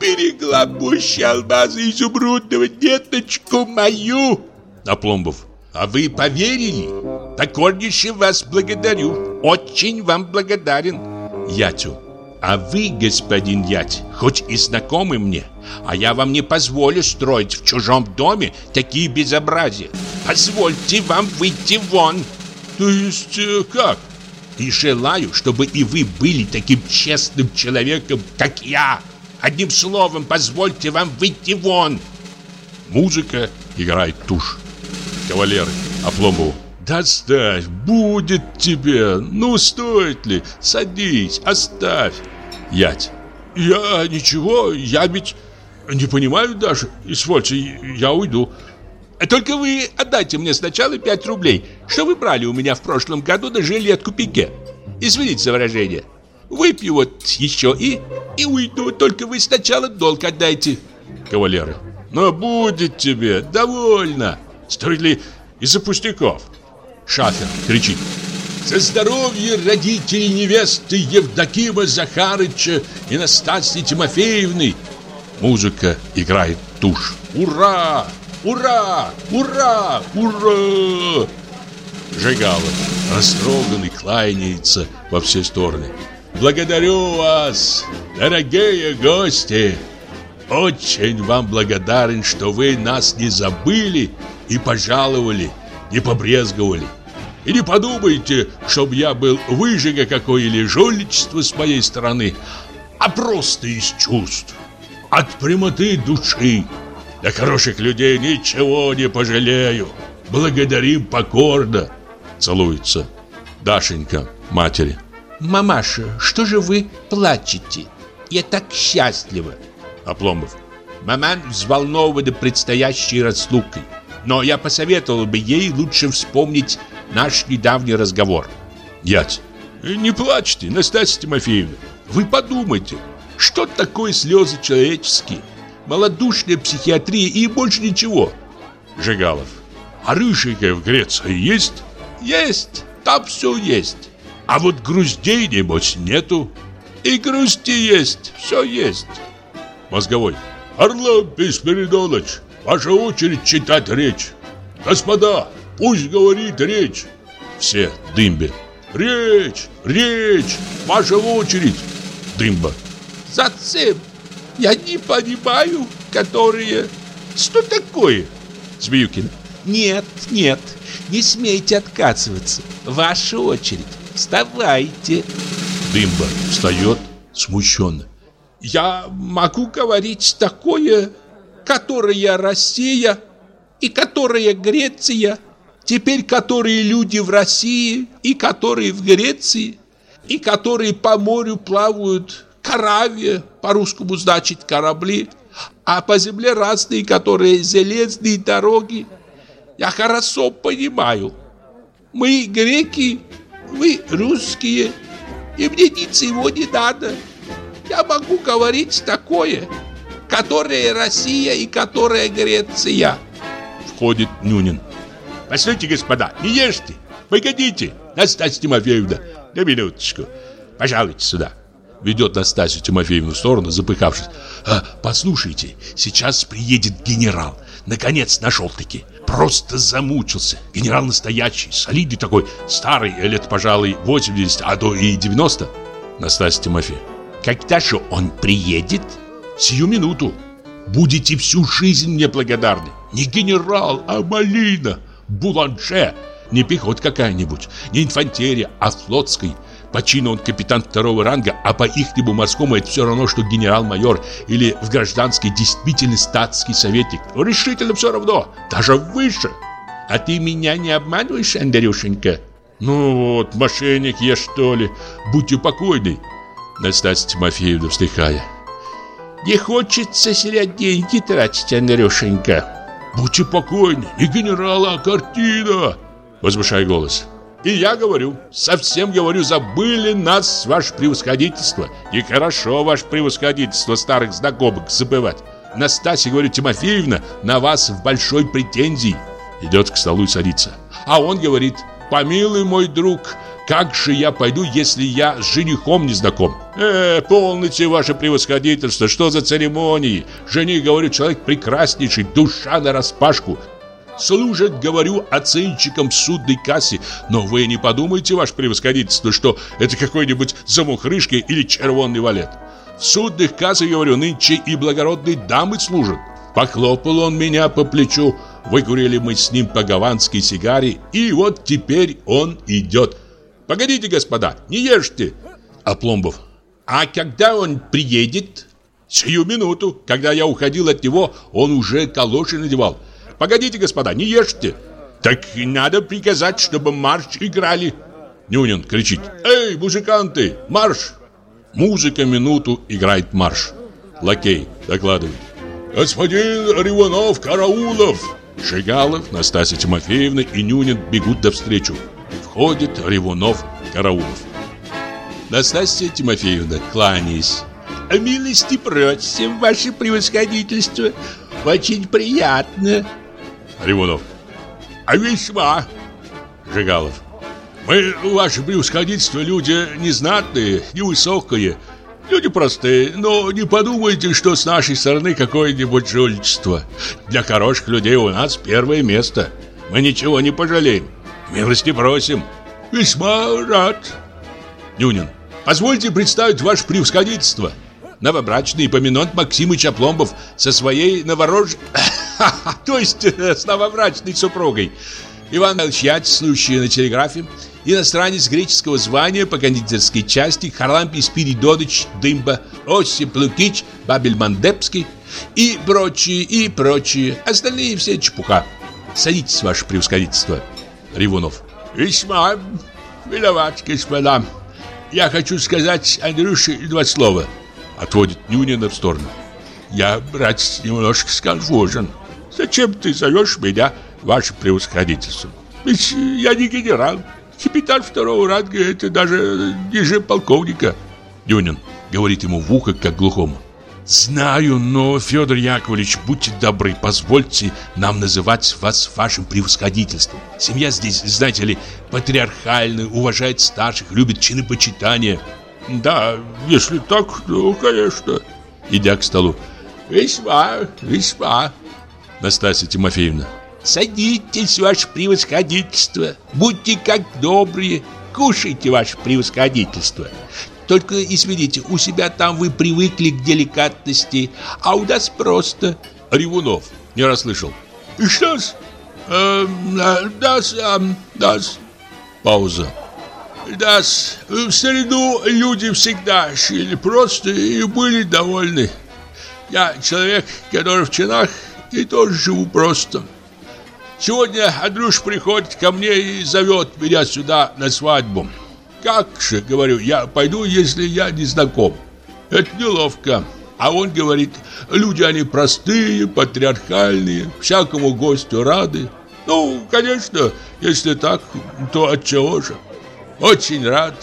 берегла пуще алмаза изумрудного деточку мою. Опломбов. А вы поверили? Покорнейше вас благодарю. Очень вам благодарен. Ятю. А вы, господин Ять, хоть и знакомы мне, а я вам не позволю строить в чужом доме такие безобразия. Позвольте вам выйти вон. То есть э, как? И желаю, чтобы и вы были таким честным человеком, как я. Одним словом, позвольте вам выйти вон. Музыка играет тушь. Кавалеры Опломбову. Да ставь, будет тебе. Ну, стоит ли? Садись, оставь. Ять. Я ничего, я ведь не понимаю даже. Извольте, я уйду. Только вы отдайте мне сначала 5 рублей, что вы брали у меня в прошлом году на жилетку пике. Извините за выражение. Выпью вот еще и, и уйду, только вы сначала долг отдайте. Кавалеры. Но будет тебе, довольно. Стоит ли из-за пустяков? Шафер кричит. За здоровье родителей невесты Евдокима Захарыча и Настасьи Тимофеевны. Музыка играет тушь. Ура! Ура! Ура! Ура! Жигалов, растроганный, кланяется во все стороны. Благодарю вас, дорогие гости! Очень вам благодарен, что вы нас не забыли и пожаловали, не побрезговали. И не подумайте, чтоб я был выжига какое или жульничество с моей стороны, а просто из чувств, от прямоты души. Для хороших людей ничего не пожалею. Благодарим покорно. Целуется. Дашенька, матери. Мамаша, что же вы плачете? Я так счастлива. Опломбов. Маман взволнована предстоящей разлукой. Но я посоветовал бы ей лучше вспомнить наш недавний разговор. Ять. Не плачьте, Настасья Тимофеевна. Вы подумайте, что такое слезы человеческие? Малодушная психиатрия и больше ничего. Жигалов. А рыжика в Греции есть? Есть, там все есть. А вот груздей, небось, нету. И грусти есть, все есть. Мозговой. Орлопий Спиридоныч, ваша очередь читать речь. Господа, пусть говорит речь. Все, дымбе. Речь, речь, ваша очередь. Дымба. Зачем? Я не понимаю, которые... Что такое? Змеюкин. Нет, нет, не смейте отказываться. Ваша очередь. Вставайте. Дымба встает смущенно. Я могу говорить такое, которое Россия и которая Греция, теперь которые люди в России и которые в Греции, и которые по морю плавают караве, по-русскому значит корабли, а по земле разные, которые железные дороги. Я хорошо понимаю. Мы греки, вы русские, и мне ничего не надо. Я могу говорить такое, которое Россия и которая Греция. Входит Нюнин. Послушайте, господа, не ешьте, погодите, Настасья Тимофеевна, на минуточку, пожалуйте сюда ведет Настасью Тимофеевну в сторону, запыхавшись. «А, «Послушайте, сейчас приедет генерал. Наконец нашел-таки. Просто замучился. Генерал настоящий, солидный такой, старый, лет, пожалуй, 80, а то и 90». Настасья Тимофеев. «Когда же он приедет?» «Сию минуту. Будете всю жизнь мне благодарны. Не генерал, а малина, буланже. Не пехот какая-нибудь, не инфантерия, а флотской». По чину он капитан второго ранга, а по ихнему морскому это все равно, что генерал-майор или в гражданской действительно статский советник. Решительно все равно, даже выше. А ты меня не обманываешь, Андрюшенька? Ну вот, мошенник я что ли, будьте покойны. Настасья Тимофеевна вздыхая. Не хочется зря деньги тратить, Андрюшенька. Будьте покойны, не генерала, а картина. Возвышая голос. И я говорю, совсем говорю, забыли нас, ваше превосходительство. Нехорошо, ваше превосходительство, старых знакомых забывать. Настасья, говорю, Тимофеевна, на вас в большой претензии. Идет к столу и садится. А он говорит, помилуй мой друг, Как же я пойду, если я с женихом не знаком? Э, полните ваше превосходительство, что за церемонии? Жених, говорю, человек прекраснейший, душа на распашку. Служат, говорю, оценщиком в судной кассе, но вы не подумайте, ваше превосходительство, что это какой-нибудь замухрышка или червонный валет. В судных кассах, говорю, нынче и благородные дамы служат. Похлопал он меня по плечу, выкурили мы с ним по гаванской сигаре, и вот теперь он идет. Погодите, господа, не ешьте. Опломбов. А когда он приедет? Сию минуту. Когда я уходил от него, он уже калоши надевал. Погодите, господа, не ешьте. Так надо приказать, чтобы марш играли. Нюнин кричит. Эй, музыканты, марш! Музыка минуту играет марш. Лакей докладывает. Господин Риванов Караулов! Шигалов, Настасья Тимофеевна и Нюнин бегут навстречу. Входит Ревунов Караулов. Настасья Тимофеевна, кланяясь. «Милости просим, ваше превосходительство. Очень приятно». Ревунов. «А весьма». Жигалов. «Мы, ваше превосходительство, люди незнатные, невысокие, люди простые, но не подумайте, что с нашей стороны какое-нибудь жульничество. Для хороших людей у нас первое место. Мы ничего не пожалеем. Милости просим. Весьма рад. Нюнин. Позвольте представить ваше превосходительство. Новобрачный Поминонт Максимыч Опломбов со своей новорож... То есть э, с новобрачной супругой. Иван Ильич слушающий на телеграфе, иностранец греческого звания по кондитерской части Харлампий Спиридонович Дымба, Осип Лукич Бабельмандепский и прочие, и прочие. Остальные все чепуха. Садитесь, ваше превосходительство. Ревунов. Весьма виноват, господа. Я хочу сказать Андрюше два слова. Отводит Нюнина в сторону. Я, брат, немножко сконфужен. Зачем ты зовешь меня, ваше превосходительство? Ведь я не генерал. Капитан второго ранга, это даже ниже полковника. Дюнин говорит ему в ухо, как глухому. Знаю, но, Федор Яковлевич, будьте добры, позвольте нам называть вас вашим превосходительством. Семья здесь, знаете ли, патриархальная, уважает старших, любит чины почитания. Да, если так, то, конечно. Идя к столу. Весьма, весьма. Настасья Тимофеевна. Садитесь, ваше превосходительство. Будьте как добрые. Кушайте, ваше превосходительство. Только извините, у себя там вы привыкли к деликатности, а у нас просто. Ревунов не расслышал. Что-с? Э, дас, эм, дас. Пауза. Дас. В среду люди всегда шили просто и были довольны. Я человек, который в чинах, и тоже живу просто. Сегодня Андрюш приходит ко мне и зовет меня сюда на свадьбу. Как же, говорю, я пойду, если я не знаком? Это неловко. А он говорит, люди они простые, патриархальные, всякому гостю рады. Ну, конечно, если так, то от чего же? Очень рад.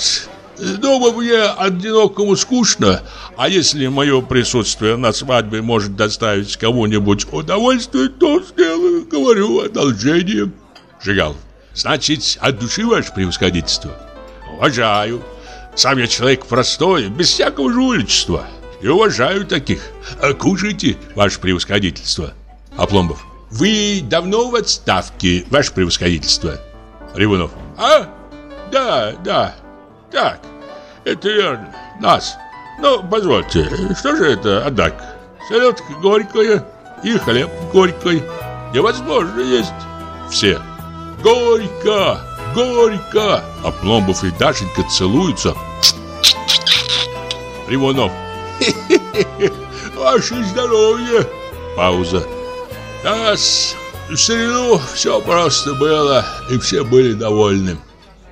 Дома мне одинокому скучно, а если мое присутствие на свадьбе может доставить кому-нибудь удовольствие, то сделаю, говорю, одолжение. Жигал. Значит, от души ваше превосходительство? Уважаю. Сам я человек простой, без всякого жульничества. И уважаю таких. А кушайте, ваше превосходительство. Опломбов. Вы давно в отставке, ваше превосходительство? Ревунов. А? Да, да. Так, это верно. Нас. Ну, позвольте, что же это, однако? Селедка горькая и хлеб горький. Невозможно есть. Все. Горько! Горько! А Пломбов и Дашенька целуются. Ривонов. Ваше здоровье! Пауза. Нас в среду все просто было, и все были довольны.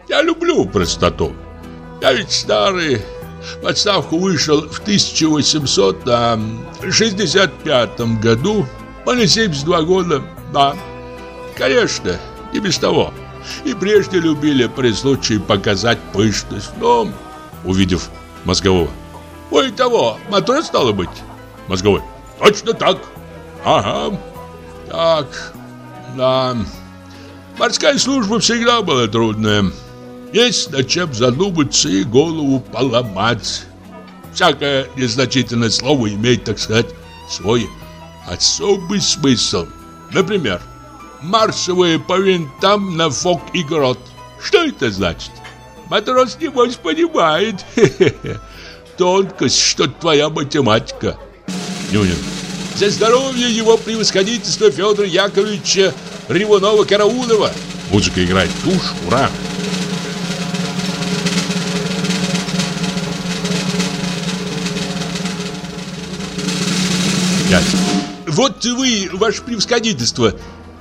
Я люблю простоту. Я ведь старый. В отставку вышел в 1865 году. Мне 72 года. Да, конечно, не без того и прежде любили при случае показать пышность. Но, увидев мозгового, ой, того, матрос стало быть. Мозговой, точно так. Ага, так, да. Морская служба всегда была трудная. Есть над чем задуматься и голову поломать. Всякое незначительное слово имеет, так сказать, свой особый смысл. Например, маршевые по винтам на фок и грот. Что это значит? Матрос, небось, понимает. Тонкость, что твоя математика. Нюнин. За здоровье его превосходительства Федора Яковлевича Ревунова-Караулова. Музыка играет тушь, ура! Пять. Вот вы, ваше превосходительство,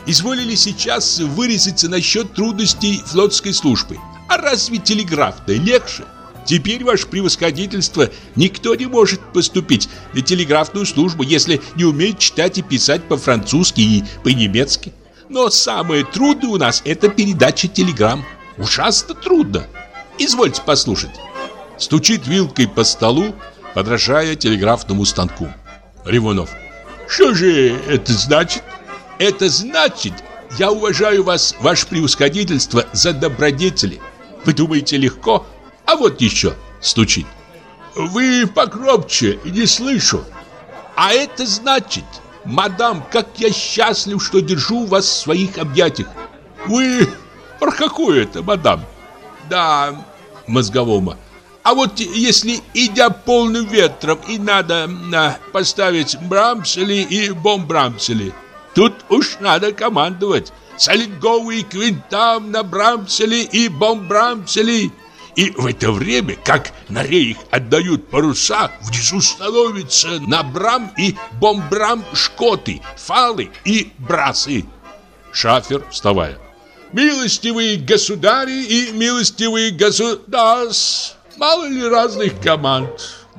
изволили сейчас вырезаться насчет трудностей флотской службы. А разве телеграф-то легче? Теперь, ваше превосходительство, никто не может поступить на телеграфную службу, если не умеет читать и писать по-французски и по-немецки. Но самое трудное у нас – это передача телеграмм. Ужасно трудно. Извольте послушать. Стучит вилкой по столу, подражая телеграфному станку. Ревунов. Что же это значит? Это значит, я уважаю вас, ваше превосходительство, за добродетели. Вы думаете легко? А вот еще стучит. Вы покропче, не слышу. А это значит, мадам, как я счастлив, что держу вас в своих объятиях. Вы про какую это, мадам? Да, мозговому. А вот если, идя полным ветром, и надо а, поставить брамсели и бомбрамсели, тут уж надо командовать. Солидговый квинтам на брамсели и бомбрамсели. И в это время, как на рейх отдают паруса, внизу становятся на брам и бомбрам шкоты, фалы и брасы. Шафер, вставая. Милостивые государи и милостивые государс. Мало ли разных команд.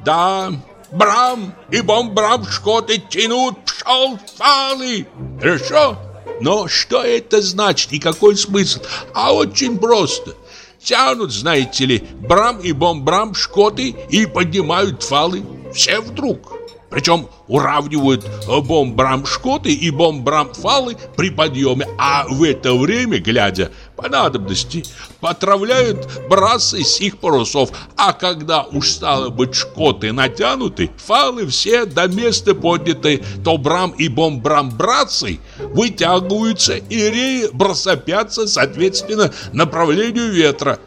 Да, брам и бомбрам шкоты тянут пшел фалы. Хорошо? Но что это значит и какой смысл? А очень просто. Тянут, знаете ли, брам и бомбрам шкоты и поднимают фалы. Все вдруг. Причем уравнивают бомбрам шкоты и бомбрам фалы при подъеме, а в это время, глядя по надобности, потравляют брасы с их парусов, а когда уж стало быть шкоты натянуты, фалы все до места подняты, то брам и бомбрам братцы вытягиваются и реи бросопятся соответственно направлению ветра.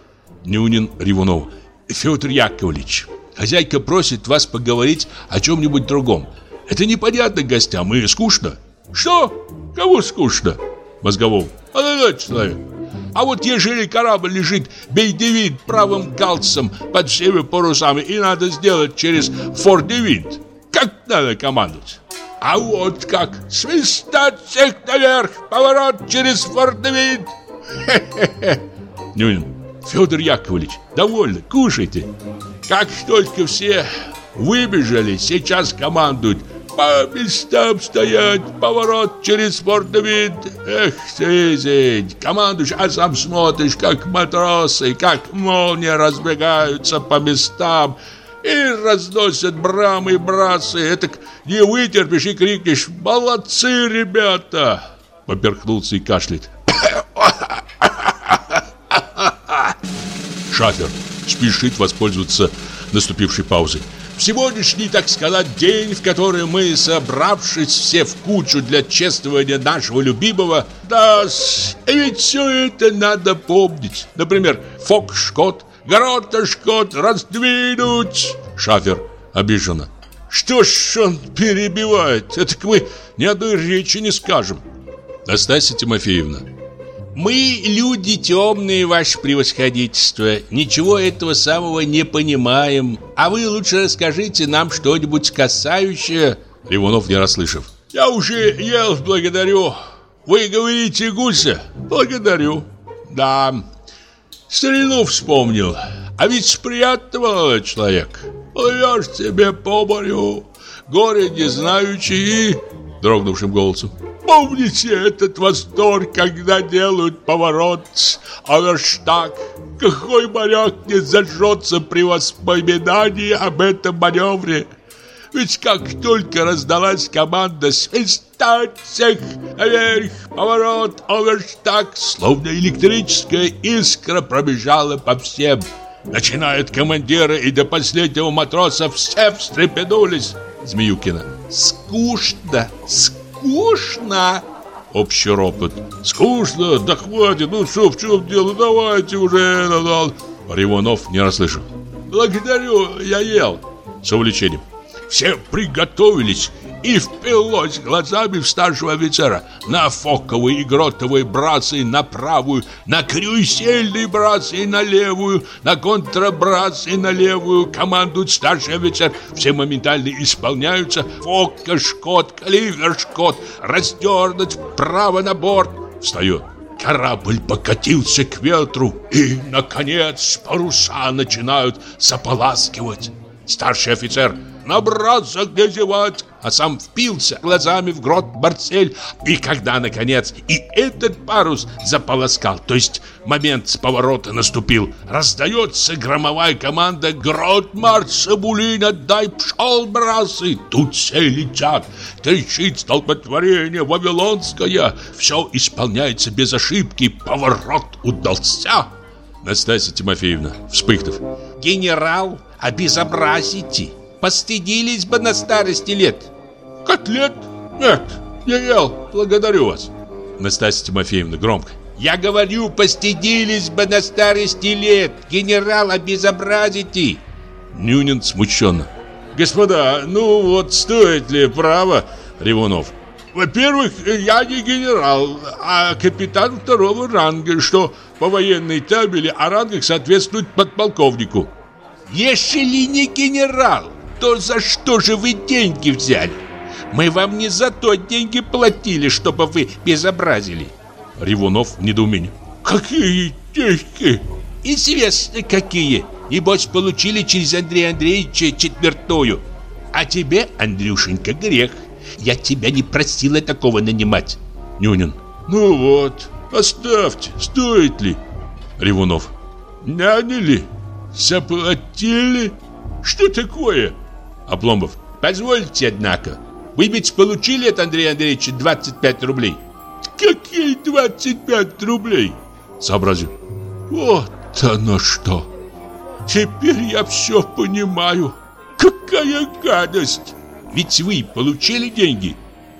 Нюнин Ревунов. Федор Яковлевич, Хозяйка просит вас поговорить о чем-нибудь другом. Это непонятно гостям и скучно. Что? Кому скучно? Мозговому. Молодой человек. А вот ежели корабль лежит бейдевит правым галцем под всеми парусами и надо сделать через фордевит, как надо командовать? А вот как! Свистать всех наверх! Поворот через фордевит! Хе-хе-хе! Нюнин. Федор Яковлевич, довольно, кушайте. Как только все выбежали, сейчас командуют по местам стоять, поворот через фортовид. Эх ты, зень, командуешь, а сам смотришь, как матросы, как молнии разбегаются по местам и разносят брамы и брасы. Это не вытерпишь и крикнешь «Молодцы, ребята!» Поперхнулся и кашляет. Шафер спешит воспользоваться наступившей паузой. Сегодняшний, так сказать, день, в который мы, собравшись все в кучу для чествования нашего любимого, да, ведь все это надо помнить. Например, Фокшкот, Горотошкот раздвинуть. Шафер обиженно. Что ж он перебивает? Это мы ни одной речи не скажем. Настасья Тимофеевна. Мы люди темные, ваше превосходительство, ничего этого самого не понимаем. А вы лучше расскажите нам что-нибудь касающее... Ливунов не расслышав. Я уже ел, благодарю. Вы говорите гуся? Благодарю. Да, старину вспомнил. А ведь молодой человек. Плывешь себе по морю, горе не знающий и... Дрогнувшим голосом. Помните этот восторг, когда делают поворот, а верштаг? Какой моряк не зажжется при воспоминании об этом маневре? Ведь как только раздалась команда свистать всех наверх, поворот, оверштаг, словно электрическая искра пробежала по всем. Начиная от командира и до последнего матроса все встрепенулись. Змеюкина. Скучно, скучно. Общий ропот. Скучно, да хватит, ну что, в чем дело, давайте уже. Ревунов не расслышал. Благодарю, я ел. С увлечением. Все приготовились и впилось глазами в старшего офицера на фоковые и гротовые брацы на правую, на крюсельные брацы на левую, на контрабрацы на левую. Командует старший офицер. Все моментально исполняются. Фока, шкот, кливер, шкот. Растернуть вправо на борт. Встает. Корабль покатился к ветру, и, наконец, паруса начинают заполаскивать. Старший офицер набрался где зевать, а сам впился глазами в грот Барцель. И когда, наконец, и этот парус заполоскал, то есть момент с поворота наступил, раздается громовая команда «Грот Марсабулин, отдай пшел, брасы!» Тут все летят, кричит столпотворение вавилонское, все исполняется без ошибки, поворот удался. Настасья Тимофеевна, вспыхнув. «Генерал, обезобразите!» Постыдились бы на старости лет. Котлет? Нет, не ел. Благодарю вас. Настасья Тимофеевна громко. Я говорю, постыдились бы на старости лет. Генерал, обезобразите. Нюнин смущенно. Господа, ну вот стоит ли право, Ревунов? Во-первых, я не генерал, а капитан второго ранга, что по военной табели о рангах соответствует подполковнику. Если не генерал, то за что же вы деньги взяли? Мы вам не за то деньги платили, чтобы вы безобразили. Ревунов в недоумении. Какие деньги? Известно какие. Небось получили через Андрея Андреевича четвертую. А тебе, Андрюшенька, грех. Я тебя не просила такого нанимать. Нюнин. Ну вот, оставьте, стоит ли? Ревунов. Наняли? Заплатили? Что такое? Обломов. Позвольте, однако. Вы ведь получили от Андрея Андреевича 25 рублей. Какие 25 рублей? Сообразил. Вот оно что. Теперь я все понимаю. Какая гадость. Ведь вы получили деньги.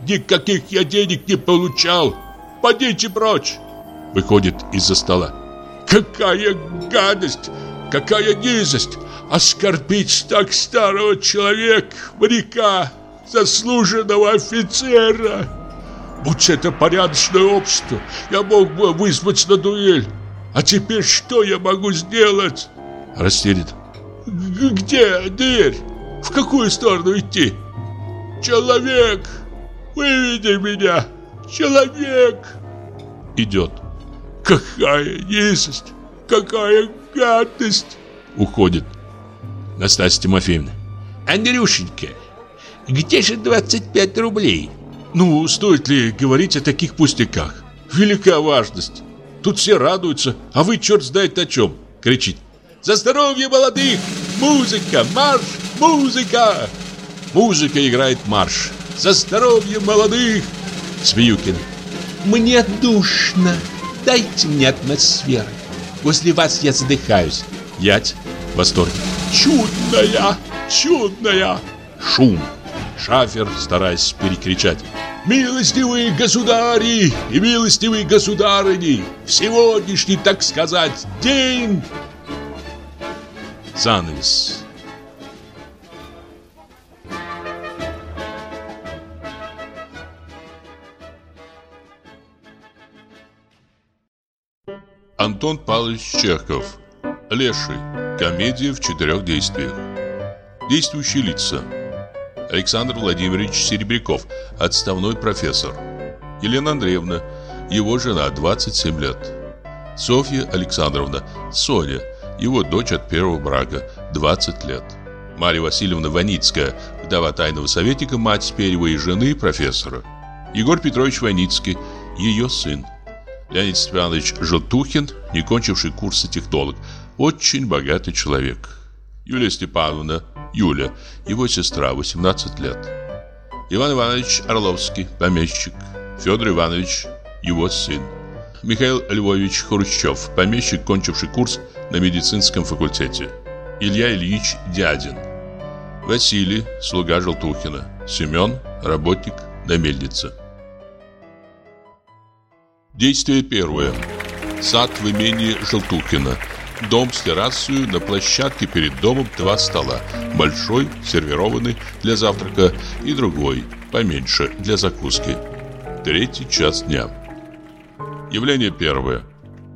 Никаких я денег не получал. Подите прочь. Выходит из-за стола. Какая гадость. Какая низость оскорбить так старого человека, моряка, заслуженного офицера. Будь это порядочное общество, я мог бы вызвать на дуэль. А теперь что я могу сделать? Растерян. Где дверь? В какую сторону идти? Человек, выведи меня, человек. Идет. Какая низость, какая гадость. Уходит. Настасья Тимофеевна. Андрюшенька, где же 25 рублей? Ну, стоит ли говорить о таких пустяках? Велика важность. Тут все радуются, а вы черт знает о чем. Кричит. За здоровье молодых! Музыка! Марш! Музыка! Музыка играет марш. За здоровье молодых! Смеюкин. Мне душно. Дайте мне атмосферы. После вас я задыхаюсь. Ять в восторге. Чудная, чудная. Шум. Шафер, стараясь перекричать. Милостивые государи и милостивые государыни, в сегодняшний, так сказать, день... Занавес. Антон Павлович Чехов Леший. Комедия в четырех действиях. Действующие лица. Александр Владимирович Серебряков, отставной профессор. Елена Андреевна, его жена, 27 лет. Софья Александровна, Соня, его дочь от первого брака, 20 лет. Марья Васильевна Ваницкая, вдова тайного советника, мать Перева и жены профессора. Егор Петрович Ваницкий, ее сын. Леонид Степанович Желтухин, не кончивший курсы технолог, очень богатый человек. Юлия Степановна, Юля, его сестра, 18 лет. Иван Иванович Орловский, помещик. Федор Иванович, его сын. Михаил Львович Хрущев, помещик, кончивший курс на медицинском факультете. Илья Ильич Дядин. Василий, слуга Желтухина. Семен, работник на мельнице. Действие первое. Сад в имении Желтухина. Дом с террасою, на площадке перед домом два стола. Большой, сервированный для завтрака, и другой, поменьше, для закуски. Третий час дня. Явление первое.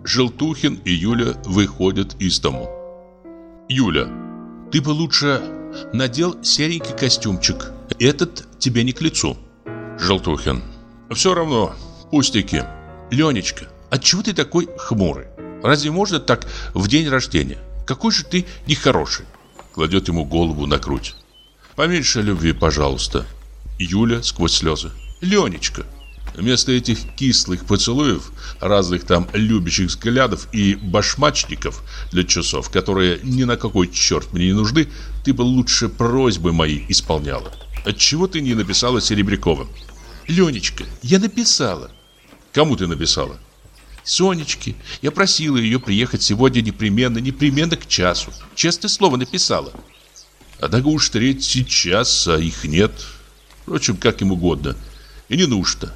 Желтухин и Юля выходят из дому. Юля, ты бы лучше надел серенький костюмчик. Этот тебе не к лицу. Желтухин. Все равно, пустяки. Ленечка, отчего ты такой хмурый? Разве можно так в день рождения? Какой же ты нехороший. Кладет ему голову на грудь. Поменьше любви, пожалуйста. Юля сквозь слезы. Ленечка. Вместо этих кислых поцелуев, разных там любящих взглядов и башмачников для часов, которые ни на какой черт мне не нужны, ты бы лучше просьбы мои исполняла. Отчего ты не написала Серебряковым? Ленечка, я написала. Кому ты написала? Сонечке. Я просила ее приехать сегодня непременно, непременно к часу. Честное слово написала. Однако уж третий час, а их нет. Впрочем, как им угодно. И не нужно.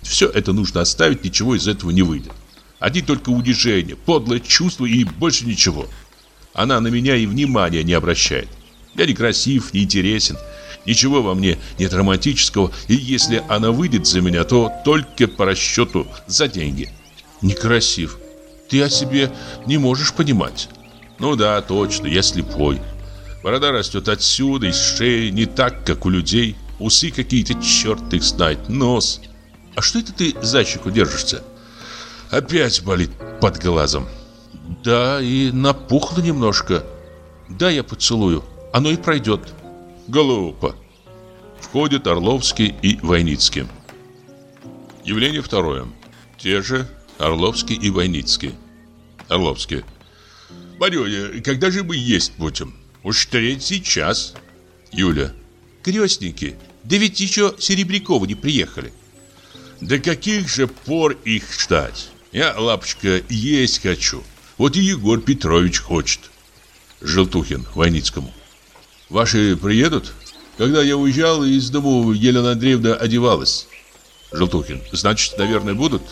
Все это нужно оставить, ничего из этого не выйдет. Одни только унижения, подлое чувство и больше ничего. Она на меня и внимания не обращает. Я не красив, не интересен. Ничего во мне нет романтического, и если она выйдет за меня, то только по расчету за деньги. Некрасив. Ты о себе не можешь понимать. Ну да, точно, я слепой. Борода растет отсюда, из шеи, не так, как у людей. Усы какие-то, черт их знает, нос. А что это ты за щеку держишься? Опять болит под глазом. Да, и напухло немножко. Да, я поцелую. Оно и пройдет. Глупо. Входят Орловский и Войницкий. Явление второе. Те же Орловский и Войницкий. Орловский. Марёня, когда же мы есть будем? Уж третий час. Юля. Крестники, да ведь еще Серебрякова не приехали. До каких же пор их ждать? Я, лапочка, есть хочу. Вот и Егор Петрович хочет. Желтухин Войницкому. Ваши приедут? Когда я уезжал из дому, Елена Андреевна одевалась. Желтухин. Значит, наверное, будут?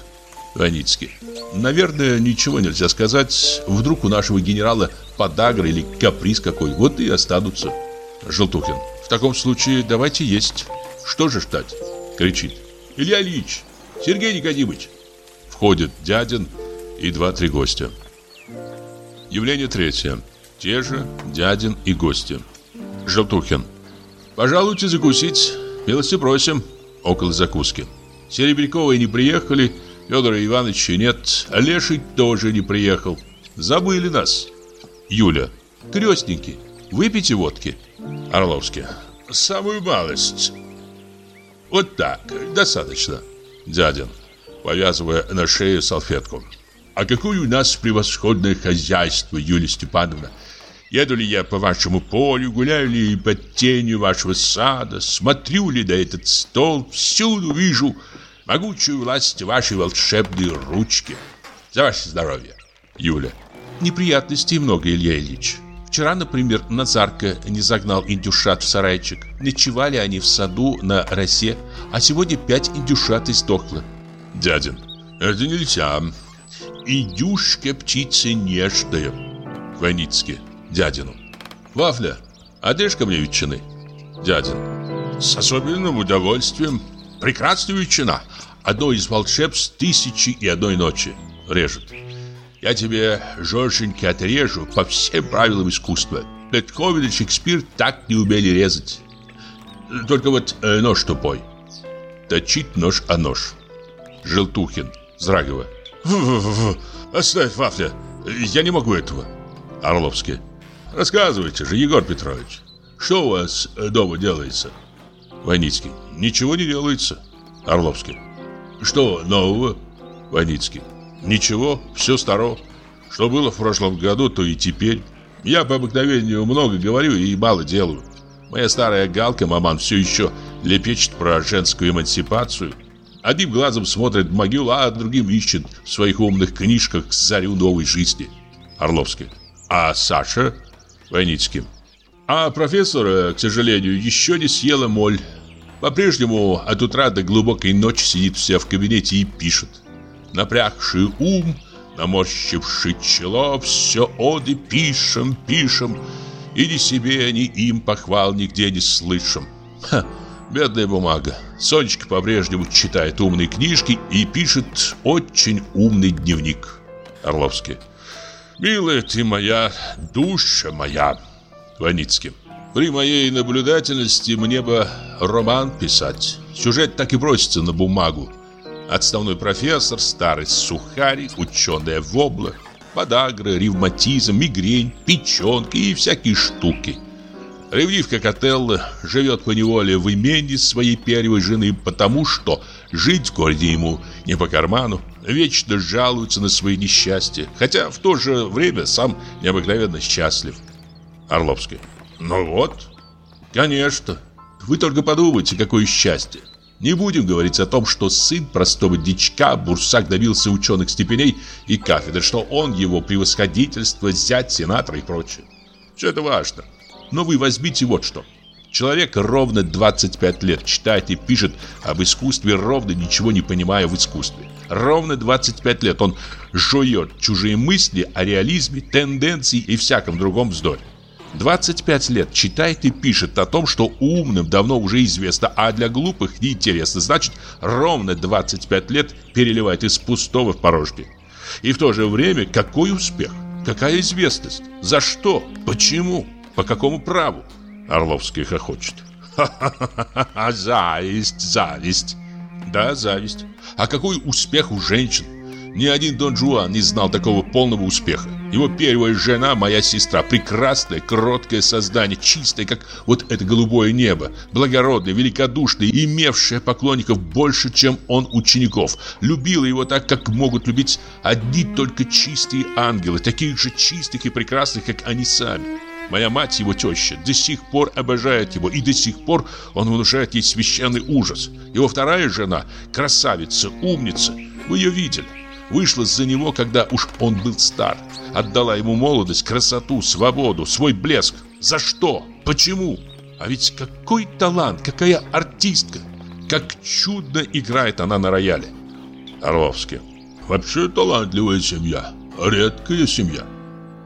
Ваницкий. Наверное, ничего нельзя сказать. Вдруг у нашего генерала подагра или каприз какой. Вот и останутся. Желтухин. В таком случае давайте есть. Что же ждать? Кричит. Илья Ильич, Сергей Никодимович. Входит дядин и два-три гостя. Явление третье. Те же дядин и гости. Желтухин. Пожалуйте закусить. Милости просим. Около закуски. Серебряковые не приехали, Федора Ивановича нет, Леший тоже не приехал. Забыли нас. Юля. Крестники, выпейте водки. Орловский. Самую малость. Вот так, достаточно. Дядин, повязывая на шею салфетку. А какое у нас превосходное хозяйство, Юлия Степановна. Еду ли я по вашему полю, гуляю ли под тенью вашего сада, смотрю ли на этот стол, всюду вижу могучую власть вашей волшебной ручки. За ваше здоровье, Юля. Неприятностей много, Илья Ильич. Вчера, например, Назарка не загнал индюшат в сарайчик. Ночевали они в саду на росе, а сегодня пять индюшат издохло. Дядин, это нельзя. Индюшка птица нежная. Войницкий, дядину. Вафля, одежка мне ветчины. Дядин, с особенным удовольствием. Прекрасная ветчина. Одно из волшебств тысячи и одной ночи. Режет. Я тебе, Жорженьки, отрежу по всем правилам искусства. Бетховен и Шекспир так не умели резать. Только вот э, нож тупой. Точит нож о нож. Желтухин, Зрагова. В-в-в, оставь, Вафля, я не могу этого. Орловский. Рассказывайте же, Егор Петрович, что у вас дома делается? Войницкий. Ничего не делается. Орловский. Что нового? Войницкий. Ничего, все старо. Что было в прошлом году, то и теперь. Я по обыкновению много говорю и мало делаю. Моя старая галка, маман, все еще лепечет про женскую эмансипацию. Одним глазом смотрит в могилу, а другим ищет в своих умных книжках зарю новой жизни. Орловский. А Саша? Войницкий. А профессор, э, к сожалению, еще не съела моль. По-прежнему от утра до глубокой ночи сидит вся в кабинете и пишет. Напрягший ум, наморщивший чело, все оды пишем, пишем, и ни себе, ни им похвал нигде не слышим. Ха, бедная бумага. Сонечка по-прежнему читает умные книжки и пишет очень умный дневник. Орловский. «Милая ты моя, душа моя!» Ваницкий. При моей наблюдательности мне бы роман писать. Сюжет так и просится на бумагу. Отставной профессор, старый сухарь, ученая вобла, подагра, ревматизм, мигрень, печенка и всякие штуки. Ревнив как Отелло, живет по неволе в имении своей первой жены, потому что жить в городе ему не по карману, вечно жалуется на свои несчастья, хотя в то же время сам необыкновенно счастлив. Орловский. Ну вот, конечно. Вы только подумайте, какое счастье. Не будем говорить о том, что сын простого дичка Бурсак добился ученых степеней и кафедры, что он его превосходительство, зять сенатора и прочее. Все это важно. Но вы возьмите вот что. Человек ровно 25 лет читает и пишет об искусстве, ровно ничего не понимая в искусстве. Ровно 25 лет он жует чужие мысли о реализме, тенденции и всяком другом вздоре. 25 лет читает и пишет о том, что умным давно уже известно, а для глупых неинтересно. Значит, ровно 25 лет переливает из пустого в порожнее. И в то же время какой успех? Какая известность? За что? Почему? По какому праву? Орловский хохочет. Ха-ха-ха, зависть, зависть. Да, зависть. А какой успех у женщин? Ни один Дон Жуан не знал такого полного успеха. Его первая жена, моя сестра, прекрасное, кроткое создание, чистое, как вот это голубое небо, благородное, великодушное, имевшее поклонников больше, чем он учеников, любила его так, как могут любить одни только чистые ангелы, таких же чистых и прекрасных, как они сами. Моя мать, его теща, до сих пор обожает его, и до сих пор он внушает ей священный ужас. Его вторая жена, красавица, умница, вы ее видели вышла за него, когда уж он был стар. Отдала ему молодость, красоту, свободу, свой блеск. За что? Почему? А ведь какой талант, какая артистка. Как чудно играет она на рояле. Орловский. Вообще талантливая семья. Редкая семья.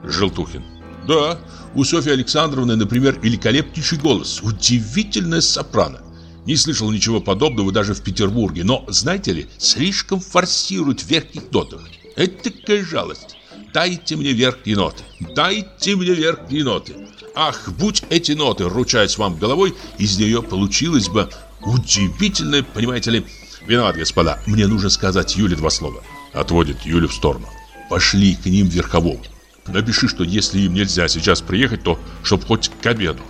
Желтухин. Да, у Софьи Александровны, например, великолепнейший голос. Удивительная сопрано. Не слышал ничего подобного даже в Петербурге, но, знаете ли, слишком форсируют в верхних нотах. Это такая жалость. Дайте мне верхние ноты. Дайте мне верхние ноты. Ах, будь эти ноты, ручаясь вам головой, из нее получилось бы удивительное, понимаете ли... Виноват, господа, мне нужно сказать Юле два слова. Отводит Юлю в сторону. Пошли к ним верхового. Напиши, что если им нельзя сейчас приехать, то чтоб хоть к обеду.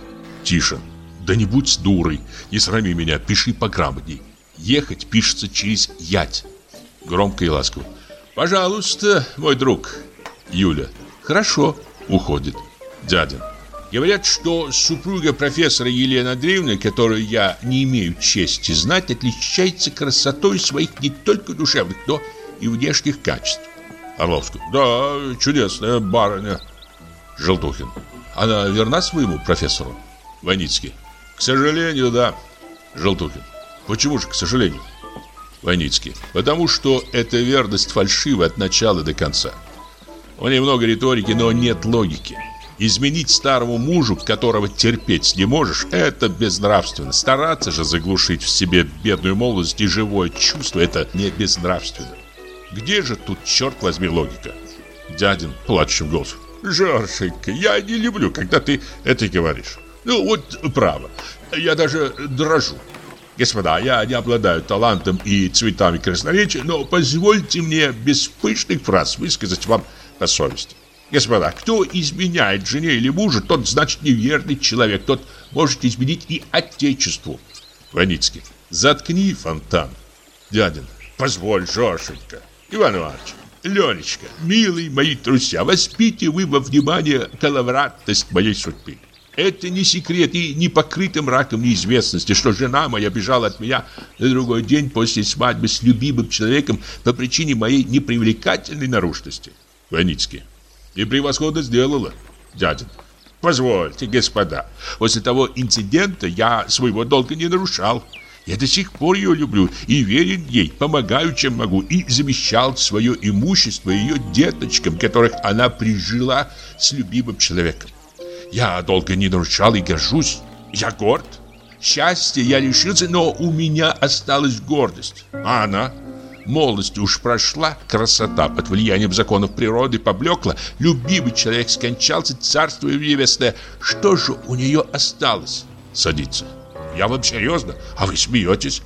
Тише. Да не будь дурой, не срами меня, пиши пограмотней. Ехать пишется через ять. Громко и ласково. Пожалуйста, мой друг. Юля. Хорошо. Уходит. Дядин. Говорят, что супруга профессора Елены Андреевны, которую я не имею чести знать, отличается красотой своих не только душевных, но и внешних качеств. Орловский. Да, чудесная барыня. Желтухин. Она верна своему профессору? Ваницкий. К сожалению, да. Желтухин. Почему же к сожалению? Войницкий. Потому что эта верность фальшива от начала до конца. У нее много риторики, но нет логики. Изменить старому мужу, которого терпеть не можешь, это безнравственно. Стараться же заглушить в себе бедную молодость и живое чувство, это не безнравственно. Где же тут, черт возьми, логика? Дядин плачущим голосом. Жоршенька, я не люблю, когда ты это говоришь. Ну, вот право. Я даже дрожу. Господа, я не обладаю талантом и цветами красноречия, но позвольте мне без пышных фраз высказать вам по совести. Господа, кто изменяет жене или мужу, тот значит неверный человек, тот может изменить и отечеству. Ваницкий, заткни фонтан. Дядин, позволь, Жоршенька. Иван Иванович, Ленечка, милые мои друзья, воспите вы во внимание коловратность моей судьбы. Это не секрет и не покрытым раком неизвестности, что жена моя бежала от меня на другой день после свадьбы с любимым человеком по причине моей непривлекательной наружности. Ваницкий. И превосходно сделала, дядин. Позвольте, господа, после того инцидента я своего долга не нарушал. Я до сих пор ее люблю и верен ей, помогаю, чем могу, и завещал свое имущество ее деточкам, которых она прижила с любимым человеком. Я долго не нарушал и горжусь. Я горд. Счастья я лишился, но у меня осталась гордость. А она? Молодость уж прошла, красота под влиянием законов природы поблекла, любимый человек скончался, царство небесное. Что же у нее осталось? Садится. Я вам серьезно, а вы смеетесь.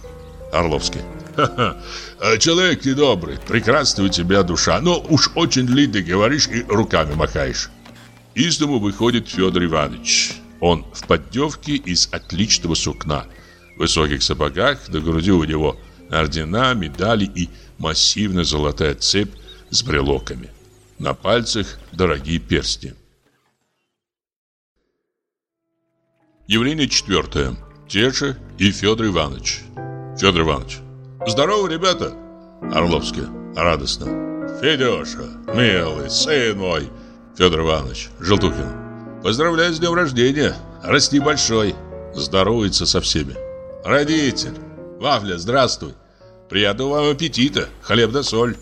Орловский. Ха-ха, а человек ты добрый, прекрасная у тебя душа, но уж очень длинно говоришь и руками махаешь. Из дому выходит Федор Иванович. Он в поддевке из отличного сукна, в высоких сапогах, на груди у него ордена, медали и массивная золотая цепь с брелоками. На пальцах дорогие перстни. Явление четвертое. Теша и Федор Иванович. Федор Иванович. Здорово, ребята. Орловский. Радостно. Федеша, милый, сын мой. Федор Иванович. Желтухин. Поздравляю с днем рождения. Расти большой. Здоровается со всеми. Родитель. Вафля, здравствуй. Приятного вам аппетита. Хлеб да соль.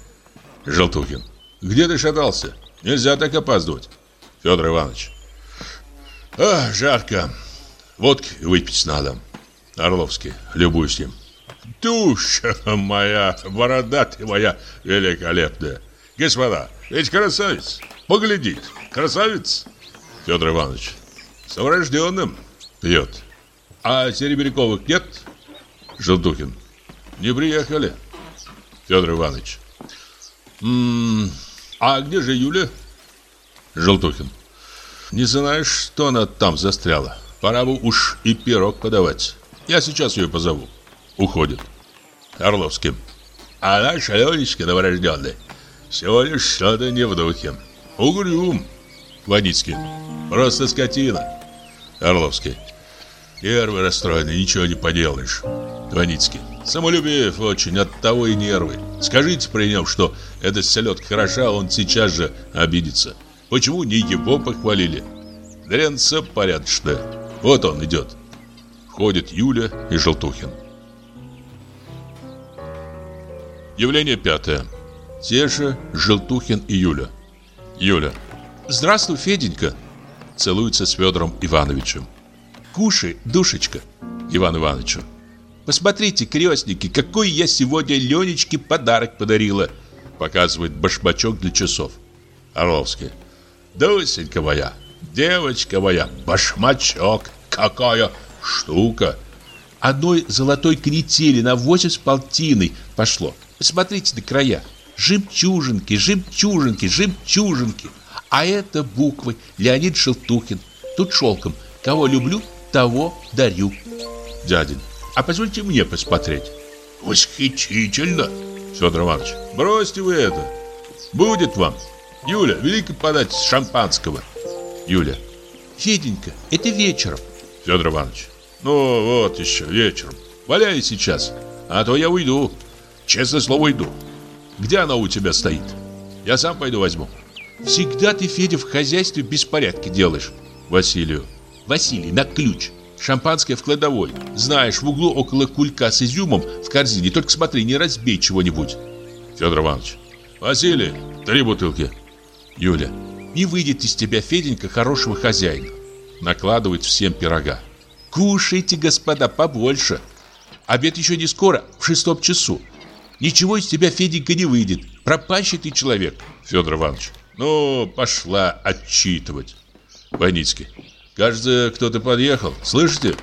Желтухин. Где ты шатался? Нельзя так опаздывать. Федор Иванович. А, жарко. Водки выпить надо. Орловский, любуюсь им. Душа моя, борода ты моя великолепная. Господа, ведь красавец. Поглядите, красавец. Федор Иванович. С урожденным. Пьет. А Серебряковых нет? Желтухин. Не приехали. Федор Иванович. М -м, а где же Юля? Желтухин. Не знаешь, что она там застряла? Пора бы уж и пирог подавать. Я сейчас ее позову. Уходит. Орловский. А наш Аленечка новорожденный лишь что-то не в духе. Угрюм. Водицкий. Просто скотина. Орловский. Нервы расстроены, ничего не поделаешь. Ваницкий. Самолюбив очень, от того и нервы. Скажите при нем, что эта селедка хороша, он сейчас же обидится. Почему не его похвалили? Дрянца порядочная. Вот он идет. Ходит Юля и Желтухин. Явление пятое. Теша, Желтухин и Юля. Юля. Здравствуй, Феденька. Целуется с Федором Ивановичем. Кушай, душечка. Иван Ивановичу. Посмотрите, крестники, какой я сегодня Ленечке подарок подарила. Показывает башмачок для часов. Орловский. Дусенька моя, девочка моя, башмачок. Какая штука. Одной золотой канители на восемь с полтиной пошло. Смотрите на края. Жемчужинки, жемчужинки, жемчужинки. А это буквы Леонид Шелтухин. Тут шелком. Кого люблю, того дарю. Дядин. А позвольте мне посмотреть. Восхитительно. Федор Иванович. Бросьте вы это. Будет вам. Юля, велико подать шампанского. Юля. Феденька, это вечером. Федор Иванович. Ну вот еще вечером. Валяй сейчас, а то я уйду. Честное слово, уйду. Где она у тебя стоит? Я сам пойду возьму. Всегда ты, Федя, в хозяйстве беспорядки делаешь. Василию. Василий, на ключ. Шампанское в кладовой. Знаешь, в углу около кулька с изюмом в корзине. Только смотри, не разбей чего-нибудь. Федор Иванович. Василий, три бутылки. Юля. Не выйдет из тебя, Феденька, хорошего хозяина. Накладывает всем пирога. Кушайте, господа, побольше. Обед еще не скоро, в шестом часу. Ничего из тебя, Феденька, не выйдет. Пропащий ты человек. Федор Иванович. Ну, пошла отчитывать. Войницкий. Кажется, кто-то подъехал. Слышите?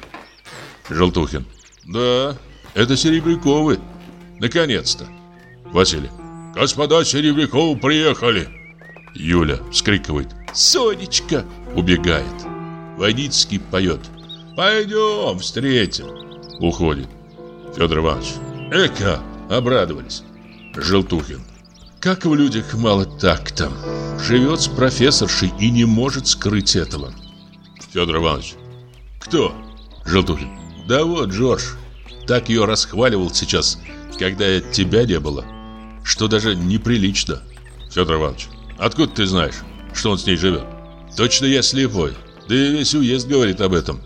Желтухин. Да, это Серебряковы. Наконец-то. Василий. Господа Серебряковы приехали. Юля вскрикивает. Сонечка! Убегает. Войницкий поет. Пойдем, встретим. Уходит. Федор Иванович. Эка, обрадовались. Желтухин. Как в людях мало такта. Живет с профессоршей и не может скрыть этого. Федор Иванович. Кто? Желтухин. Да вот, Джордж. Так ее расхваливал сейчас, когда тебя не было, что даже неприлично. Федор Иванович. Откуда ты знаешь, что он с ней живет? Точно я слепой. Да и весь уезд говорит об этом.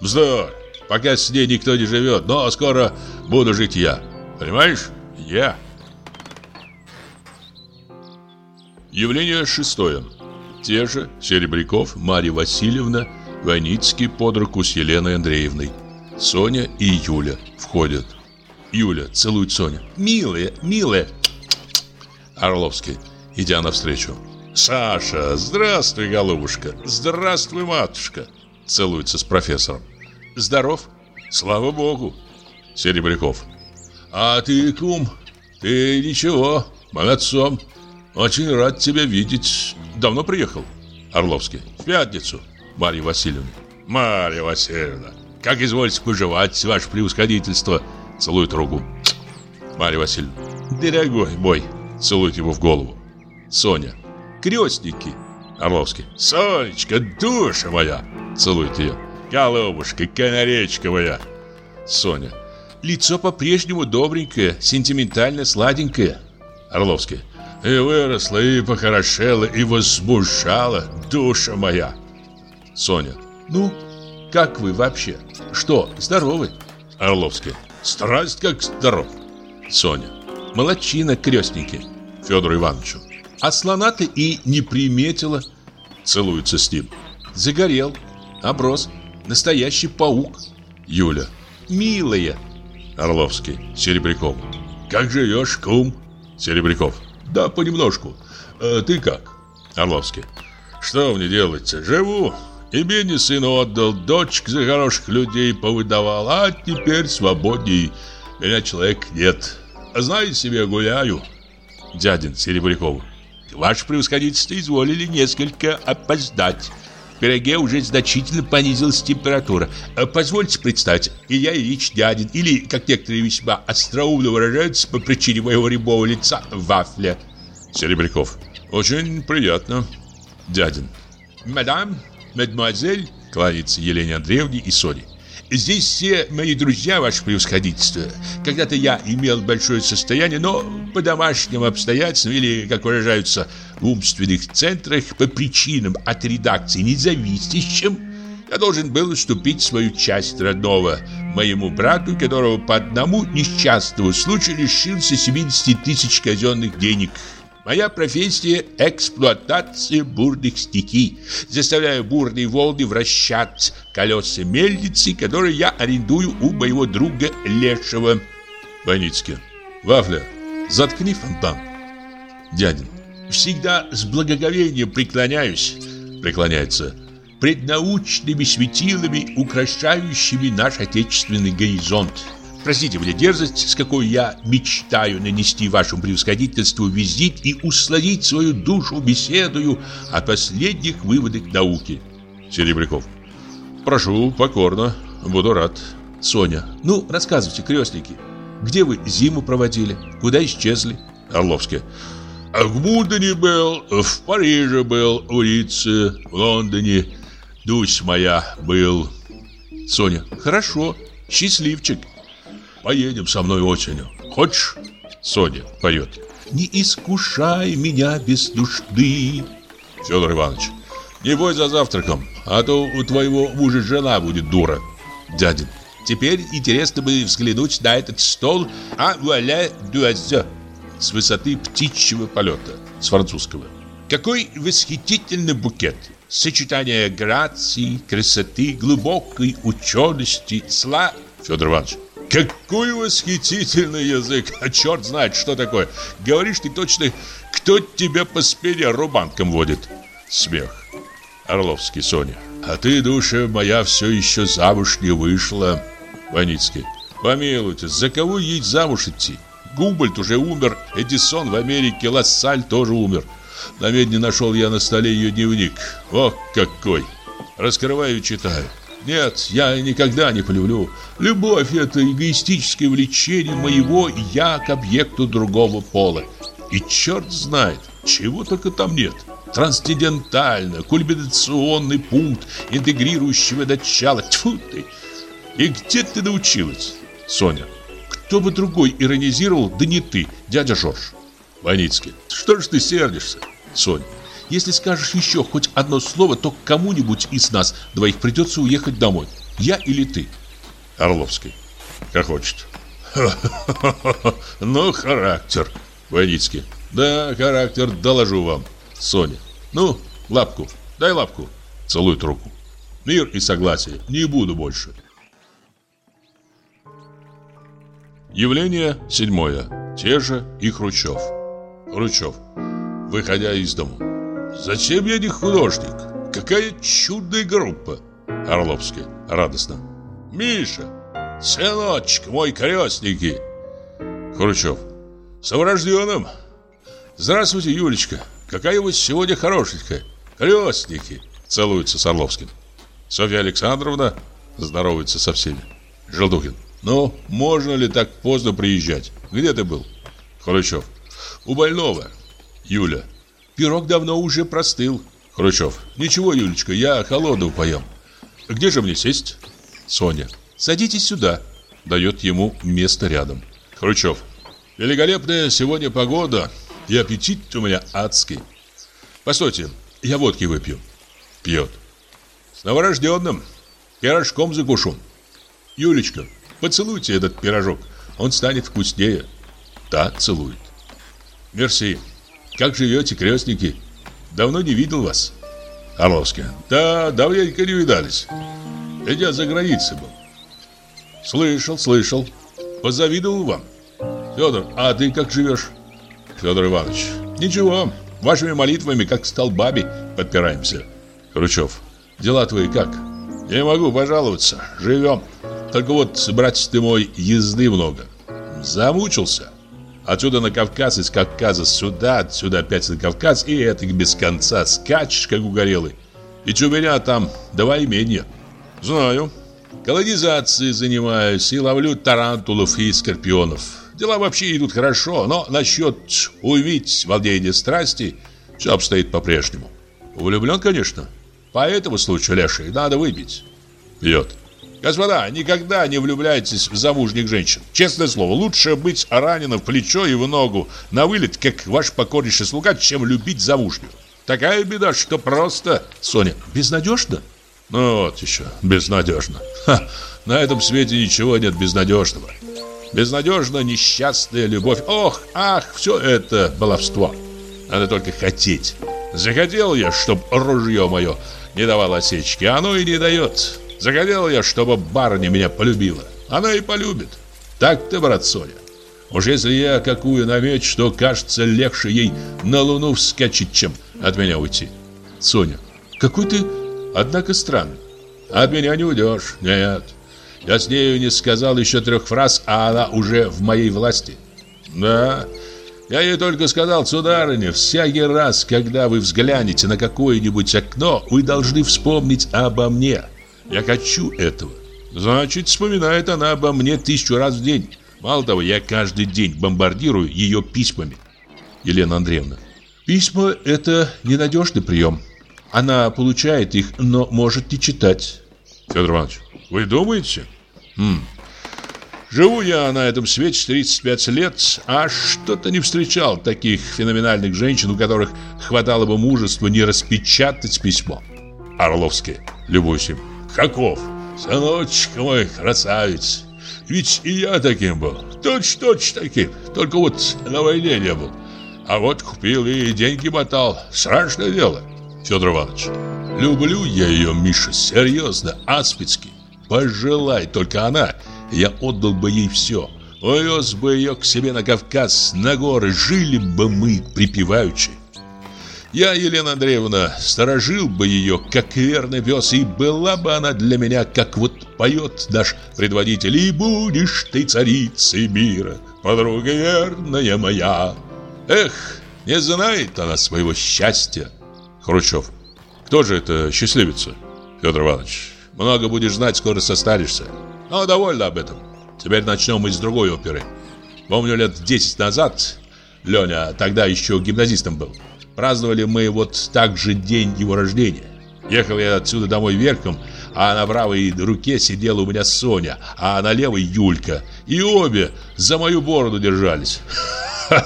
Вздор. Пока с ней никто не живет, но скоро буду жить я. Понимаешь? Я. Явление шестое. Те же Серебряков, Марья Васильевна, Войницкий под руку с Еленой Андреевной. Соня и Юля входят. Юля целует Соню. «Милая, милая!» Орловский, идя навстречу. «Саша, здравствуй, голубушка! Здравствуй, матушка!» Целуется с профессором. «Здоров?» «Слава богу!» Серебряков. «А ты, кум, ты ничего, молодцом. Очень рад тебя видеть. Давно приехал?» Орловский. «В пятницу, Марья Васильевна». «Марья Васильевна, как извольте поживать, ваше превосходительство?» Целует руку. Марья Васильевна. «Дорогой мой!» Целует его в голову. Соня. «Крестники!» Орловский. «Сонечка, душа моя!» Целует ее. «Голубушка, канаречка моя!» Соня. Лицо по-прежнему добренькое, сентиментально сладенькое. Орловский. И выросла, и похорошела, и возмущала, душа моя. Соня. Ну, как вы вообще? Что, здоровы? Орловский. Страсть как здоров. Соня. Молодчина, крестники. Федору Ивановичу. А слона-то и не приметила. Целуется с ним. Загорел. Оброс. Настоящий паук. Юля. Милая. Орловский. Серебряков. Как живешь, кум? Серебряков. Да, понемножку. А ты как? Орловский. Что мне делать? Живу. Имени сына отдал, дочек за хороших людей повыдавал, а теперь свободней. Меня человек нет. Знаете себе, гуляю. Дядин Серебрякову. Ваше превосходительство изволили несколько опоздать. В пироге уже значительно понизилась температура. Позвольте представить, Илья Ильич Дядин, или, как некоторые весьма остроумно выражаются по причине моего рябого лица, вафля. Серебряков. Очень приятно. Дядин. Мадам, мадемуазель, кланяется Елене Андреевне и Соне. Здесь все мои друзья, ваше превосходительство. Когда-то я имел большое состояние, но по домашним обстоятельствам или, как выражаются в умственных центрах, по причинам от редакции независящим, я должен был уступить свою часть родного моему брату, которого по одному несчастному случаю лишился 70 тысяч казенных денег – Моя профессия – эксплуатация бурных стихий. Заставляю бурные волны вращать колеса мельницы, которые я арендую у моего друга Лешего. Войницкий. Вафля, заткни фонтан. Дядин. Всегда с благоговением преклоняюсь. Преклоняется. Пред научными светилами, украшающими наш отечественный горизонт. Простите мне дерзость, с какой я мечтаю нанести вашему превосходительству визит и усладить свою душу беседою о последних выводах науки. Серебряков. Прошу, покорно, буду рад. Соня. Ну, рассказывайте, крестники. Где вы зиму проводили? Куда исчезли? Орловский. А в Мундене был, в Париже был, в Рице, в Лондоне. Дусь моя был. Соня. Хорошо, счастливчик. Поедем со мной осенью. Хочешь? Соня поет. Не искушай меня без нужды. Федор Иванович. Не бой за завтраком, а то у твоего мужа жена будет дура. Дядин. Теперь интересно бы взглянуть на этот стол а вуаля дуазё с высоты птичьего полета, с французского. Какой восхитительный букет! Сочетание грации, красоты, глубокой учености, сла... Федор Иванович. Какой восхитительный язык! А черт знает, что такое. Говоришь ты точно, кто тебя по спине рубанком водит. Смех. Орловский, Соня. А ты, душа моя, все еще замуж не вышла. Ваницкий. Помилуйте, за кого ей замуж идти? Губальд уже умер, Эдисон в Америке, Лассаль тоже умер. На медне нашел я на столе ее дневник. Ох, какой! Раскрываю и читаю. Нет, я никогда не полюблю. Любовь – это эгоистическое влечение моего «я» к объекту другого пола. И черт знает, чего только там нет. Трансцендентально, кульминационный пункт интегрирующего начала. Тьфу ты! И где ты научилась, Соня? Кто бы другой иронизировал, да не ты, дядя Жорж. Ваницкий, что ж ты сердишься, Соня? Если скажешь еще хоть одно слово, то кому-нибудь из нас двоих придется уехать домой. Я или ты? Орловский. Как хочет. Ну, характер. Войницкий. Да, характер, доложу вам. Соня. Ну, лапку. Дай лапку. Целует руку. Мир и согласие. Не буду больше. Явление седьмое. Те же и Хрущев. Хрущев. Выходя из дому. Зачем я не художник? Какая чудная группа. Орловский. Радостно. Миша, сыночек мой крестники. Хрущев. С врожденным. Здравствуйте, Юлечка. Какая вы сегодня хорошенькая. Крестники. Целуется с Орловским. Софья Александровна здоровается со всеми. Желдухин. Ну, можно ли так поздно приезжать? Где ты был? Хрущев. У больного. Юля. Пирог давно уже простыл. Хрущев. Ничего, Юлечка, я холодного поем. Где же мне сесть? Соня. Садитесь сюда. Дает ему место рядом. Хрущев. Великолепная сегодня погода. И аппетит у меня адский. Постойте, я водки выпью. Пьет. С новорожденным. Пирожком закушу. Юлечка, поцелуйте этот пирожок. Он станет вкуснее. Да, целует. Мерси. Как живете, крестники? Давно не видел вас. Орловский. Да, давненько не видались. Я за границей был. Слышал, слышал. Позавидовал вам. Федор, а ты как живешь? Федор Иванович. Ничего, вашими молитвами, как столбами, подпираемся. Хрущев. Дела твои как? Не могу пожаловаться. Живем. Только вот, братец ты мой, езды много. Замучился. Отсюда на Кавказ, из Кавказа сюда, отсюда опять на Кавказ, и это без конца. Скачешь, как угорелый. Ведь у меня там два имения. Знаю. Колонизацией занимаюсь и ловлю тарантулов и скорпионов. Дела вообще идут хорошо, но насчет увидеть волнение страсти все обстоит по-прежнему. Влюблен, конечно. По этому случаю, леший, надо выпить. Пьет. Господа, никогда не влюбляйтесь в замужних женщин. Честное слово, лучше быть раненым в плечо и в ногу на вылет, как ваш покорнейший слуга, чем любить замужнюю. Такая беда, что просто... Соня, безнадежно? Ну вот еще, безнадежно. Ха, на этом свете ничего нет безнадежного. Безнадежно несчастная любовь. Ох, ах, все это баловство. Надо только хотеть. Захотел я, чтоб ружье мое не давало осечки, оно и не дает. Захотел я, чтобы барыня меня полюбила. Она и полюбит. Так-то, брат Соня. Уж если я какую намечу, то кажется легче ей на луну вскочить, чем от меня уйти. Соня, какой ты, однако, странный. От меня не уйдешь, нет. Я с нею не сказал еще трех фраз, а она уже в моей власти. Да, я ей только сказал, сударыня, всякий раз, когда вы взглянете на какое-нибудь окно, вы должны вспомнить обо мне. Я хочу этого. Значит, вспоминает она обо мне тысячу раз в день. Мало того, я каждый день бомбардирую ее письмами. Елена Андреевна. Письма – это ненадежный прием. Она получает их, но может не читать. Федор Иванович, вы думаете? Хм. Живу я на этом свете 35 лет, а что-то не встречал таких феноменальных женщин, у которых хватало бы мужества не распечатать письмо. Орловский, любуюсь им. Каков? Сыночек мой, красавец. Ведь и я таким был. Точно-точно таким. Только вот на войне не был. А вот купил и деньги мотал. Страшное дело. Федор Иванович. Люблю я ее, Миша, серьезно, аспидски. Пожелай только она, я отдал бы ей все. Увез бы ее к себе на Кавказ, на горы, жили бы мы припеваючи. Я, Елена Андреевна, сторожил бы ее, как верный пес, и была бы она для меня, как вот поет наш предводитель, «И будешь ты царицей мира, подруга верная моя». Эх, не знает она своего счастья. Хрущев. Кто же это счастливица? Федор Иванович. Много будешь знать, скоро состаришься. Но довольно об этом. Теперь начнем с другой оперы. Помню, лет 10 назад Леня тогда еще гимназистом был. Праздновали мы вот так же день его рождения. Ехал я отсюда домой верхом, а на правой руке сидела у меня Соня, а на левой Юлька. И обе за мою бороду держались.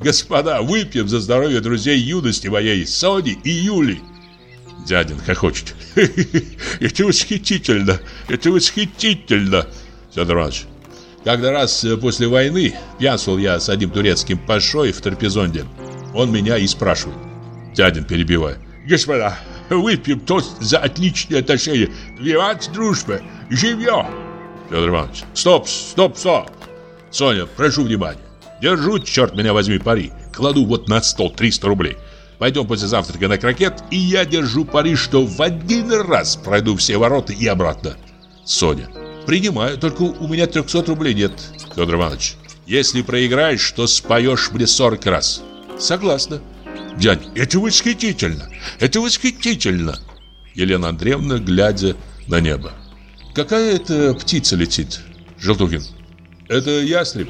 Господа, выпьем за здоровье друзей юности моей, Сони и Юли. Дядин хохочет. Это восхитительно, это восхитительно. Федор Иванович, когда раз после войны пьянствовал я с одним турецким пашой в Торпезонде, он меня и спрашивает. Дядин перебивая. Господа, выпьем тост за отличные отношения. Виват дружба, живем. Федор Иванович, стоп, стоп, стоп. Соня, прошу внимания. Держу, черт меня возьми, пари. Кладу вот на стол 300 рублей. Пойдем после завтрака на крокет, и я держу пари, что в один раз пройду все ворота и обратно. Соня, принимаю, только у меня 300 рублей нет. Федор Иванович, если проиграешь, то споешь мне 40 раз. Согласна. Дядь, это восхитительно, это восхитительно. Елена Андреевна, глядя на небо. Какая это птица летит? Желтухин. Это ястреб.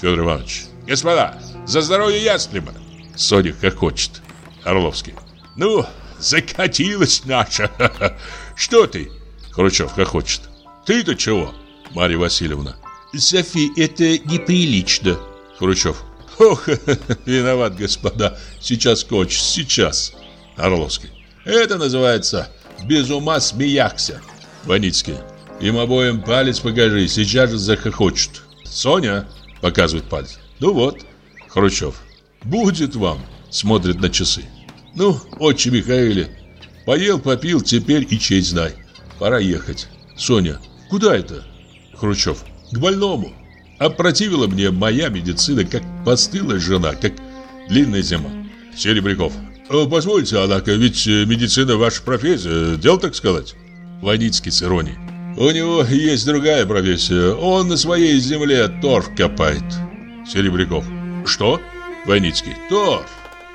Федор Иванович. Господа, за здоровье ястреба. Соня хохочет. Орловский. Ну, закатилась наша. Что ты? Хрущев хохочет. Ты-то чего? Марья Васильевна. Софи, это неприлично. Хрущев. Ох, виноват, господа. Сейчас кончится, сейчас. Орловский. Это называется без ума смеяхся. Ваницкий. Им обоим палец покажи, сейчас же захохочут. Соня, показывает палец. Ну вот. Хрущев. Будет вам. Смотрит на часы. Ну, отче Михаиле. Поел, попил, теперь и честь знай. Пора ехать. Соня. Куда это? Хрущев. К больному. Опротивила мне моя медицина, как постылая жена, как длинная зима. Серебряков. Позвольте, однако, ведь медицина ваша профессия, дело так сказать. Ваницкий с иронией. У него есть другая профессия. Он на своей земле торф копает. Серебряков. Что? Ваницкий. Торф.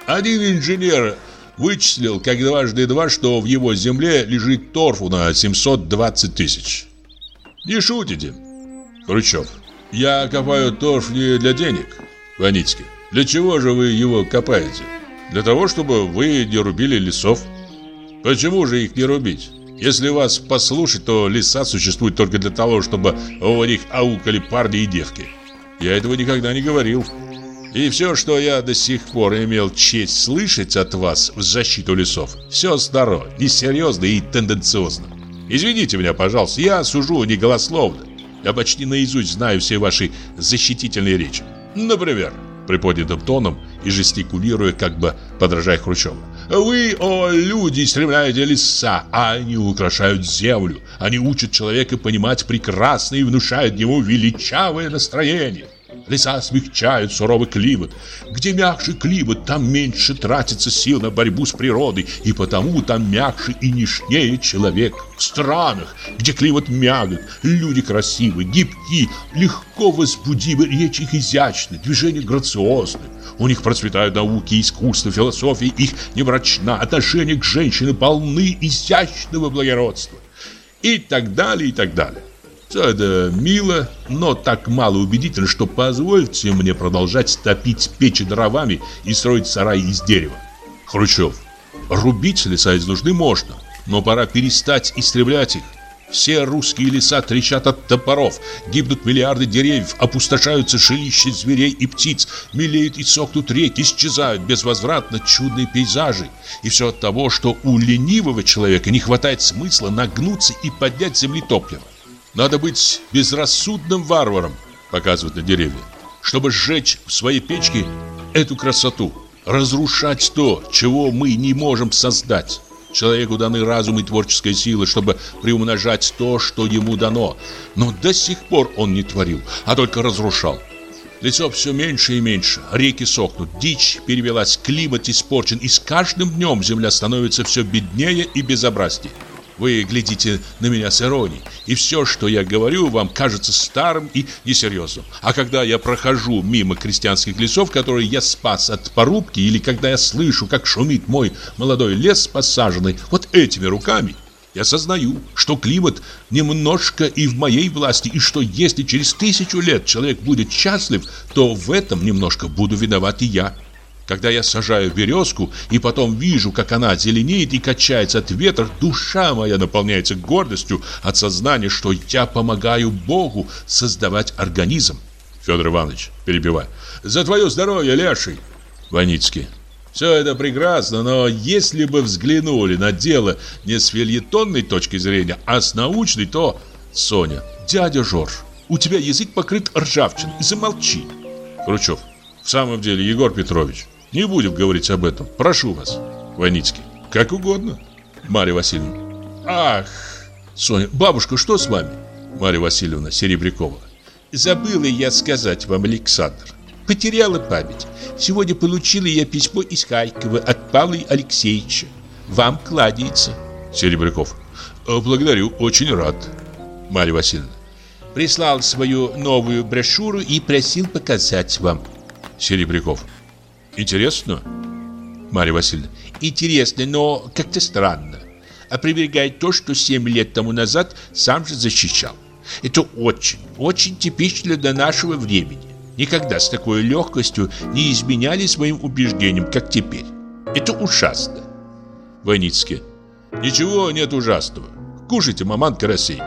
Один инженер вычислил, как дважды два, что в его земле лежит торфу на 720 тысяч. Не шутите. Хрущев. Я копаю торф не для денег. Ваницкий. Для чего же вы его копаете? Для того, чтобы вы не рубили лесов. Почему же их не рубить? Если вас послушать, то леса существуют только для того, чтобы в них аукали парни и девки. Я этого никогда не говорил. И все, что я до сих пор имел честь слышать от вас в защиту лесов, все старо, несерьезно и тенденциозно. Извините меня, пожалуйста, я сужу не голословно. Я почти наизусть знаю все ваши защитительные речи. Например, приподнятым тоном и жестикулируя, как бы подражая Хрущеву. Вы, о люди, стремляете леса, а они украшают землю. Они учат человека понимать прекрасно и внушают ему величавое настроение. Леса смягчают суровый климат. Где мягче климат, там меньше тратится сил на борьбу с природой, и потому там мягче и нежнее человек. В странах, где климат мягок, люди красивы, гибки, легко возбудимы, речь их изящны, движения грациозны. У них процветают науки, искусство, философия, их не мрачна, отношения к женщине полны изящного благородства. И так далее, и так далее. Все это мило, но так мало убедительно, что позвольте мне продолжать топить печи дровами и строить сараи из дерева. Хрущев. Рубить леса из нужды можно, но пора перестать истреблять их. Все русские леса трещат от топоров, гибнут миллиарды деревьев, опустошаются жилища зверей и птиц, мелеют и сохнут реки, исчезают безвозвратно чудные пейзажи. И все от того, что у ленивого человека не хватает смысла нагнуться и поднять земли топливо. Надо быть безрассудным варваром, показывают на деревья, чтобы сжечь в своей печке эту красоту, разрушать то, чего мы не можем создать. Человеку даны разум и творческая сила, чтобы приумножать то, что ему дано. Но до сих пор он не творил, а только разрушал. Лицо все меньше и меньше, реки сохнут, дичь перевелась, климат испорчен, и с каждым днем земля становится все беднее и безобразнее. Вы глядите на меня с иронией, и все, что я говорю, вам кажется старым и несерьезным. А когда я прохожу мимо крестьянских лесов, которые я спас от порубки, или когда я слышу, как шумит мой молодой лес посаженный вот этими руками, Я сознаю, что климат немножко и в моей власти, и что если через тысячу лет человек будет счастлив, то в этом немножко буду виноват и я. Когда я сажаю березку и потом вижу, как она зеленеет и качается от ветра, душа моя наполняется гордостью от сознания, что я помогаю Богу создавать организм. Федор Иванович, перебивая. За твое здоровье, Леший. Ваницкий. Все это прекрасно, но если бы взглянули на дело не с фельетонной точки зрения, а с научной, то... Соня. Дядя Жорж, у тебя язык покрыт ржавчиной. Замолчи. Хрущев. В самом деле, Егор Петрович, не будем говорить об этом. Прошу вас. Войницкий. Как угодно. Марья Васильевна. Ах. Соня. Бабушка, что с вами? Марья Васильевна Серебрякова. Забыла я сказать вам, Александр. Потеряла память. Сегодня получила я письмо из Харькова от Павла Алексеевича. Вам кладется. Серебряков. Благодарю, очень рад. Марья Васильевна. Прислал свою новую брошюру и просил показать вам. Серебряков. Интересно? Марья Васильевна. Интересно, но как-то странно. Опровергает то, что 7 лет тому назад сам же защищал. Это очень, очень типично для нашего времени. Никогда с такой легкостью не изменяли своим убеждениям, как теперь. Это ужасно. Войницкий. Ничего нет ужасного. Кушайте, маман карасей.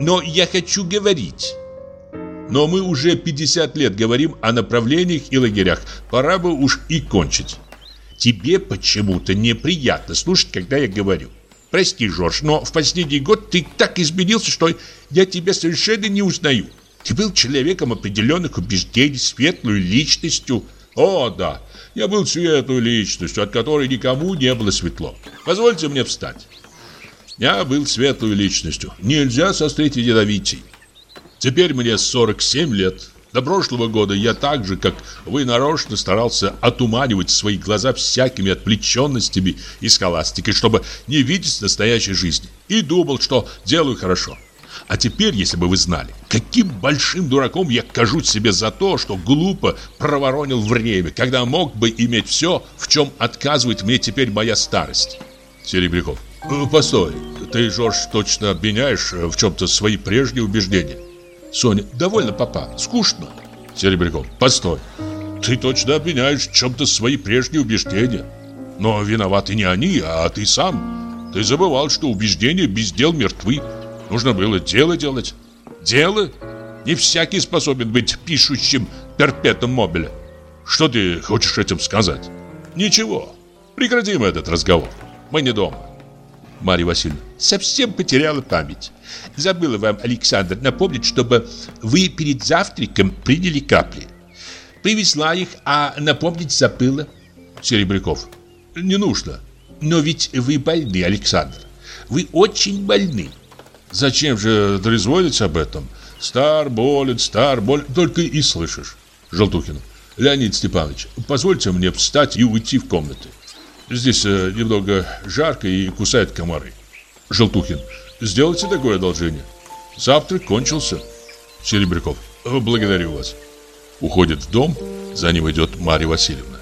Но я хочу говорить. Но мы уже 50 лет говорим о направлениях и лагерях. Пора бы уж и кончить. Тебе почему-то неприятно слушать, когда я говорю. Прости, Жорж, но в последний год ты так изменился, что я тебя совершенно не узнаю. Ты был человеком определенных убеждений, светлой личностью. О, да, я был светлой личностью, от которой никому не было светло. Позвольте мне встать. Я был светлой личностью. Нельзя сострить ядовитей. Теперь мне 47 лет. До прошлого года я так же, как вы нарочно старался отуманивать свои глаза всякими отвлеченностями и схоластикой, чтобы не видеть настоящей жизни. И думал, что делаю хорошо. А теперь, если бы вы знали, каким большим дураком я кажусь себе за то, что глупо проворонил время, когда мог бы иметь все, в чем отказывает мне теперь моя старость. Серебряков. «Э, постой, ты, Жорж, точно обвиняешь в чем-то свои прежние убеждения? Соня. Довольно, папа, скучно. Серебряков. Постой. Ты точно обвиняешь в чем-то свои прежние убеждения. Но виноваты не они, а ты сам. Ты забывал, что убеждения без дел мертвы. Нужно было дело делать. Дело? Не всякий способен быть пишущим перпетом мобиля. Что ты хочешь этим сказать? Ничего. Прекратим этот разговор. Мы не дома. Марья Васильевна. Совсем потеряла память. Забыла вам, Александр, напомнить, чтобы вы перед завтраком приняли капли. Привезла их, а напомнить забыла. Серебряков. Не нужно. Но ведь вы больны, Александр. Вы очень больны. Зачем же трезвонить об этом? Стар, болен, стар, болен, только и слышишь. Желтухин. Леонид Степанович, позвольте мне встать и уйти в комнаты. Здесь э, немного жарко и кусают комары. Желтухин. Сделайте такое одолжение. Завтрак кончился. Серебряков. Благодарю вас. Уходит в дом. За ним идет Марья Васильевна.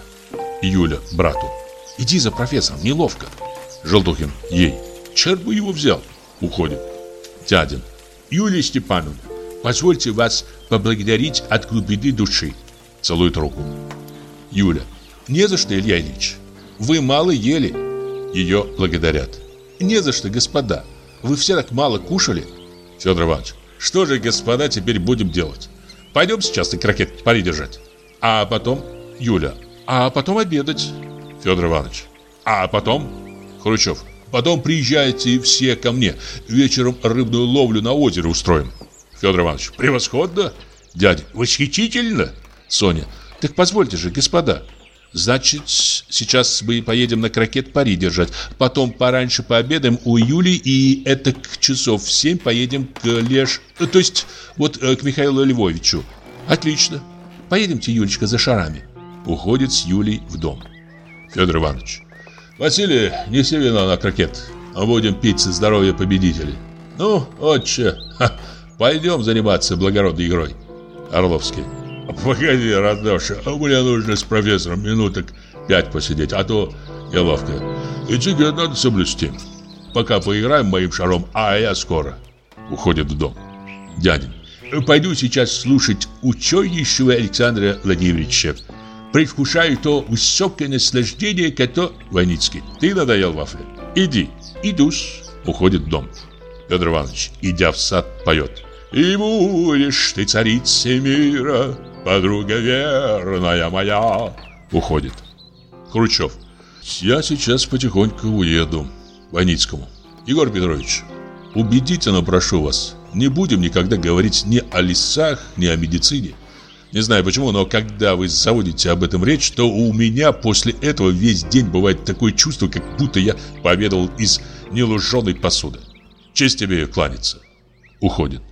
Юля, брату. Иди за профессором, неловко. Желтухин. Ей. Черт бы его взял. Уходит. Дядин. Юлия Степановна, позвольте вас поблагодарить от глубины души. Целует руку. Юля. Не за что, Илья Ильич. Вы мало ели. Ее благодарят. Не за что, господа. Вы все так мало кушали. Федор Иванович. Что же, господа, теперь будем делать? Пойдем сейчас на крокет пари держать. А потом... Юля. А потом обедать. Федор Иванович. А потом... Хрущев. Потом приезжайте все ко мне. Вечером рыбную ловлю на озере устроим. Федор Иванович. Превосходно. Дядя. Восхитительно. Соня. Так позвольте же, господа. Значит, сейчас мы поедем на крокет пари держать. Потом пораньше пообедаем у Юли и это к часов в семь поедем к Леш... То есть вот э, к Михаилу Львовичу. Отлично. Поедемте, Юлечка, за шарами. Уходит с Юлей в дом. Федор Иванович. Василий, неси вино на крокет. А будем пить за здоровье победителей. Ну, отче, ха, пойдем заниматься благородной игрой. Орловский. Погоди, родноша, мне нужно с профессором минуток пять посидеть, а то неловко. И тебе надо соблюсти. пока поиграем моим шаром, а я скоро. Уходит в дом. Дядя, пойду сейчас слушать ученейшего Александра Владимировича. Предвкушаю то высокое наслаждение, которое... Войницкий, ты надоел вафли? Иди. Идусь. Уходит в дом. Петр Иванович, идя в сад, поет. И будешь ты царицей мира, подруга верная моя. Уходит. Хрущев. Я сейчас потихоньку уеду. Войницкому. Егор Петрович, убедительно прошу вас, не будем никогда говорить ни о лесах, ни о медицине. Не знаю почему, но когда вы заводите об этом речь, то у меня после этого весь день бывает такое чувство, как будто я пообедал из нелуженной посуды. Честь тебе кланяться. Уходит.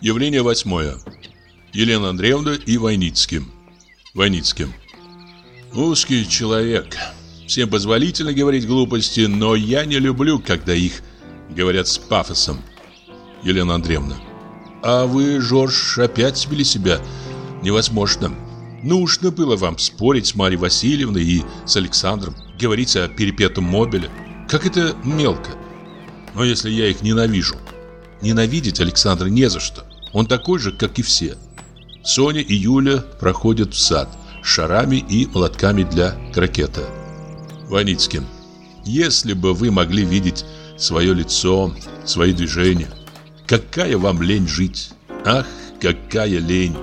Явление восьмое. Елена Андреевна и Войницким. Войницким. Узкий человек. Всем позволительно говорить глупости, но я не люблю, когда их говорят с пафосом. Елена Андреевна. А вы, Жорж, опять сбили себя? Невозможно. Нужно было вам спорить с Марьей Васильевной и с Александром, говорить о перепетом мобиле. Как это мелко. Но если я их ненавижу, ненавидеть Александра не за что. Он такой же, как и все. Соня и Юля проходят в сад с шарами и молотками для крокета. Ваницкий, если бы вы могли видеть свое лицо, свои движения, какая вам лень жить? Ах, какая лень!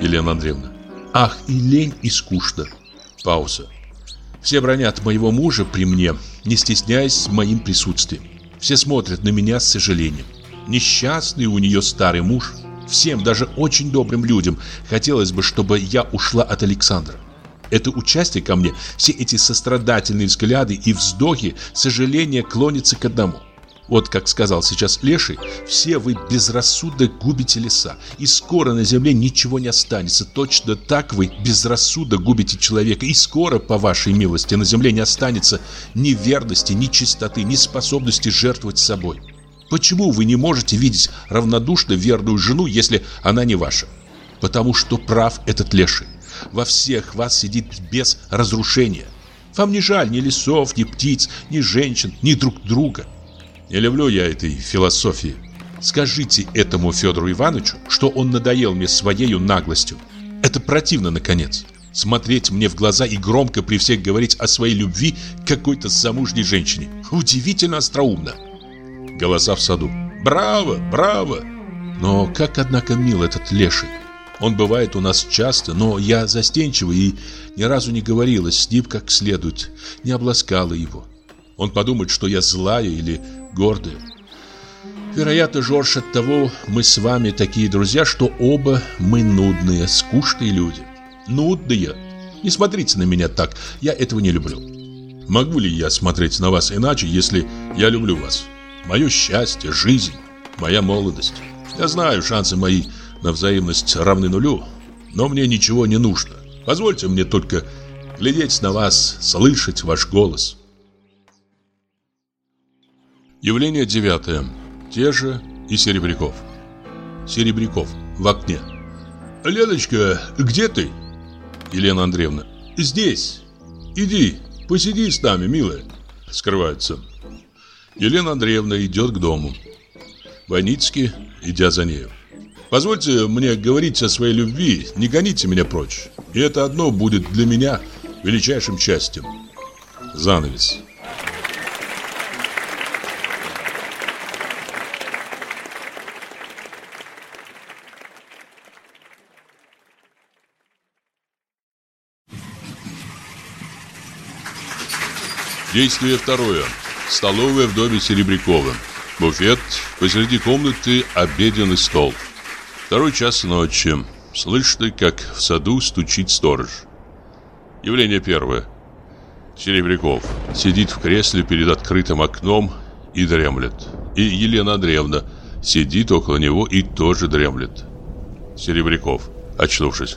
Елена Андреевна. Ах, и лень, и скучно. Пауза. Все бронят моего мужа при мне, не стесняясь моим присутствием. Все смотрят на меня с сожалением. Несчастный у нее старый муж. Всем, даже очень добрым людям, хотелось бы, чтобы я ушла от Александра. Это участие ко мне, все эти сострадательные взгляды и вздохи, сожаление клонится к одному. Вот как сказал сейчас Леший, все вы безрассудно губите леса, и скоро на земле ничего не останется. Точно так вы безрассудно губите человека, и скоро, по вашей милости, на земле не останется ни верности, ни чистоты, ни способности жертвовать собой. Почему вы не можете видеть равнодушно верную жену, если она не ваша? Потому что прав этот леший. Во всех вас сидит без разрушения. Вам не жаль ни лесов, ни птиц, ни женщин, ни друг друга. Не люблю я этой философии. Скажите этому Федору Ивановичу, что он надоел мне своей наглостью. Это противно, наконец. Смотреть мне в глаза и громко при всех говорить о своей любви к какой-то замужней женщине. Удивительно остроумно. Голоса в саду. Браво, браво! Но как, однако, мил этот леший. Он бывает у нас часто, но я застенчива и ни разу не говорила с ним как следует, не обласкала его. Он подумает, что я злая или гордая. Вероятно, Жорж, от того мы с вами такие друзья, что оба мы нудные, скучные люди. Нудные. Не смотрите на меня так, я этого не люблю. Могу ли я смотреть на вас иначе, если я люблю вас? Мое счастье, жизнь, моя молодость. Я знаю, шансы мои на взаимность равны нулю, но мне ничего не нужно. Позвольте мне только глядеть на вас, слышать ваш голос. Явление девятое. Те же и Серебряков. Серебряков в окне. «Леночка, где ты?» Елена Андреевна. «Здесь. Иди, посиди с нами, милая». Скрывается. Елена Андреевна идет к дому. Войницкий, идя за нею. «Позвольте мне говорить о своей любви, не гоните меня прочь. И это одно будет для меня величайшим счастьем». Занавес. Действие второе. Столовая в доме Серебрякова. Буфет, посреди комнаты обеденный стол. Второй час ночи. Слышно, как в саду стучит сторож. Явление первое. Серебряков сидит в кресле перед открытым окном и дремлет. И Елена Андреевна сидит около него и тоже дремлет. Серебряков, очнувшись.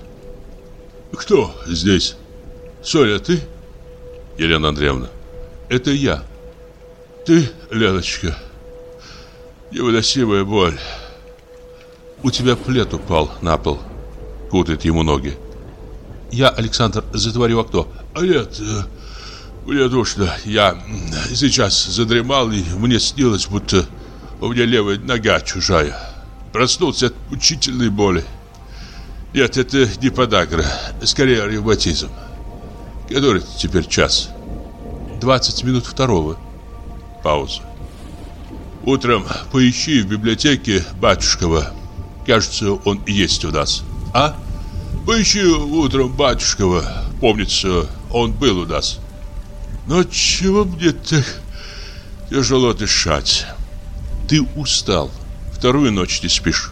«Кто здесь? Соня, ты?» Елена Андреевна. «Это я». «Ты, Леночка?» Невыносимая боль. У тебя плед упал на пол. Кутает ему ноги. Я, Александр, затворю окно. А нет, Мне душно. Я сейчас задремал, и мне снилось, будто у меня левая нога чужая. Проснулся от мучительной боли. Нет, это не подагра, скорее ревматизм. Который теперь час? 20 минут второго. Пауза. Утром поищи в библиотеке батюшкова. Кажется, он есть у нас. А? Поищи утром батюшкова. Помнится, он был у нас. Но чего мне так тяжело дышать? Ты устал. Вторую ночь не спишь.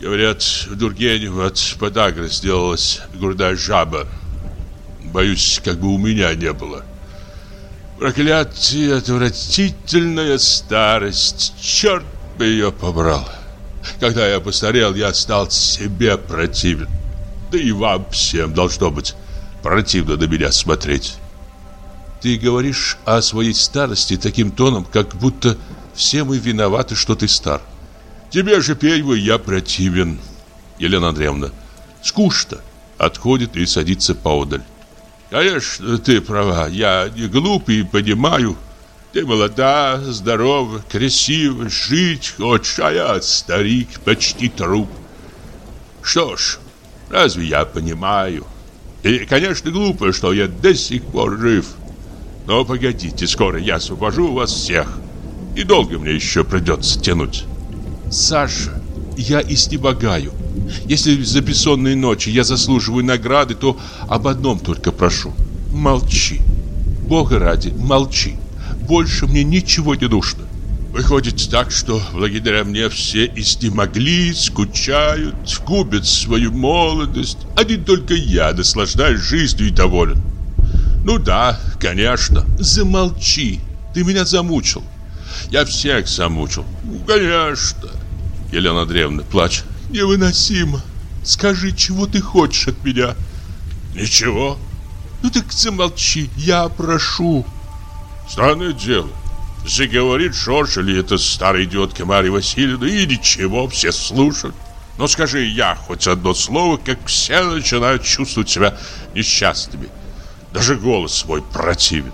Говорят, в Дургенево от подагры сделалась грудная жаба. Боюсь, как бы у меня не было. Проклятие, отвратительная старость. Черт бы ее побрал. Когда я постарел, я стал себе противен. Да и вам всем должно быть противно на меня смотреть. Ты говоришь о своей старости таким тоном, как будто все мы виноваты, что ты стар. Тебе же первый я противен. Елена Андреевна, скучно. Отходит и садится поодаль. Конечно, ты права, я не глупый понимаю. Ты молода, здорова, красива, жить хочешь, а я старик, почти труп. Что ж, разве я понимаю? И, конечно, глупо, что я до сих пор жив. Но погодите, скоро я освобожу вас всех. И долго мне еще придется тянуть. Саша, я изнемогаю. Если за бессонные ночи я заслуживаю награды, то об одном только прошу. Молчи. Бога ради, молчи. Больше мне ничего не нужно. Выходит так, что благодаря мне все изнемогли, скучают, губят свою молодость. Один только я наслаждаюсь жизнью и доволен. Ну да, конечно. Замолчи. Ты меня замучил. Я всех замучил. Ну, конечно. Елена Андреевна, плачь. Невыносимо. Скажи, чего ты хочешь от меня? Ничего. Ну так замолчи, я прошу. Странное дело. Заговорит Шорш или это старая идиотка Марья Васильевна, и ничего, все слушают. Но скажи я хоть одно слово, как все начинают чувствовать себя несчастными. Даже голос свой противен.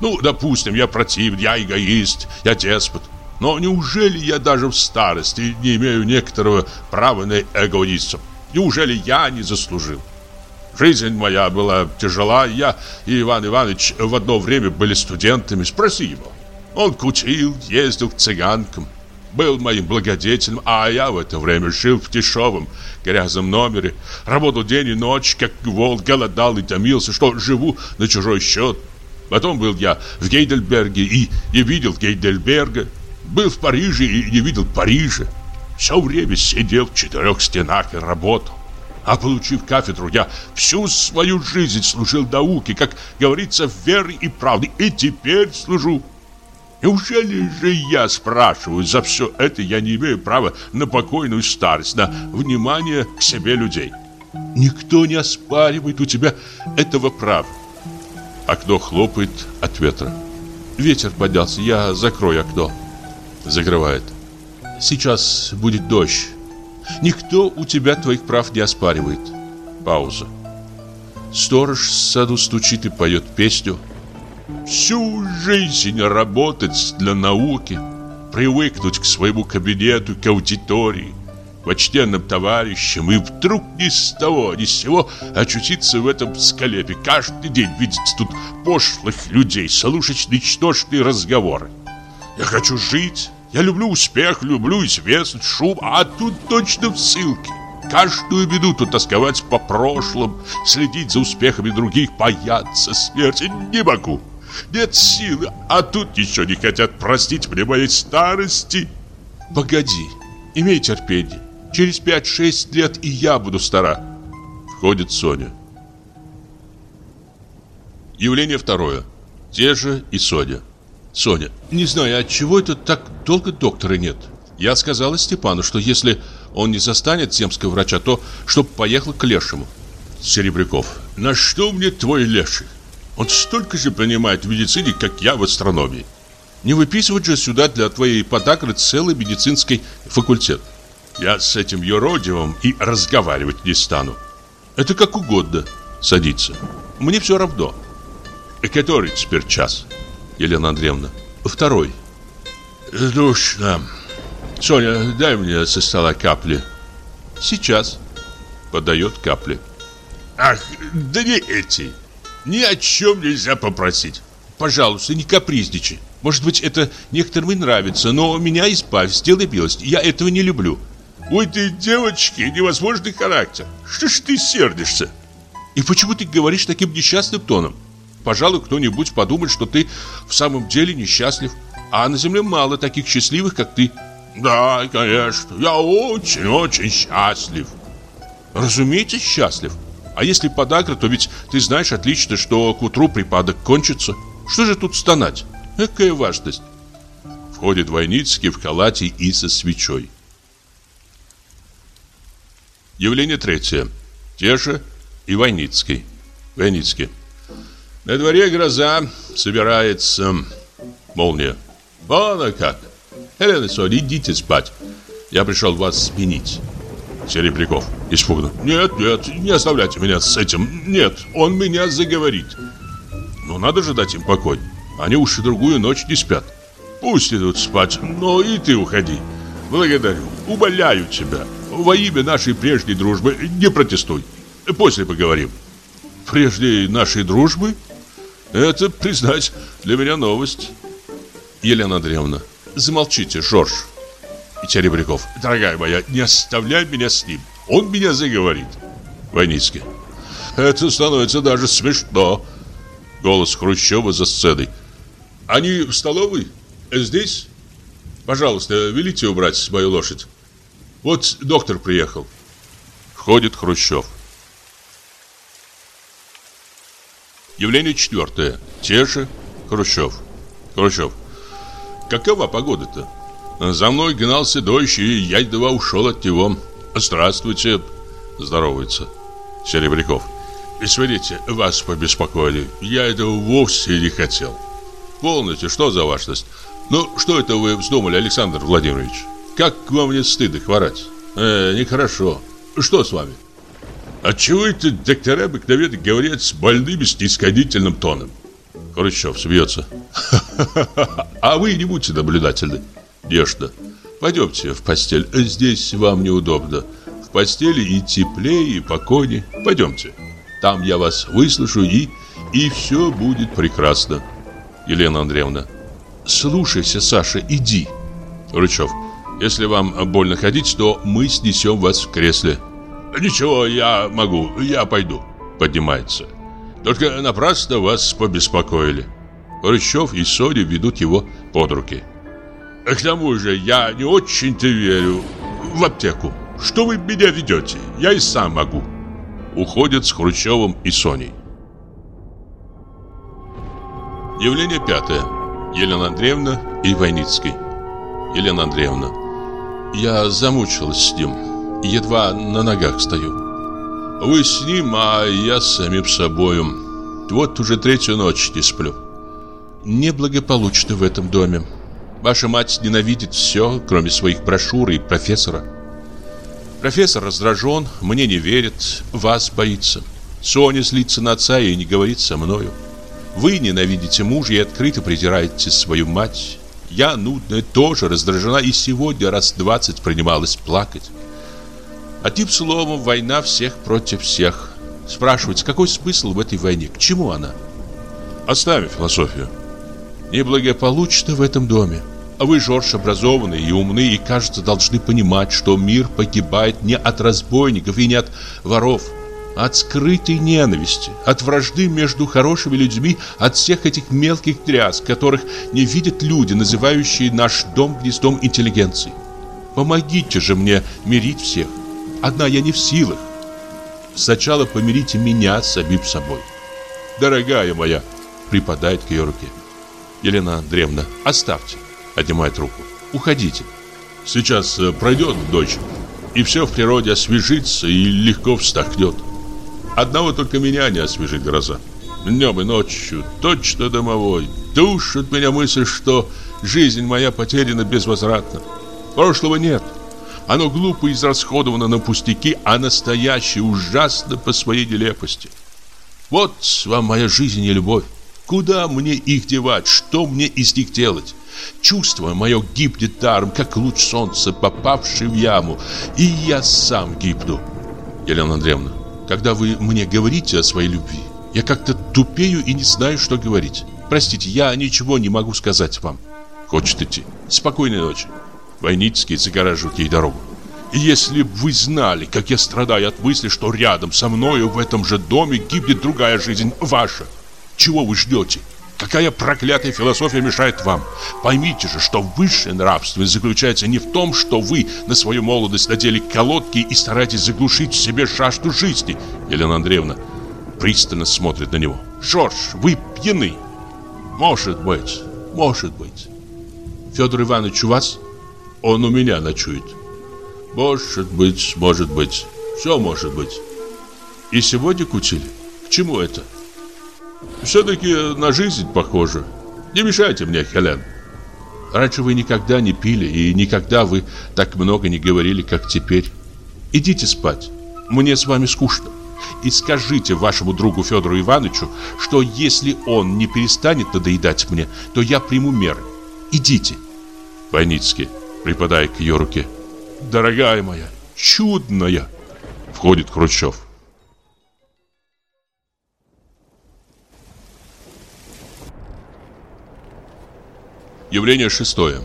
Ну, допустим, я противен, я эгоист, я деспот. Но неужели я даже в старости не имею некоторого права на эгоизм? Неужели я не заслужил? Жизнь моя была тяжела, я и Иван Иванович в одно время были студентами. Спроси его. Он кутил, ездил к цыганкам, был моим благодетелем, а я в это время жил в дешевом, грязном номере, работал день и ночь, как волк, голодал и томился, что живу на чужой счет. Потом был я в Гейдельберге и не видел Гейдельберга, был в Париже и не видел Парижа. Все время сидел в четырех стенах и работал. А получив кафедру, я всю свою жизнь служил науке, как говорится, верой и правдой, и теперь служу. Неужели же я спрашиваю, за все это я не имею права на покойную старость, на внимание к себе людей? Никто не оспаривает у тебя этого права. Окно хлопает от ветра. Ветер поднялся, я закрою окно. Закрывает. Сейчас будет дождь. Никто у тебя твоих прав не оспаривает. Пауза. Сторож в саду стучит и поет песню. Всю жизнь работать для науки, привыкнуть к своему кабинету, к аудитории, почтенным товарищам и вдруг ни с того ни с сего очутиться в этом скалепе. Каждый день видеть тут пошлых людей, слушать ничтожные разговоры. Я хочу жить, я люблю успех, люблю известность, шум, а тут точно в ссылке. Каждую минуту тосковать по прошлому, следить за успехами других, бояться смерти не могу. Нет силы, а тут еще не хотят простить мне моей старости. Погоди, имей терпение. Через 5-6 лет и я буду стара. Входит Соня. Явление второе. Те же и Соня. Соня, не знаю, от чего это так долго доктора нет. Я сказала Степану, что если он не застанет земского врача, то чтоб поехал к лешему. Серебряков, на что мне твой леший? Он столько же понимает в медицине, как я в астрономии. Не выписывать же сюда для твоей подагры целый медицинский факультет. Я с этим юродивым и разговаривать не стану. Это как угодно. Садиться. Мне все равно. Который теперь час? Елена Андреевна. Второй. Душно. Соня, дай мне со стола капли. Сейчас. Подает капли. Ах, да не эти. Ни о чем нельзя попросить. Пожалуйста, не капризничай. Может быть, это некоторым и нравится, но меня избавь, сделай милость. Я этого не люблю. Ой, ты, девочки, невозможный характер. Что ж ты сердишься? И почему ты говоришь таким несчастным тоном? Пожалуй, кто-нибудь подумает, что ты в самом деле несчастлив. А на земле мало таких счастливых, как ты. Да, конечно, я очень-очень счастлив. Разумеется, счастлив. А если подагра, то ведь ты знаешь отлично, что к утру припадок кончится. Что же тут стонать? Какая важность? Входит Войницкий в халате и со свечой. Явление третье. Теша и Войницкий. Войницкий. На дворе гроза собирается. Молния. Вон как. Елена Соня, идите спать. Я пришел вас сменить. Серебряков. Испуганно. Нет, нет, не оставляйте меня с этим. Нет, он меня заговорит. Ну надо же дать им покой. Они уж и другую ночь не спят. Пусть идут спать, но и ты уходи. Благодарю, умоляю тебя. Во имя нашей прежней дружбы не протестуй. После поговорим. Прежде нашей дружбы? Это, признать, для меня новость. Елена Андреевна, замолчите, Жорж. И Черебряков, дорогая моя, не оставляй меня с ним. Он меня заговорит. Войницкий. Это становится даже смешно. Голос Хрущева за сценой. Они в столовой? Здесь? Пожалуйста, велите убрать мою лошадь. Вот доктор приехал. Входит Хрущев. Явление четвертое. Те же Хрущев. Хрущев. Какова погода-то? За мной гнался дождь, и я едва ушел от него. Здравствуйте. Здоровается. Серебряков. Извините, вас побеспокоили. Я этого вовсе не хотел. Полностью, что за важность? Ну, что это вы вздумали, Александр Владимирович? Как вам не стыдно хворать? Э, нехорошо. Что с вами? Отчего это доктора обыкновенно говорят с больными снисходительным тоном? Хрущев смеется. А вы не будьте наблюдательны. Нежно. Пойдемте в постель. Здесь вам неудобно. В постели и теплее, и покойнее. Пойдемте. Там я вас выслушаю и... И все будет прекрасно. Елена Андреевна. Слушайся, Саша, иди. Рычев. Если вам больно ходить, то мы снесем вас в кресле. Ничего, я могу, я пойду. Поднимается. Только напрасно вас побеспокоили. Рычев и Соня ведут его под руки. К тому же я не очень-то верю в аптеку. Что вы меня ведете? Я и сам могу. Уходят с Хрущевым и Соней. Явление пятое. Елена Андреевна и Войницкий. Елена Андреевна. Я замучилась с ним. Едва на ногах стою. Вы с ним, а я с самим собою. Вот уже третью ночь не сплю. Неблагополучно в этом доме. Ваша мать ненавидит все, кроме своих брошюр и профессора. Профессор раздражен, мне не верит, вас боится. Соня злится на отца и не говорит со мною. Вы ненавидите мужа и открыто презираете свою мать. Я, нудная, тоже раздражена и сегодня раз двадцать принималась плакать. Одним словом, война всех против всех. Спрашивается, какой смысл в этой войне? К чему она? Оставим философию. Неблагополучно в этом доме. А вы, Жорж, образованный и умный, и, кажется, должны понимать, что мир погибает не от разбойников и не от воров, а от скрытой ненависти, от вражды между хорошими людьми, от всех этих мелких тряс, которых не видят люди, называющие наш дом гнездом интеллигенции. Помогите же мне мирить всех. Одна я не в силах. Сначала помирите меня с самим собой. Дорогая моя, припадает к ее руке. Елена Андреевна, оставьте. Отнимает руку. Уходите. Сейчас э, пройдет дождь, и все в природе освежится и легко вздохнет. Одного только меня не освежит гроза. Днем и ночью, точно домовой. Душит меня мысль, что жизнь моя потеряна безвозвратно. Прошлого нет. Оно глупо израсходовано на пустяки, а настоящее ужасно по своей нелепости. Вот вам моя жизнь и любовь. Куда мне их девать? Что мне из них делать? Чувство мое гибнет даром, как луч солнца, попавший в яму, и я сам гибну. Елена Андреевна, когда вы мне говорите о своей любви, я как-то тупею и не знаю, что говорить. Простите, я ничего не могу сказать вам. Хочет идти. Спокойной ночи. Войницкий загораживает ей дорогу. И если бы вы знали, как я страдаю от мысли, что рядом со мною в этом же доме гибнет другая жизнь, ваша, чего вы ждете? Какая проклятая философия мешает вам? Поймите же, что высшее нравственность заключается не в том, что вы на свою молодость надели колодки и стараетесь заглушить в себе шашку жизни. Елена Андреевна пристально смотрит на него. Жорж, вы пьяны. Может быть, может быть. Федор Иванович у вас? Он у меня ночует. Может быть, может быть. Все может быть. И сегодня кутили? К чему это? Все-таки на жизнь похоже. Не мешайте мне, Хелен. Раньше вы никогда не пили, и никогда вы так много не говорили, как теперь. Идите спать. Мне с вами скучно. И скажите вашему другу Федору Ивановичу, что если он не перестанет надоедать мне, то я приму меры. Идите. Войницкий, припадая к ее руке. Дорогая моя, чудная. Входит Хрущев. Явление шестое.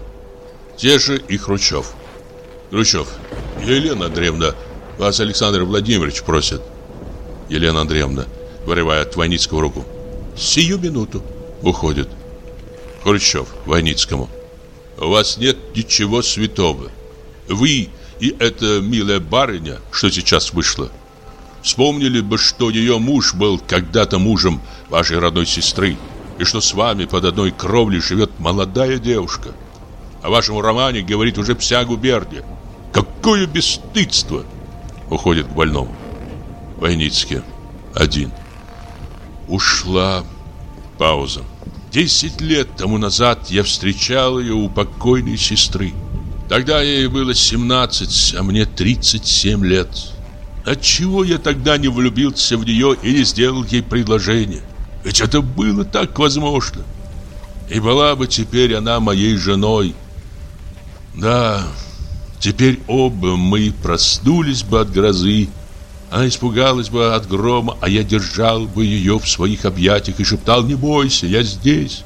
Те же и Хрущев. Хрущев. Елена Андреевна, вас Александр Владимирович просит. Елена Андреевна, вырывая от Войницкого руку. Сию минуту. Уходит. Хрущев Войницкому. У вас нет ничего святого. Вы и эта милая барыня, что сейчас вышла, вспомнили бы, что ее муж был когда-то мужем вашей родной сестры, и что с вами под одной кровлей живет молодая девушка. О вашем романе говорит уже вся губерния. Какое бесстыдство! Уходит к больному. Войницкий. Один. Ушла. Пауза. Десять лет тому назад я встречал ее у покойной сестры. Тогда ей было 17, а мне 37 лет. Отчего я тогда не влюбился в нее и не сделал ей предложение? Ведь это было так возможно. И была бы теперь она моей женой. Да, теперь оба мы проснулись бы от грозы. Она испугалась бы от грома, а я держал бы ее в своих объятиях и шептал «Не бойся, я здесь».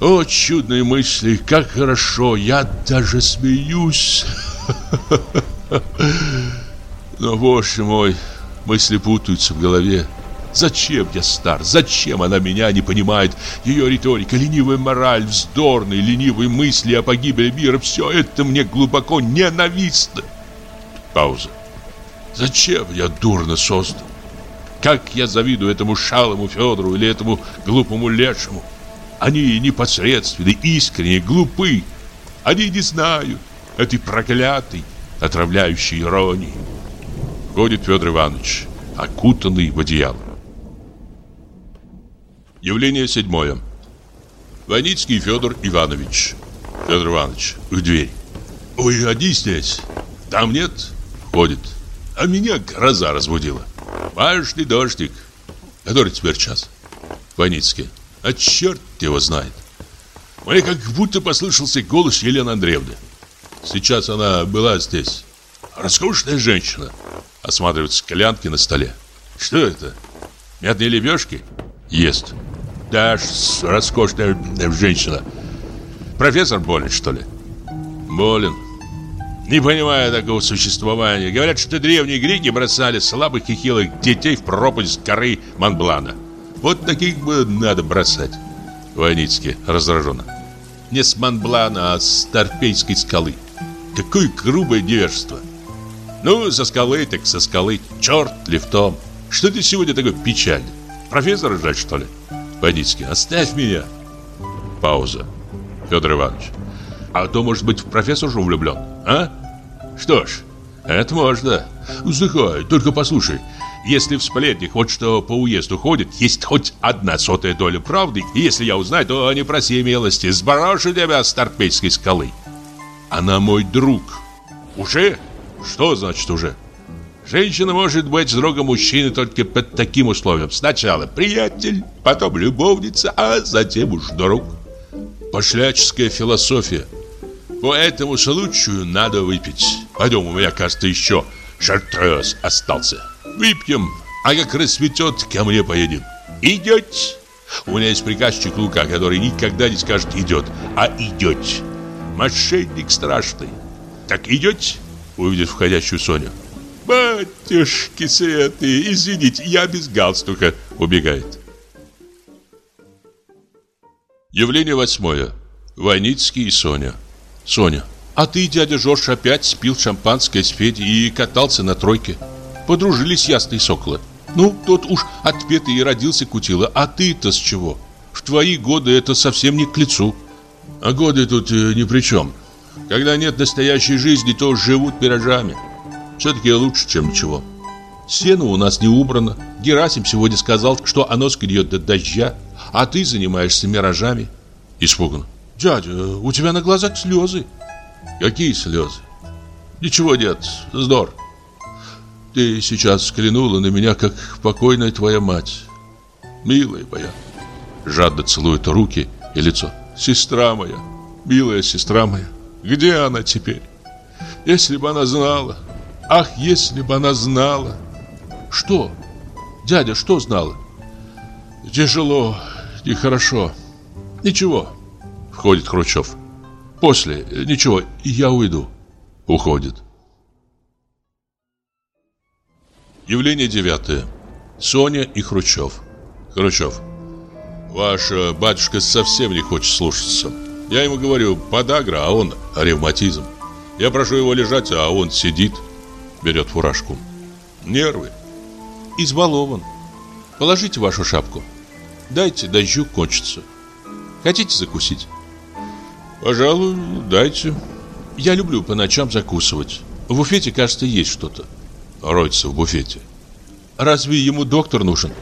О, чудные мысли, как хорошо, я даже смеюсь. Но, боже мой, мысли путаются в голове. Зачем я стар? Зачем она меня не понимает? Ее риторика, ленивая мораль, вздорные, ленивые мысли о погибели мира Все это мне глубоко ненавистно Пауза Зачем я дурно создан? Как я завидую этому шалому Федору или этому глупому лешему Они непосредственны, искренне, глупы Они не знают этой проклятой, отравляющей иронии Ходит Федор Иванович, окутанный в одеяло Явление седьмое. Ваницкий Федор Иванович. Федор Иванович, в дверь. Вы одни здесь? Там нет? Ходит. А меня гроза разбудила. Важный дождик. Который теперь час? Ваницкий. А черт его знает. Мне как будто послышался голос Елены Андреевны. Сейчас она была здесь. Роскошная женщина. Осматривает склянки на столе. Что это? Мятные лепешки? Ест. Да, роскошная женщина. Профессор болен, что ли? Болен. Не понимаю такого существования. Говорят, что древние греки бросали слабых и хилых детей в пропасть горы Монблана. Вот таких бы надо бросать. Войницкий раздраженно. Не с Монблана, а с Торпейской скалы. Какое грубое невежество. Ну, со скалы, так со скалы. Черт ли в том. Что ты сегодня такой печальный? Профессора ждать, что ли? Войницкий, оставь меня. Пауза. Федор Иванович. А то, может быть, в профессоршу влюблен, а? Что ж, это можно. Вздыхай, только послушай. Если в сплетнях вот что по уезду ходит, есть хоть одна сотая доля правды, и если я узнаю, то не проси милости, сброшу тебя с торпейской скалы. Она мой друг. Уже? Что значит уже? Женщина может быть другом мужчины только под таким условием. Сначала приятель, потом любовница, а затем уж друг. Пошляческая философия. По этому случаю надо выпить. Пойдем, у меня, кажется, еще шартрез остался. Выпьем, а как рассветет, ко мне поедем. Идете? У меня есть приказчик Лука, который никогда не скажет «идет», а «идет». Мошенник страшный. Так идете? Увидит входящую Соню. Батюшки светы, извините, я без галстука. Убегает. Явление восьмое. Войницкий и Соня. Соня. А ты, дядя Жорж, опять спил шампанское с Федей и катался на тройке. Подружились ясные соколы. Ну, тот уж отпетый и родился кутила, а ты-то с чего? В твои годы это совсем не к лицу. А годы тут э, ни при чем. Когда нет настоящей жизни, то живут пирожами. Все-таки лучше, чем ничего. Сено у нас не убрано. Герасим сегодня сказал, что оно скриет до дождя, а ты занимаешься миражами. Испуган. Дядя, у тебя на глазах слезы. Какие слезы? Ничего нет, здор. Ты сейчас взглянула на меня, как покойная твоя мать. Милая моя. Жадно целует руки и лицо. Сестра моя, милая сестра моя. Где она теперь? Если бы она знала. Ах, если бы она знала. Что? Дядя, что знала? Тяжело, нехорошо. Ничего. Входит Хрущев. После, ничего, я уйду. Уходит. Явление девятое. Соня и Хрущев. Хрущев. Ваш батюшка совсем не хочет слушаться. Я ему говорю, подагра, а он ревматизм. Я прошу его лежать, а он сидит. Берет фуражку. Нервы. Избалован. Положите вашу шапку. Дайте, дождю кончится. Хотите закусить? Пожалуй, дайте. Я люблю по ночам закусывать. В буфете, кажется, есть что-то роется в буфете. Разве ему доктор нужен?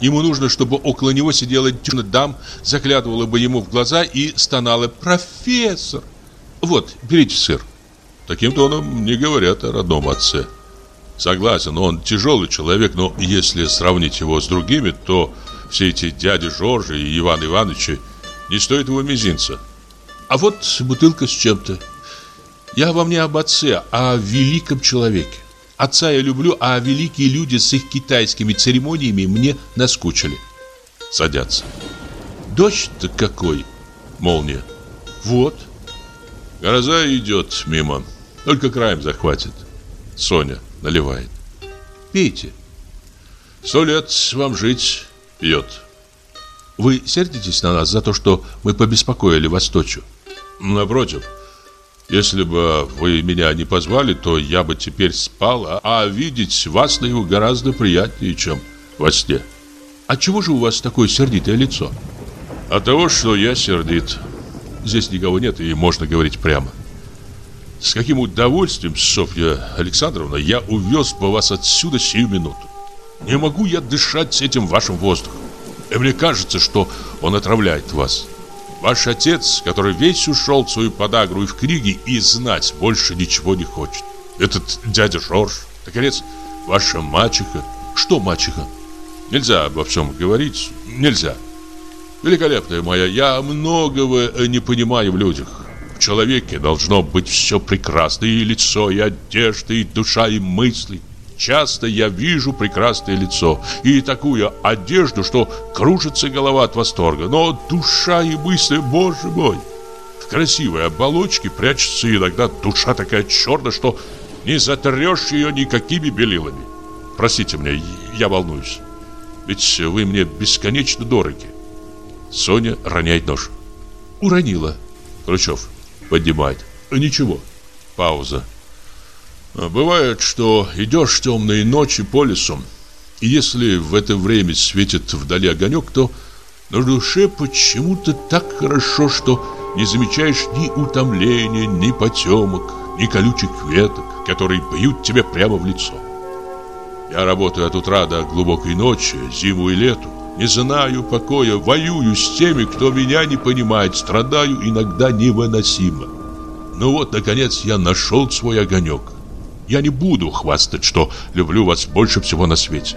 Ему нужно, чтобы около него сидела дюжина дам, заглядывала бы ему в глаза и стонала «Профессор!» Вот, берите сыр. Таким тоном не говорят о родном отце. Согласен, он тяжелый человек, но если сравнить его с другими, то все эти дяди Жоржи и Иван Ивановичи не стоят его мизинца. А вот бутылка с чем-то. Я вам не об отце, а о великом человеке. Отца я люблю, а великие люди с их китайскими церемониями мне наскучили. Садятся. Дождь-то какой! Молния. Вот. Гроза идет мимо. Только краем захватит. Соня наливает. Пейте. Сто лет вам жить пьет. Вы сердитесь на нас за то, что мы побеспокоили вас ночью? Напротив. Если бы вы меня не позвали, то я бы теперь спал, а, а видеть вас на его гораздо приятнее, чем во сне. А чего же у вас такое сердитое лицо? От того, что я сердит. Здесь никого нет, и можно говорить прямо. С каким удовольствием, Софья Александровна, я увез бы вас отсюда сию минуту. Не могу я дышать этим вашим воздухом. И мне кажется, что он отравляет вас. Ваш отец, который весь ушел в свою подагру и в книги, и знать больше ничего не хочет. Этот дядя Жорж, наконец, ваша мачеха. Что мачеха? Нельзя обо всем говорить, нельзя. Великолепная моя, я многого не понимаю в людях. В человеке должно быть все прекрасно, и лицо, и одежда, и душа, и мысли. Часто я вижу прекрасное лицо и такую одежду, что кружится голова от восторга. Но душа и мысли, боже мой, в красивой оболочке прячется иногда душа такая черная, что не затрешь ее никакими белилами. Простите меня, я волнуюсь. Ведь вы мне бесконечно дороги. Соня роняет нож. Уронила. Хрущев поднимает. Ничего. Пауза. Бывает, что идешь темные ночи по лесу, и если в это время светит вдали огонек, то на душе почему-то так хорошо, что не замечаешь ни утомления, ни потемок, ни колючих веток, которые бьют тебе прямо в лицо. Я работаю от утра до глубокой ночи, зиму и лету, не знаю покоя, воюю с теми, кто меня не понимает, страдаю иногда невыносимо. Ну вот, наконец, я нашел свой огонек. Я не буду хвастать, что люблю вас больше всего на свете.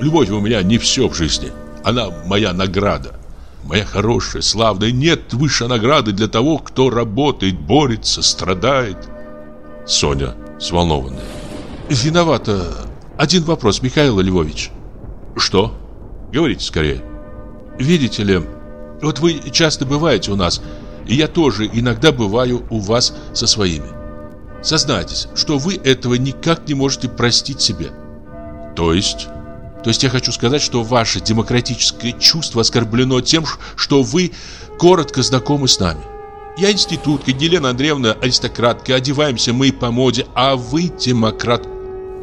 Любовь у меня не все в жизни. Она моя награда. Моя хорошая, славная. Нет выше награды для того, кто работает, борется, страдает. Соня взволнованная. Виновата. Один вопрос, Михаил Львович. Что? Говорите скорее. Видите ли, вот вы часто бываете у нас, и я тоже иногда бываю у вас со своими. Сознайтесь, что вы этого никак не можете простить себе. То есть? То есть я хочу сказать, что ваше демократическое чувство оскорблено тем, что вы коротко знакомы с нами. Я институтка, Елена Андреевна аристократка, одеваемся мы по моде, а вы демократ.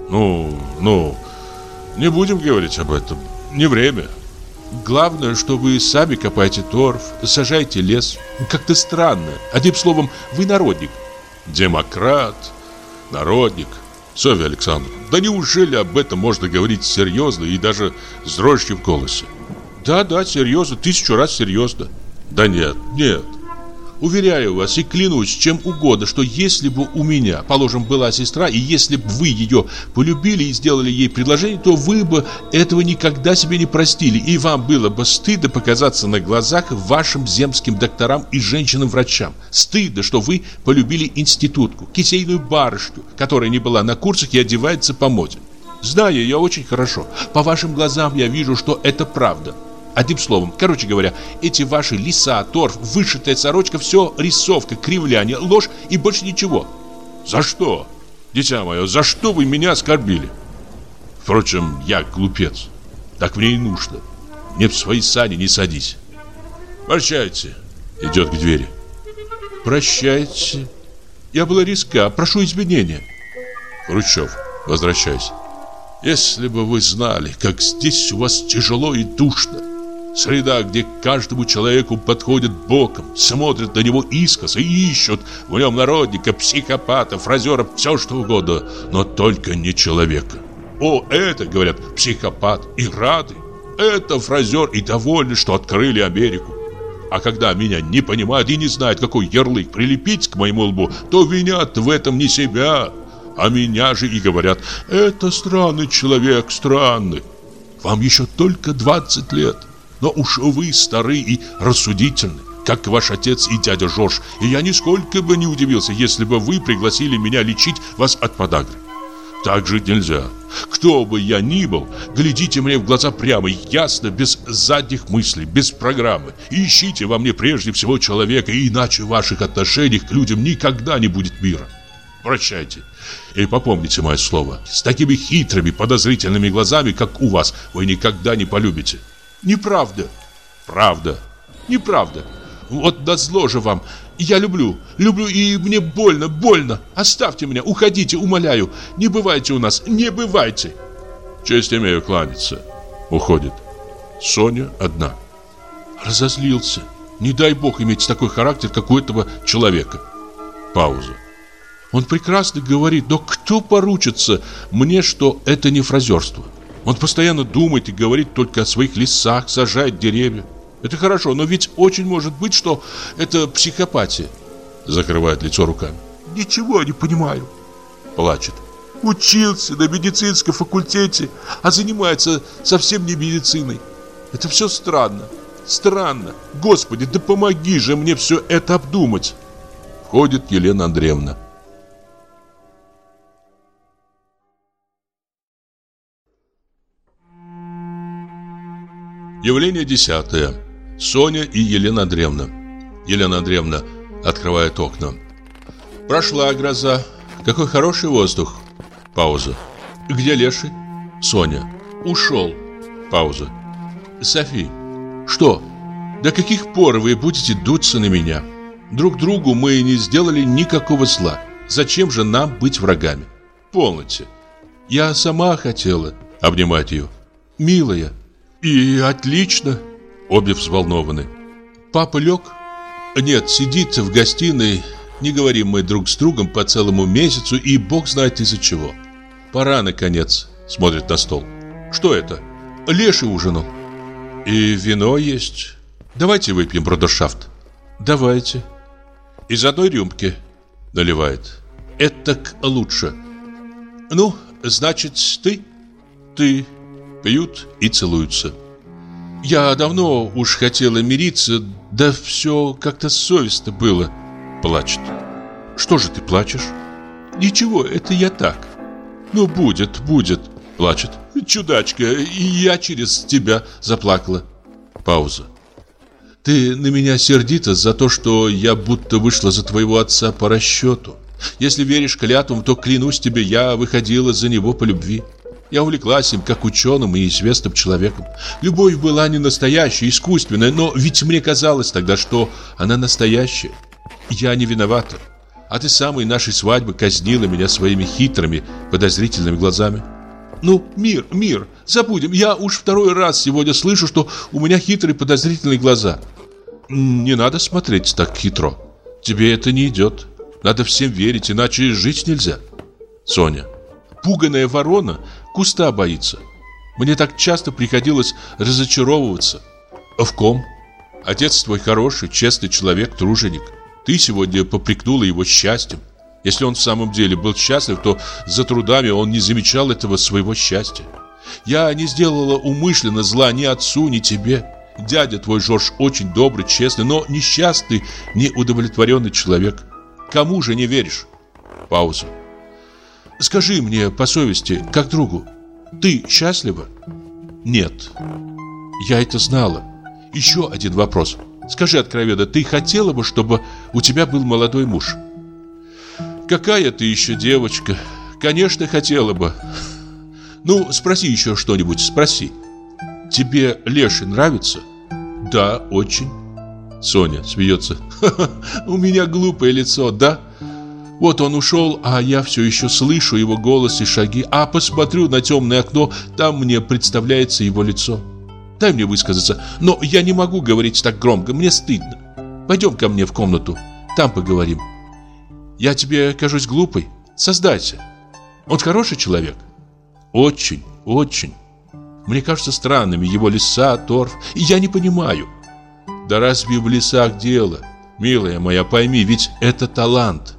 Ну, ну, не будем говорить об этом. Не время. Главное, что вы сами копаете торф, сажаете лес. Как-то странно. Одним словом, вы народник. Демократ, народник. Софья Александровна, да неужели об этом можно говорить серьезно и даже с дрожью в голосе? Да, да, серьезно, тысячу раз серьезно. Да нет, нет. Уверяю вас и клянусь чем угодно, что если бы у меня, положим, была сестра, и если бы вы ее полюбили и сделали ей предложение, то вы бы этого никогда себе не простили, и вам было бы стыдно показаться на глазах вашим земским докторам и женщинам-врачам. Стыдно, что вы полюбили институтку, кисейную барышню, которая не была на курсах и одевается по моде. Знаю ее очень хорошо. По вашим глазам я вижу, что это правда. Одним словом, короче говоря, эти ваши лиса, торф, вышитая сорочка, все рисовка, кривляние, ложь и больше ничего. За что? Дитя мое, за что вы меня оскорбили? Впрочем, я глупец. Так мне и нужно. Мне в свои сани не садись. Прощайте. Идет к двери. Прощайте. Я была риска, прошу извинения. Хрущев, возвращайся. Если бы вы знали, как здесь у вас тяжело и душно. Среда, где каждому человеку подходят боком, смотрят на него искоса и ищут в нем народника, психопата, фразера, все что угодно, но только не человека. О, это, говорят, психопат и рады. Это фразер и довольны, что открыли Америку. А когда меня не понимают и не знают, какой ярлык прилепить к моему лбу, то винят в этом не себя, а меня же и говорят, это странный человек, странный. Вам еще только 20 лет. Но уж вы стары и рассудительны, как ваш отец и дядя Жорж, и я нисколько бы не удивился, если бы вы пригласили меня лечить вас от подагры. Так жить нельзя. Кто бы я ни был, глядите мне в глаза прямо, ясно, без задних мыслей, без программы. ищите во мне прежде всего человека, иначе в ваших отношениях к людям никогда не будет мира. Прощайте. И попомните мое слово. С такими хитрыми, подозрительными глазами, как у вас, вы никогда не полюбите. Неправда. Правда. Неправда. Вот назло же вам. Я люблю, люблю и мне больно, больно. Оставьте меня, уходите, умоляю. Не бывайте у нас, не бывайте. Честь имею кланяться. Уходит. Соня одна. Разозлился. Не дай бог иметь такой характер, как у этого человека. Пауза. Он прекрасно говорит, но кто поручится мне, что это не фразерство? Он постоянно думает и говорит только о своих лесах, сажает деревья. Это хорошо, но ведь очень может быть, что это психопатия. Закрывает лицо руками. Ничего не понимаю. Плачет. Учился на медицинском факультете, а занимается совсем не медициной. Это все странно. Странно. Господи, да помоги же мне все это обдумать. Входит Елена Андреевна. Явление десятое. Соня и Елена Андреевна. Елена Андреевна открывает окна. Прошла гроза. Какой хороший воздух. Пауза. Где Леший? Соня. Ушел. Пауза. Софи. Что? До каких пор вы будете дуться на меня? Друг другу мы не сделали никакого зла. Зачем же нам быть врагами? Полноте. Я сама хотела обнимать ее. Милая, и отлично. Обе взволнованы. Папа лег? Нет, сидит в гостиной. Не говорим мы друг с другом по целому месяцу, и бог знает из-за чего. Пора, наконец. Смотрит на стол. Что это? Леший ужинал. И вино есть. Давайте выпьем бродершафт. Давайте. Из одной рюмки. Наливает. Это лучше. Ну, значит, ты? Ты. Пьют и целуются. Я давно уж хотела мириться, да все как-то совестно было. Плачет. Что же ты плачешь? Ничего, это я так. Ну, будет, будет. Плачет. Чудачка, и я через тебя заплакала. Пауза. Ты на меня сердита за то, что я будто вышла за твоего отца по расчету. Если веришь клятвам, то клянусь тебе, я выходила за него по любви. Я увлеклась им как ученым и известным человеком. Любовь была не настоящая, искусственная, но ведь мне казалось тогда, что она настоящая. Я не виновата. А ты самой нашей свадьбы казнила меня своими хитрыми, подозрительными глазами. Ну, мир, мир, забудем. Я уж второй раз сегодня слышу, что у меня хитрые подозрительные глаза. Не надо смотреть так хитро. Тебе это не идет. Надо всем верить, иначе жить нельзя. Соня. Пуганая ворона куста боится. Мне так часто приходилось разочаровываться. А в ком? Отец твой хороший, честный человек, труженик. Ты сегодня попрекнула его счастьем. Если он в самом деле был счастлив, то за трудами он не замечал этого своего счастья. Я не сделала умышленно зла ни отцу, ни тебе. Дядя твой Жорж очень добрый, честный, но несчастный, неудовлетворенный человек. Кому же не веришь? Пауза. Скажи мне по совести, как другу, ты счастлива? Нет. Я это знала. Еще один вопрос. Скажи откровенно, ты хотела бы, чтобы у тебя был молодой муж? Какая ты еще девочка? Конечно, хотела бы. Ну, спроси еще что-нибудь, спроси. Тебе Леший нравится? Да, очень. Соня смеется. Ха -ха, у меня глупое лицо, да? Вот он ушел, а я все еще слышу его голос и шаги, а посмотрю на темное окно, там мне представляется его лицо. Дай мне высказаться, но я не могу говорить так громко, мне стыдно. Пойдем ко мне в комнату, там поговорим. Я тебе кажусь глупой? Создайся. Он хороший человек? Очень, очень. Мне кажется странными его леса, торф, и я не понимаю. Да разве в лесах дело? Милая моя, пойми, ведь это талант.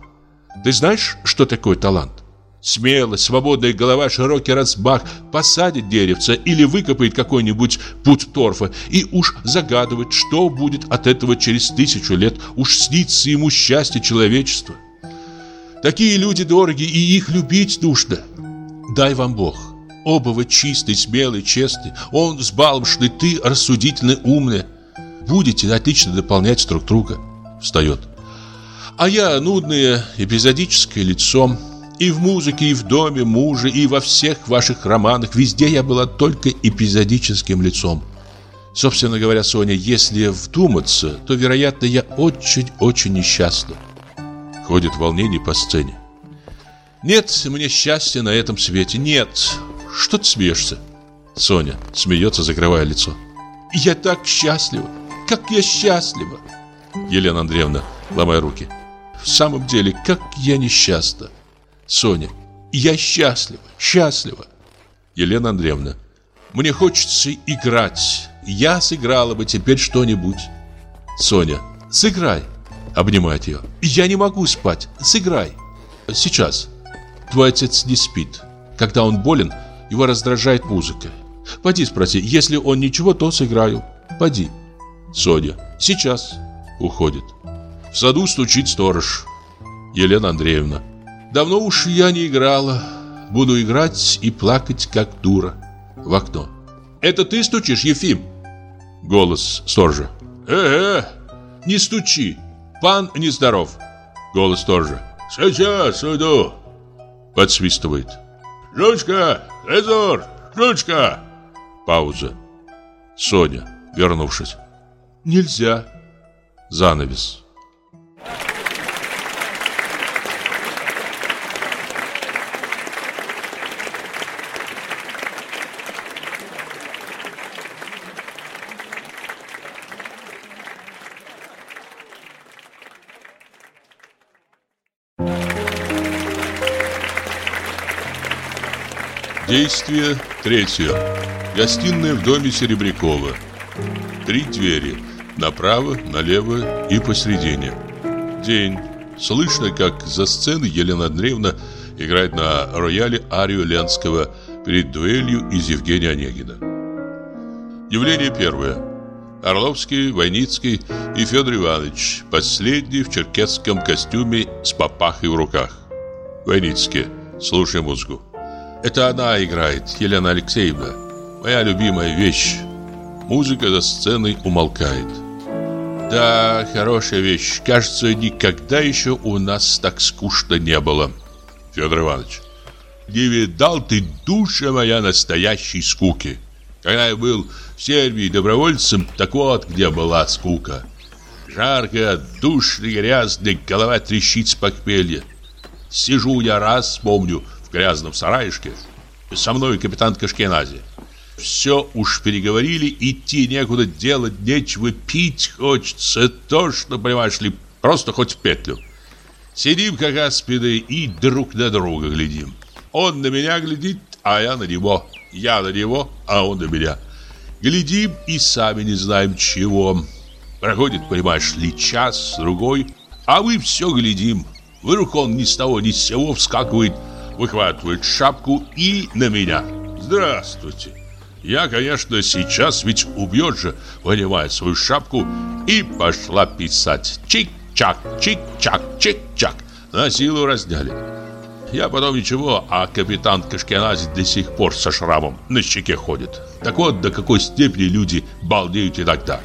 Ты знаешь, что такое талант? Смелость, свободная голова, широкий размах, посадит деревце или выкопает какой-нибудь путь торфа и уж загадывает, что будет от этого через тысячу лет, уж снится ему счастье человечества. Такие люди дороги, и их любить нужно. Дай вам Бог. Оба вы чистый, смелый, честный. Он взбалмошный, ты рассудительный, умный. Будете отлично дополнять друг друга. Встает. А я нудное, эпизодическое лицо. И в музыке, и в доме мужа, и во всех ваших романах. Везде я была только эпизодическим лицом. Собственно говоря, Соня, если вдуматься, то, вероятно, я очень-очень несчастна. Ходит волнение по сцене. Нет мне счастья на этом свете, нет. Что ты смеешься? Соня смеется, закрывая лицо. Я так счастлива, как я счастлива. Елена Андреевна, ломая руки. В самом деле, как я несчастна. Соня, я счастлива, счастлива. Елена Андреевна, мне хочется играть. Я сыграла бы теперь что-нибудь. Соня, сыграй. Обнимает ее. Я не могу спать. Сыграй. Сейчас. Твой отец не спит. Когда он болен, его раздражает музыка. Пойди спроси. Если он ничего, то сыграю. Пойди. Соня. Сейчас. Уходит. В саду стучит сторож. Елена Андреевна. Давно уж я не играла. Буду играть и плакать, как дура. В окно. Это ты стучишь, Ефим? Голос сторожа. Э-э, не стучи. Пан нездоров. Голос сторожа. Сейчас иду. Подсвистывает. Жучка, Эзор, Жучка. Пауза. Соня, вернувшись. Нельзя. Занавес. Действие третье. Гостиная в доме Серебрякова. Три двери. Направо, налево и посередине. День. Слышно, как за сценой Елена Андреевна играет на рояле арию Ленского перед дуэлью из Евгения Онегина. Явление первое. Орловский, Войницкий и Федор Иванович, последний в черкесском костюме с папахой в руках. Войницкий, слушай музыку. Это она играет, Елена Алексеевна. Моя любимая вещь. Музыка за сценой умолкает. Да, хорошая вещь. Кажется, никогда еще у нас так скучно не было. Федор Иванович. Не видал ты, душа моя, настоящей скуки. Когда я был в Сербии добровольцем, так вот где была скука. Жарко, душно, грязно, голова трещит с похмелья. Сижу я раз, помню, в грязном сараишке. Со мной капитан Кашкенази. Все уж переговорили, идти некуда, делать нечего, пить хочется. То, что, понимаешь ли, просто хоть в петлю. Сидим как аспиды и друг на друга глядим. Он на меня глядит, а я на него. Я на него, а он на меня. Глядим и сами не знаем чего. Проходит, понимаешь ли, час, другой, а мы все глядим. Вдруг он ни с того ни с сего вскакивает, выхватывает шапку и на меня. Здравствуйте. Я, конечно, сейчас ведь убьет же, вынимает свою шапку и пошла писать. Чик-чак, чик-чак, чик-чак. На силу разняли. Я потом ничего, а капитан Кашкенази до сих пор со шрамом на щеке ходит. Так вот, до какой степени люди балдеют иногда.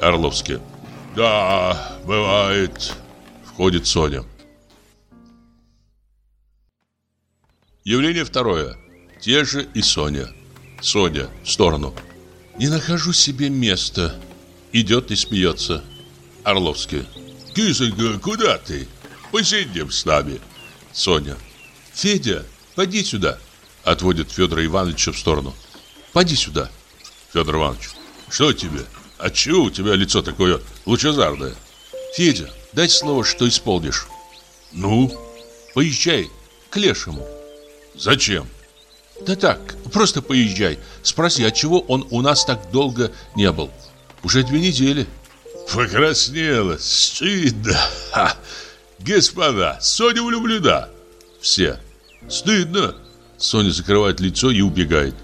Орловский. Да, бывает. Входит Соня. Явление второе. Те же и Соня. Соня в сторону. Не нахожу себе места. Идет и смеется. Орловский. Кисонька, куда ты? Посидим с нами. Соня. Федя, поди сюда. Отводит Федора Ивановича в сторону. Поди сюда. Федор Иванович. Что тебе? А чего у тебя лицо такое лучезарное? Федя, дай слово, что исполнишь. Ну? Поезжай к Лешему. Зачем? Да так, просто поезжай. Спроси, отчего он у нас так долго не был. Уже две недели. Покраснела, стыдно. Ха. Господа, Соня влюблена. Все. Стыдно. Соня закрывает лицо и убегает.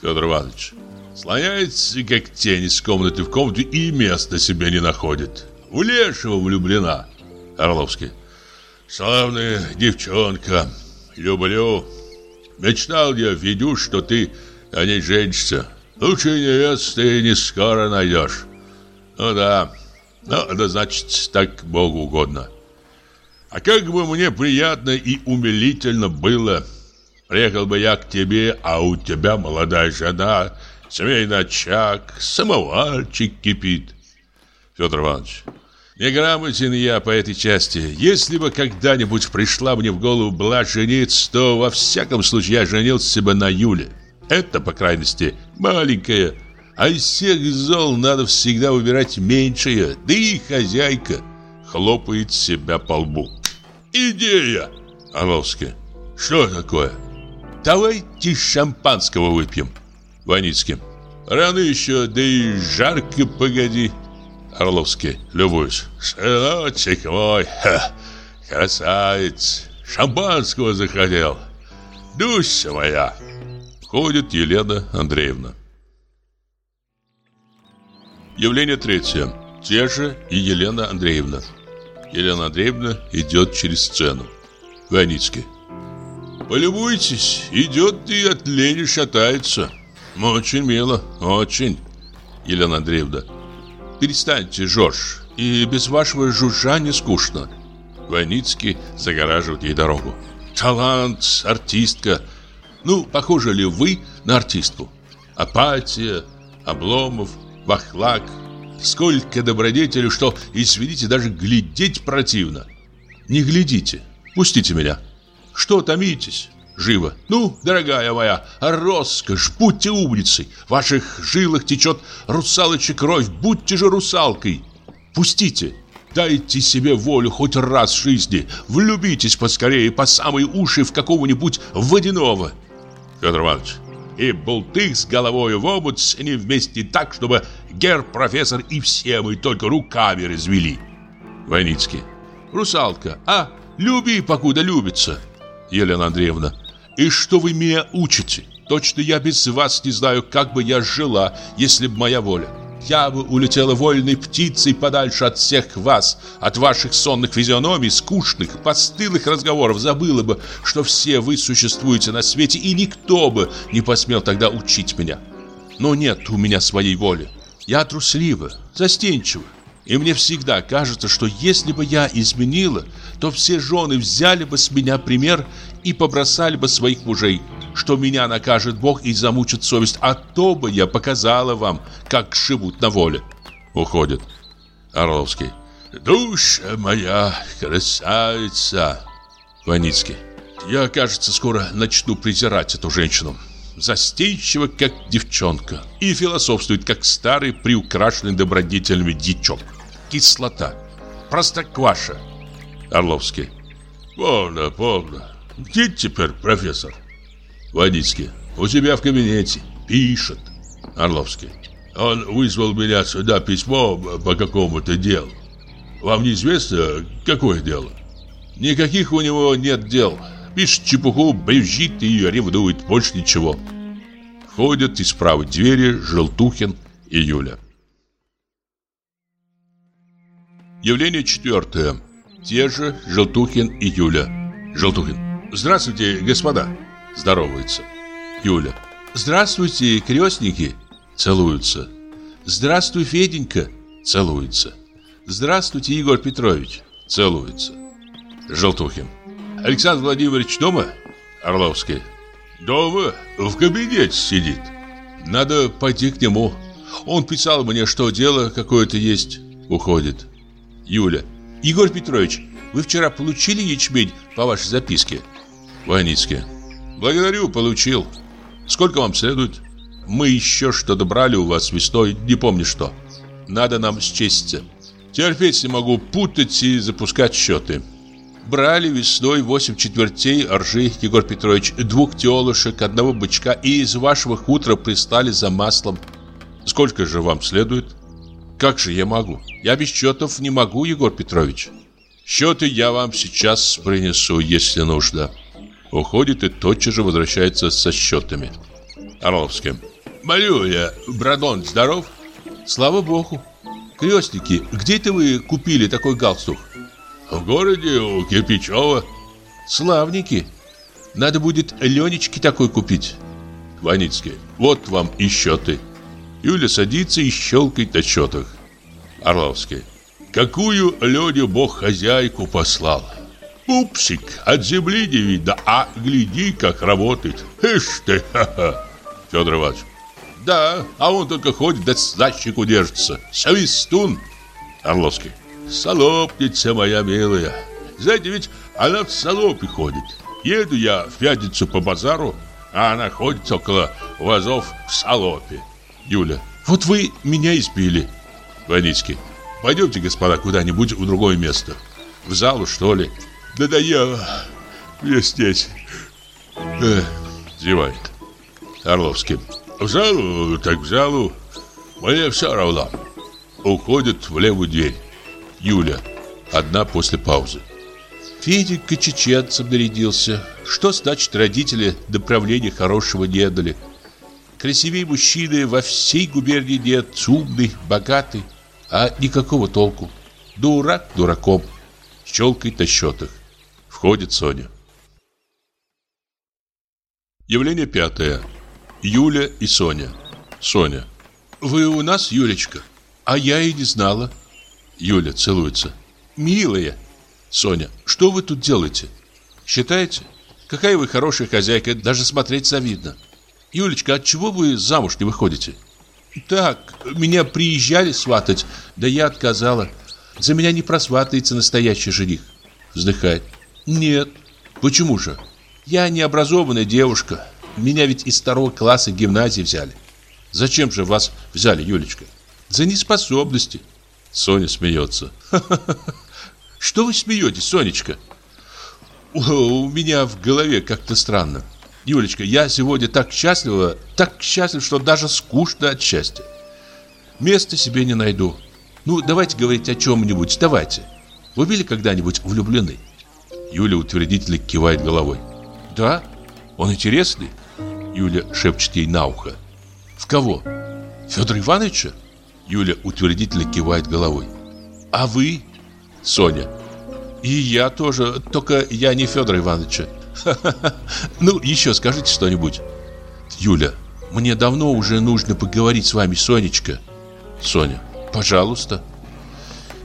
Федор Иванович. Слоняется, как тень из комнаты в комнату и места себе не находит. В Лешего влюблена. Орловский. Славная девчонка. Люблю. Мечтал я, видю, что ты о ней женишься. Лучшей невесты не скоро найдешь. Ну да, ну да значит, так Богу угодно. А как бы мне приятно и умилительно было. Приехал бы я к тебе, а у тебя молодая жена, семейный очаг, самоварчик кипит. Федор Иванович, Неграмотен я по этой части. Если бы когда-нибудь пришла мне в голову была жениться, то во всяком случае я женился бы на Юле. Это, по крайности, маленькая. А из всех зол надо всегда выбирать меньшее. Да и хозяйка хлопает себя по лбу. Идея! Орловский. Что такое? Давайте шампанского выпьем. Ваницкий. Рано еще, да и жарко погоди. Орловский, любуюсь. Сыночек мой, ха, красавец, шампанского захотел. Дуся моя. Входит Елена Андреевна. Явление третье. Те же и Елена Андреевна. Елена Андреевна идет через сцену. Ваницкий. Полюбуйтесь, идет и от лени шатается. Очень мило, очень. Елена Андреевна. Перестаньте, Жорж, и без вашего жужжания скучно. Войницкий загораживает ей дорогу. Талант, артистка. Ну, похожи ли вы на артистку? Апатия, Обломов, Бахлак. Сколько добродетелей, что, извините, даже глядеть противно. Не глядите, пустите меня. Что томитесь? Живо. Ну, дорогая моя, роскошь, будьте умницей. В ваших жилах течет русалочья кровь, будьте же русалкой. Пустите, дайте себе волю хоть раз в жизни. Влюбитесь поскорее по самые уши в какого-нибудь водяного. Федор Иванович, и болтых с головой в омут не вместе так, чтобы гер-профессор и все мы только руками развели. Войницкий. Русалка, а, люби, покуда любится. Елена Андреевна. И что вы меня учите? Точно я без вас не знаю, как бы я жила, если б моя воля. Я бы улетела вольной птицей подальше от всех вас, от ваших сонных физиономий, скучных, постылых разговоров, забыла бы, что все вы существуете на свете, и никто бы не посмел тогда учить меня. Но нет у меня своей воли. Я труслива, застенчива. И мне всегда кажется, что если бы я изменила, то все жены взяли бы с меня пример и побросали бы своих мужей, что меня накажет Бог и замучит совесть, а то бы я показала вам, как живут на воле. Уходит. Орловский. Душа моя, красавица. Ваницкий. Я, кажется, скоро начну презирать эту женщину. Застенчива, как девчонка, и философствует, как старый приукрашенный добродетельными дичок. Кислота. Простокваша. Орловский. Полно, полно. Где теперь профессор? Водицкий. У себя в кабинете. Пишет. Орловский. Он вызвал меня сюда письмо по какому-то делу. Вам неизвестно, какое дело? Никаких у него нет дел. Пишет чепуху, брюзжит и ревнует, больше ничего. Ходят из правой двери Желтухин и Юля. Явление четвертое. Те же Желтухин и Юля. Желтухин. Здравствуйте, господа. Здороваются. Юля. Здравствуйте, крестники. Целуются. Здравствуй, Феденька. Целуются. Здравствуйте, Егор Петрович. Целуются. Желтухин. Александр Владимирович дома? Орловский. Дома, в кабинете сидит. Надо пойти к нему. Он писал мне, что дело какое-то есть. Уходит. Юля. Егор Петрович, вы вчера получили ячмень по вашей записке? Ваницкий. Благодарю, получил. Сколько вам следует? Мы еще что-то брали у вас весной, не помню что. Надо нам счесть. Терпеть не могу путать и запускать счеты. Брали весной 8 четвертей ржи, Егор Петрович, двух телышек, одного бычка и из вашего хутора пристали за маслом. Сколько же вам следует? Как же я могу? Я без счетов не могу, Егор Петрович. Счеты я вам сейчас принесу, если нужно. Уходит и тотчас же возвращается со счетами. Орловский. Малюя, Брадон здоров? Слава богу. Крестники, где это вы купили такой галстук? В городе у Кирпичева. Славники. Надо будет Ленечке такой купить. Ваницкий. Вот вам и счеты. Юля садится и щелкает на счетах. Орловский. Какую Лене Бог хозяйку послал. Пупсик, от земли не видно, а гляди, как работает. Ишь ты, ха-ха. Федор Иванович. Да, а он только ходит, да сдачнику держится. Свистун. Орловский. Солопница моя милая. Знаете, ведь она в солопе ходит. Еду я в пятницу по базару, а она ходит около вазов в солопе. Юля. Вот вы меня избили. Ваницкий. Пойдемте, господа, куда-нибудь в другое место. В залу, что ли? Надоело. Мне здесь. Эх, зевает. Орловский. В залу, так в залу. Мне все равно. Уходит в левую дверь. Юля. Одна после паузы. Феденька чеченцем нарядился. Что значит родители до правления хорошего не дали? Красивей мужчины во всей губернии нет, умный, богатый, а никакого толку. Дурак дураком. Щелкает на счетах. Входит Соня. Явление пятое. Юля и Соня. Соня. Вы у нас, Юлечка? А я и не знала. Юля целуется. Милая. Соня. Что вы тут делаете? Считаете? Какая вы хорошая хозяйка, даже смотреть завидно. Юлечка, от чего вы замуж не выходите? Так, меня приезжали сватать, да я отказала. За меня не просватается настоящий жених. Вздыхает. Нет. Почему же? Я необразованная девушка. Меня ведь из второго класса гимназии взяли. Зачем же вас взяли, Юлечка? За неспособности. Соня смеется. Что вы смеетесь, Сонечка? У меня в голове как-то странно. Юлечка, я сегодня так счастлива, так счастлив, что даже скучно от счастья. Места себе не найду. Ну, давайте говорить о чем-нибудь, давайте. Вы были когда-нибудь влюблены? Юля утвердительно кивает головой. Да? Он интересный? Юля шепчет ей на ухо. В кого? Федора Ивановича? Юля утвердительно кивает головой. А вы? Соня. И я тоже, только я не Федора Ивановича. Ну, еще скажите что-нибудь. Юля, мне давно уже нужно поговорить с вами, Сонечка. Соня, пожалуйста.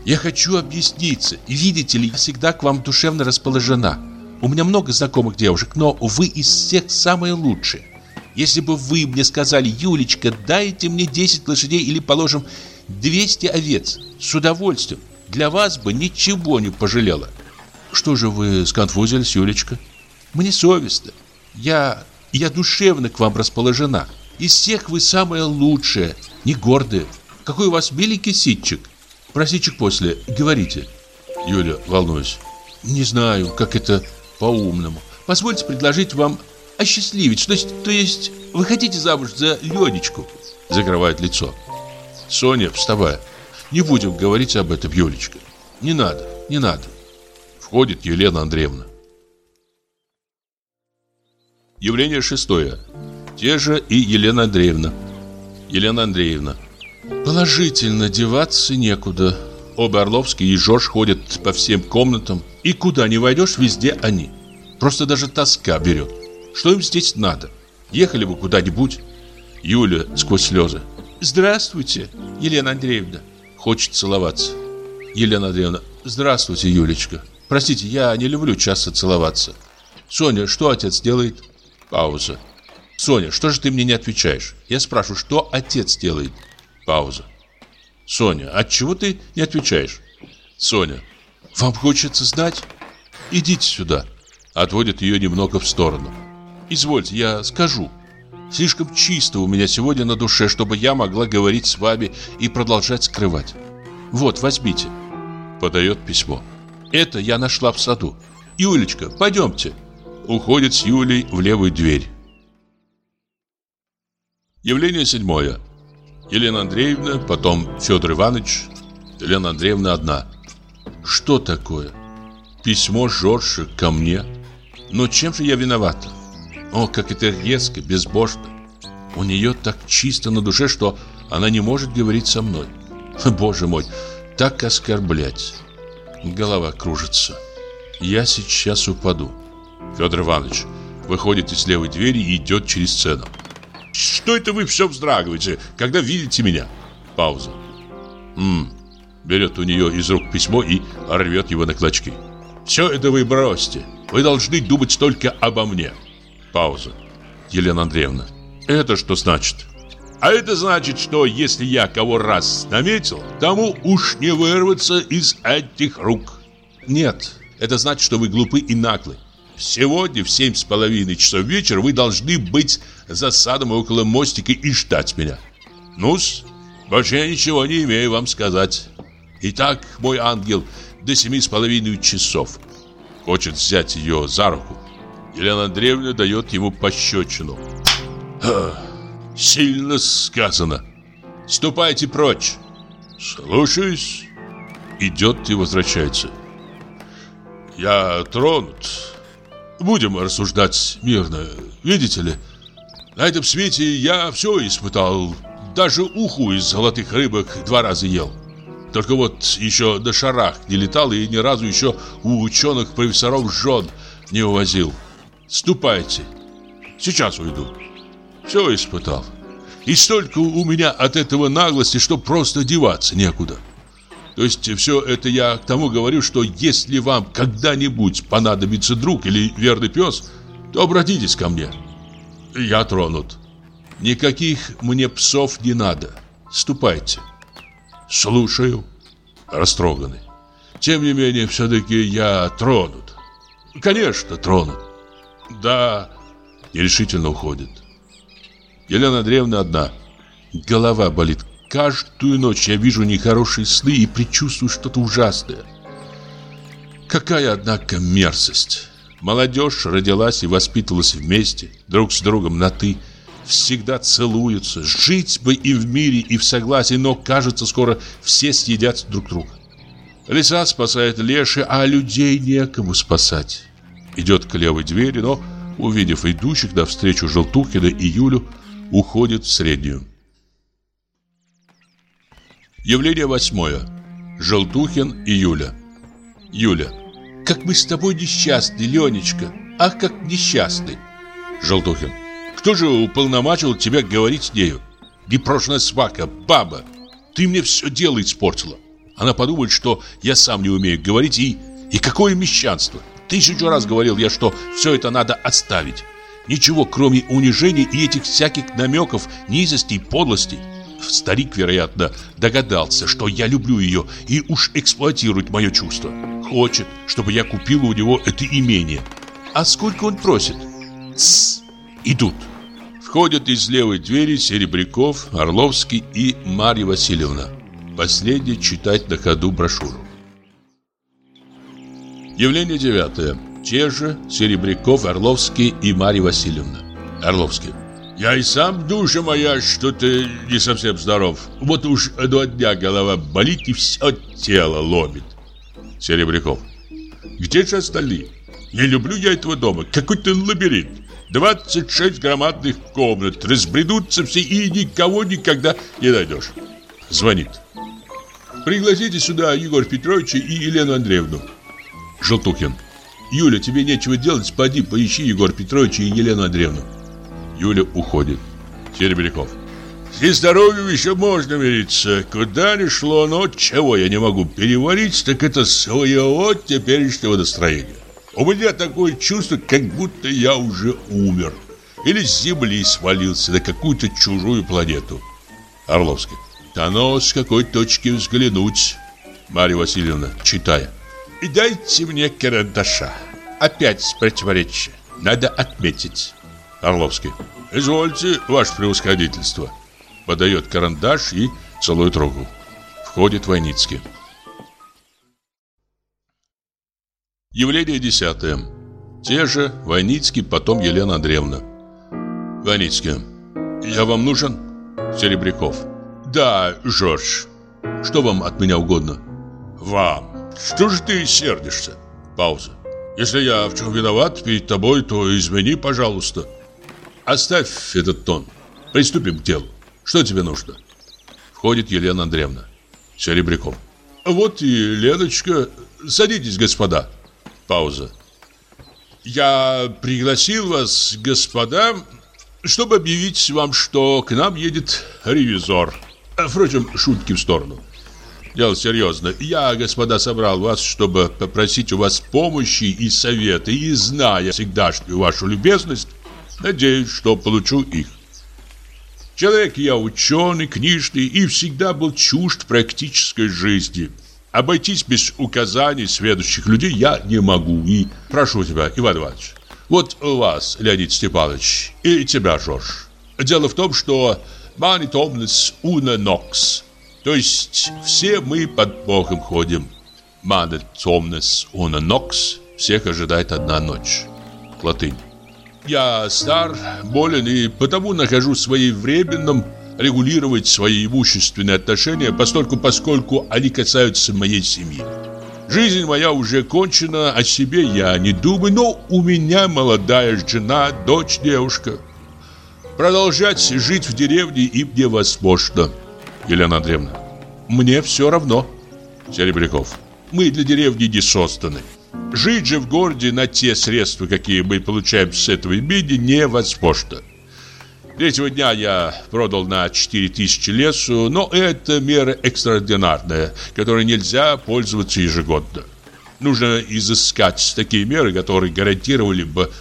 Я хочу объясниться. И видите ли, я всегда к вам душевно расположена. У меня много знакомых девушек, но вы из всех самые лучшие. Если бы вы мне сказали, Юлечка, дайте мне 10 лошадей или, положим, 200 овец, с удовольствием, для вас бы ничего не пожалела. Что же вы сконфузились, Юлечка? Мне совестно. Я, я душевно к вам расположена. Из всех вы самая лучшая, не гордая. Какой у вас миленький ситчик. Ситчик после говорите. Юля, волнуюсь. Не знаю, как это по-умному. Позвольте предложить вам осчастливить. То есть, то есть вы хотите замуж за Ленечку? Закрывает лицо. Соня, вставай. Не будем говорить об этом, Юлечка. Не надо, не надо. Входит Елена Андреевна. Явление шестое. Те же и Елена Андреевна. Елена Андреевна. Положительно деваться некуда. Оба Орловские и Жорж ходят по всем комнатам. И куда не войдешь, везде они. Просто даже тоска берет. Что им здесь надо? Ехали бы куда-нибудь. Юля сквозь слезы. Здравствуйте, Елена Андреевна. Хочет целоваться. Елена Андреевна. Здравствуйте, Юлечка. Простите, я не люблю часто целоваться. Соня, что отец делает? Пауза. Соня, что же ты мне не отвечаешь? Я спрашиваю, что отец делает? Пауза. Соня, от чего ты не отвечаешь? Соня, вам хочется знать? Идите сюда. Отводит ее немного в сторону. Извольте, я скажу. Слишком чисто у меня сегодня на душе, чтобы я могла говорить с вами и продолжать скрывать. Вот, возьмите. Подает письмо. Это я нашла в саду. Юлечка, пойдемте уходит с Юлей в левую дверь. Явление седьмое. Елена Андреевна, потом Федор Иванович. Елена Андреевна одна. Что такое? Письмо Жоржа ко мне. Но чем же я виновата? О, как это резко, безбожно. У нее так чисто на душе, что она не может говорить со мной. Боже мой, так оскорблять. Голова кружится. Я сейчас упаду. Федор Иванович выходит из левой двери и идет через сцену. Что это вы все вздрагиваете, когда видите меня? Пауза. Ммм. Берет у нее из рук письмо и рвет его на клочки. Все это вы бросьте. Вы должны думать только обо мне. Пауза. Елена Андреевна. Это что значит? А это значит, что если я кого раз наметил, тому уж не вырваться из этих рук. Нет, это значит, что вы глупы и наглы. Сегодня в семь с половиной часов вечера вы должны быть за садом около мостика и ждать меня. Ну-с, больше я ничего не имею вам сказать. Итак, мой ангел, до семи с половиной часов. Хочет взять ее за руку. Елена Андреевна дает ему пощечину. Сильно сказано. Ступайте прочь. Слушаюсь. Идет и возвращается. Я тронут. Будем рассуждать мирно. Видите ли, на этом свете я все испытал. Даже уху из золотых рыбок два раза ел. Только вот еще до шарах не летал и ни разу еще у ученых-профессоров жен не увозил. Ступайте. Сейчас уйду. Все испытал. И столько у меня от этого наглости, что просто деваться некуда. То есть все это я к тому говорю, что если вам когда-нибудь понадобится друг или верный пес, то обратитесь ко мне. Я тронут. Никаких мне псов не надо. Ступайте. Слушаю. Растроганный. Тем не менее, все-таки я тронут. Конечно, тронут. Да, нерешительно уходит. Елена Андреевна одна. Голова болит Каждую ночь я вижу нехорошие сны и предчувствую что-то ужасное. Какая, однако, мерзость. Молодежь родилась и воспитывалась вместе, друг с другом на «ты». Всегда целуются. Жить бы и в мире, и в согласии, но, кажется, скоро все съедят друг друга. Леса спасает леши, а людей некому спасать. Идет к левой двери, но увидев идущих навстречу Желтухина и Юлю, уходит в среднюю. Явление восьмое. Желтухин и Юля. Юля. Как мы с тобой несчастны, Ленечка. Ах, как несчастны. Желтухин. Кто же уполномочил тебя говорить с нею? Непрошенная свака, баба. Ты мне все дело испортила. Она подумает, что я сам не умею говорить и... И какое мещанство. Тысячу раз говорил я, что все это надо оставить. Ничего, кроме унижений и этих всяких намеков, низостей, подлостей. Старик, вероятно, догадался, что я люблю ее и уж эксплуатирует мое чувство. Хочет, чтобы я купил у него это имение. А сколько он просит? Тссс, идут. Входят из левой двери Серебряков, Орловский и Марья Васильевна. Последний читать на ходу брошюру. Явление девятое. Те же Серебряков, Орловский и Марья Васильевна. Орловский. Я и сам, душа моя, что-то не совсем здоров. Вот уж два дня голова болит и все тело ломит. Серебряков. Где же остальные? Не люблю я этого дома. Какой-то лабиринт. 26 громадных комнат. Разбредутся все и никого никогда не найдешь. Звонит. Пригласите сюда Егор Петровича и Елену Андреевну. Желтухин. Юля, тебе нечего делать, поди поищи Егор Петровича и Елену Андреевну. Юля уходит. Серебряков. И здоровью еще можно мириться. Куда ни шло, но чего я не могу переварить, так это своего теперешнего настроения. У меня такое чувство, как будто я уже умер. Или с земли свалился на какую-то чужую планету. Орловский. Да ну, с какой точки взглянуть? Марья Васильевна, читая. И дайте мне карандаша. Опять противоречие. Надо отметить. Орловский. Извольте, ваше превосходительство. Подает карандаш и целует руку. Входит Войницкий. Явление десятое. Те же Войницкий, потом Елена Андреевна. Войницкий. Я вам нужен? Серебряков. Да, Жорж. Что вам от меня угодно? Вам. Что же ты сердишься? Пауза. Если я в чем виноват перед тобой, то измени, пожалуйста. Оставь этот тон. Приступим к делу. Что тебе нужно? Входит Елена Андреевна. Серебряков. Вот и Леночка. Садитесь, господа. Пауза. Я пригласил вас, господа, чтобы объявить вам, что к нам едет ревизор. Впрочем, шутки в сторону. Дело серьезно. Я, господа, собрал вас, чтобы попросить у вас помощи и совета, и, зная всегдашнюю вашу любезность, надеюсь, что получу их. Человек я ученый, книжный и всегда был чужд практической жизни. Обойтись без указаний следующих людей я не могу и прошу тебя, Иван Иванович, вот у вас, Леонид Степанович, и тебя, Жорж. Дело в том, что «Mani omnes una nox», то есть все мы под Богом ходим. «Mani omnes una nox» всех ожидает одна ночь. Латынь. Я стар, болен и потому нахожу своевременным регулировать свои имущественные отношения, постольку поскольку они касаются моей семьи. Жизнь моя уже кончена, о себе я не думаю, но у меня молодая жена, дочь, девушка. Продолжать жить в деревне им невозможно. Елена Андреевна. Мне все равно. Серебряков. Мы для деревни не созданы. Жить же в городе на те средства, какие мы получаем с этого имени, невозможно. Третьего дня я продал на 4000 лесу, но это мера экстраординарная, которой нельзя пользоваться ежегодно. Нужно изыскать такие меры, которые гарантировали бы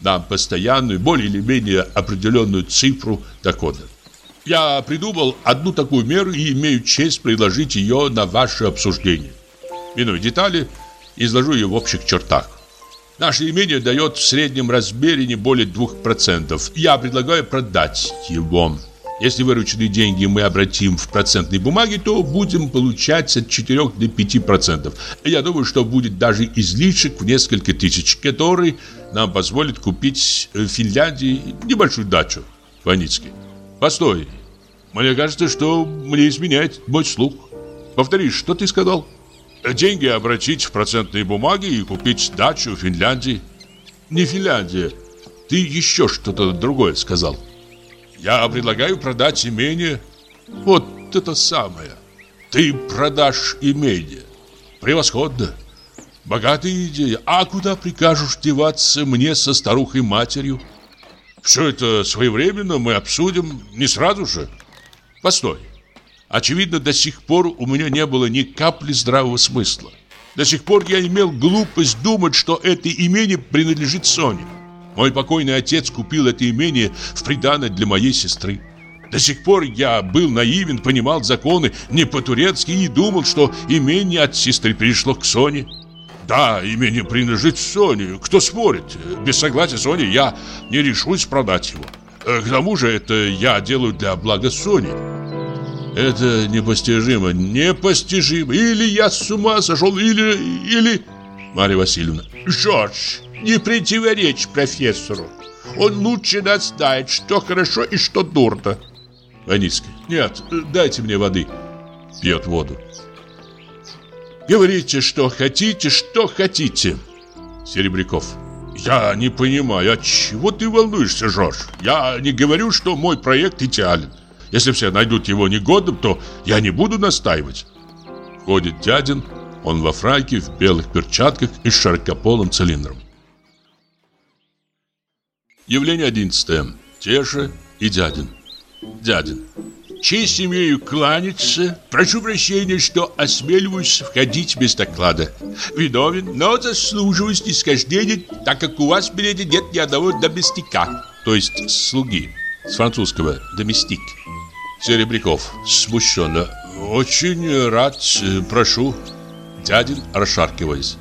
нам постоянную, более или менее определенную цифру дохода. Я придумал одну такую меру и имею честь предложить ее на ваше обсуждение. Минуя детали, изложу ее в общих чертах. Наше имение дает в среднем размере не более 2%. Я предлагаю продать его. Если вырученные деньги мы обратим в процентные бумаги, то будем получать от 4 до 5%. Я думаю, что будет даже излишек в несколько тысяч, который нам позволит купить в Финляндии небольшую дачу. Ваницкий. Постой. Мне кажется, что мне изменяет мой слух. Повтори, что ты сказал? Деньги обратить в процентные бумаги и купить дачу в Финляндии. Не Финляндия, ты еще что-то другое сказал. Я предлагаю продать имение. Вот это самое. Ты продашь имение. Превосходно. Богатая идея. А куда прикажешь деваться мне со старухой-матерью? Все это своевременно мы обсудим, не сразу же. Постой. Очевидно, до сих пор у меня не было ни капли здравого смысла. До сих пор я имел глупость думать, что это имение принадлежит Соне. Мой покойный отец купил это имение в приданое для моей сестры. До сих пор я был наивен, понимал законы не по-турецки и думал, что имение от сестры перешло к Соне. Да, имение принадлежит Соне, кто спорит? Без согласия Сони я не решусь продать его. К тому же это я делаю для блага Сони. Это непостижимо, непостижимо. Или я с ума сошел, или... или... Марья Васильевна. Жорж, не противоречь профессору. Он лучше нас знает, что хорошо и что дурно. Ваницкий. Нет, дайте мне воды. Пьет воду. Говорите, что хотите, что хотите. Серебряков. Я не понимаю, от чего ты волнуешься, Жорж? Я не говорю, что мой проект идеален. Если все найдут его негодным, то я не буду настаивать. Ходит дядин, он во фраке, в белых перчатках и с широкополым цилиндром. Явление одиннадцатое. Теша и дядин. Дядин. Честь имею кланяться. Прошу прощения, что осмеливаюсь входить без доклада. Виновен, но заслуживаю снисхождения, так как у вас в билете нет ни одного доместика, то есть слуги. С французского «доместик». Серебряков смущенно. Очень рад, прошу. Дядин, расшаркиваясь.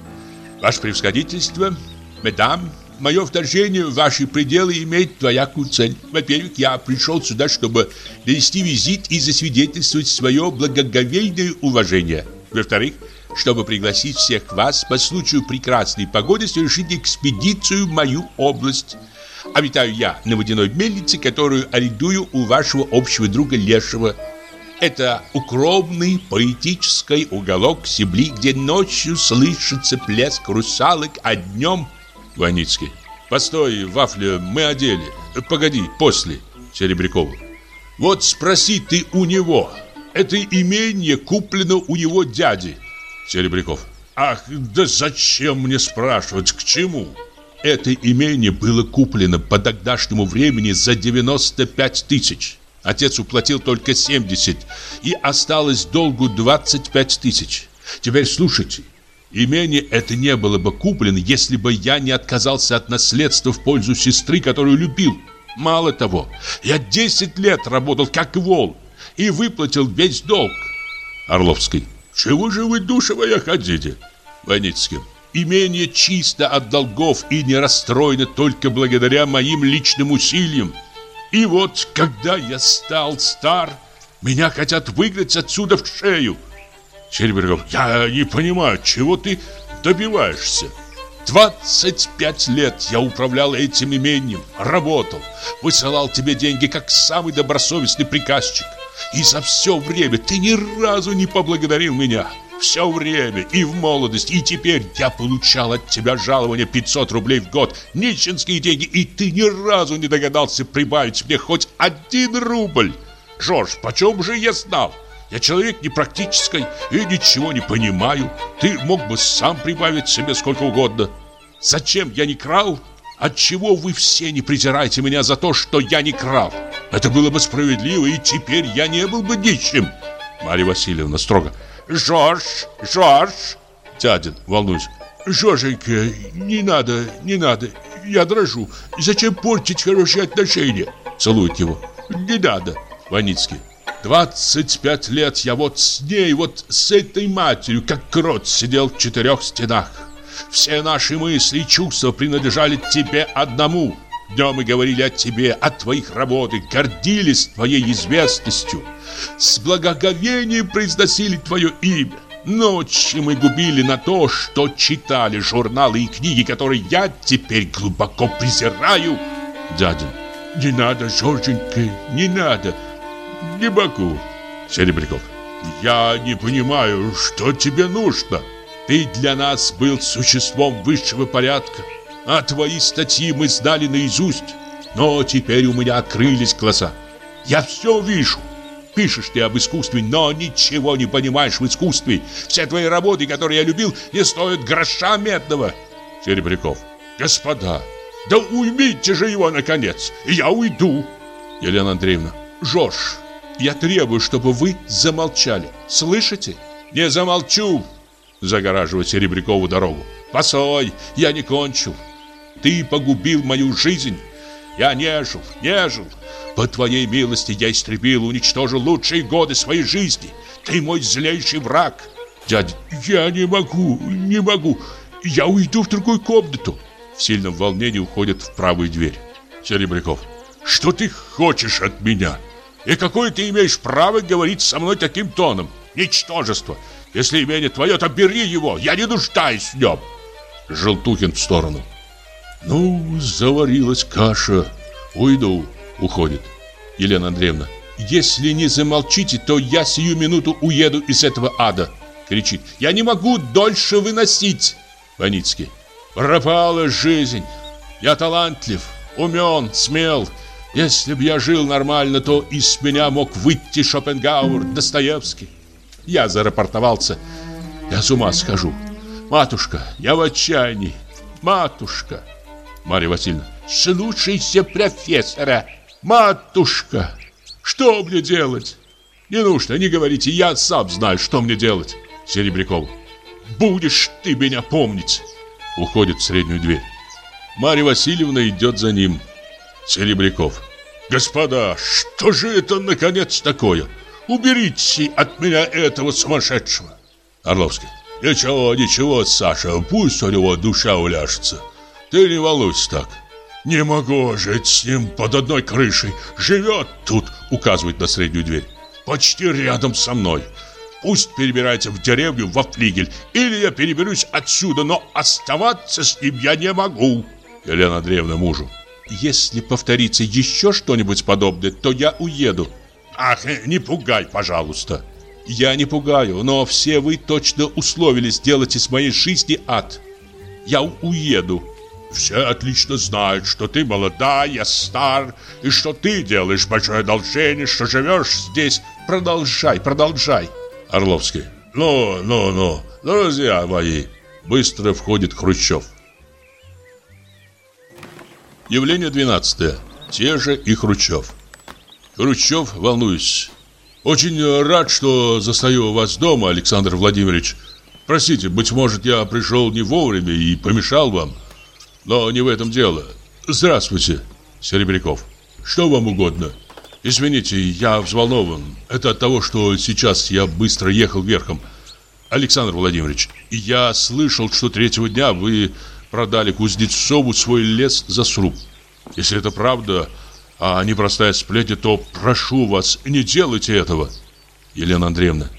Ваше превосходительство, медам, мое вторжение в ваши пределы имеет двоякую цель. Во-первых, я пришел сюда, чтобы нанести визит и засвидетельствовать свое благоговейное уважение. Во-вторых, чтобы пригласить всех вас по случаю прекрасной погоды совершить экспедицию в мою область. Обитаю я на водяной мельнице, которую арендую у вашего общего друга Лешего. Это укромный поэтический уголок Сибли, где ночью слышится плеск русалок, а днем Ваницкий. Постой, вафля, мы одели. Погоди, после. Серебрякову. Вот спроси ты у него. Это имение куплено у его дяди. Серебряков. Ах, да зачем мне спрашивать, к чему? Это имение было куплено по тогдашнему времени за 95 тысяч. Отец уплатил только 70, и осталось долгу 25 тысяч. Теперь слушайте. Имение это не было бы куплено, если бы я не отказался от наследства в пользу сестры, которую любил. Мало того, я 10 лет работал как вол и выплатил весь долг. Орловский. Чего же вы, душа моя, хотите? Ваницкий. Имение чисто от долгов и не расстроено только благодаря моим личным усилиям. И вот, когда я стал стар, меня хотят выгнать отсюда в шею. Черебергов, я не понимаю, чего ты добиваешься? 25 лет я управлял этим имением, работал, высылал тебе деньги как самый добросовестный приказчик. И за все время ты ни разу не поблагодарил меня. Все время, и в молодости, и теперь я получал от тебя жалование 500 рублей в год, нищенские деньги, и ты ни разу не догадался прибавить мне хоть один рубль. Жорж, почем же я знал? Я человек непрактический и ничего не понимаю. Ты мог бы сам прибавить себе сколько угодно. Зачем я не крал? Отчего вы все не презираете меня за то, что я не крал? Это было бы справедливо, и теперь я не был бы нищим. Марья Васильевна строго. Жорж, Жорж. Дядин, волнуюсь. Жорженька, не надо, не надо. Я дрожу. Зачем портить хорошие отношения? Целует его. Не надо. Ваницкий. 25 лет я вот с ней, вот с этой матерью, как крот, сидел в четырех стенах. Все наши мысли и чувства принадлежали тебе одному. Днем мы говорили о тебе, о твоих работах, гордились твоей известностью. С благоговением произносили твое имя. Ночи мы губили на то, что читали журналы и книги, которые я теперь глубоко презираю. Дядя, не надо, Жорженька, не надо. Не могу. Серебряков. Я не понимаю, что тебе нужно. Ты для нас был существом высшего порядка. А твои статьи мы сдали наизусть. Но теперь у меня открылись глаза. Я все вижу. Пишешь ты об искусстве, но ничего не понимаешь в искусстве. Все твои работы, которые я любил, не стоят гроша медного. Серебряков. Господа, да уймите же его, наконец, я уйду. Елена Андреевна. Жорж, я требую, чтобы вы замолчали. Слышите? Не замолчу, загораживая Серебрякову дорогу. Постой, я не кончил. Ты погубил мою жизнь. Я не жил, не жил. По твоей милости я истребил, уничтожил лучшие годы своей жизни. Ты мой злейший враг. Дядя, я не могу, не могу. Я уйду в другую комнату. В сильном волнении уходит в правую дверь. Серебряков. Что ты хочешь от меня? И какое ты имеешь право говорить со мной таким тоном? Ничтожество. Если имение твое, то бери его. Я не нуждаюсь в нем. Желтухин в сторону. Ну, заварилась каша. Уйду. Уходит. Елена Андреевна. Если не замолчите, то я сию минуту уеду из этого ада. Кричит. Я не могу дольше выносить. Ваницкий. Пропала жизнь. Я талантлив, умен, смел. Если б я жил нормально, то из меня мог выйти Шопенгауэр, Достоевский. Я зарапортовался. Я с ума схожу. Матушка, я в отчаянии. Матушка. Марья Васильевна. Слушайся профессора. Матушка. Что мне делать? Не нужно, не говорите, я сам знаю, что мне делать. Серебряков. Будешь ты меня помнить. Уходит в среднюю дверь. Марья Васильевна идет за ним. Серебряков. Господа, что же это наконец такое? Уберите от меня этого сумасшедшего. Орловский. Ничего, ничего, Саша, пусть у него душа уляжется. Ты не волнуйся так. Не могу жить с ним под одной крышей. Живет тут, указывает на среднюю дверь. Почти рядом со мной. Пусть перебирается в деревню во флигель, или я переберусь отсюда, но оставаться с ним я не могу. Елена Андреевна мужу. Если повторится еще что-нибудь подобное, то я уеду. Ах, не пугай, пожалуйста. Я не пугаю, но все вы точно условились сделать из моей жизни ад. Я уеду. Все отлично знают, что ты молода, я стар, и что ты делаешь большое одолжение, что живешь здесь. Продолжай, продолжай. Орловский. Ну, ну, ну, друзья мои. Быстро входит Хрущев. Явление 12. Те же и Хрущев. Хрущев, волнуюсь. Очень рад, что застаю вас дома, Александр Владимирович. Простите, быть может, я пришел не вовремя и помешал вам. Но не в этом дело. Здравствуйте, Серебряков. Что вам угодно? Извините, я взволнован. Это от того, что сейчас я быстро ехал верхом. Александр Владимирович, я слышал, что третьего дня вы продали Кузнецову свой лес за сруб. Если это правда, а не простая сплетня, то прошу вас, не делайте этого. Елена Андреевна.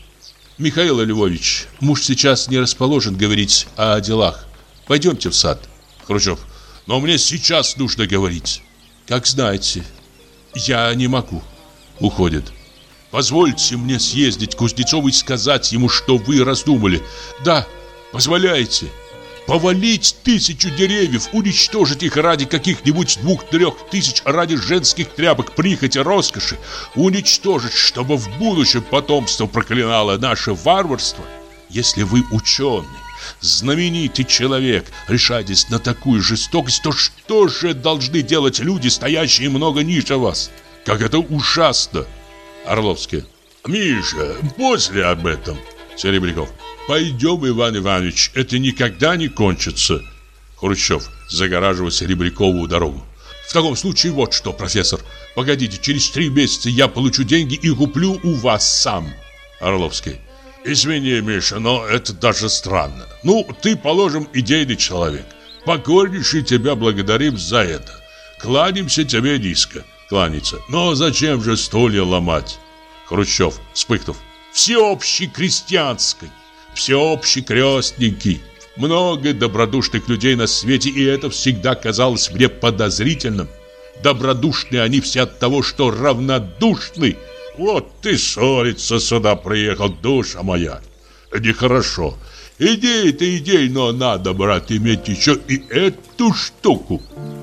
Михаил Львович, муж сейчас не расположен говорить о делах. Пойдемте в сад. Хрущев. Но мне сейчас нужно говорить. Как знаете. Я не могу. Уходит. Позвольте мне съездить к Кузнецову и сказать ему, что вы раздумали. Да, позволяете. Повалить тысячу деревьев, уничтожить их ради каких-нибудь двух-трех тысяч, ради женских тряпок, прихоти, роскоши. Уничтожить, чтобы в будущем потомство проклинало наше варварство. Если вы ученый, знаменитый человек, решайтесь на такую жестокость, то что же должны делать люди, стоящие много ниже вас? Как это ужасно! Орловский. Миша, после об этом. Серебряков. Пойдем, Иван Иванович, это никогда не кончится. Хрущев, загораживая Серебрякову дорогу. В таком случае вот что, профессор. Погодите, через три месяца я получу деньги и куплю у вас сам. Орловский. Извини, Миша, но это даже странно. Ну, ты, положим, идейный человек. Покорнейше тебя благодарим за это. Кланяемся тебе низко. Кланяется. Но зачем же стулья ломать? Хрущев, вспыхнув. Всеобщий крестьянской, всеобщий крестненький. Много добродушных людей на свете, и это всегда казалось мне подозрительным. Добродушны они все от того, что равнодушны. Вот ты ссориться сюда приехал, душа моя. Нехорошо. Идей это идей, но надо, брат, иметь еще и эту штуку,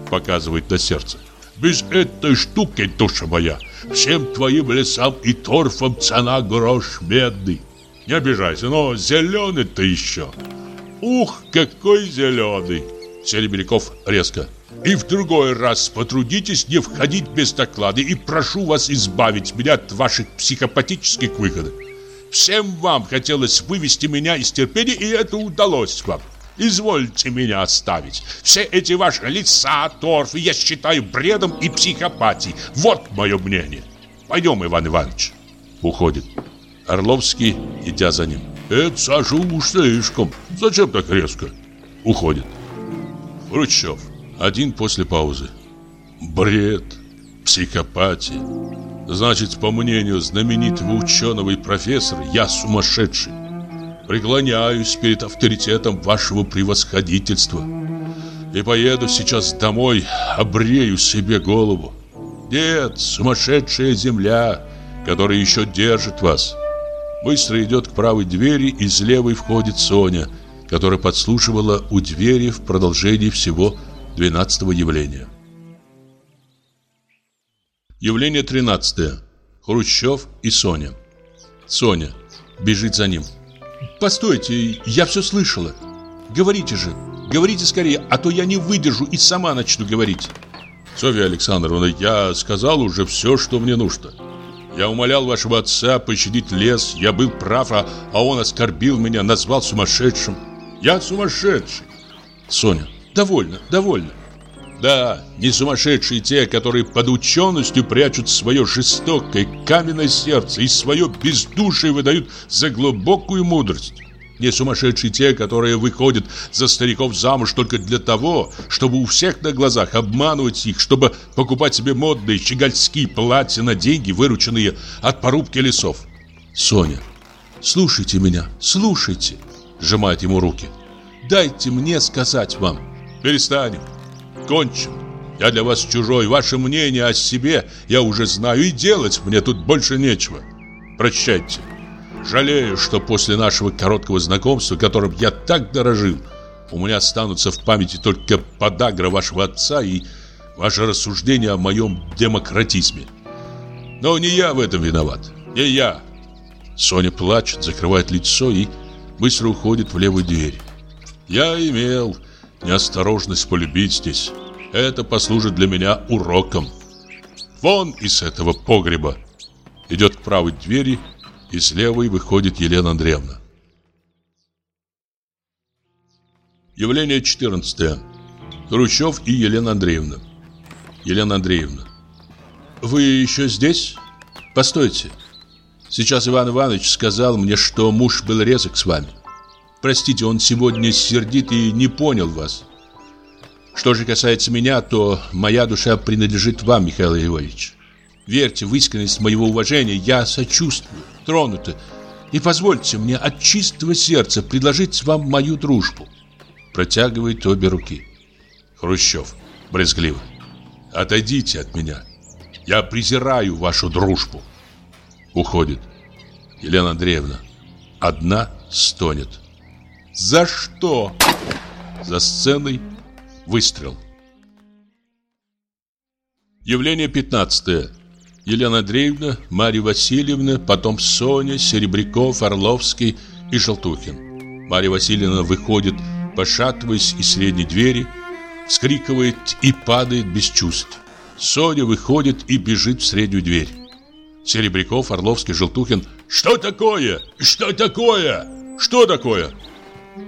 показывает на сердце. Без этой штуки, душа моя, всем твоим лесам и торфам цена грош медный. Не обижайся, но зеленый-то еще. Ух, какой зеленый! Серебряков резко. И в другой раз потрудитесь не входить без доклада и прошу вас избавить меня от ваших психопатических выходов. Всем вам хотелось вывести меня из терпения, и это удалось вам. Извольте меня оставить. Все эти ваши лица, торфы я считаю бредом и психопатией. Вот мое мнение. Пойдем, Иван Иванович. Уходит. Орловский, идя за ним. Это, Саша, уж слишком. Зачем так резко? Уходит. Хрущев. Один после паузы. Бред. Психопатия. Значит, по мнению знаменитого ученого и профессора, я сумасшедший. Преклоняюсь перед авторитетом вашего превосходительства. И поеду сейчас домой, обрею себе голову. Нет, сумасшедшая земля, которая еще держит вас. Быстро идет к правой двери, и с левой входит Соня, которая подслушивала у двери в продолжении всего двенадцатого явления. Явление тринадцатое. Хрущев и Соня. Соня бежит за ним. «Постойте, я все слышала. Говорите же, говорите скорее, а то я не выдержу и сама начну говорить». «Софья Александровна, я сказал уже все, что мне нужно. Я умолял вашего отца пощадить лес, я был прав, а, а он оскорбил меня, назвал сумасшедшим. Я сумасшедший». «Соня, довольно, довольно. Да, не сумасшедшие те, которые под ученостью прячут свое жестокое каменное сердце и свое бездушие выдают за глубокую мудрость. Не сумасшедшие те, которые выходят за стариков замуж только для того, чтобы у всех на глазах обманывать их, чтобы покупать себе модные щегольские платья на деньги, вырученные от порубки лесов. Соня, слушайте меня, слушайте, сжимает ему руки. Дайте мне сказать вам. Перестанем кончен. Я для вас чужой, ваше мнение о себе я уже знаю, и делать мне тут больше нечего. Прощайте. Жалею, что после нашего короткого знакомства, которым я так дорожил, у меня останутся в памяти только подагра вашего отца и ваше рассуждение о моем демократизме. Но не я в этом виноват, не я. Соня плачет, закрывает лицо и быстро уходит в левую дверь. Я имел неосторожность полюбить здесь. Это послужит для меня уроком. Вон из этого погреба. Идет к правой двери, и с левой выходит Елена Андреевна. Явление 14. Хрущев и Елена Андреевна. Елена Андреевна. Вы еще здесь? Постойте. Сейчас Иван Иванович сказал мне, что муж был резок с вами. Простите, он сегодня сердит и не понял вас. Что же касается меня, то моя душа принадлежит вам, Михаил Львович. Верьте в искренность моего уважения, я сочувствую, тронута. И позвольте мне от чистого сердца предложить вам мою дружбу. Протягивает обе руки. Хрущев, брезгливо. Отойдите от меня. Я презираю вашу дружбу. Уходит. Елена Андреевна одна стонет. За что? За сценой выстрел. Явление 15. Елена Андреевна, Марья Васильевна, потом Соня, Серебряков, Орловский и Желтухин. Марья Васильевна выходит, пошатываясь из средней двери, вскрикивает и падает без чувств. Соня выходит и бежит в среднюю дверь. Серебряков, Орловский, Желтухин. «Что такое? Что такое? Что такое?»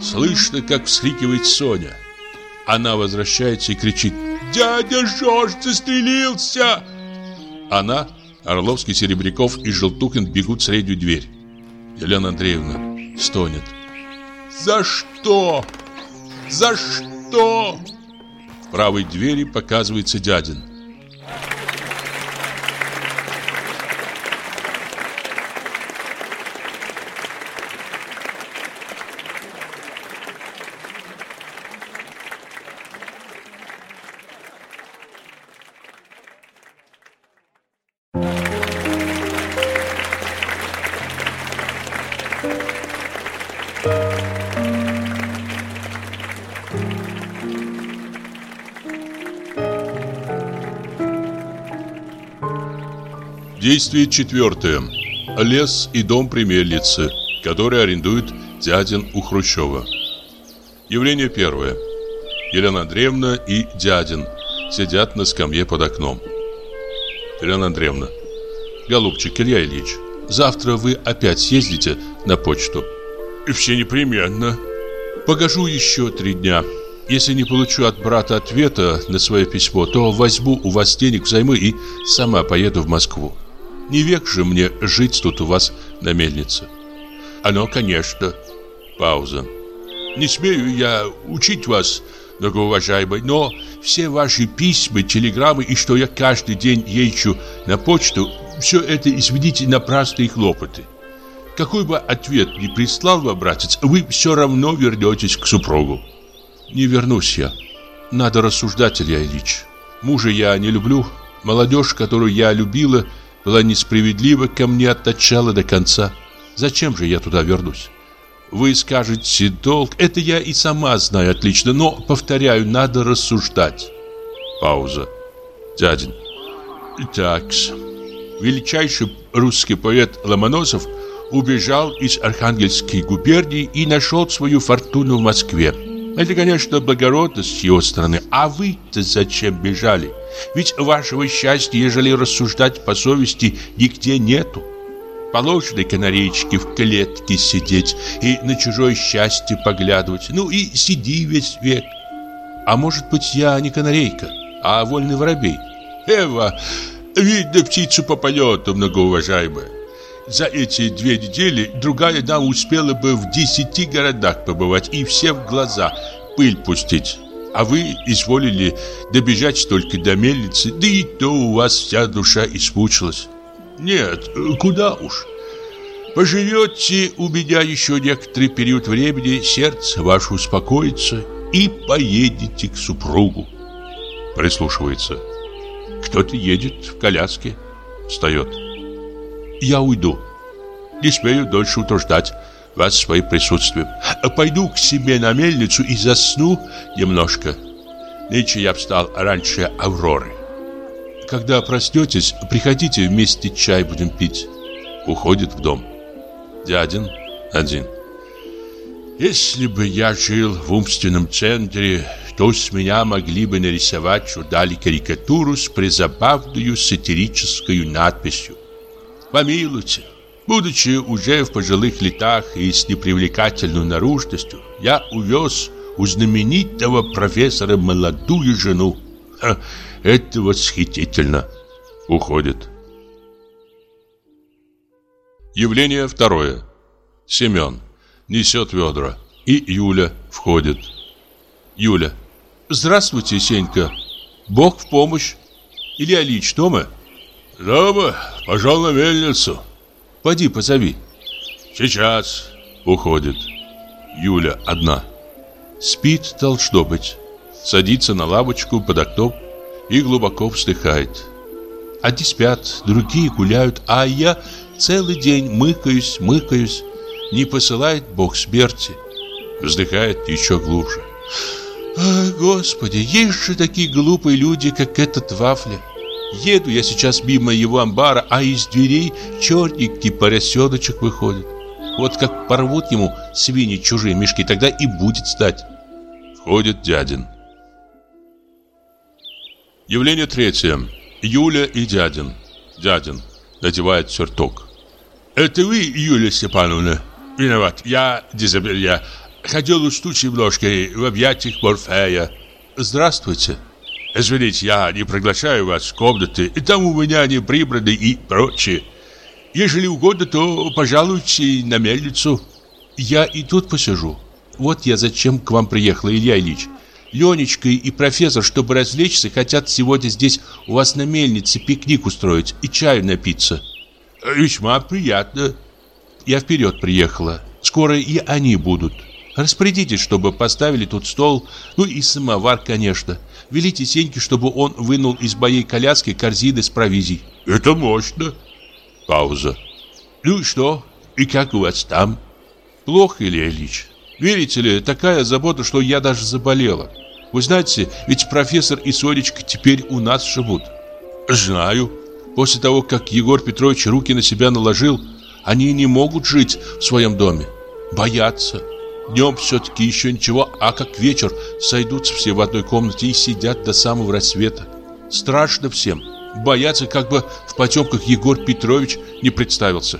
Слышно, как вскрикивает Соня. Она возвращается и кричит «Дядя Жорж застрелился!» Она, Орловский, Серебряков и Желтухин бегут в среднюю дверь. Елена Андреевна стонет. «За что? За что?» В правой двери показывается дядин. Действие четвертое. Лес и дом при мельнице, который арендует дядин у Хрущева. Явление первое. Елена Андреевна и дядин сидят на скамье под окном. Елена Андреевна. Голубчик Илья Ильич, завтра вы опять съездите на почту. И все непременно. Погожу еще три дня. Если не получу от брата ответа на свое письмо, то возьму у вас денег взаймы и сама поеду в Москву. Не век же мне жить тут у вас на мельнице. Оно, конечно. Пауза. Не смею я учить вас, многоуважаемый, но все ваши письма, телеграммы и что я каждый день езжу на почту, все это, извините, напрасные хлопоты. Какой бы ответ ни прислал вам братец, вы все равно вернетесь к супругу. Не вернусь я. Надо рассуждать, Илья Ильич. Мужа я не люблю. Молодежь, которую я любила, была несправедлива ко мне от начала до конца. Зачем же я туда вернусь? Вы скажете долг, это я и сама знаю отлично, но, повторяю, надо рассуждать. Пауза. Дядин. Такс. Величайший русский поэт Ломоносов убежал из Архангельской губернии и нашел свою фортуну в Москве. Это, конечно, благородно с его стороны. А вы-то зачем бежали? Ведь вашего счастья, ежели рассуждать по совести, нигде нету. Положено канареечке в клетке сидеть и на чужое счастье поглядывать. Ну и сиди весь век. А может быть, я не канарейка, а вольный воробей? Эва, видно птицу по полету, многоуважаемая. За эти две недели другая дама успела бы в десяти городах побывать и все в глаза пыль пустить. А вы изволили добежать только до мельницы, да и то у вас вся душа испучилась. Нет, куда уж. Поживете у меня еще некоторый период времени, сердце ваше успокоится и поедете к супругу. Прислушивается. Кто-то едет в коляске. Встает. Я уйду. Не смею дольше утруждать вас своим присутствием. Пойду к себе на мельницу и засну немножко. Нынче я встал раньше Авроры. Когда проснетесь, приходите вместе чай будем пить. Уходит в дом. Дядин один. Если бы я жил в умственном центре, то с меня могли бы нарисовать чудали карикатуру с призабавную сатирической надписью. Помилуйте, будучи уже в пожилых летах и с непривлекательной наружностью, я увез у знаменитого профессора молодую жену. Ха, это восхитительно. Уходит. Явление второе. Семен несет ведра, и Юля входит. Юля. Здравствуйте, Сенька. Бог в помощь. Илья Ильич дома? Дома. Пошел на мельницу. Поди, позови. Сейчас. Уходит. Юля одна. Спит, должно быть. Садится на лавочку под окном и глубоко вздыхает. Одни спят, другие гуляют, а я целый день мыкаюсь, мыкаюсь. Не посылает Бог смерти. Вздыхает еще глубже. Господи, есть же такие глупые люди, как этот Вафля. Еду я сейчас мимо его амбара, а из дверей черненький поросеночек выходит. Вот как порвут ему свиньи чужие мешки, тогда и будет стать. Входит дядин. Явление третье. Юля и дядин. Дядин надевает сюртук. Это вы, Юлия Степановна? Виноват, я Дизабелья. Хотел устуть немножко в объятиях Морфея. Здравствуйте. Извините, я не приглашаю вас в комнаты, и там у меня не прибраны и прочее. Ежели угодно, то пожалуйте на мельницу. Я и тут посижу. Вот я зачем к вам приехала, Илья Ильич. Ленечка и профессор, чтобы развлечься, хотят сегодня здесь у вас на мельнице пикник устроить и чаю напиться. Весьма приятно. Я вперед приехала. Скоро и они будут. Распорядитесь, чтобы поставили тут стол, ну и самовар, конечно. Велите Сеньке, чтобы он вынул из моей коляски корзины с провизией. Это мощно. Пауза. Ну и что? И как у вас там? Плохо, Илья Ильич. Верите ли, такая забота, что я даже заболела. Вы знаете, ведь профессор и Сонечка теперь у нас живут. Знаю. После того, как Егор Петрович руки на себя наложил, они не могут жить в своем доме. Боятся. Днем все-таки еще ничего, а как вечер сойдутся все в одной комнате и сидят до самого рассвета. Страшно всем. Боятся, как бы в потемках Егор Петрович не представился.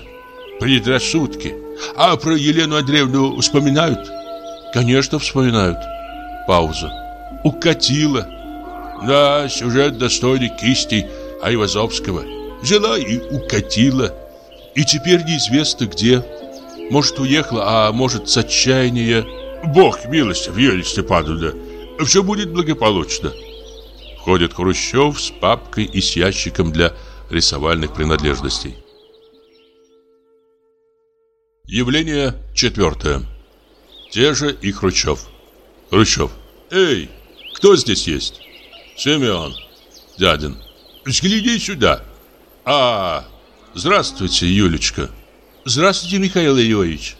Предрассудки. А про Елену Андреевну вспоминают? Конечно, вспоминают. Пауза. Укатила. Да, сюжет достойный кисти Айвазовского. Взяла и укатила. И теперь неизвестно где. Может, уехала, а может, с отчаяния. Бог милостив, Юлия Степановна. Все будет благополучно. Входит Хрущев с папкой и с ящиком для рисовальных принадлежностей. Явление четвертое. Те же и Хрущев. Хрущев. Эй, кто здесь есть? Семен. Дядин. Взгляни сюда. А, здравствуйте, Юлечка. Здравствуйте, Михаил Ильич.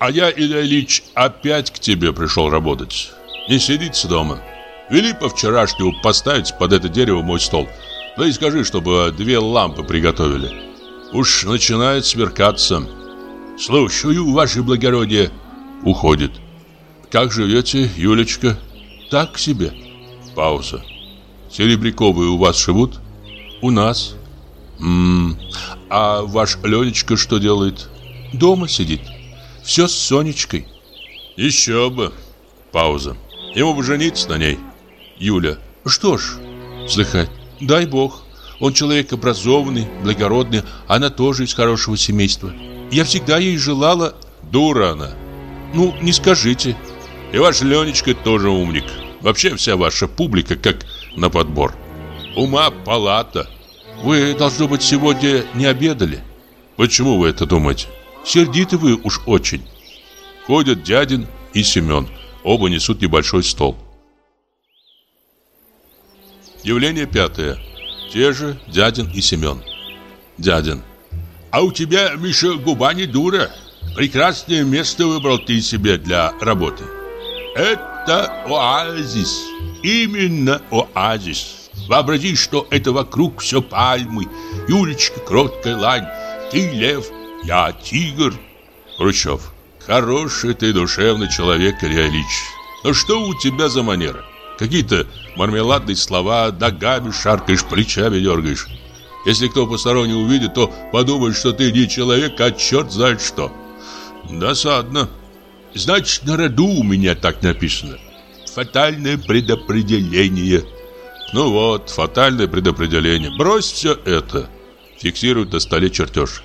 А я, Илья Ильич, опять к тебе пришел работать. Не сидится дома. Вели по вчерашнему поставить под это дерево мой стол. Да и скажи, чтобы две лампы приготовили. Уж начинает сверкаться. Слушаю, ваше благородие. Уходит. Как живете, Юлечка? Так себе. Пауза. Серебряковые у вас живут? У нас. М -м, а ваш Ленечка что делает? Дома сидит. Все с Сонечкой. Еще бы. Пауза. Ему бы жениться на ней. Юля. Что ж, вздыхает. Дай бог. Он человек образованный, благородный, она тоже из хорошего семейства. Я всегда ей желала... Дура она. Ну, не скажите. И ваш Ленечка тоже умник. Вообще вся ваша публика как на подбор. Ума палата. Вы, должно быть, сегодня не обедали. Почему вы это думаете? Сердиты вы уж очень. Ходят дядин и Семен. Оба несут небольшой стол. Явление пятое. Те же дядин и Семен. Дядин. А у тебя, Миша, губа не дура. Прекрасное место выбрал ты себе для работы. Это оазис. Именно оазис. Вообрази, что это вокруг все пальмы. Юлечка, кроткая лань. Ты лев, я тигр. Хрущев. Хороший ты душевный человек, Илья. Но что у тебя за манера? Какие-то мармеладные слова, ногами шаркаешь, плечами дергаешь. Если кто посторонний увидит, то подумает, что ты не человек, а черт знает что. Досадно. Значит, на роду у меня так написано. Фатальное предопределение. Ну вот, фатальное предопределение. Брось все это. Фиксирует на столе чертеж.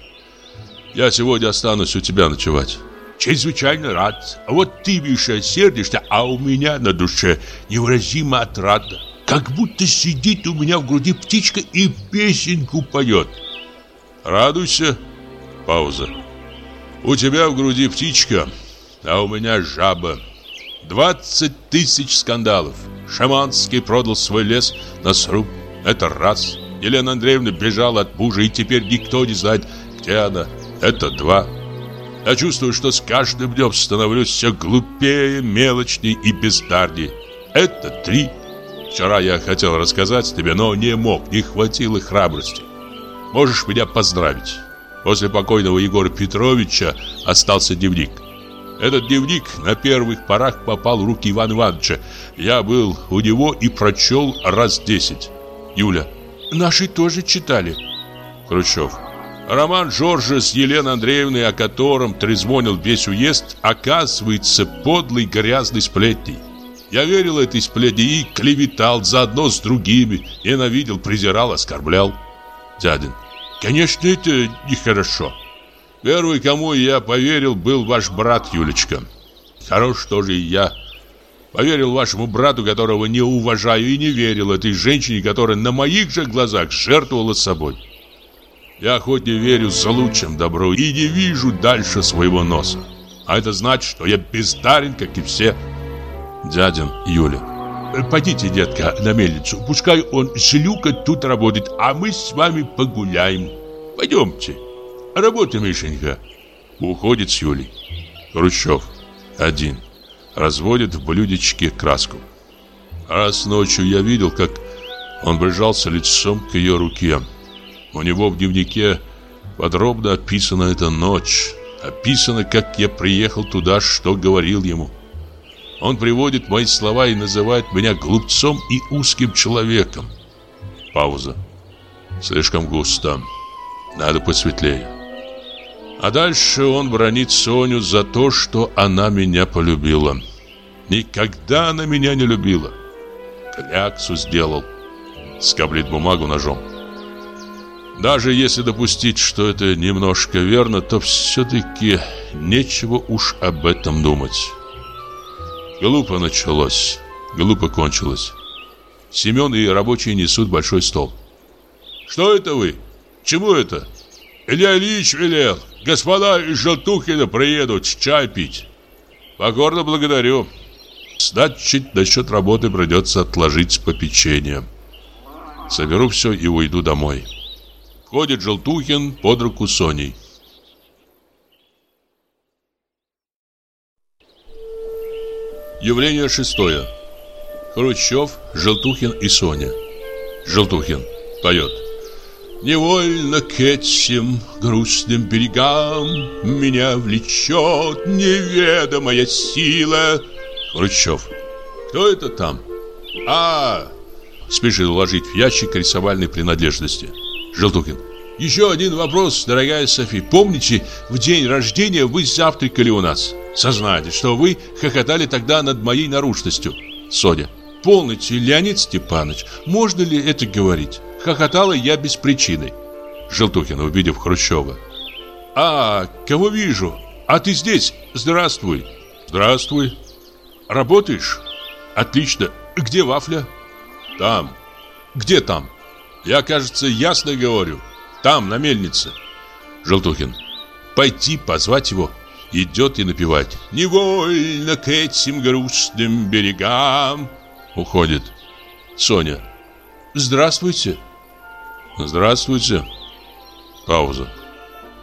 Я сегодня останусь у тебя ночевать. Чрезвычайно рад. А вот ты, Миша, сердишься, а у меня на душе невыразимо отрада. Как будто сидит у меня в груди птичка и песенку поет. Радуйся. Пауза. У тебя в груди птичка, а у меня жаба. 20 тысяч скандалов. Шаманский продал свой лес на сруб. Это раз. Елена Андреевна бежала от мужа, и теперь никто не знает, где она. Это два. Я чувствую, что с каждым днем становлюсь все глупее, мелочней и бездарней. Это три. Вчера я хотел рассказать тебе, но не мог, не хватило храбрости. Можешь меня поздравить. После покойного Егора Петровича остался дневник. Этот дневник на первых порах попал в руки Ивана Ивановича. Я был у него и прочел раз десять. Юля. Наши тоже читали. Хрущев. Роман Жоржа с Еленой Андреевной, о котором трезвонил весь уезд, оказывается подлой грязной сплетней. Я верил этой сплетне и клеветал заодно с другими, ненавидел, презирал, оскорблял. Дядин. Конечно, это нехорошо. Первый, кому я поверил, был ваш брат Юлечка. Хорош тоже и я. Поверил вашему брату, которого не уважаю, и не верил этой женщине, которая на моих же глазах жертвовала собой. Я хоть не верю злу, чем добру, и не вижу дальше своего носа. А это значит, что я бездарен, как и все. Дядин Юля. Пойдите, детка, на мельницу. Пускай он с Люка тут работает, а мы с вами погуляем. Пойдемте. Работай, Мишенька. Уходит с Юлей. Хрущев. Один. Разводит в блюдечке краску. Раз ночью я видел, как он прижался лицом к ее руке. У него в дневнике подробно описана эта ночь. Описано, как я приехал туда, что говорил ему. Он приводит мои слова и называет меня глупцом и узким человеком. Пауза. Слишком густо. Надо посветлее. А дальше он бронит Соню за то, что она меня полюбила. Никогда она меня не любила. Кляксу сделал. Скоблит бумагу ножом. Даже если допустить, что это немножко верно, то все-таки нечего уж об этом думать. Глупо началось, глупо кончилось. Семен и рабочие несут большой стол. «Что это вы? Чему это?» «Илья Ильич велел. Господа из Желтухина приедут чай пить». «Покорно благодарю. Значит, насчет работы придется отложить попечение. Соберу все и уйду домой». Ходит Желтухин под руку Соней. Явление шестое. Хрущев, Желтухин и Соня. Желтухин поет. Невольно к этим грустным берегам Меня влечет неведомая сила. Хрущев. Кто это там? А, спешит уложить в ящик рисовальной принадлежности. Желтухин. Еще один вопрос, дорогая Софи. Помните, в день рождения вы завтракали у нас? Сознайте, что вы хохотали тогда над моей наружностью. Соня. Полноте, Леонид Степанович, можно ли это говорить? Хохотала я без причины. Желтухин, увидев Хрущева. А, кого вижу? А ты здесь? Здравствуй. Здравствуй. Работаешь? Отлично. Где вафля? Там. Где там? Я, кажется, ясно говорю. Там, на мельнице. Желтухин. Пойти позвать его. Идет и напевает. Невольно к этим грустным берегам. Уходит. Соня. Здравствуйте. Здравствуйте. Пауза.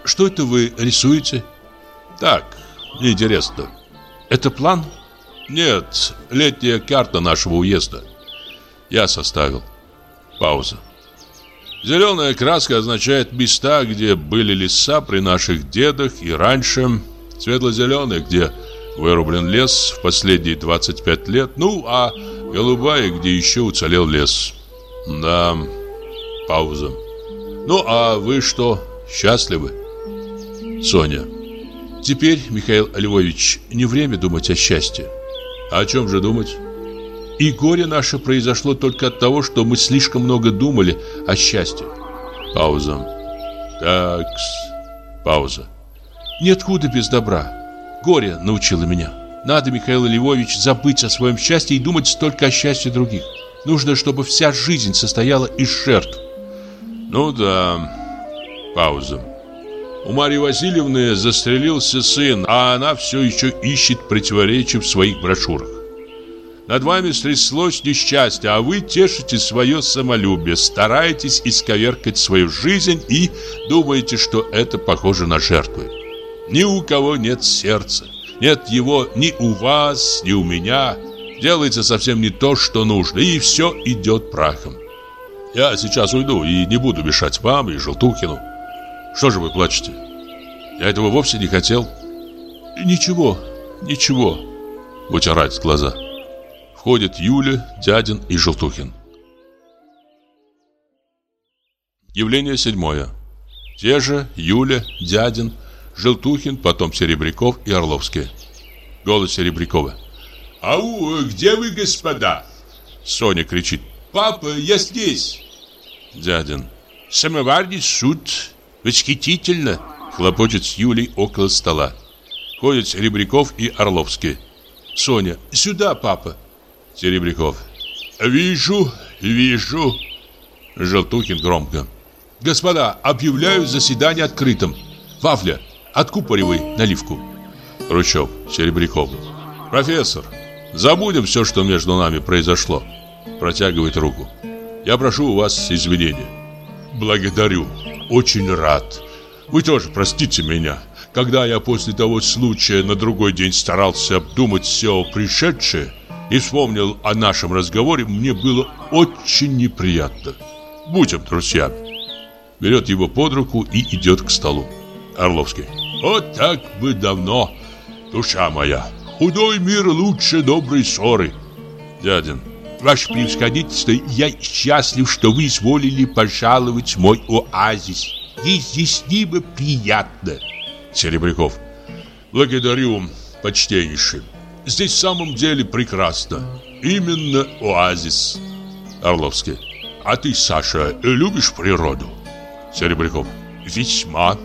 Что это вы рисуете? Так, интересно. Это план? Нет, летняя карта нашего уезда. Я составил. Пауза. Зеленая краска означает места, где были леса при наших дедах и раньше. Светло-зеленая, где вырублен лес в последние 25 лет. Ну, а голубая, где еще уцелел лес. Да, пауза. Ну, а вы что, счастливы? Соня. Теперь, Михаил Львович, не время думать о счастье. А о чем же думать? И горе наше произошло только от того, что мы слишком много думали о счастье. Пауза. Такс. Пауза. Нет худа без добра. Горе научило меня. Надо, Михаил Львович, забыть о своем счастье и думать только о счастье других. Нужно, чтобы вся жизнь состояла из жертв. Ну да. Пауза. У Марьи Васильевны застрелился сын, а она все еще ищет противоречия в своих брошюрах. Над вами стряслось несчастье, а вы тешите свое самолюбие, стараетесь исковеркать свою жизнь и думаете, что это похоже на жертвы. Ни у кого нет сердца, нет его ни у вас, ни у меня. Делается совсем не то, что нужно, и все идет прахом. Я сейчас уйду и не буду мешать вам и Желтухину. Что же вы плачете? Я этого вовсе не хотел. Ничего, ничего. Вытирать глаза. Входят Юля, Дядин и Желтухин. Явление седьмое. Те же Юля, Дядин, Желтухин, потом Серебряков и Орловский. Голос Серебрякова. «Ау, где вы, господа?» Соня кричит. «Папа, я здесь!» Дядин. «Самовар суд, Восхитительно!» Хлопочет с Юлей около стола. Ходят Серебряков и Орловский. Соня. «Сюда, папа!» Серебряков. Вижу, вижу. Желтухин громко. Господа, объявляю заседание открытым. Вафля, откупоривай наливку. Хрущев Серебрякову. Профессор, забудем все, что между нами произошло. Протягивает руку. Я прошу у вас извинения. Благодарю. Очень рад. Вы тоже простите меня. Когда я после того случая на другой день старался обдумать все пришедшее, и вспомнил о нашем разговоре, мне было очень неприятно. Будем друзьями. берет его под руку и идет к столу. Орловский. Вот так бы давно, душа моя. Худой мир лучше доброй ссоры. Дядин. Ваше превосходительство, я счастлив, что вы изволили пожаловать мой оазис. Изъяснимо приятно. Серебряков. Благодарю, почтеннейший. Здесь в самом деле прекрасно. Именно оазис. Орловский. А ты, Саша, любишь природу? Серебряков. Весьма.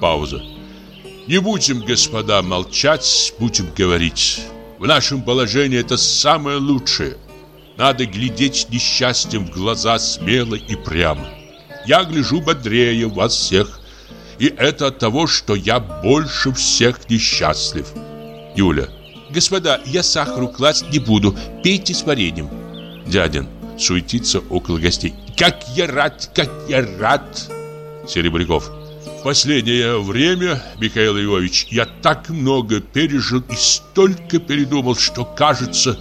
Пауза. Не будем, господа, молчать, будем говорить. В нашем положении это самое лучшее. Надо глядеть несчастьем в глаза смело и прямо. Я гляжу бодрее вас всех. И это от того, что я больше всех несчастлив. Юля. Господа, я сахару класть не буду. Пейте с вареньем. Дядин суетится около гостей. Как я рад, как я рад. Серебряков. Последнее время, Михаил Львович, я так много пережил и столько передумал, что, кажется,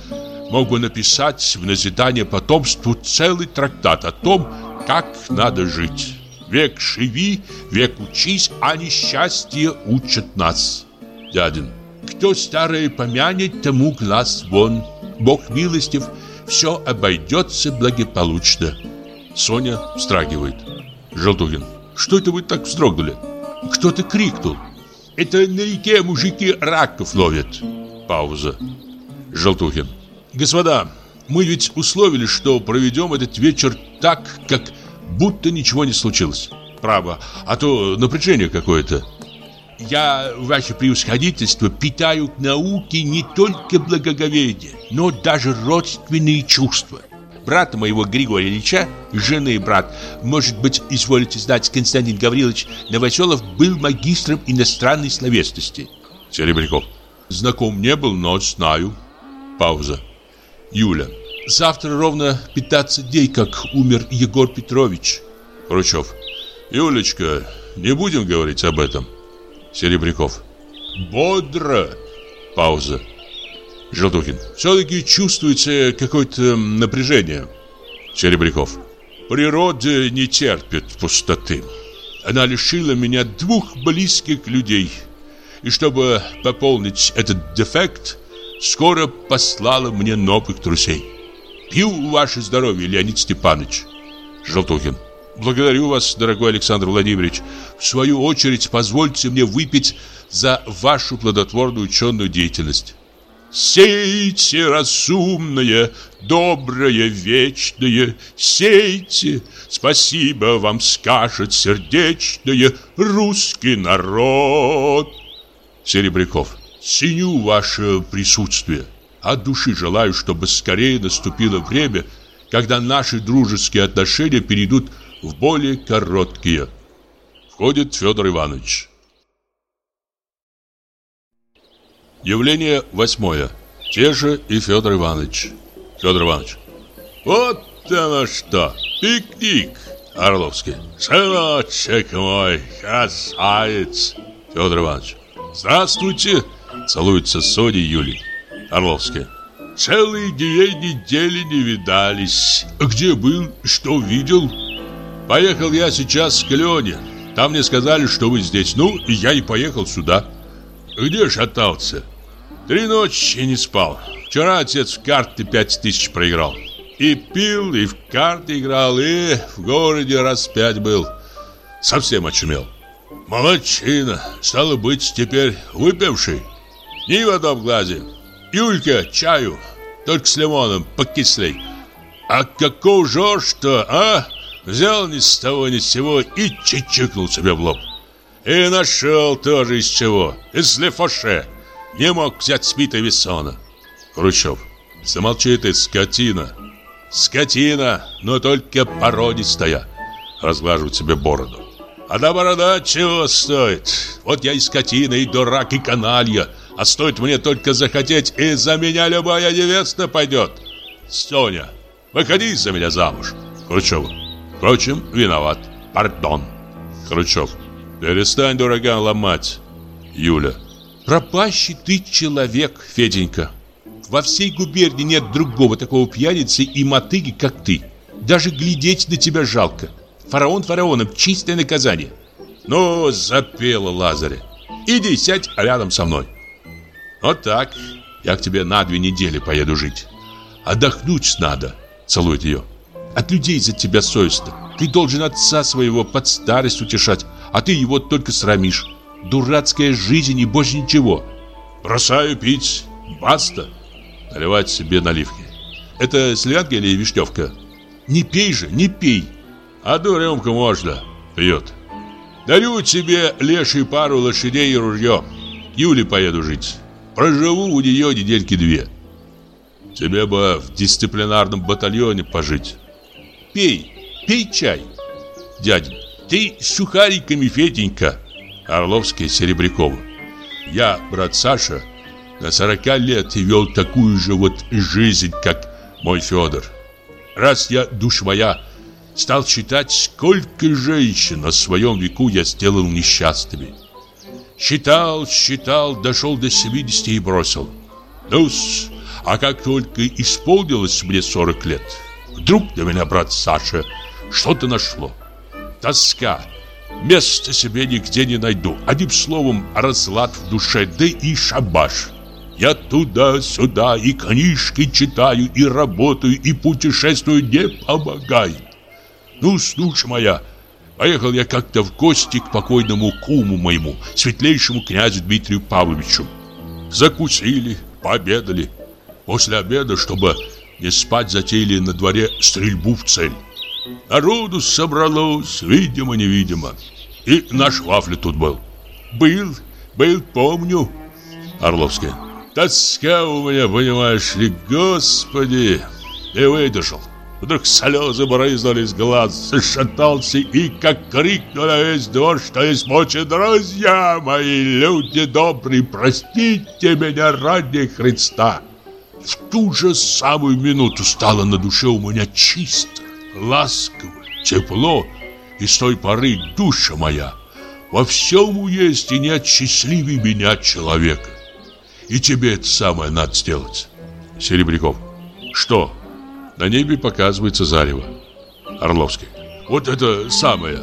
могу написать в назидание потомству целый трактат о том, как надо жить. Век живи, век учись, а несчастье учат нас. Дядин. Кто старое помянет, тому глаз вон. Бог милостив, все обойдется благополучно. Соня встрагивает. Желтугин. Что это вы так вздрогнули? Кто-то крикнул. Это на реке мужики раков ловят. Пауза. Желтухин. Господа, мы ведь условились, что проведем этот вечер так, как будто ничего не случилось. Право, а то напряжение какое-то. Я, ваше превосходительство, питаю к науке не только благоговение, но даже родственные чувства брата моего Григория Ильича, жены брат, может быть, изволите знать, Константин Гаврилович Новоселов был магистром иностранной словесности. Серебряков. Знаком не был, но знаю. Пауза. Юля. Завтра ровно 15 дней, как умер Егор Петрович. Хрущев. Юлечка, не будем говорить об этом. Серебряков. Бодро. Пауза. Желтухин. Все-таки чувствуется какое-то напряжение. Серебряков. Природа не терпит пустоты. Она лишила меня двух близких людей. И чтобы пополнить этот дефект, скоро послала мне новых трусей. Пью ваше здоровье, Леонид Степанович. Желтухин. Благодарю вас, дорогой Александр Владимирович. В свою очередь, позвольте мне выпить за вашу плодотворную ученую деятельность. Сейте, разумное, доброе, вечное, сейте, спасибо вам скажет сердечное русский народ. Серебряков, ценю ваше присутствие. От души желаю, чтобы скорее наступило время, когда наши дружеские отношения перейдут в более короткие. Входит Федор Иванович. Явление восьмое. Те же и Федор Иванович. Федор Иванович. Вот оно что, пикник. Орловский. Сыночек мой, красавец. Федор Иванович. Здравствуйте. Целуется с Соней Юлей. Орловский. Целые две недели не видались. Где был? Что видел? Поехал я сейчас к Лене. Там мне сказали, что вы здесь. Ну, я и поехал сюда. Где шатался? Три ночи не спал. Вчера отец в карты пять тысяч проиграл. И пил, и в карты играл, и в городе раз пять был. Совсем очумел. Молодчина. Стало быть, теперь выпивший. Ни в одном глазе. Юлька, чаю. Только с лимоном, покислей. А каков жор-то, а? Взял ни с того ни с сего и чичикнул себе в лоб. И нашел тоже из чего. Из лефоше. Не мог взять Смита Виссона. Хрущев. Замолчи ты, скотина. Скотина, но только породистая. Разглаживает себе бороду. А да борода чего стоит? Вот я и скотина, и дурак, и каналья. А стоит мне только захотеть, и за меня любая невеста пойдет. Соня, выходи за меня замуж. Хрущев. Впрочем, виноват. Пардон. Хрущев. Перестань, дурак, ломать. Юля. Пропащий ты человек, Феденька. Во всей губернии нет другого такого пьяницы и мотыги, как ты. Даже глядеть на тебя жалко. Фараон фараоном, чистое наказание. Ну, запела Лазаря. Иди, сядь рядом со мной. Вот так. Я к тебе на две недели поеду жить. Отдохнуть надо. Целует ее. От людей за тебя совестно. Ты должен отца своего под старость утешать, а ты его только срамишь. Дурацкая жизнь и больше ничего. Бросаю пить. Баста. Наливать себе наливки. Это сливянка или вишневка? Не пей же, не пей. Одну рюмку можно. Пьет. Дарю тебе, леший, пару лошадей и ружье. Юле поеду жить. Проживу у нее недельки две. Тебе бы в дисциплинарном батальоне пожить. Пей, пей чай. Дядя, ты с сухариками, Феденька. Орловский, Серебрякова. Я, брат Саша, на 40 лет вел такую же вот жизнь, как мой Федор. Раз я, душ моя, стал считать, сколько женщин на своем веку я сделал несчастными. Считал, считал, дошел до 70 и бросил. ну а как только исполнилось мне 40 лет, вдруг на меня, брат Саша, что-то нашло. Тоска. Места себе нигде не найду. Одним словом, разлад в душе, да и шабаш. Я туда-сюда и книжки читаю, и работаю, и путешествую, не помогает. Ну, слушай моя, поехал я как-то в гости к покойному куму моему, светлейшему князю Дмитрию Павловичу. Закусили, пообедали. После обеда, чтобы не спать, затеяли на дворе стрельбу в цель. Народу собралось, видимо-невидимо. И наш Вафля тут был. Был, был, помню. Орловская. Тоска у меня, понимаешь ли, господи, не выдержал. Вдруг слезы брызнули из глаз, зашатался и как крикнул на весь двор, что есть мочи, друзья мои, люди добрые, простите меня ради Христа. В ту же самую минуту стало на душе у меня чисто, ласково, тепло, и с той поры душа моя во всем и нет счастливее меня человека. И тебе это самое надо сделать. Серебряков. Что? На небе показывается зарево. Орловский. Вот это самое.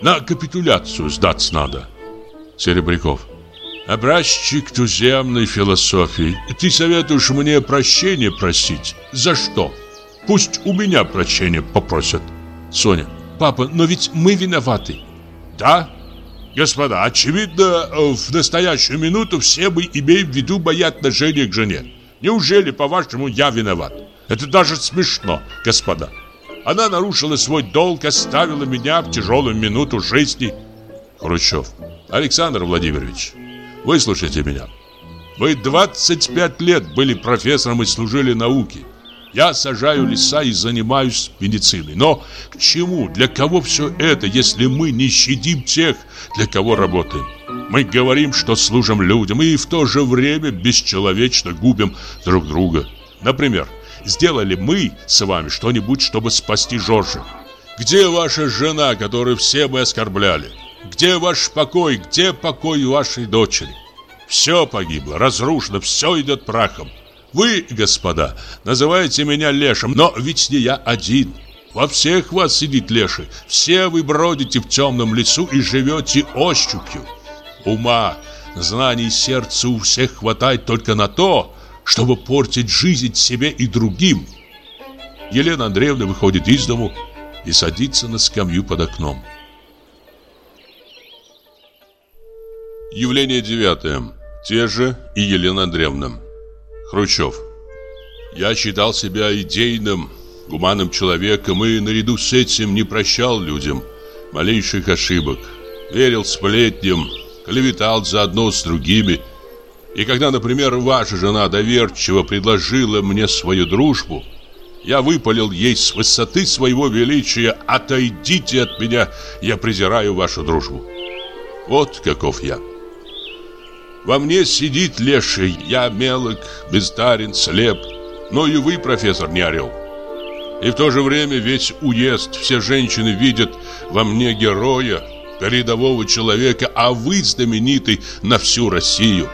На капитуляцию сдаться надо. Серебряков. Образчик туземной философии. Ты советуешь мне прощения просить? За что? Пусть у меня прощения попросят. Соня. Папа, но ведь мы виноваты. Да, Господа, очевидно, в настоящую минуту все мы имеем в виду мои отношения к жене. Неужели, по-вашему, я виноват? Это даже смешно, господа. Она нарушила свой долг, оставила меня в тяжелую минуту жизни. Хрущев. Александр Владимирович, выслушайте меня. Вы 25 лет были профессором и служили науке. Я сажаю леса и занимаюсь медициной. Но к чему, для кого все это, если мы не щадим тех, для кого работаем? Мы говорим, что служим людям и в то же время бесчеловечно губим друг друга. Например, сделали мы с вами что-нибудь, чтобы спасти Жоржа? Где ваша жена, которую все мы оскорбляли? Где ваш покой? Где покой вашей дочери? Все погибло, разрушено, все идет прахом. Вы, господа, называете меня лешим, но ведь не я один. Во всех вас сидит леший. Все вы бродите в темном лесу и живете ощупью. Ума, знаний сердца у всех хватает только на то, чтобы портить жизнь себе и другим. Елена Андреевна выходит из дому и садится на скамью под окном. Явление девятое. Те же и Елена Андреевна. Хрущев. Я считал себя идейным, гуманным человеком и наряду с этим не прощал людям малейших ошибок. Верил сплетням, клеветал заодно с другими. И когда, например, ваша жена доверчиво предложила мне свою дружбу, я выпалил ей с высоты своего величия «Отойдите от меня, я презираю вашу дружбу». Вот каков я. Во мне сидит леший, я мелок, бездарен, слеп. Но и вы, профессор, не орел. И в то же время весь уезд, все женщины видят во мне героя, рядового человека, а вы знаменитый на всю Россию.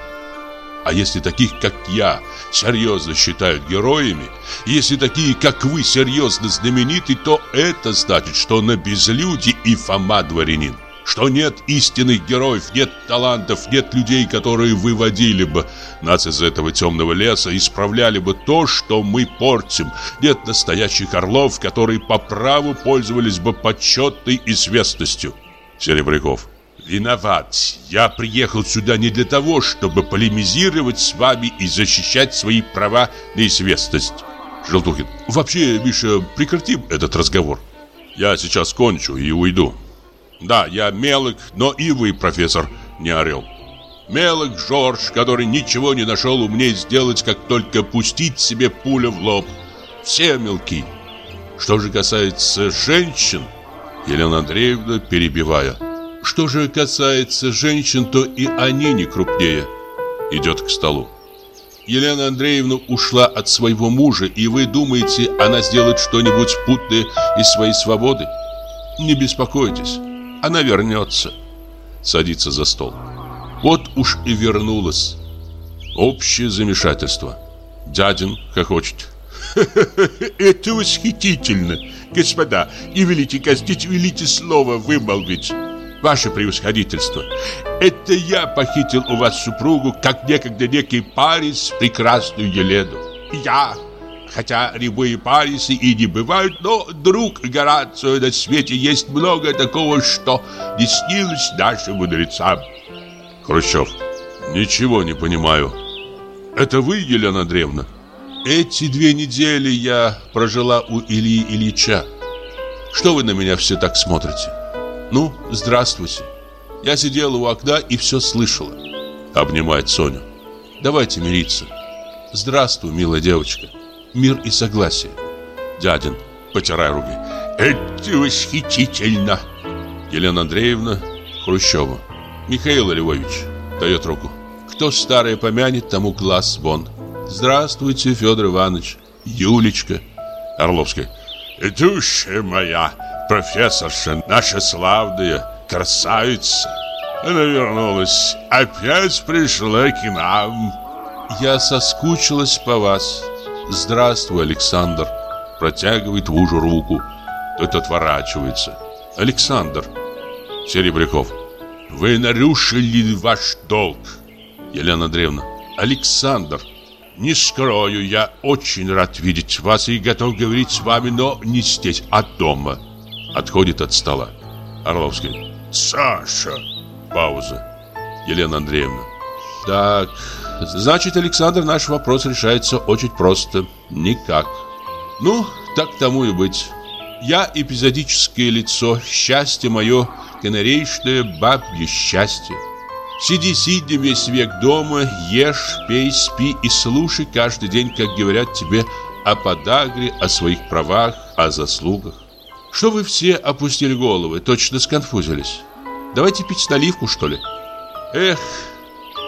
А если таких, как я, серьезно считают героями, если такие, как вы, серьезно знамениты, то это значит, что на безлюде и Фома дворянин. Что нет истинных героев, нет талантов, нет людей, которые выводили бы нас из этого темного леса, исправляли бы то, что мы портим. Нет настоящих орлов, которые по праву пользовались бы почетной известностью. Серебряков. Виноват. Я приехал сюда не для того, чтобы полемизировать с вами и защищать свои права на известность. Желтухин. Вообще, Миша, прекратим этот разговор. Я сейчас кончу и уйду. Да, я мелок, но и вы, профессор, не орел. Мелок Жорж, который ничего не нашел умнее сделать, как только пустить себе пулю в лоб. Все мелки. Что же касается женщин, Елена Андреевна, перебивая, что же касается женщин, то и они не крупнее. Идет к столу. Елена Андреевна ушла от своего мужа, и вы думаете, она сделает что-нибудь путное из своей свободы? Не беспокойтесь, она вернется. Садится за стол. Вот уж и вернулась. Общее замешательство. Дядин хохочет. Это восхитительно. Господа, не велите гостить, велите слово вымолвить. Ваше превосходительство, это я похитил у вас супругу, как некогда некий Парис, прекрасную Елену. Я, хотя рябые Парисы и не бывают, но друг Горацио на свете есть много такого, что не снилось нашим мудрецам. Хрущев, ничего не понимаю. Это вы, Елена Андреевна? Эти две недели я прожила у Ильи Ильича. Что вы на меня все так смотрите? Ну, здравствуйте. Я сидела у окна и все слышала. Обнимает Соню. Давайте мириться. Здравствуй, милая девочка. Мир и согласие. Дядин, потирая руки. Это восхитительно. Елена Андреевна Хрущева. Михаил Львович дает руку. Кто старое помянет, тому глаз вон. Здравствуйте, Федор Иванович. Юлечка. Орловская. Душа моя, профессорша, наша славная красавица. Она вернулась, опять пришла к нам. Я соскучилась по вас. Здравствуй, Александр. Протягивает мужу руку. Тот отворачивается. Александр. Серебряков. Вы нарушили ваш долг. Елена Андреевна. Александр. Не скрою, я очень рад видеть вас и готов говорить с вами, но не здесь, а дома. Отходит от стола. Орловский. Саша. Пауза. Елена Андреевна. Так, значит, Александр, наш вопрос решается очень просто. Никак. Ну, так тому и быть. Я эпизодическое лицо, счастье мое, канарейшное бабье счастье. Сиди, сиди весь век дома, ешь, пей, спи и слушай каждый день, как говорят тебе о подагре, о своих правах, о заслугах. Что вы все опустили головы, точно сконфузились? Давайте пить наливку, что ли? Эх,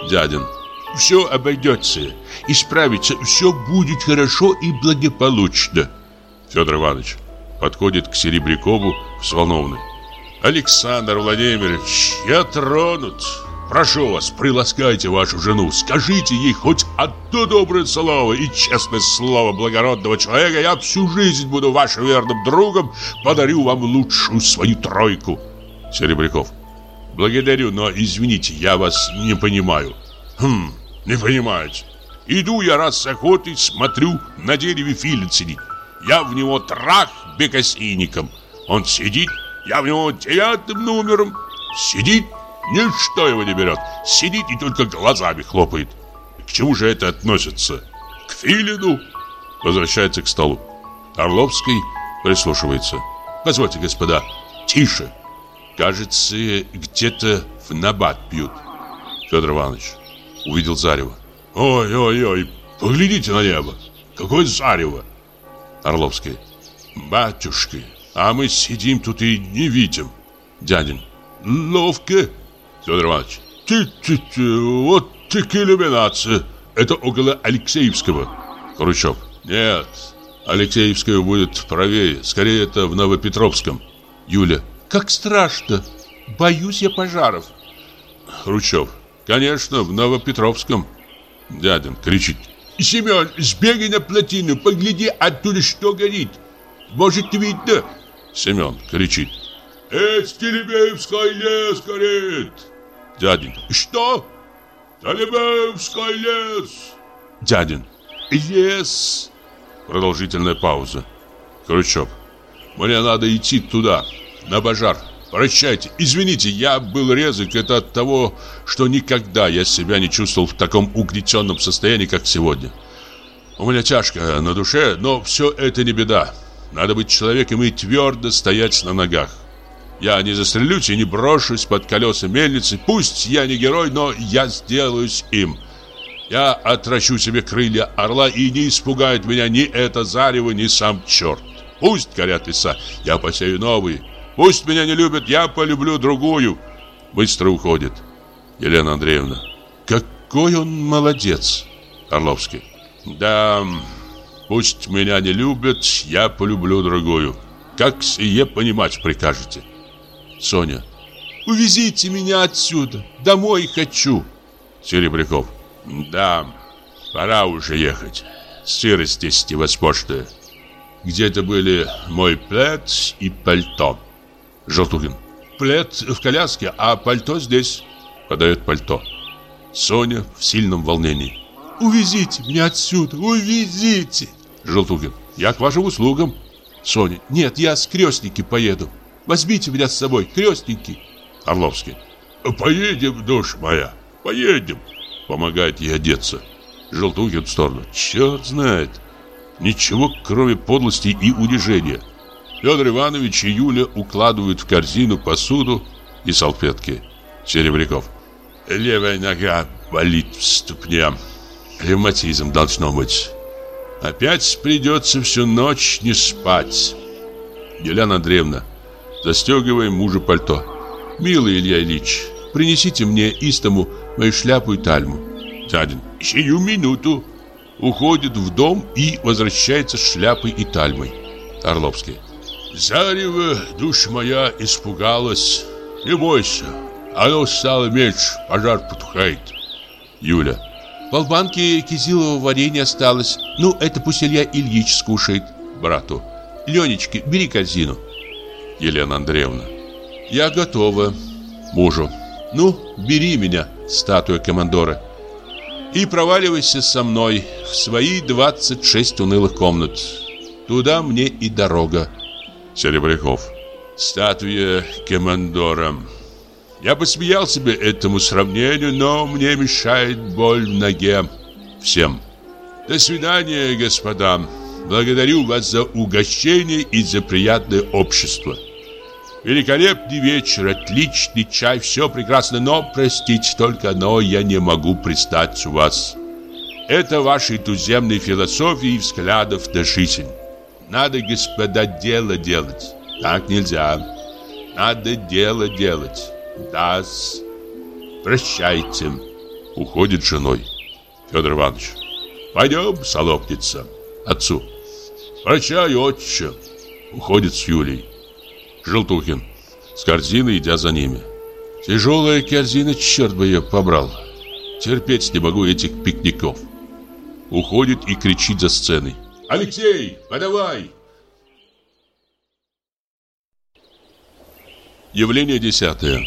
дядин, все обойдется, исправится, все будет хорошо и благополучно. Федор Иванович подходит к Серебрякову взволнованный. Александр Владимирович, я тронут. Прошу вас, приласкайте вашу жену, скажите ей хоть одно доброе слово и честное слово благородного человека. Я всю жизнь буду вашим верным другом, подарю вам лучшую свою тройку. Серебряков. Благодарю, но извините, я вас не понимаю. Хм, не понимаете. Иду я раз с охотой, смотрю, на дереве филин сидит. Я в него трах бекосийником. Он сидит, я в него девятым номером. Сидит, Ничто его не берет. Сидит и только глазами хлопает. К чему же это относится? К филину? Возвращается к столу. Орловский прислушивается. Позвольте, господа, тише. Кажется, где-то в набат пьют. Федор Иванович увидел зарево. Ой-ой-ой, поглядите на небо. Какое зарево. Орловский. Батюшки, а мы сидим тут и не видим. Дядин. Ловко. Федор Иванович. Ти-ти-ти, вот так иллюминация. Это около Алексеевского. Хрущев. Нет, Алексеевского будет правее. Скорее, это в Новопетровском. Юля. Как страшно. Боюсь я пожаров. Хрущев. Конечно, в Новопетровском. Дядин кричит. Семен, сбегай на плотину, погляди оттуда, что горит. Может, видно? Семен кричит. Это Телебеевский лес горит. Дядин. Что? Телебеевский лес. Дядин. Лес. Продолжительная пауза. Крючок. Мне надо идти туда, на базар. Прощайте, извините, я был резок, это от того, что никогда я себя не чувствовал в таком угнетенном состоянии, как сегодня. У меня тяжко на душе, но все это не беда. Надо быть человеком и твердо стоять на ногах. Я не застрелюсь и не брошусь под колеса мельницы. Пусть я не герой, но я сделаюсь им. Я отращу себе крылья орла, и не испугает меня ни это зарево, ни сам черт. Пусть горят леса, я посею новые. Пусть меня не любят, я полюблю другую. Быстро уходит. Елена Андреевна. Какой он молодец. Орловский. Да, пусть меня не любят, я полюблю другую. Как сие понимать прикажете? Соня. Увезите меня отсюда, домой хочу. Серебряков. Да, пора уже ехать. Сырость здесь невозможная. Где-то были мой плед и пальто. Желтухин. Плед в коляске, а пальто здесь. Подает пальто. Соня в сильном волнении. Увезите меня отсюда, увезите. Желтухин. Я к вашим услугам. Соня. Нет, я с крестники поеду. Возьмите меня с собой, крестники. Орловский. Поедем, душа моя, поедем. Помогает ей одеться. Желтухин в сторону. Черт знает. Ничего, кроме подлости и унижения. Федор Иванович и Юля укладывают в корзину посуду и салфетки. Серебряков. Левая нога болит в ступне. Ревматизм должно быть. Опять придется всю ночь не спать. Елена Андреевна, застегивая мужа пальто. Милый Илья Ильич, принесите мне истому мою шляпу и тальму. Дядин, сию минуту. Уходит в дом и возвращается с шляпой и тальмой. Орловский. Зарево, душа моя, испугалась. Не бойся, оно стало меньше, пожар потухает. Юля. В албанке кизилового варенья осталось. Ну, это пусть Илья Ильич скушает. Брату. Ленечки, бери корзину. Елена Андреевна. Я готова. Мужу. Ну, бери меня, статуя командора. И проваливайся со мной в свои 26 унылых комнат. Туда мне и дорога. Серебряков. Статуя командора. Я посмеял себе этому сравнению, но мне мешает боль в ноге. Всем. До свидания, господа. Благодарю вас за угощение и за приятное общество. Великолепный вечер, отличный чай, все прекрасно, но, простите, только одно я не могу пристать у вас. Это вашей туземной философии и взглядов на жизнь. Надо, господа, дело делать. Так нельзя. Надо дело делать. да -с. Прощайте. Уходит женой. Федор Иванович. Пойдем, солопница. Отцу. Прощай, отче. Уходит с Юлей. Желтухин. С корзиной, идя за ними. Тяжелая корзина, черт бы ее побрал. Терпеть не могу этих пикников. Уходит и кричит за сценой. Алексей, подавай! Явление десятое.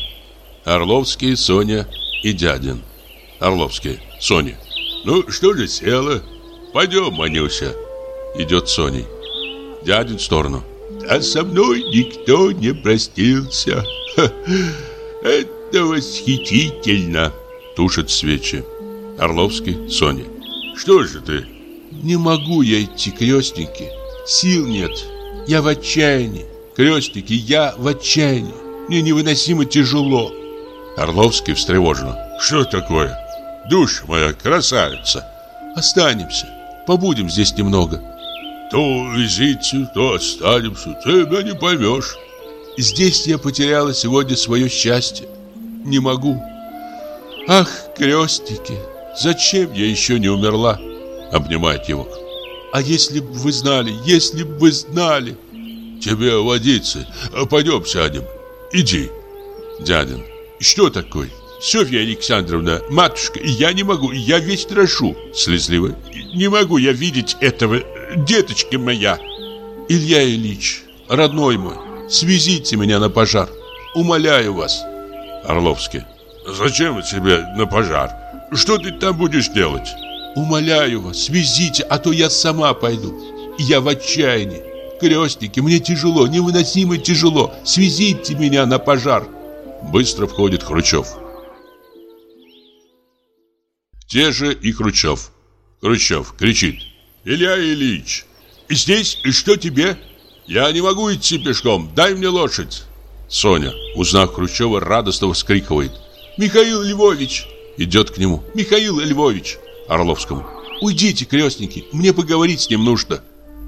Орловский, Соня и дядин. Орловский, Соня. Ну, что же села? Пойдем, Манюся. Идет Соней. Дядин в сторону. А со мной никто не простился. Ха, это восхитительно. Тушит свечи. Орловский, Соня. Что же ты? Не могу я идти, крестники. Сил нет. Я в отчаянии. Крестники, я в отчаянии. Мне невыносимо тяжело. Орловский встревоженно. Что такое? Душа моя, красавица. Останемся. Побудем здесь немного. То везите, то останемся. Ты меня не поймешь. Здесь я потеряла сегодня свое счастье. Не могу. Ах, крестники, зачем я еще не умерла? Обнимает его. А если бы вы знали, если бы вы знали. Тебе водиться. Пойдем сядем. Иди. Дядин. Что такое? Софья Александровна, матушка, я не могу, я весь дрожу. Слезливо. Не могу я видеть этого, деточка моя. Илья Ильич, родной мой, свезите меня на пожар. Умоляю вас. Орловский. Зачем тебе на пожар? Что ты там будешь делать? Умоляю вас, свезите, а то я сама пойду. Я в отчаянии. Крестники, мне тяжело, невыносимо тяжело. Свезите меня на пожар. Быстро входит Хрущев. Те же и Хрущев. Хрущев кричит. Илья Ильич, здесь и что тебе? Я не могу идти пешком, дай мне лошадь. Соня, узнав Хрущева, радостно вскрикивает. Михаил Львович! Идет к нему. Михаил Львович! Орловскому. Уйдите, крестники, мне поговорить с ним нужно.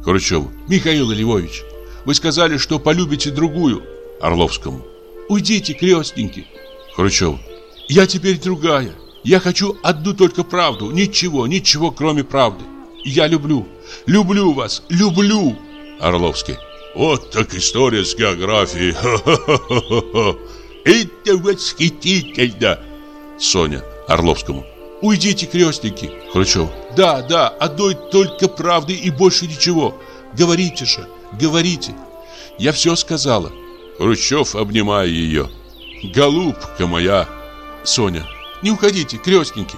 Хрущеву. Михаил Львович, вы сказали, что полюбите другую. Орловскому. Уйдите, крестники. Хрущев. Я теперь другая. Я хочу одну только правду. Ничего, ничего, кроме правды. Я люблю. Люблю вас. Люблю. Орловский. Вот так история с географией. Ха-ха-ха-ха. Это восхитительно. Соня Орловскому. Уйдите, крестники. Хрущев. Да, да, одной только правды и больше ничего. Говорите же, говорите. Я все сказала. Хрущев, обнимая ее. Голубка моя. Соня. Не уходите, крестники.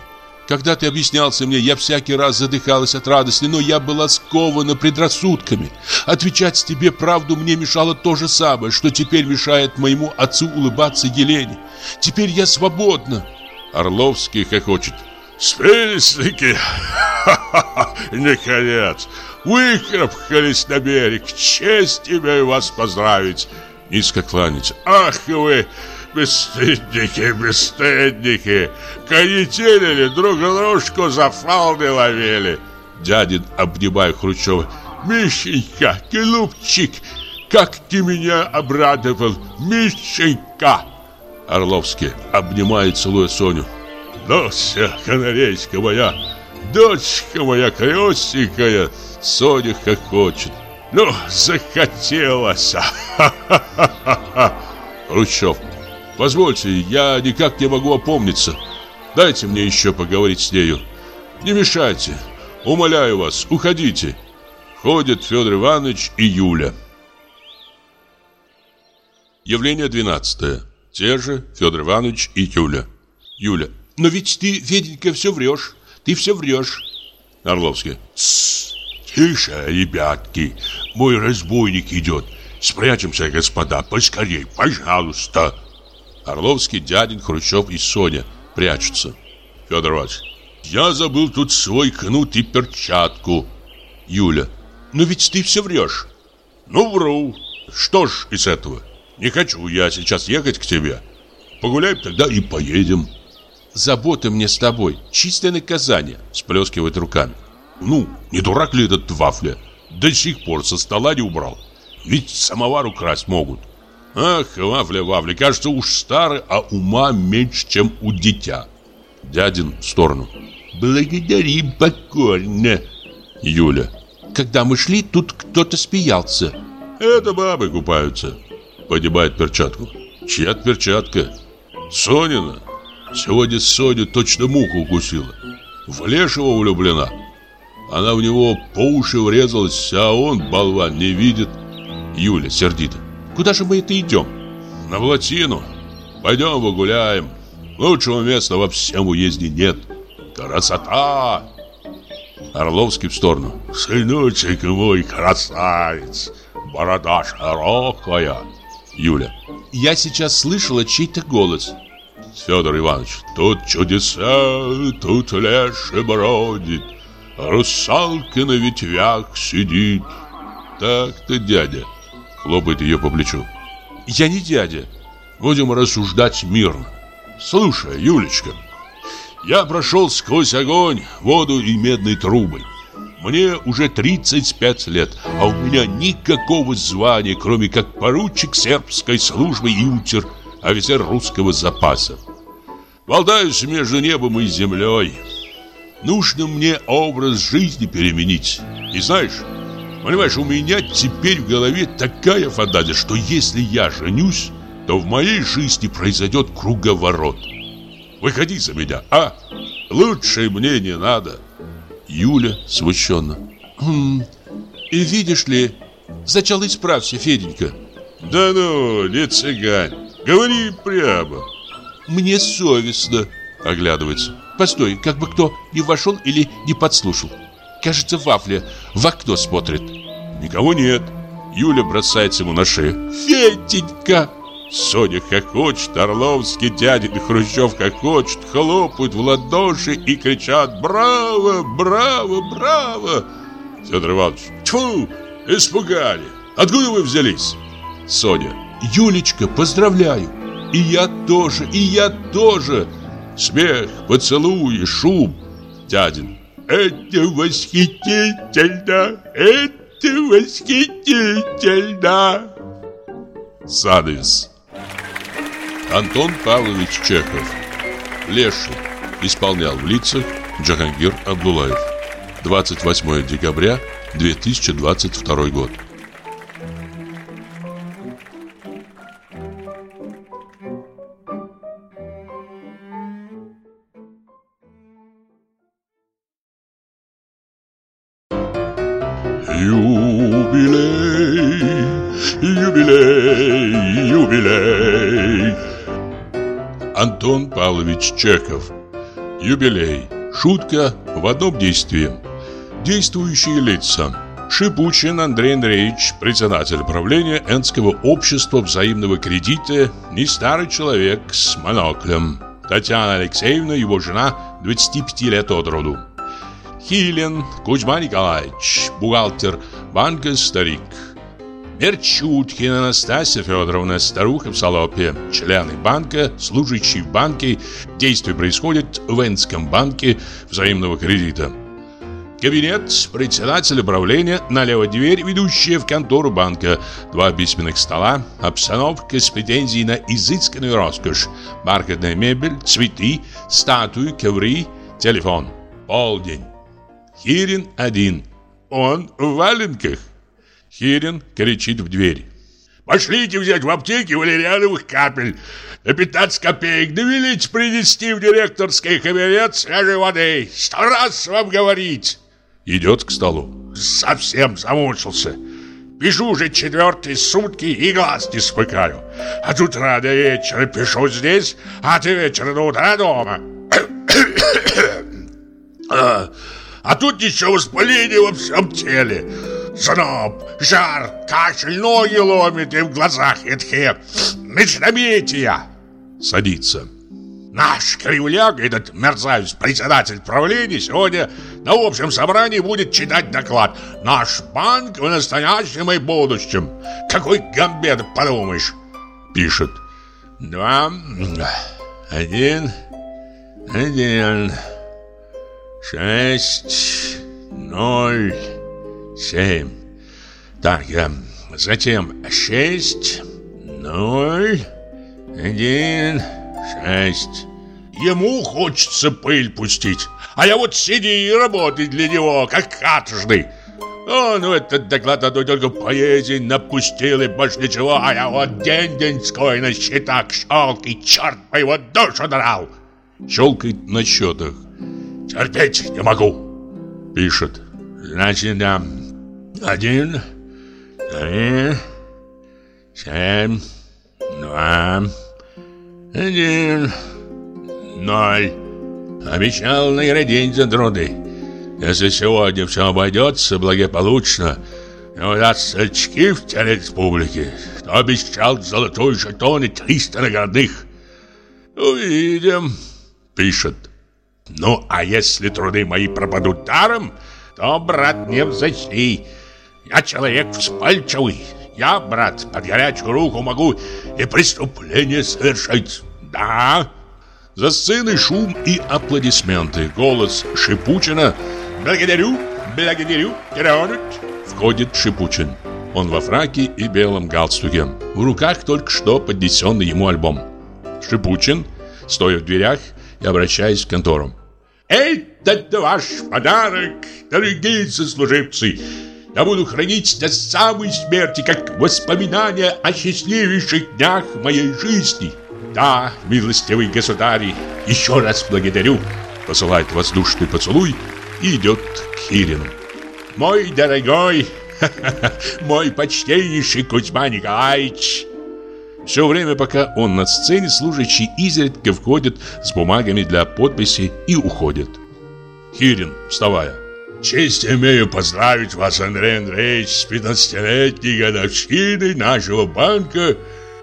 Когда ты объяснялся мне, я всякий раз задыхалась от радости, но я была скована предрассудками. Отвечать тебе правду мне мешало то же самое, что теперь мешает моему отцу улыбаться Елене. Теперь я свободна. Орловский хохочет. Спельсники! Наконец! Выкарабкались на берег! Честь тебе вас поздравить! Низко кланяться. Ах вы, бесстыдники, бесстыдники! Конетелили, друг дружку за фалды ловили! Дядин, обнимая Хрущева. Мишенька, голубчик, как ты меня обрадовал, Мишенька! Орловский, обнимает, целуя Соню. Дося, канарейка моя, дочка моя крестненькая, Соня хохочет. Ну, захотелось. Хрущев. Позвольте, я никак не могу опомниться. Дайте мне еще поговорить с нею. Не мешайте. Умоляю вас, уходите. Ходят Федор Иванович и Юля. Явление 12. Те же Федор Иванович и Юля. Юля. Но ведь ты, Феденька, все врешь. Ты все врешь. Орловский. Тссс, тише, ребятки. Мой разбойник идет. Спрячемся, господа, поскорей, пожалуйста. Орловский, дядин, Хрущев и Соня прячутся. Федор Иванович. Я забыл тут свой кнут и перчатку. Юля. Но ведь ты все врешь. Ну, вру. Что ж из этого? Не хочу я сейчас ехать к тебе. Погуляем тогда и поедем. Заботы мне с тобой. Чистое наказание. Сплескивает руками. Ну, не дурак ли этот Вафля? До сих пор со стола не убрал. Ведь самовар украсть могут. Ах, Вафля, Вафля, кажется, уж старый, а ума меньше, чем у дитя. Дядин в сторону. Благодарим покорно. Юля. Когда мы шли, тут кто-то смеялся. Это бабы купаются. Поднимает перчатку. Чья перчатка? Сонина. Сегодня Соню точно муха укусила. В Лешего влюблена. Она в него по уши врезалась, а он, болван, не видит. Юля сердито. Куда же мы это идем? На Блатину. Пойдем погуляем. Лучшего места во всем уезде нет. Красота! Орловский в сторону. Сыночек мой красавец. Борода широкая. Юля. Я сейчас слышала чей-то голос. Федор Иванович. Тут чудеса, тут леший бродит. Русалка на ветвях сидит. Так-то дядя. Хлопает ее по плечу. Я не дядя. Будем рассуждать мирно. Слушай, Юлечка, я прошел сквозь огонь, воду и медные трубы. Мне уже 35 лет, а у меня никакого звания, кроме как поручик сербской службы и утер, офицер русского запаса. Болтаюсь между небом и землей. Нужно мне образ жизни переменить. И знаешь, понимаешь, у меня теперь в голове такая фантазия, что если я женюсь, то в моей жизни произойдет круговорот. Выходи за меня, а? Лучше мне не надо. Юля смущенно. Хм, и видишь ли, сначала исправься, Феденька. Да ну, не цыгань, говори прямо. Мне совестно, оглядывается. Постой, как бы кто не вошел или не подслушал. Кажется, Вафля в окно смотрит. Никого нет. Юля бросается ему на шею. Феденька! Соня хохочет, Орловский, дядин Хрущев хохочет, хлопают в ладоши и кричат «Браво! Браво! Браво!» Федор Иванович, тьфу, испугали. Откуда вы взялись? Соня, Юлечка, поздравляю. И я тоже, и я тоже. Смех, поцелуи, шум. Дядин, это восхитительно, это восхитительно. Занавес. Антон Павлович Чехов. Леший. Исполнял в лицах Джахангир Абдулаев. 28 декабря 2022 год. Чехов. Юбилей. Шутка в одном действии. Действующие лица. Шипучин Андрей Андреевич, председатель правления Энского общества взаимного кредита, не старый человек с моноклем. Татьяна Алексеевна, его жена, 25 лет от роду. Хилин Кузьма Николаевич, бухгалтер банка «Старик». Мерчуткина Анастасия Федоровна, старуха в Солопе, члены банка, служащие в банке. Действие происходит в Энском банке взаимного кредита. Кабинет председателя правления, налево дверь, ведущая в контору банка, два письменных стола, обстановка с претензией на изысканную роскошь, бархатная мебель, цветы, статуи, ковры, телефон. Полдень. Хирин один. Он в валенках. Хирин кричит в дверь. «Пошлите взять в аптеке валериановых капель. На 15 копеек довелите принести в директорский кабинет свежей воды. Сто раз вам говорить!» Идет к столу. «Совсем замучился. Пишу уже четвертые сутки и глаз не смыкаю. А тут рано вечера пишу здесь, а ты вечером до утра дома. а тут еще воспаление во всем теле. Зноб, жар, кашель, ноги ломит и в глазах едкие. Мечнометия. Садится. Наш кривляк, этот мерзавец, председатель правления, сегодня на общем собрании будет читать доклад. Наш банк в настоящем и будущем. Какой гамбет, подумаешь? Пишет. Два, один, один, шесть, ноль, семь. Так, затем шесть, ноль, один, шесть. Ему хочется пыль пустить, а я вот сиди и работай для него, как каторжный. Он в этот доклад одной только поэзии напустил и больше ничего, а я вот день-деньской на счетах щелк и черт по его душу драл. Щелкает на счетах. Терпеть не могу, пишет. Значит, да, один, три, семь, два, один, ноль. Обещал наградить за труды. Если сегодня все обойдется благополучно, и удастся очки в телереспублике, то обещал золотой жетон и 300 наградных. Увидим, пишет. Ну, а если труды мои пропадут даром, то, брат, не взочли. Я человек вспыльчивый. Я, брат, под горячую руку могу и преступление совершить. Да. За сценой шум и аплодисменты. Голос Шипучина. Благодарю, благодарю, тронуть. Входит Шипучин. Он во фраке и белом галстуке. В руках только что поднесенный ему альбом. Шипучин, стоя в дверях и обращаясь к контору. «Это ваш подарок, дорогие сослуживцы!» Я буду хранить до самой смерти, как воспоминания о счастливейших днях моей жизни. Да, милостивый государь, еще раз благодарю. Посылает воздушный поцелуй и идет к Хирину. Мой дорогой, мой почтеннейший Кузьма Николаевич. Все время, пока он на сцене, служащий изредка входит с бумагами для подписи и уходит. Хирин, вставая. Честь имею поздравить вас, Андрей Андреевич, с 15-летней годовщиной нашего банка.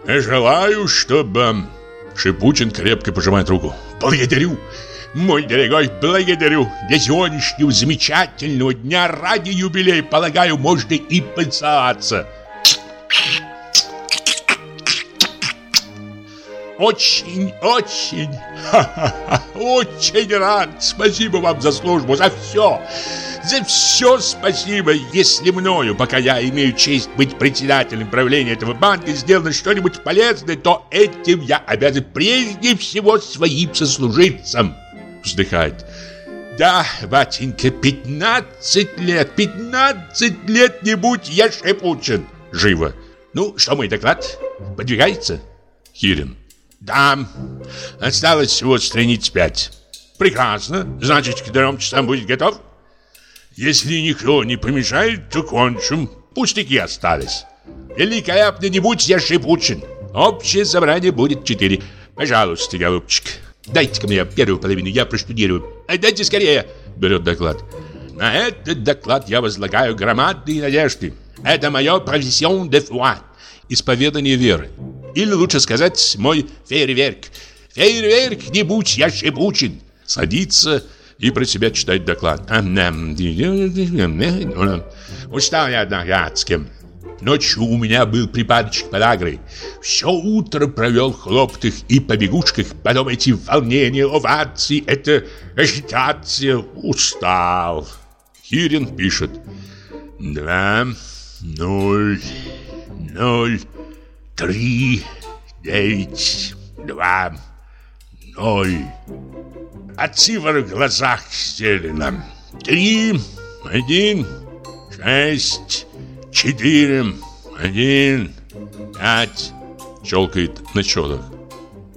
И желаю, чтобы... Шипучин крепко пожимает руку. Благодарю, мой дорогой, благодарю. Для сегодняшнего замечательного дня ради юбилея, полагаю, можно и поцеловаться. Очень, очень, очень рад. Спасибо вам за службу, за все. За все спасибо. Если мною, пока я имею честь быть председателем правления этого банка, сделано что-нибудь полезное, то этим я обязан прежде всего своим сослуживцам. Вздыхает. Да, батенька, 15 лет, 15 лет не будь я шепучен. Живо. Ну, что мой доклад? Подвигается? Хирин. Да, осталось всего страниц пять. Прекрасно. Значит, к трем часам будет готов? Если никто не помешает, то кончим. Пустяки остались. Великолепно не будь я шипучен. Общее собрание будет четыре. Пожалуйста, голубчик. Дайте-ка мне первую половину, я проштудирую. Дайте скорее, берет доклад. На этот доклад я возлагаю громадные надежды. Это мое профессион де foi. Исповедание веры. Или лучше сказать, мой фейерверк. Фейерверк, не будь я шипучен. Садится и про себя читать доклад. Устал я одногадским. Ночью у меня был припадочек подагры. Все утро провел в хлопотах и побегушках. Потом эти волнения, овации, это агитация. Устал. Хирин пишет. Два, ноль, ноль, три, девять, два, ноль. От цифр в глазах зелено. Три, один, шесть, четыре, один, пять. Щелкает на счетах.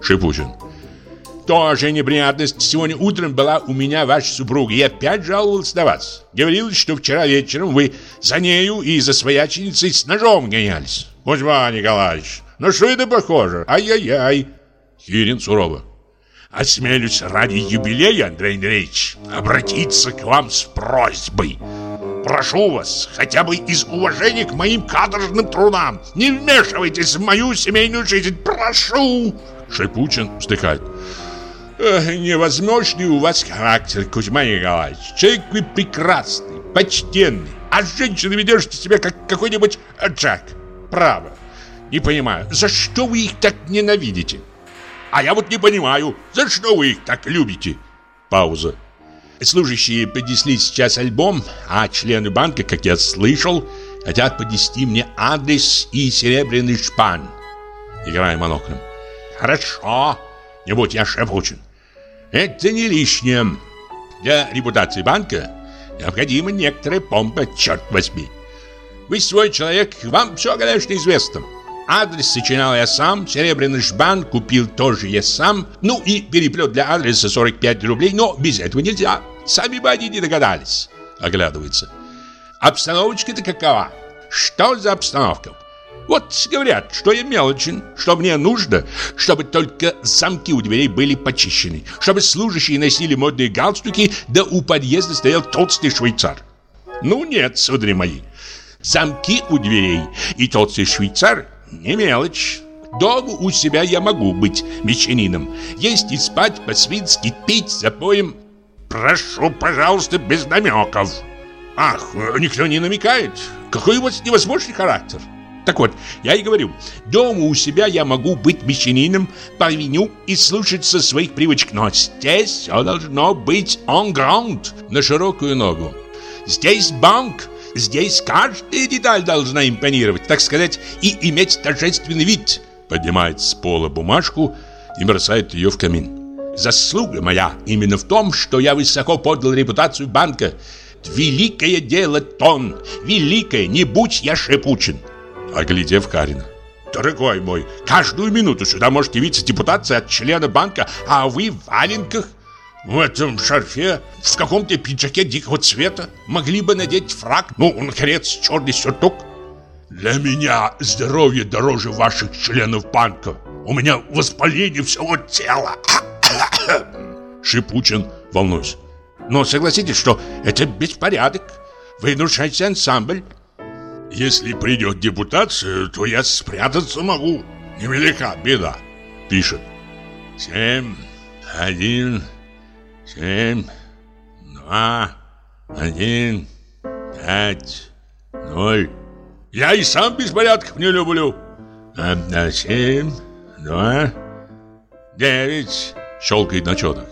Шипучин. Тоже неприятность. Сегодня утром была у меня ваша супруга. Я опять жаловался на вас. Говорилось, что вчера вечером вы за нею и за свояченицей с ножом гонялись. Кузьма Николаевич, ну что это похоже? Ай-яй-яй. Хирин сурово. Осмелюсь ради юбилея, Андрей Андреевич, обратиться к вам с просьбой. Прошу вас, хотя бы из уважения к моим каторжным трудам, не вмешивайтесь в мою семейную жизнь, прошу!» Шипучин вздыхает. Невозможный у вас характер, Кузьма Николаевич. Человек вы прекрасный, почтенный, а с женщиной ведете себя как какой-нибудь Джек. Право. Не понимаю, за что вы их так ненавидите? А я вот не понимаю, за что вы их так любите? Пауза. Служащие поднесли сейчас альбом, а члены банка, как я слышал, хотят поднести мне адрес и серебряный шпан. Играя моноклем. Хорошо, не будь я шепучен. Это не лишнее. Для репутации банка необходима некоторая помпа, черт возьми. Вы свой человек, вам все, конечно, известно. Адрес сочинял я сам, серебряный жбан купил тоже я сам. Ну и переплет для адреса 45 рублей, но без этого нельзя. Сами бы они не догадались. Оглядывается. Обстановочка-то какова? Что за обстановка? Вот говорят, что я мелочен, что мне нужно, чтобы только замки у дверей были почищены, чтобы служащие носили модные галстуки, да у подъезда стоял толстый швейцар. Ну нет, судари мои, замки у дверей и толстый швейцар не мелочь. Дома у себя я могу быть мещанином, есть и спать по-свински, пить за поем. Прошу, пожалуйста, без намеков. Ах, никто не намекает. Какой у вас невозможный характер. Так вот, я и говорю, дома у себя я могу быть мещанином по виню и слушаться своих привычек, но здесь все должно быть on ground, на широкую ногу. Здесь банк, здесь каждая деталь должна импонировать, так сказать, и иметь торжественный вид. Поднимает с пола бумажку и бросает ее в камин. Заслуга моя именно в том, что я высоко подал репутацию банка. Великое дело тон, великое, не будь я шепучен. Оглядев Карина. Дорогой мой, каждую минуту сюда может явиться депутация от члена банка, а вы в валенках. В этом шарфе, в каком-то пиджаке дикого цвета. Могли бы надеть фраг, ну, наконец, черный сюртук. Для меня здоровье дороже ваших членов банка. У меня воспаление всего тела. Шипучин, волнуюсь. Но согласитесь, что это беспорядок. Вы нарушаете ансамбль. Если придет депутация, то я спрятаться могу. Невелика беда, пишет. Семь, один, семь, два, один, пять, ноль. Я и сам беспорядков не люблю. Одна, семь, два, девять, щелкает на четах.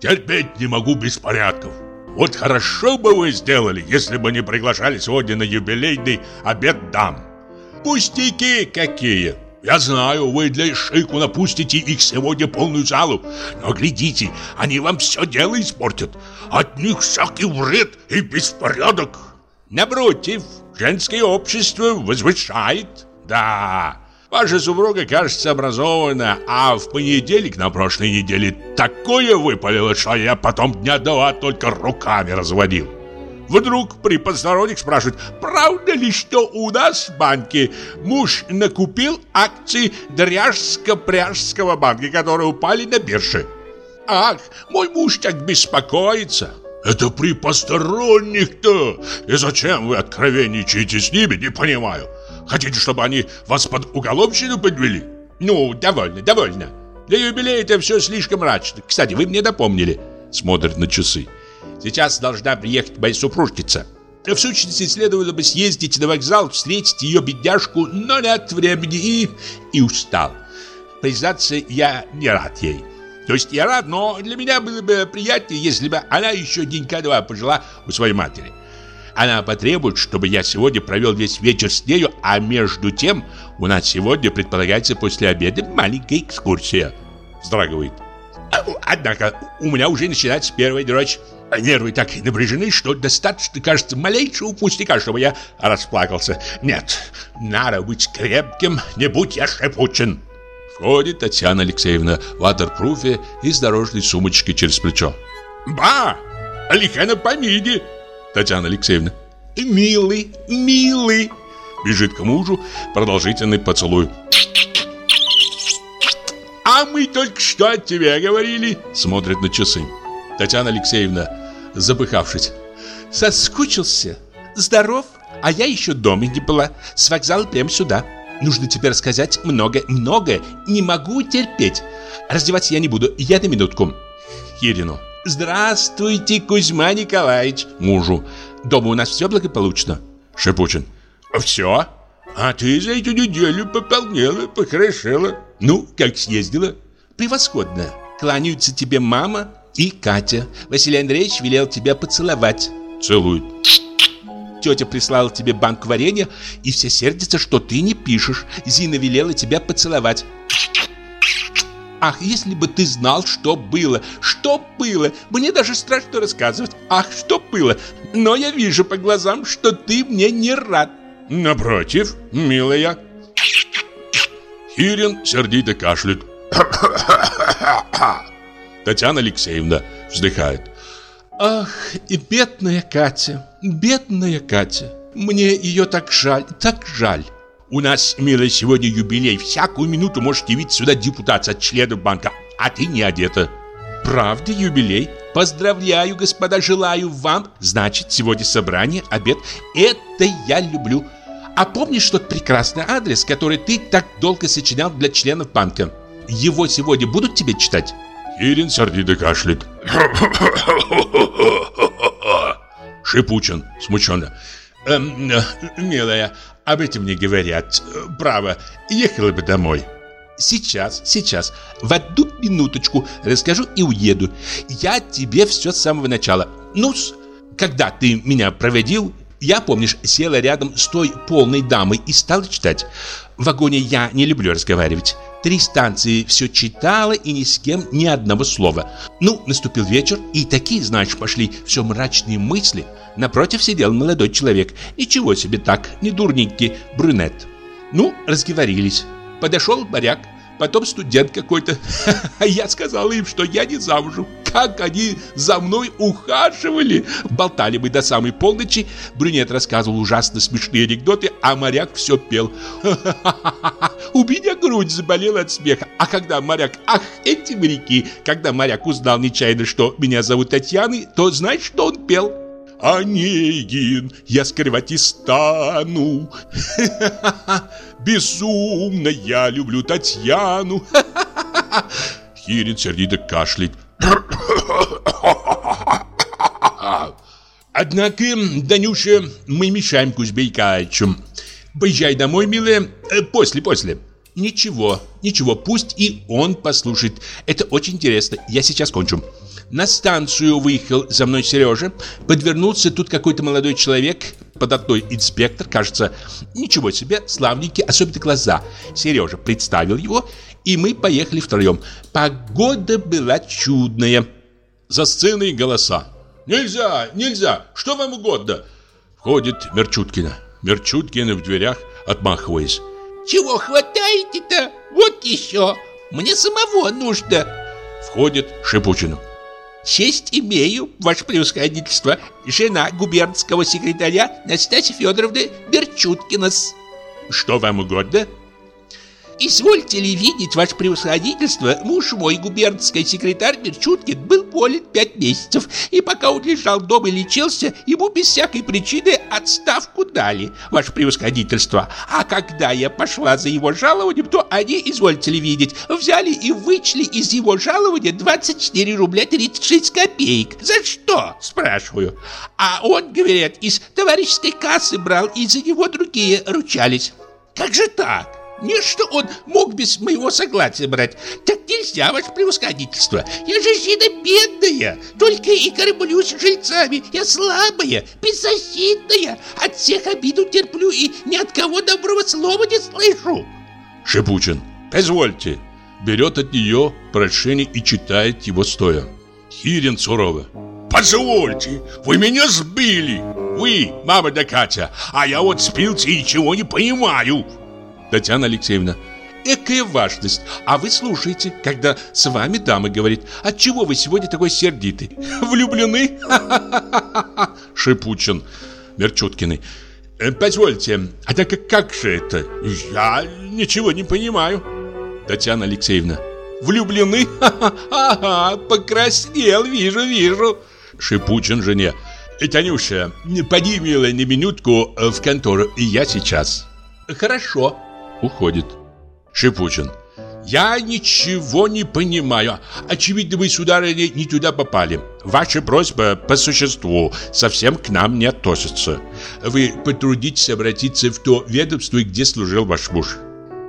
Терпеть не могу беспорядков. Вот хорошо бы вы сделали, если бы не приглашали сегодня на юбилейный обед дам. Пустяки какие! Я знаю, вы для шику напустите их сегодня полную залу, но глядите, они вам все дело испортят. От них всякий вред и беспорядок. Напротив, женское общество возвышает. Да, Ваша супруга, кажется, образованная, а в понедельник на прошлой неделе такое выпалило, что я потом дня два только руками разводил. Вдруг при посторонних спрашивают, правда ли, что у нас в банке муж накупил акции Дряжско-Пряжского банка, которые упали на бирже. Ах, мой муж так беспокоится. Это при посторонних-то. И зачем вы откровенничаете с ними, не понимаю. Хотите, чтобы они вас под уголовщину подвели? Ну, довольно, довольно. Для юбилея это все слишком мрачно. Кстати, вы мне напомнили. Смотрит на часы. Сейчас должна приехать моя супружница. В сущности, следовало бы съездить на вокзал, встретить ее бедняжку, но нет времени и... и устал. Признаться, я не рад ей. То есть я рад, но для меня было бы приятнее, если бы она еще денька два пожила у своей матери. Она потребует, чтобы я сегодня провел весь вечер с нею, а между тем у нас сегодня предполагается после обеда маленькая экскурсия. Вздрагивает. А, однако у меня уже начинается первая дрочь. Нервы так напряжены, что достаточно, кажется, малейшего пустяка, чтобы я расплакался. Нет, надо быть крепким, не будь я шепучен. Входит Татьяна Алексеевна в ватерпруфе и с дорожной сумочкой через плечо. «Ба! Лихана помиди!» Татьяна Алексеевна. «Милый, милый!» Бежит к мужу, продолжительный поцелуй. «А мы только что от тебя говорили!» Смотрит на часы. Татьяна Алексеевна, запыхавшись. «Соскучился? Здоров? А я еще дома не была. С вокзала прямо сюда. Нужно тебе рассказать много-много. Не могу терпеть. Раздеваться я не буду. Я на минутку». Кирину. «Здравствуйте, Кузьма Николаевич!» Мужу. «Дома у нас все благополучно?» Шипучин. «Все? А ты за эту неделю пополнела, похорошела. Ну, как съездила?» «Превосходно. Кланяются тебе мама и Катя. Василий Андреевич велел тебя поцеловать». Целует. Тетя прислала тебе банк варенья, и все сердятся, что ты не пишешь. Зина велела тебя поцеловать. Ах, если бы ты знал, что было, что было. Мне даже страшно рассказывать. Ах, что было. Но я вижу по глазам, что ты мне не рад. Напротив, милая. Хирин сердито кашляет. Татьяна Алексеевна вздыхает. Ах, и бедная Катя, бедная Катя. Мне ее так жаль, так жаль. У нас, милая, сегодня юбилей. Всякую минуту может явиться сюда депутат от членов банка, а ты не одета. Правда, юбилей? Поздравляю, господа, желаю вам. Значит, сегодня собрание, обед. Это я люблю. А помнишь тот прекрасный адрес, который ты так долго сочинял для членов банка? Его сегодня будут тебе читать? Ирин сердито кашляет. Шипучин смущенно. Эм, э, милая, об этом не говорят. Право, ехала бы домой. Сейчас, сейчас, в одну минуточку расскажу и уеду. Я тебе все с самого начала. ну когда ты меня проводил, я, помнишь, села рядом с той полной дамой и стала читать. В вагоне я не люблю разговаривать. Три станции все читала и ни с кем ни одного слова. Ну, наступил вечер, и такие, знаешь, пошли все мрачные мысли. Напротив сидел молодой человек. Ничего себе так, не дурненький брюнет. Ну, разговорились. Подошел моряк, потом студент какой-то. А я сказал им, что я не замужем. Как они за мной ухаживали. Болтали мы до самой полночи. Брюнет рассказывал ужасно смешные анекдоты, а моряк все пел. У меня грудь заболела от смеха. А когда моряк, ах, эти моряки, когда моряк узнал нечаянно, что меня зовут Татьяной, то знаешь, что он пел? Онегин, я скрывать и стану. Безумно я люблю Татьяну. Хирин сердито кашляет. Однако, Данюша, мы мешаем Кузьме Икаичу. Поезжай домой, милая, э, после, после. Ничего, ничего, пусть и он послушает. Это очень интересно. Я сейчас кончу. На станцию выехал за мной Сережа. Подвернулся тут какой-то молодой человек, податной инспектор, кажется. Ничего себе, славненький, особенно глаза. Сережа представил его, и мы поехали втроем. Погода была чудная. За сценой голоса. «Нельзя, нельзя! Что вам угодно?» Входит Мерчуткина. Мерчуткина в дверях, отмахиваясь. «Чего хватаете-то? Вот еще! Мне самого нужно!» Входит Шипучина. Честь имею, ваше превосходительство, жена губернского секретаря Настасья Федоровна Берчуткина. Что вам угодно? Извольте ли видеть, ваше превосходительство, муж мой, губернский секретарь Берчуткин, был болен пять месяцев, и пока он лежал дома и лечился, ему без всякой причины отставку дали, ваше превосходительство. А когда я пошла за его жалованием, то они, извольте ли видеть, взяли и вычли из его жалования 24 рубля 36 копеек. За что, спрашиваю? А он, говорят, из товарищеской кассы брал, и за него другие ручались. Как же так? Не что он мог без моего согласия брать. Так нельзя, ваше превосходительство. Я же жена бедная, только и кормлюсь жильцами. Я слабая, беззащитная. От всех обиду терплю и ни от кого доброго слова не слышу. Шипучин, позвольте. Берет от нее прошение и читает его стоя. Хирин сурово. Позвольте, вы меня сбили. Вы, мама да Катя, а я вот спился и ничего не понимаю. Татьяна Алексеевна. Экая важность. А вы слушаете, когда с вами дама говорит. Отчего вы сегодня такой сердитый? Влюблены? Шипучин. Мерчуткиной. Э, позвольте, а так как же это? Я ничего не понимаю. Татьяна Алексеевна. Влюблены? Ага, покраснел, вижу, вижу. Шипучин жене. Танюша, поди, милая, на минутку в контору, и я сейчас. Хорошо. Уходит. Шипучин. Я ничего не понимаю. Очевидно, вы, сударыня, не туда попали. Ваша просьба по существу совсем к нам не относится. Вы потрудитесь обратиться в то ведомство, где служил ваш муж.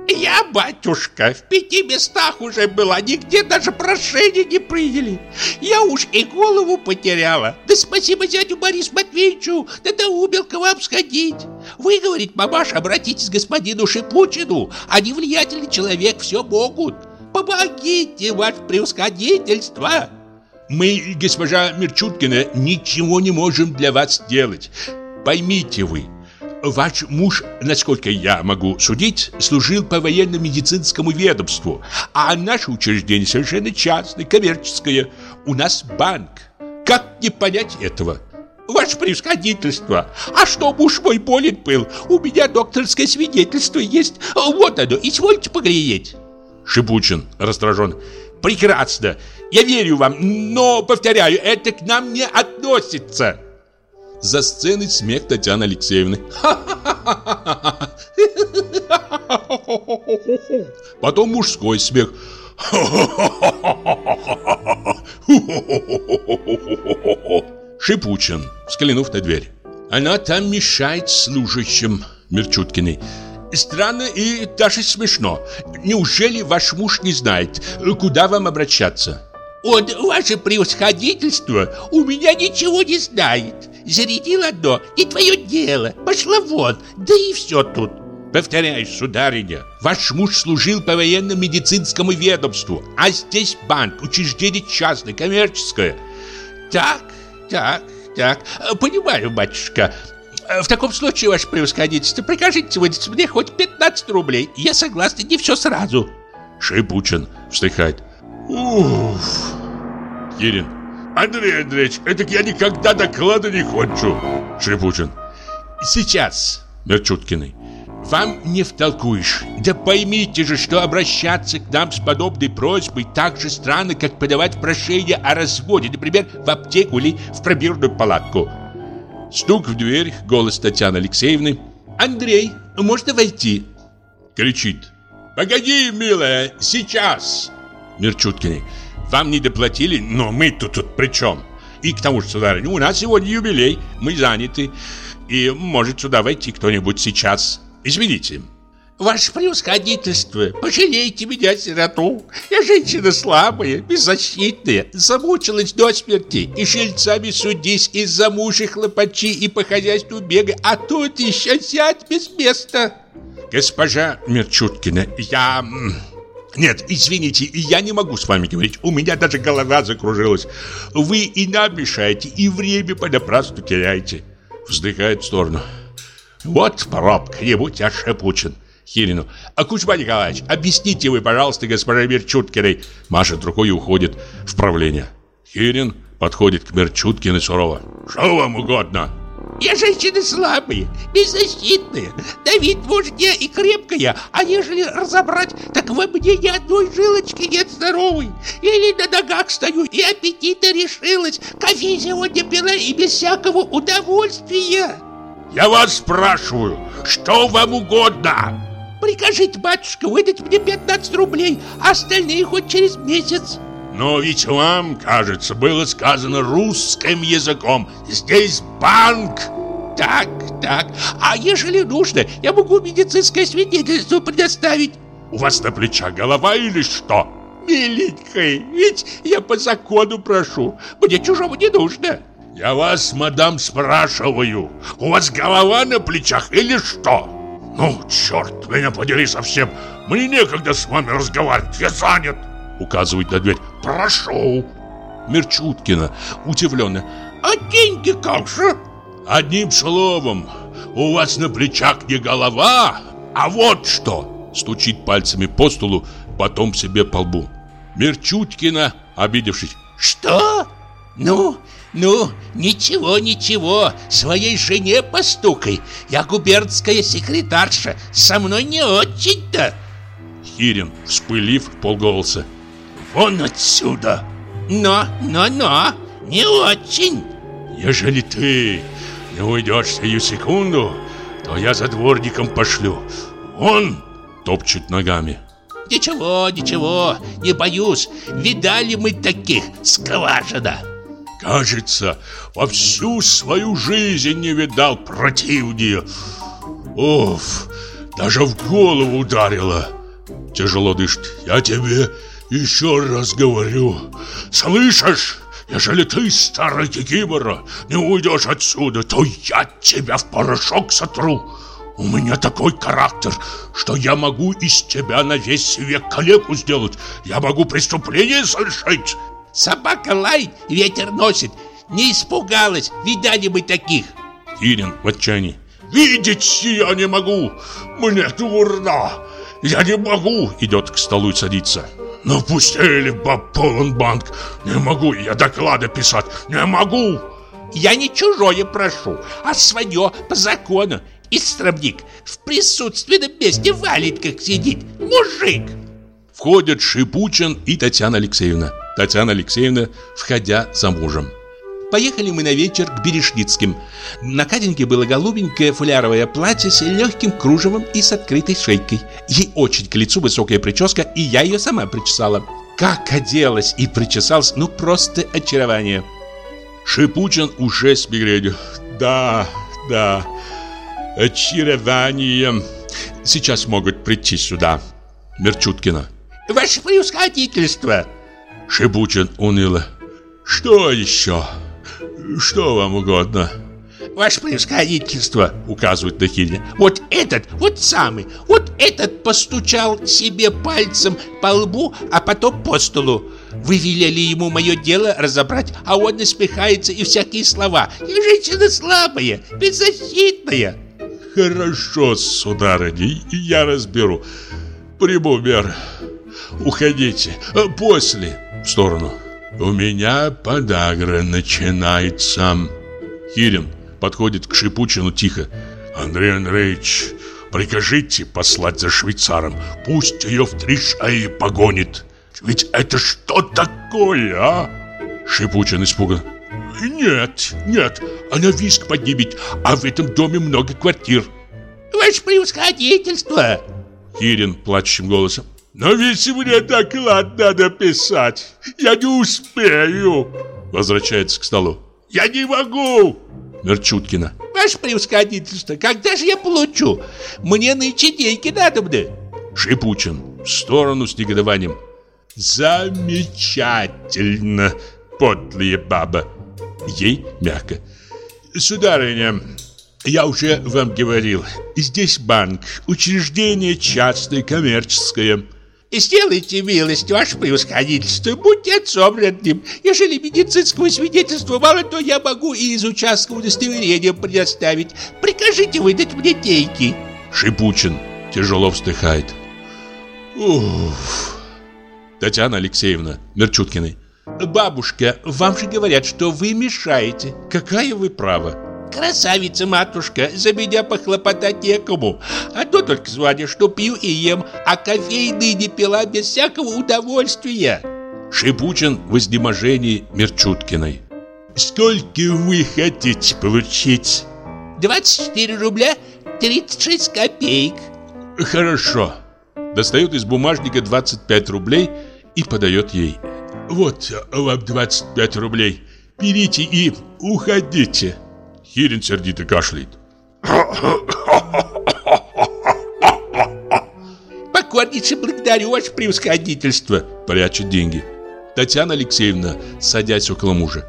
Я, батюшка, в пяти местах уже была, нигде даже прошение не приняли. Я уж и голову потеряла. Да спасибо зятю Борису Матвеевичу, да доумел к вам сходить. Вы, говорит мамаша, обратитесь к господину Шипучину. Они влиятельный человек, все могут. Помогите, ваше превосходительство. Мы, госпожа Мерчуткина, ничего не можем для вас сделать. Поймите вы, Ваш муж, насколько я могу судить, служил по военно-медицинскому ведомству, а наше учреждение совершенно частное, коммерческое. У нас банк. Как не понять этого? Ваше превосходительство, а что муж мой болен был? У меня докторское свидетельство есть. Вот оно, извольте поглядеть. Шипучин, раздражен. Прекрасно. Я верю вам, но, повторяю, это к нам не относится. За сценой смех Татьяны Алексеевны. Потом мужской смех. Шипучин, взглянув на дверь. Она там мешает служащим Мерчуткиной. Странно и даже смешно. Неужели ваш муж не знает, куда вам обращаться? Он, ваше превосходительство, у меня ничего не знает. Зарядил одно, не твое дело. Пошла вон, да и все тут. Повторяю, сударыня, ваш муж служил по военно-медицинскому ведомству, а здесь банк, учреждение частное, коммерческое. Так, так, так, понимаю, батюшка. В таком случае, ваше превосходительство, прикажите выдать мне хоть 15 рублей. Я согласна не все сразу. Шипучин вздыхает. Уф. Кирин. Андрей Андреевич, это я никогда доклада не кончу. Шипучин. Сейчас. Мерчуткиной. Вам не втолкуешь. Да поймите же, что обращаться к нам с подобной просьбой так же странно, как подавать прошение о разводе, например, в аптеку или в пробирную палатку. Стук в дверь, голос Татьяны Алексеевны. Андрей, можно войти? Кричит. Погоди, милая, сейчас. Мерчуткиной. Вам не доплатили, но мы тут, при чем? И к тому же, сударыня, у нас сегодня юбилей, мы заняты. И может сюда войти кто-нибудь сейчас. Извините. Ваше превосходительство, пожалейте меня, сироту. Я женщина слабая, беззащитная, замучилась до смерти. И шельцами судись, из-за мужа хлопачи и по хозяйству бегай, а тут еще сядь без места. Госпожа Мерчуткина, я... Нет, извините, я не могу с вами говорить. У меня даже голова закружилась. Вы и нам мешаете, и время понапрасну теряете. Вздыхает в сторону. Вот пробка, не будь я шепучен. Хирину. А Кузьма Николаевич, объясните вы, пожалуйста, госпоже Мерчуткиной. Машет рукой и уходит в правление. Хирин подходит к Мерчуткиной сурово. Что вам угодно? Я женщина слабая, беззащитная, на вид может я и крепкая, а ежели разобрать, так во мне ни одной жилочки нет здоровой. Или на ногах стою, и аппетита решилась, кофе сегодня пила и без всякого удовольствия. Я вас спрашиваю, что вам угодно? Прикажите, батюшка, выдать мне 15 рублей, а остальные хоть через месяц. Но ведь вам, кажется, было сказано русским языком. Здесь банк. Так, так. А ежели нужно, я могу медицинское свидетельство предоставить. У вас на плечах голова или что? Миленькая, ведь я по закону прошу. Мне чужого не нужно. Я вас, мадам, спрашиваю, у вас голова на плечах или что? Ну, черт меня подери совсем. Мне некогда с вами разговаривать, я занят. Указывает на дверь. Прошу. Мерчуткина удивленно. А деньги как же? Одним словом, у вас на плечах не голова, а вот что. Стучит пальцами по столу, потом себе по лбу. Мерчуткина, обидевшись. Что? Ну, ну, ничего, ничего, своей жене постукай. Я губернская секретарша, со мной не очень-то. Хирин, вспылив полголоса. Вон отсюда! Но, но, но, не очень. Ежели ты не уйдешь сию секунду, то я за дворником пошлю. Он топчет ногами. Ничего, ничего, не боюсь. Видали мы таких, скважина. Кажется, во всю свою жизнь не видал противнее. Уф, даже в голову ударило. Тяжело дышит. Я тебе еще раз говорю. Слышишь? Ежели ты, старый кикимора, не уйдешь отсюда, то я тебя в порошок сотру. У меня такой характер, что я могу из тебя на весь век калеку сделать. Я могу преступление совершить. Собака лай, ветер носит. Не испугалась, видали мы таких. Кирин в отчаянии. Видеть я не могу. Мне дурно. Я не могу. Идет к столу и садится. Ну пустили баб полон банк. Не могу я доклады писать. Не могу. Я не чужое прошу, а свое по закону. И стробник в присутственном месте валит, как сидит. Мужик. Входят Шипучин и Татьяна Алексеевна. Татьяна Алексеевна, входя за мужем. Поехали мы на вечер к Берешницким. На Катеньке было голубенькое фуляровое платье с легким кружевом и с открытой шейкой. Ей очень к лицу высокая прическа, и я ее сама причесала. Как оделась и причесалась, ну просто очарование. Шипучин уже с мигренью. Да, да, очарование. Сейчас могут прийти сюда. Мерчуткина. Ваше превосходительство. Шипучин уныло. Что еще? Что вам угодно? Ваше превосходительство, указывает на Хильня. Вот этот, вот самый, вот этот постучал себе пальцем по лбу, а потом по столу. Вы велели ему мое дело разобрать, а он насмехается и всякие слова. Я женщина слабая, беззащитная. Хорошо, сударыня, я разберу. Приму меры. Уходите. После. В сторону. У меня подагра начинается. Хирин подходит к Шипучину тихо. Андрей Андреевич, прикажите послать за швейцаром. Пусть ее в три шаи погонит. Ведь это что такое, а? Шипучин испуган. Нет, нет, она виск поднимет, а в этом доме много квартир. Ваше превосходительство! Кирин плачущим голосом. Но ведь мне доклад надо писать. Я не успею. Возвращается к столу. Я не могу. Мерчуткина. Ваше превосходительство, когда же я получу? Мне нынче деньги надо мне. Шипучин в сторону с негодованием. Замечательно, подлая баба. Ей мягко. Сударыня, я уже вам говорил, здесь банк, учреждение частное, коммерческое. Сделайте милость, ваше превосходительство, будьте отцом родным. Ежели медицинского свидетельства мало, то я могу и из участкового удостоверения предоставить. Прикажите выдать мне деньги. Шипучин тяжело вздыхает. Уф. Татьяна Алексеевна Мерчуткиной. Бабушка, вам же говорят, что вы мешаете. Какая вы права? Красавица, матушка, за меня похлопотать некому. А то только звонишь, что пью и ем, а кофейный не пила без всякого удовольствия. Шипучин в изнеможении Мерчуткиной. Сколько вы хотите получить? 24 рубля 36 копеек. Хорошо. Достает из бумажника 25 рублей и подает ей. Вот вам 25 рублей. Берите и уходите. Хирин сердито кашляет. Покорнейше благодарю ваше превосходительство. Прячет деньги. Татьяна Алексеевна, садясь около мужа.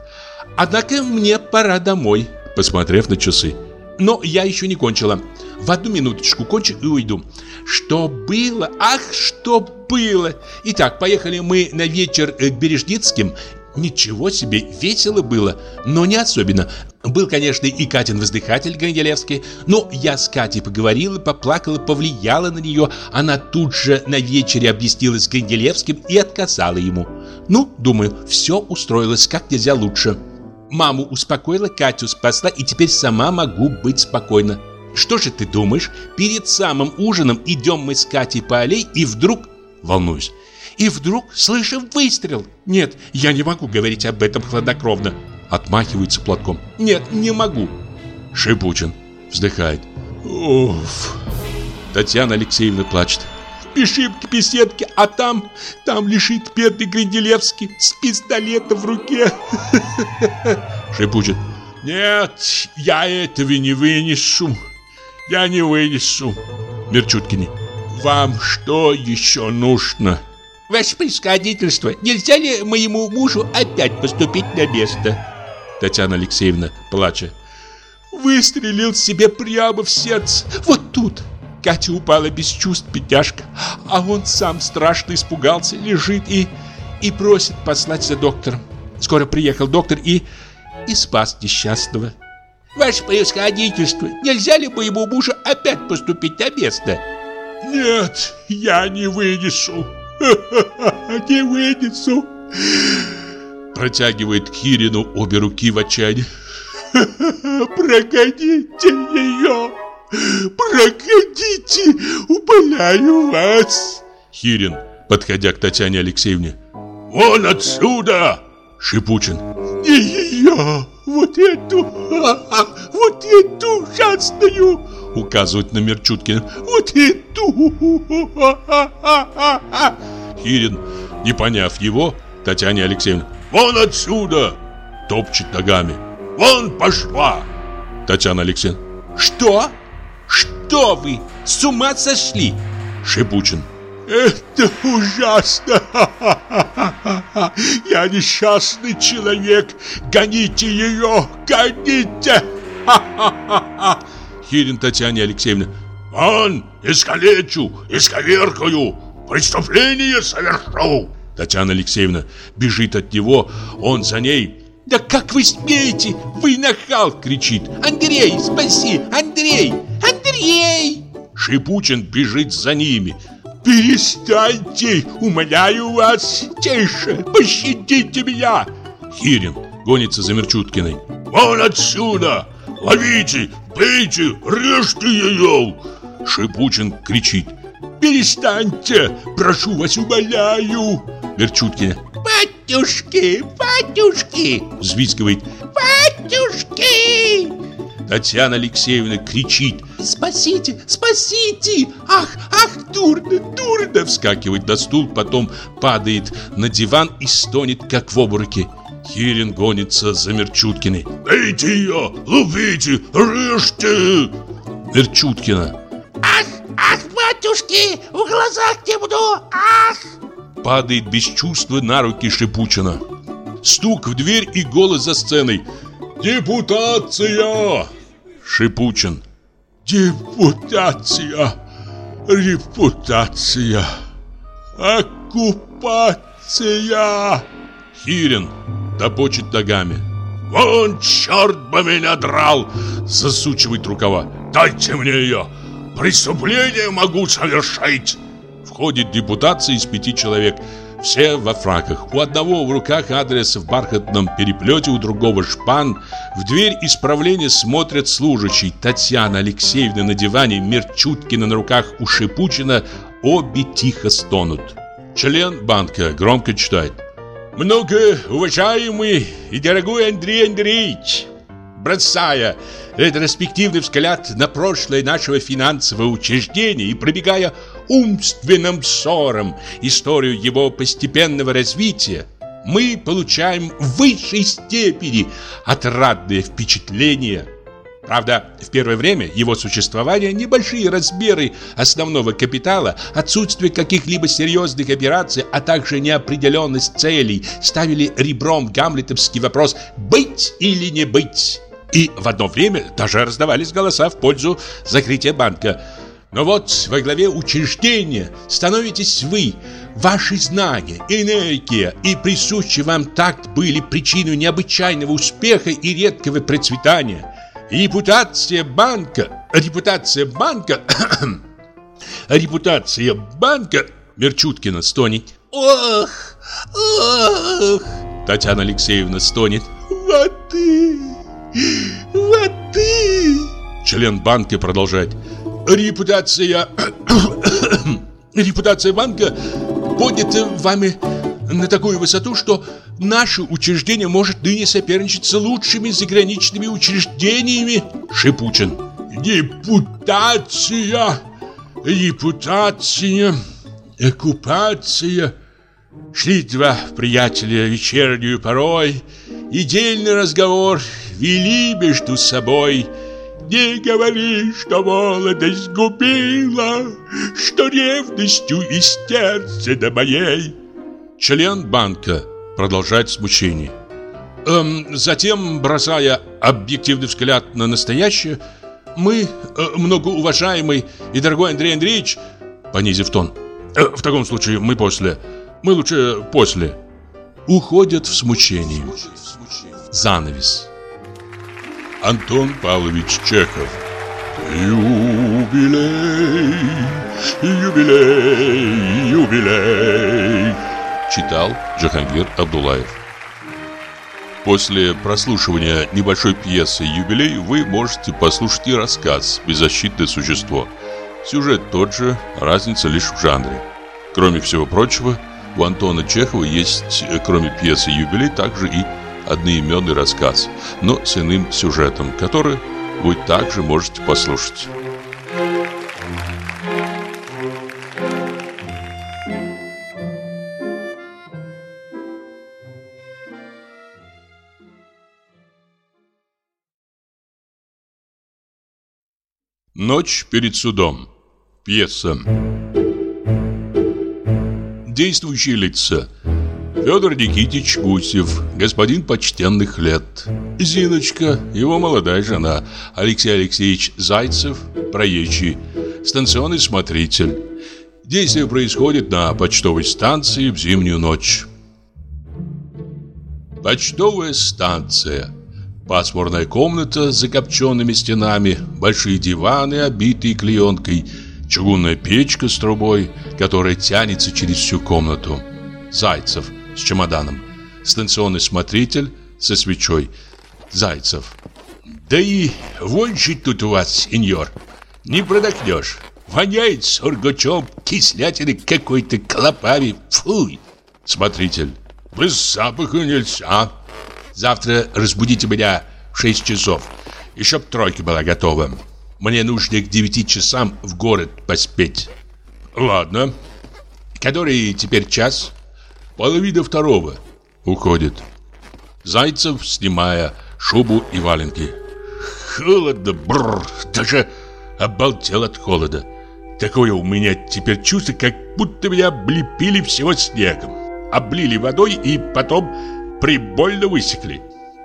Однако мне пора домой, посмотрев на часы. Но я еще не кончила. В одну минуточку кончу и уйду. Что было? Ах, что было! Итак, поехали мы на вечер к Бережницким. Ничего себе, весело было, но не особенно. Был, конечно, и Катин воздыхатель Гранделевский, но я с Катей поговорила, поплакала, повлияла на нее. Она тут же на вечере объяснилась с Гранделевским и отказала ему. Ну, думаю, все устроилось как нельзя лучше. Маму успокоила, Катю спасла, и теперь сама могу быть спокойна. Что же ты думаешь? Перед самым ужином идем мы с Катей по аллее, и вдруг... Волнуюсь. И вдруг слышим выстрел. Нет, я не могу говорить об этом хладнокровно. Отмахивается платком. Нет, не могу. Шипучин вздыхает. Уф. Татьяна Алексеевна плачет. Спешим к беседке, а там, там лежит бедный Гринделевский с пистолетом в руке. Шипучин. Нет, я этого не вынесу. Я не вынесу. Мерчуткини. Вам что еще нужно? Ваше происходительство, нельзя ли моему мужу опять поступить на место? Татьяна Алексеевна, плача. Выстрелил себе прямо в сердце. Вот тут. Катя упала без чувств, бедняжка. А он сам страшно испугался, лежит и... и просит послать за доктором. Скоро приехал доктор и... и спас несчастного. Ваше происходительство, нельзя ли моему мужу опять поступить на место? Нет, я не вынесу. Не вынесу. Протягивает Кирину обе руки в отчаянии. Прогодите ее. Прогодите, умоляю вас. Хирин, подходя к Татьяне Алексеевне. Вон отсюда! Шипучин. Не ее, вот эту, вот эту ужасную, указывает на Мерчуткина. Вот эту. Хирин, не поняв его, Татьяне Алексеевне. Вон отсюда! Топчет ногами. Вон пошла! Татьяна Алексеевна. Что? Что вы? С ума сошли? Шипучин. Это ужасно! Я несчастный человек! Гоните ее! Гоните! Хирин Татьяне Алексеевне. Он искалечу, исковеркаю, преступление совершу. Татьяна Алексеевна бежит от него, он за ней. «Да как вы смеете? Вы нахал!» — кричит. «Андрей, спаси! Андрей! Андрей!» Шипучин бежит за ними. «Перестаньте! Умоляю вас! Тише! Пощадите меня!» Хирин гонится за Мерчуткиной. «Вон отсюда! Ловите! Бейте! Режьте ее!» Шипучин кричит. «Перестаньте! Прошу вас, умоляю!» Мерчуткина. «Батюшки! Батюшки!» Взвизгивает. «Батюшки!» Татьяна Алексеевна кричит. «Спасите! Спасите! Ах, ах, дурно, дурно!» Вскакивает на стул, потом падает на диван и стонет, как в обмороке. Хирин гонится за Мерчуткиной. «Бейте ее! Ловите! Режьте!» Мерчуткина. «Ах, ах, батюшки! В глазах темно! Ах!» Падает без чувства на руки Шипучина. Стук в дверь и голос за сценой. «Депутация!» Шипучин. Депутация! Репутация! Оккупация! Хирин топочет ногами. «Вон черт бы меня драл!» Засучивает рукава. «Дайте мне ее! Преступление могу совершить!» Входит депутация из пяти человек. Все во фраках. У одного в руках адрес в бархатном переплете, у другого шпан. В дверь исправления смотрят служащий. Татьяна Алексеевна на диване, Мерчуткина на руках у Шипучина. Обе тихо стонут. Член банка громко читает. Многоуважаемый и дорогой Андрей Андреевич, бросая ретроспективный взгляд на прошлое нашего финансового учреждения и пробегая умственным ссором историю его постепенного развития, мы получаем в высшей степени отрадное впечатление – Правда, в первое время его существования небольшие размеры основного капитала, отсутствие каких-либо серьезных операций, а также неопределенность целей ставили ребром гамлетовский вопрос «быть или не быть?». И в одно время даже раздавались голоса в пользу закрытия банка. Но вот во главе учреждения становитесь вы, ваши знания, энергия и присущий вам такт были причиной необычайного успеха и редкого процветания – Репутация банка, репутация банка, репутация банка, Мерчуткина стонет. Ох, ох, Татьяна Алексеевна стонет. Воды, воды. Член банка продолжает. Репутация, репутация банка поднята вами на такую высоту, что наше учреждение может ныне соперничать с лучшими заграничными учреждениями. Шипучин. Депутация, репутация, оккупация. Шли два приятеля вечернюю порой, и дельный разговор вели между собой. Не говори, что молодость губила, что ревностью до моей. Член банка продолжает смущение. Эм, затем, бросая объективный взгляд на настоящее, мы, э, многоуважаемый и дорогой Андрей Андреевич, понизив тон, э, в таком случае мы после, мы лучше после, уходят в смущение. Занавес. Антон Павлович Чехов. Юбилей, юбилей, юбилей. Читал Джахангир Абдулаев. После прослушивания небольшой пьесы «Юбилей» вы можете послушать и рассказ «Беззащитное существо». Сюжет тот же, разница лишь в жанре. Кроме всего прочего, у Антона Чехова есть, кроме пьесы «Юбилей», также и одноименный рассказ, но с иным сюжетом, который вы также можете послушать. Ночь перед судом. Пьеса. Действующие лица. Федор Никитич Гусев, господин почтенных лет. Зиночка, его молодая жена. Алексей Алексеевич Зайцев, проезжий. Станционный смотритель. Действие происходит на почтовой станции в зимнюю ночь. Почтовая станция. Пасмурная комната с закопченными стенами, большие диваны, обитые клеенкой, чугунная печка с трубой, которая тянется через всю комнату. Зайцев с чемоданом. Станционный смотритель со свечой. Зайцев. Да и вончи тут у вас, сеньор. Не продохнешь. Воняет сургучом, кислятиной какой-то клопами. Фуй. Смотритель. Без запаха нельзя. Завтра разбудите меня в 6 часов. Еще б тройка была готова. Мне нужно к 9 часам в город поспеть. Ладно. Который теперь час? Половина второго. Уходит. Зайцев, снимая шубу и валенки. Холодно, бррр, даже обалдел от холода. Такое у меня теперь чувство, как будто меня облепили всего снегом. Облили водой и потом прибольно высекли.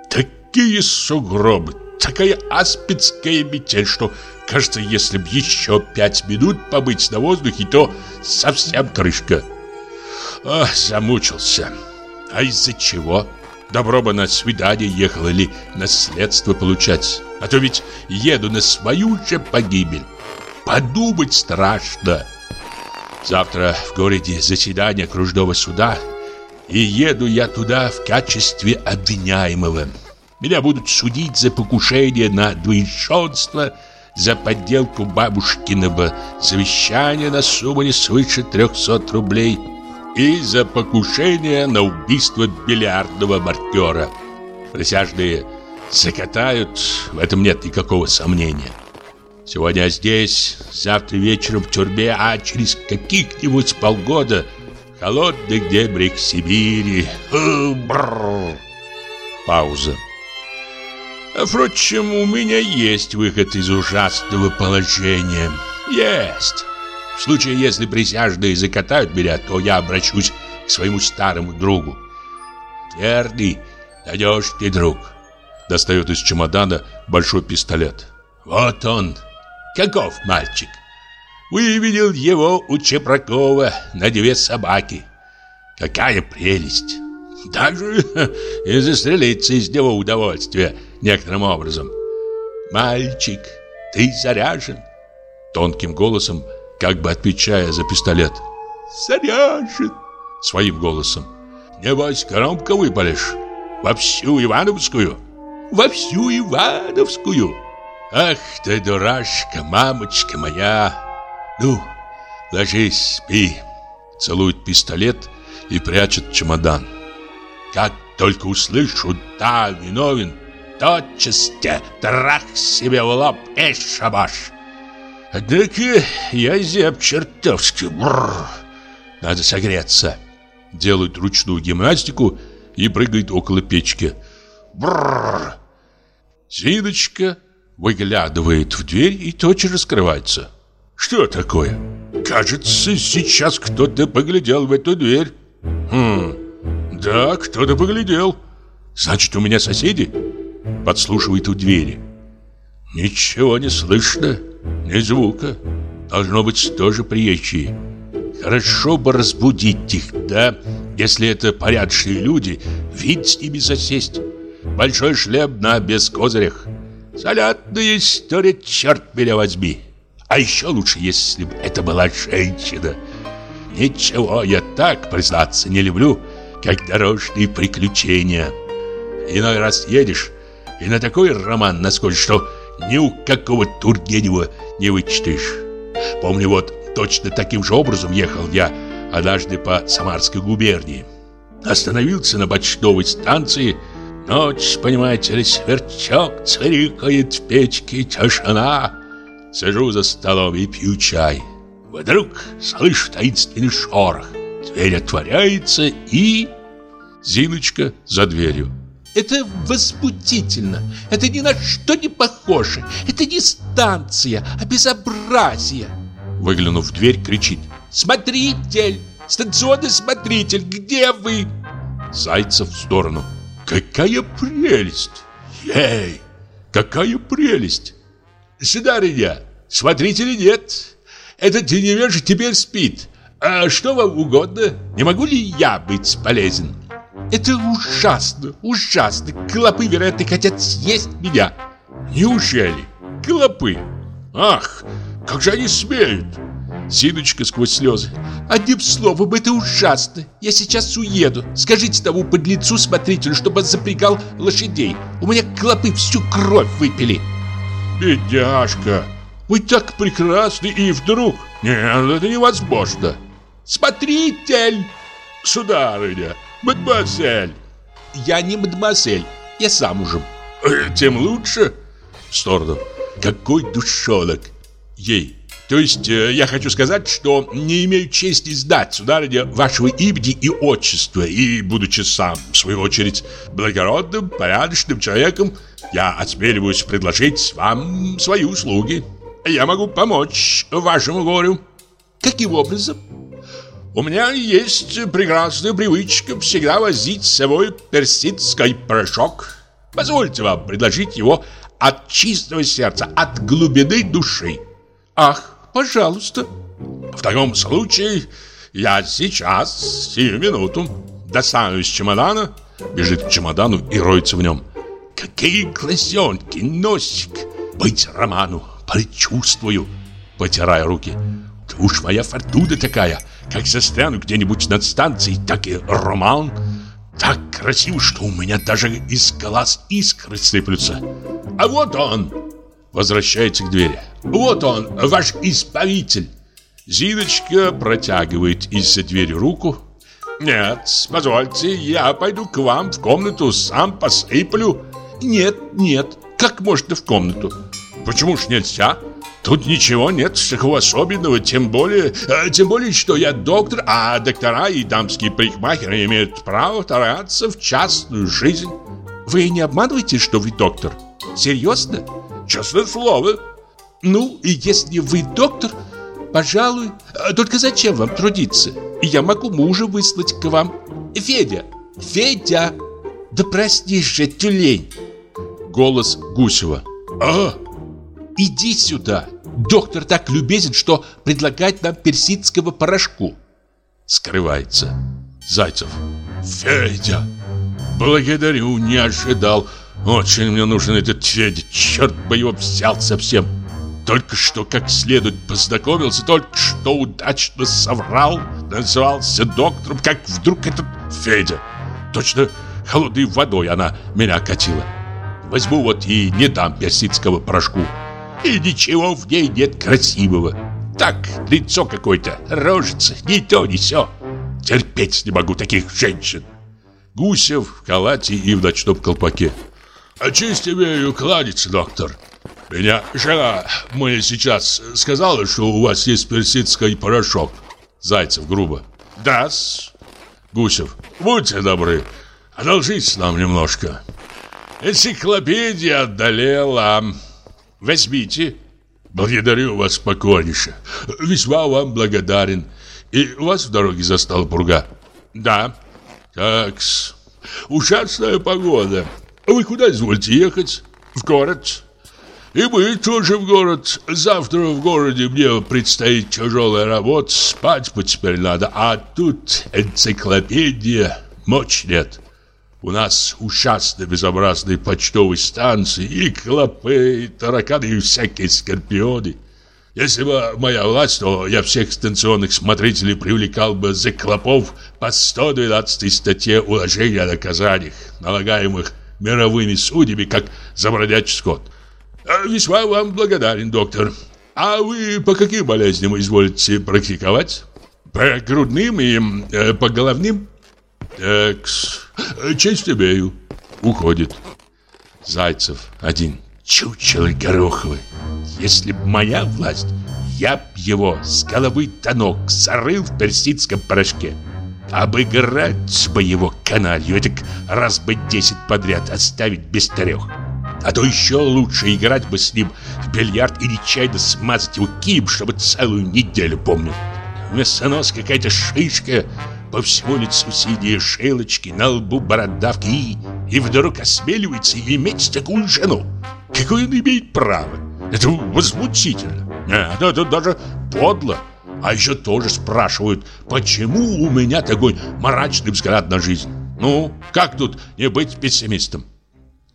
Такие сугробы, такая аспидская метель, что кажется, если б еще пять минут побыть на воздухе, то совсем крышка. Ах, замучился. А из-за чего? Добро бы на свидание ехал или наследство получать. А то ведь еду на свою же погибель. Подумать страшно. Завтра в городе заседание окружного суда, и еду я туда в качестве обвиняемого. Меня будут судить за покушение на двоещенство, за подделку бабушкиного завещания на сумму не свыше 300 рублей и за покушение на убийство бильярдного маркера. Присяжные закатают, в этом нет никакого сомнения. Сегодня здесь, завтра вечером в тюрьме, а через каких-нибудь полгода холодных дебрях Сибири. Бррр. Пауза. Впрочем, у меня есть выход из ужасного положения. Есть. В случае, если присяжные закатают меня, то я обращусь к своему старому другу. Твердый, надежный друг. Достает из чемодана большой пистолет. Вот он. Каков мальчик? Выведел его у Чепракова на две собаки. Какая прелесть! Даже и застрелиться из него удовольствие некоторым образом. Мальчик, ты заряжен? Тонким голосом, как бы отвечая за пистолет. Заряжен! Своим голосом. Небось, громко выпалишь. Во всю Ивановскую? Во всю Ивановскую! Ах ты, дурашка, мамочка моя! Ну, ложись, спи. Целует пистолет и прячет чемодан. Как только услышу «да, виновен», тотчас те трах себе в лоб и шабаш. Однако я зяб чертовски. Бррр. Надо согреться. Делает ручную гимнастику и прыгает около печки. Бррр. Зиночка выглядывает в дверь и тотчас раскрывается. Что такое? Кажется, сейчас кто-то поглядел в эту дверь. Хм, да, кто-то поглядел. Значит, у меня соседи? Подслушивает у двери. Ничего не слышно, ни звука. Должно быть тоже приезжие. Хорошо бы разбудить их, да? Если это порядочные люди, вид с ними засесть. Большой шлем на без козырях. Солятная история, черт меня возьми. А еще лучше, если бы это была женщина. Ничего, я так, признаться, не люблю, как дорожные приключения. Иной раз едешь, и на такой роман наскочишь, что ни у какого Тургенева не вычитаешь. Помню, вот точно таким же образом ехал я однажды по Самарской губернии. Остановился на почтовой станции – Ночь, понимаете ли, сверчок царикает в печке, тишина. Сижу за столом и пью чай. Вдруг слышу таинственный шорох. Дверь отворяется и... Зиночка за дверью. Это возбудительно. Это ни на что не похоже. Это не станция, а безобразие. Выглянув в дверь, кричит. Смотритель! Станционный смотритель, где вы? Зайцев в сторону. Какая прелесть! Ей! Какая прелесть! Сударыня, смотрите ли нет? Этот невеж теперь спит, А что вам угодно? Не могу ли я быть полезен? Это ужасно, ужасно. Клопы, вероятно, хотят съесть меня. Неужели? Клопы? Ах, как же они смеют? Зиночка сквозь слезы. Одним словом, это ужасно. Я сейчас уеду. Скажите тому подлецу смотрителю, чтобы он запрягал лошадей. У меня клопы всю кровь выпили. Бедняжка, вы так прекрасны и вдруг... Нет, это невозможно. Смотритель! Сударыня, мадемуазель. Я не мадемуазель, я замужем. Э, тем лучше. В сторону. Какой душонок. Ей. То есть, э, я хочу сказать, что не имею чести сдать, сударыня, вашего имени и отчества, и, будучи сам, в свою очередь, благородным, порядочным человеком, я осмеливаюсь предложить вам свои услуги. Я могу помочь вашему горю. Каким образом? У меня есть прекрасная привычка всегда возить с собой персидский порошок. Позвольте вам предложить его от чистого сердца, от глубины души. Ах, пожалуйста. В таком случае я сейчас, сию минуту, достану из чемодана, бежит к чемодану и роется в нем. Какие глазенки, носик! Быть роману, предчувствую, потирая руки. Уж моя фортуна такая, как застряну где-нибудь над станцией, так и роман. Так красиво, что у меня даже из глаз искры сыплются. А вот он! Возвращается к двери. Вот он, ваш исповитель. Зиночка протягивает из-за двери руку. Нет, позвольте, я пойду к вам в комнату, сам посыплю. Нет, нет, как можно в комнату? Почему ж нельзя? Тут ничего нет такого особенного, тем более, э, тем более, что я доктор, а доктора и дамские парикмахеры имеют право вторгаться в частную жизнь. Вы не обманываете, что вы доктор? Серьезно? Честное слово. Ну, и если вы доктор, пожалуй, э, только зачем вам трудиться? Я могу мужа выслать к вам. Федя, Федя, да проснись же, тюлень. Голос Гусева. А, Иди сюда. Доктор так любезен, что предлагает нам персидского порошку. Скрывается. Зайцев. Федя. Благодарю, не ожидал. Очень мне нужен этот Федя. Черт бы его взял совсем. Только что как следует познакомился, только что удачно соврал, назывался доктором, как вдруг этот Федя. Точно холодной водой она меня катила. Возьму вот и не дам персидского порошку. И ничего в ней нет красивого. Так, лицо какое-то, рожица, ни то, ни сё. Терпеть не могу таких женщин. Гусев в халате и в ночном колпаке. А честь имею кланяться, доктор. Меня жена мне сейчас сказала, что у вас есть персидский порошок. Зайцев грубо. Да-с. Гусев. Будьте добры, одолжите нам немножко. Энциклопедия отдалела. Возьмите. Благодарю вас покорнейше. Весьма вам благодарен. И вас в дороге застал пурга? Да. Такс. Ужасная погода. Вы куда извольте ехать? В город. И мы тоже в город. Завтра в городе мне предстоит тяжелая работа. Спать бы теперь надо. А тут энциклопедия. Мочь нет. У нас ужасно безобразные почтовые станции, и клопы, и тараканы, и всякие скорпионы. Если бы моя власть, то я всех станционных смотрителей привлекал бы за клопов по 112 статье уложения о наказаниях, налагаемых мировыми судьями, как за бродячий скот. А Весьма вам благодарен, доктор. А вы по каким болезням изволите практиковать? По грудным и э, по головным? Так, честь имею. Уходит. Зайцев один. Чучело гороховый. Если б моя власть, я б его с головы до ног зарыл в персидском порошке. Обыграть бы его каналью, так раз бы десять подряд оставить без трех. А то еще лучше играть бы с ним в бильярд и нечаянно смазать его кием, чтобы целую неделю помнил. Вместо нос какая-то шишка, по всему лицу синие шелочки, на лбу бородавки и, и вдруг осмеливается иметь такую жену. Какое он имеет право? Это возмутительно. Нет, это даже подло. А еще тоже спрашивают, почему у меня такой мрачный взгляд на жизнь. Ну, как тут не быть пессимистом?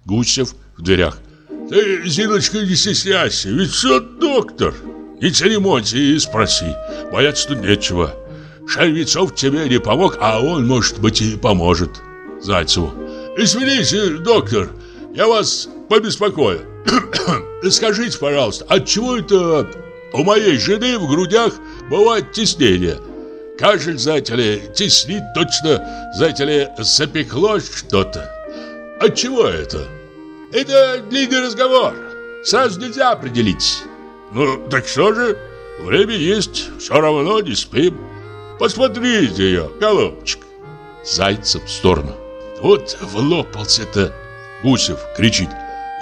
Гусев в дверях. Ты, Зиночка, не стесняйся, ведь все доктор. Не церемонься и спроси. Бояться тут нечего. Шальвицов тебе не помог, а он, может быть, и поможет. Зайцеву. Извините, доктор, я вас побеспокою. Скажите, пожалуйста, от чего это у моей жены в грудях бывает теснение? Кашель, знаете ли, теснит точно, знаете ли, запеклось что-то. От чего это? Это длинный разговор. Сразу нельзя определить. Ну, так что же? Время есть, все равно не спим. Посмотрите ее, голубчик. Зайцев в сторону. Вот влопался-то. Гусев кричит.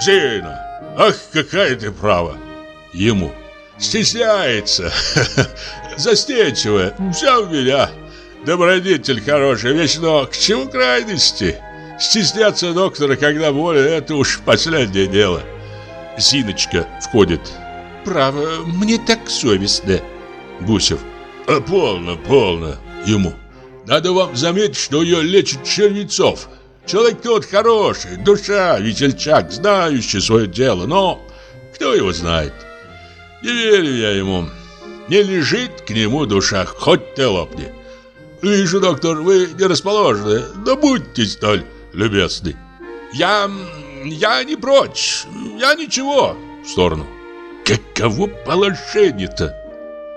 Зина, ах, какая ты права. Ему. Стесняется. Застенчивая. Все у меня. Добродетель хорошая вещь, но к чему крайности? Стесняться доктора, когда болен, это уж последнее дело. Зиночка входит. Право, мне так совестно. Гусев. А полно, полно. Ему. Надо вам заметить, что ее лечит Червецов. Человек тот хороший, душа, весельчак, знающий свое дело, но кто его знает? Не верю я ему. Не лежит к нему душа, хоть ты лопни. Вижу, доктор, вы не расположены, но будьте столь любезны. Я... я не прочь, я ничего. В сторону. Каково положение-то?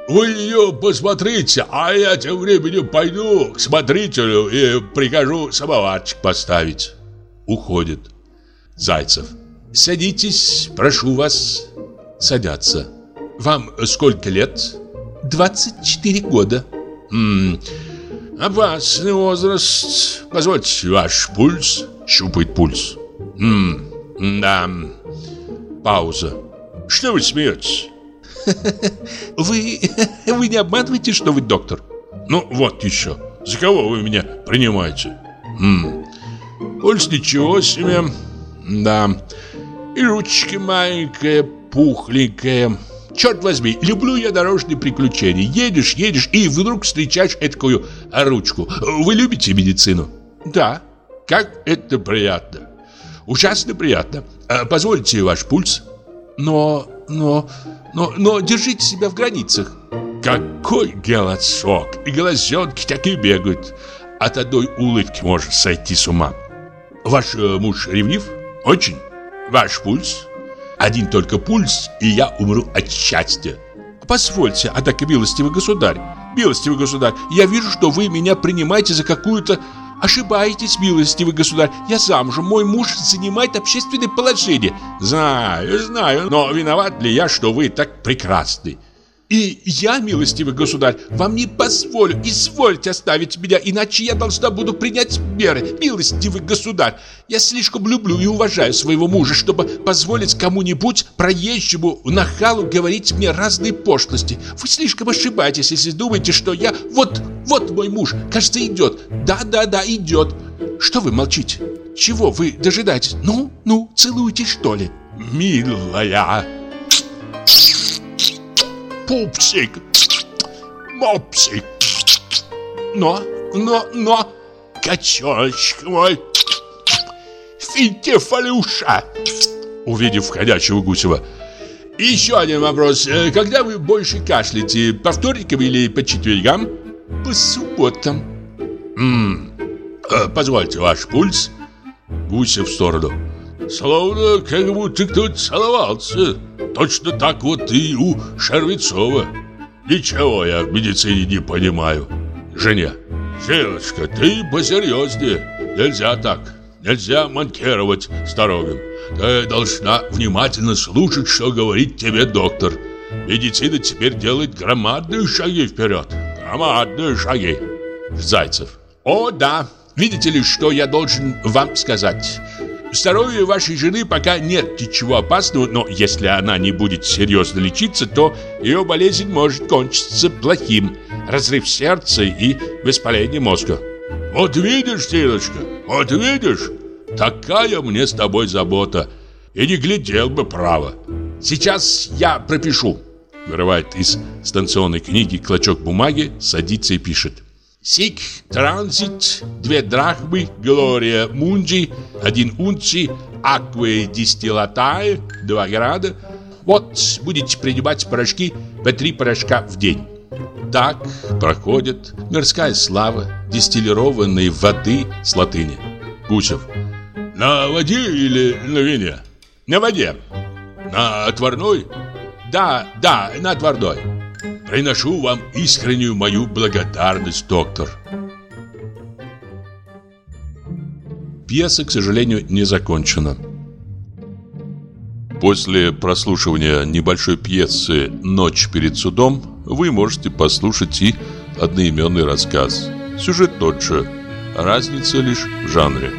Вы ее посмотрите, а я тем временем пойду к смотрителю и прикажу самоварчик поставить. Уходит. Зайцев. Садитесь, прошу вас. Садятся. Вам сколько лет? 24 года. М опасный возраст. Позвольте ваш пульс. Щупает пульс. М да. Пауза. Что вы смеетесь? Вы... вы не обманываете, что вы доктор? Ну, вот еще. За кого вы меня принимаете? М -м. Пульс ничего себе. Да. И ручки маленькая, пухленькая. Черт возьми, люблю я дорожные приключения. Едешь, едешь, и вдруг встречаешь такую ручку. Вы любите медицину? Да. Как это приятно. Ужасно приятно. А позвольте ваш пульс. Но, но, но, но держите себя в границах. Какой голосок! И глазенки такие бегают. От одной улыбки можно сойти с ума. Ваш э, муж ревнив? Очень. Ваш пульс? Один только пульс, и я умру от счастья. Позвольте, а так милостивый государь, милостивый государь, я вижу, что вы меня принимаете за какую-то... Ошибаетесь, милостивый государь, я замужем, мой муж занимает общественное положение. Знаю, знаю, но виноват ли я, что вы так прекрасны? И я, милостивый государь, вам не позволю, извольте оставить меня, иначе я должна буду принять меры, милостивый государь. Я слишком люблю и уважаю своего мужа, чтобы позволить кому-нибудь, проезжему, нахалу, говорить мне разные пошлости. Вы слишком ошибаетесь, если думаете, что я... Вот, вот мой муж, кажется, идет. Да-да-да, идет. Что вы молчите? Чего вы дожидаетесь? Ну, ну, целуйте, что ли? Милая, пупсик, мопсик. Но, но, но, котеночек мой, финтифалюша. Увидев входящего Гусева. Еще один вопрос. Э, когда вы больше кашляете, по вторникам или по четвергам? По субботам. М -м. Позвольте ваш пульс. Гусев в сторону. Словно как будто кто-то целовался. Точно так вот и у Шервецова. Ничего я в медицине не понимаю. Женя, Зиночка, ты посерьезнее. Нельзя так. Нельзя манкировать с дорогом. Ты должна внимательно слушать, что говорит тебе доктор. Медицина теперь делает громадные шаги вперед. Громадные шаги. Зайцев. О, да. Видите ли, что я должен вам сказать? Здоровью вашей жены пока нет ничего опасного, но если она не будет серьезно лечиться, то ее болезнь может кончиться плохим. Разрыв сердца и воспаление мозга. Вот видишь, Тилочка, вот видишь? Такая мне с тобой забота. И не глядел бы право. Сейчас я пропишу. вырывает из станционной книги клочок бумаги, садится и пишет. Сик транзит, две драхмы, Глория Мунджи, один унци, акве дистиллатае, два града. Вот будете принимать порошки по три порошка в день. Так проходит мирская слава дистиллированной воды с латыни. Гусев. На воде или на вине? На воде. На отварной? Да, да, на отварной. Приношу вам искреннюю мою благодарность, доктор. Пьеса, к сожалению, не закончена. После прослушивания небольшой пьесы «Ночь перед судом» вы можете послушать и одноименный рассказ. Сюжет тот же, разница лишь в жанре.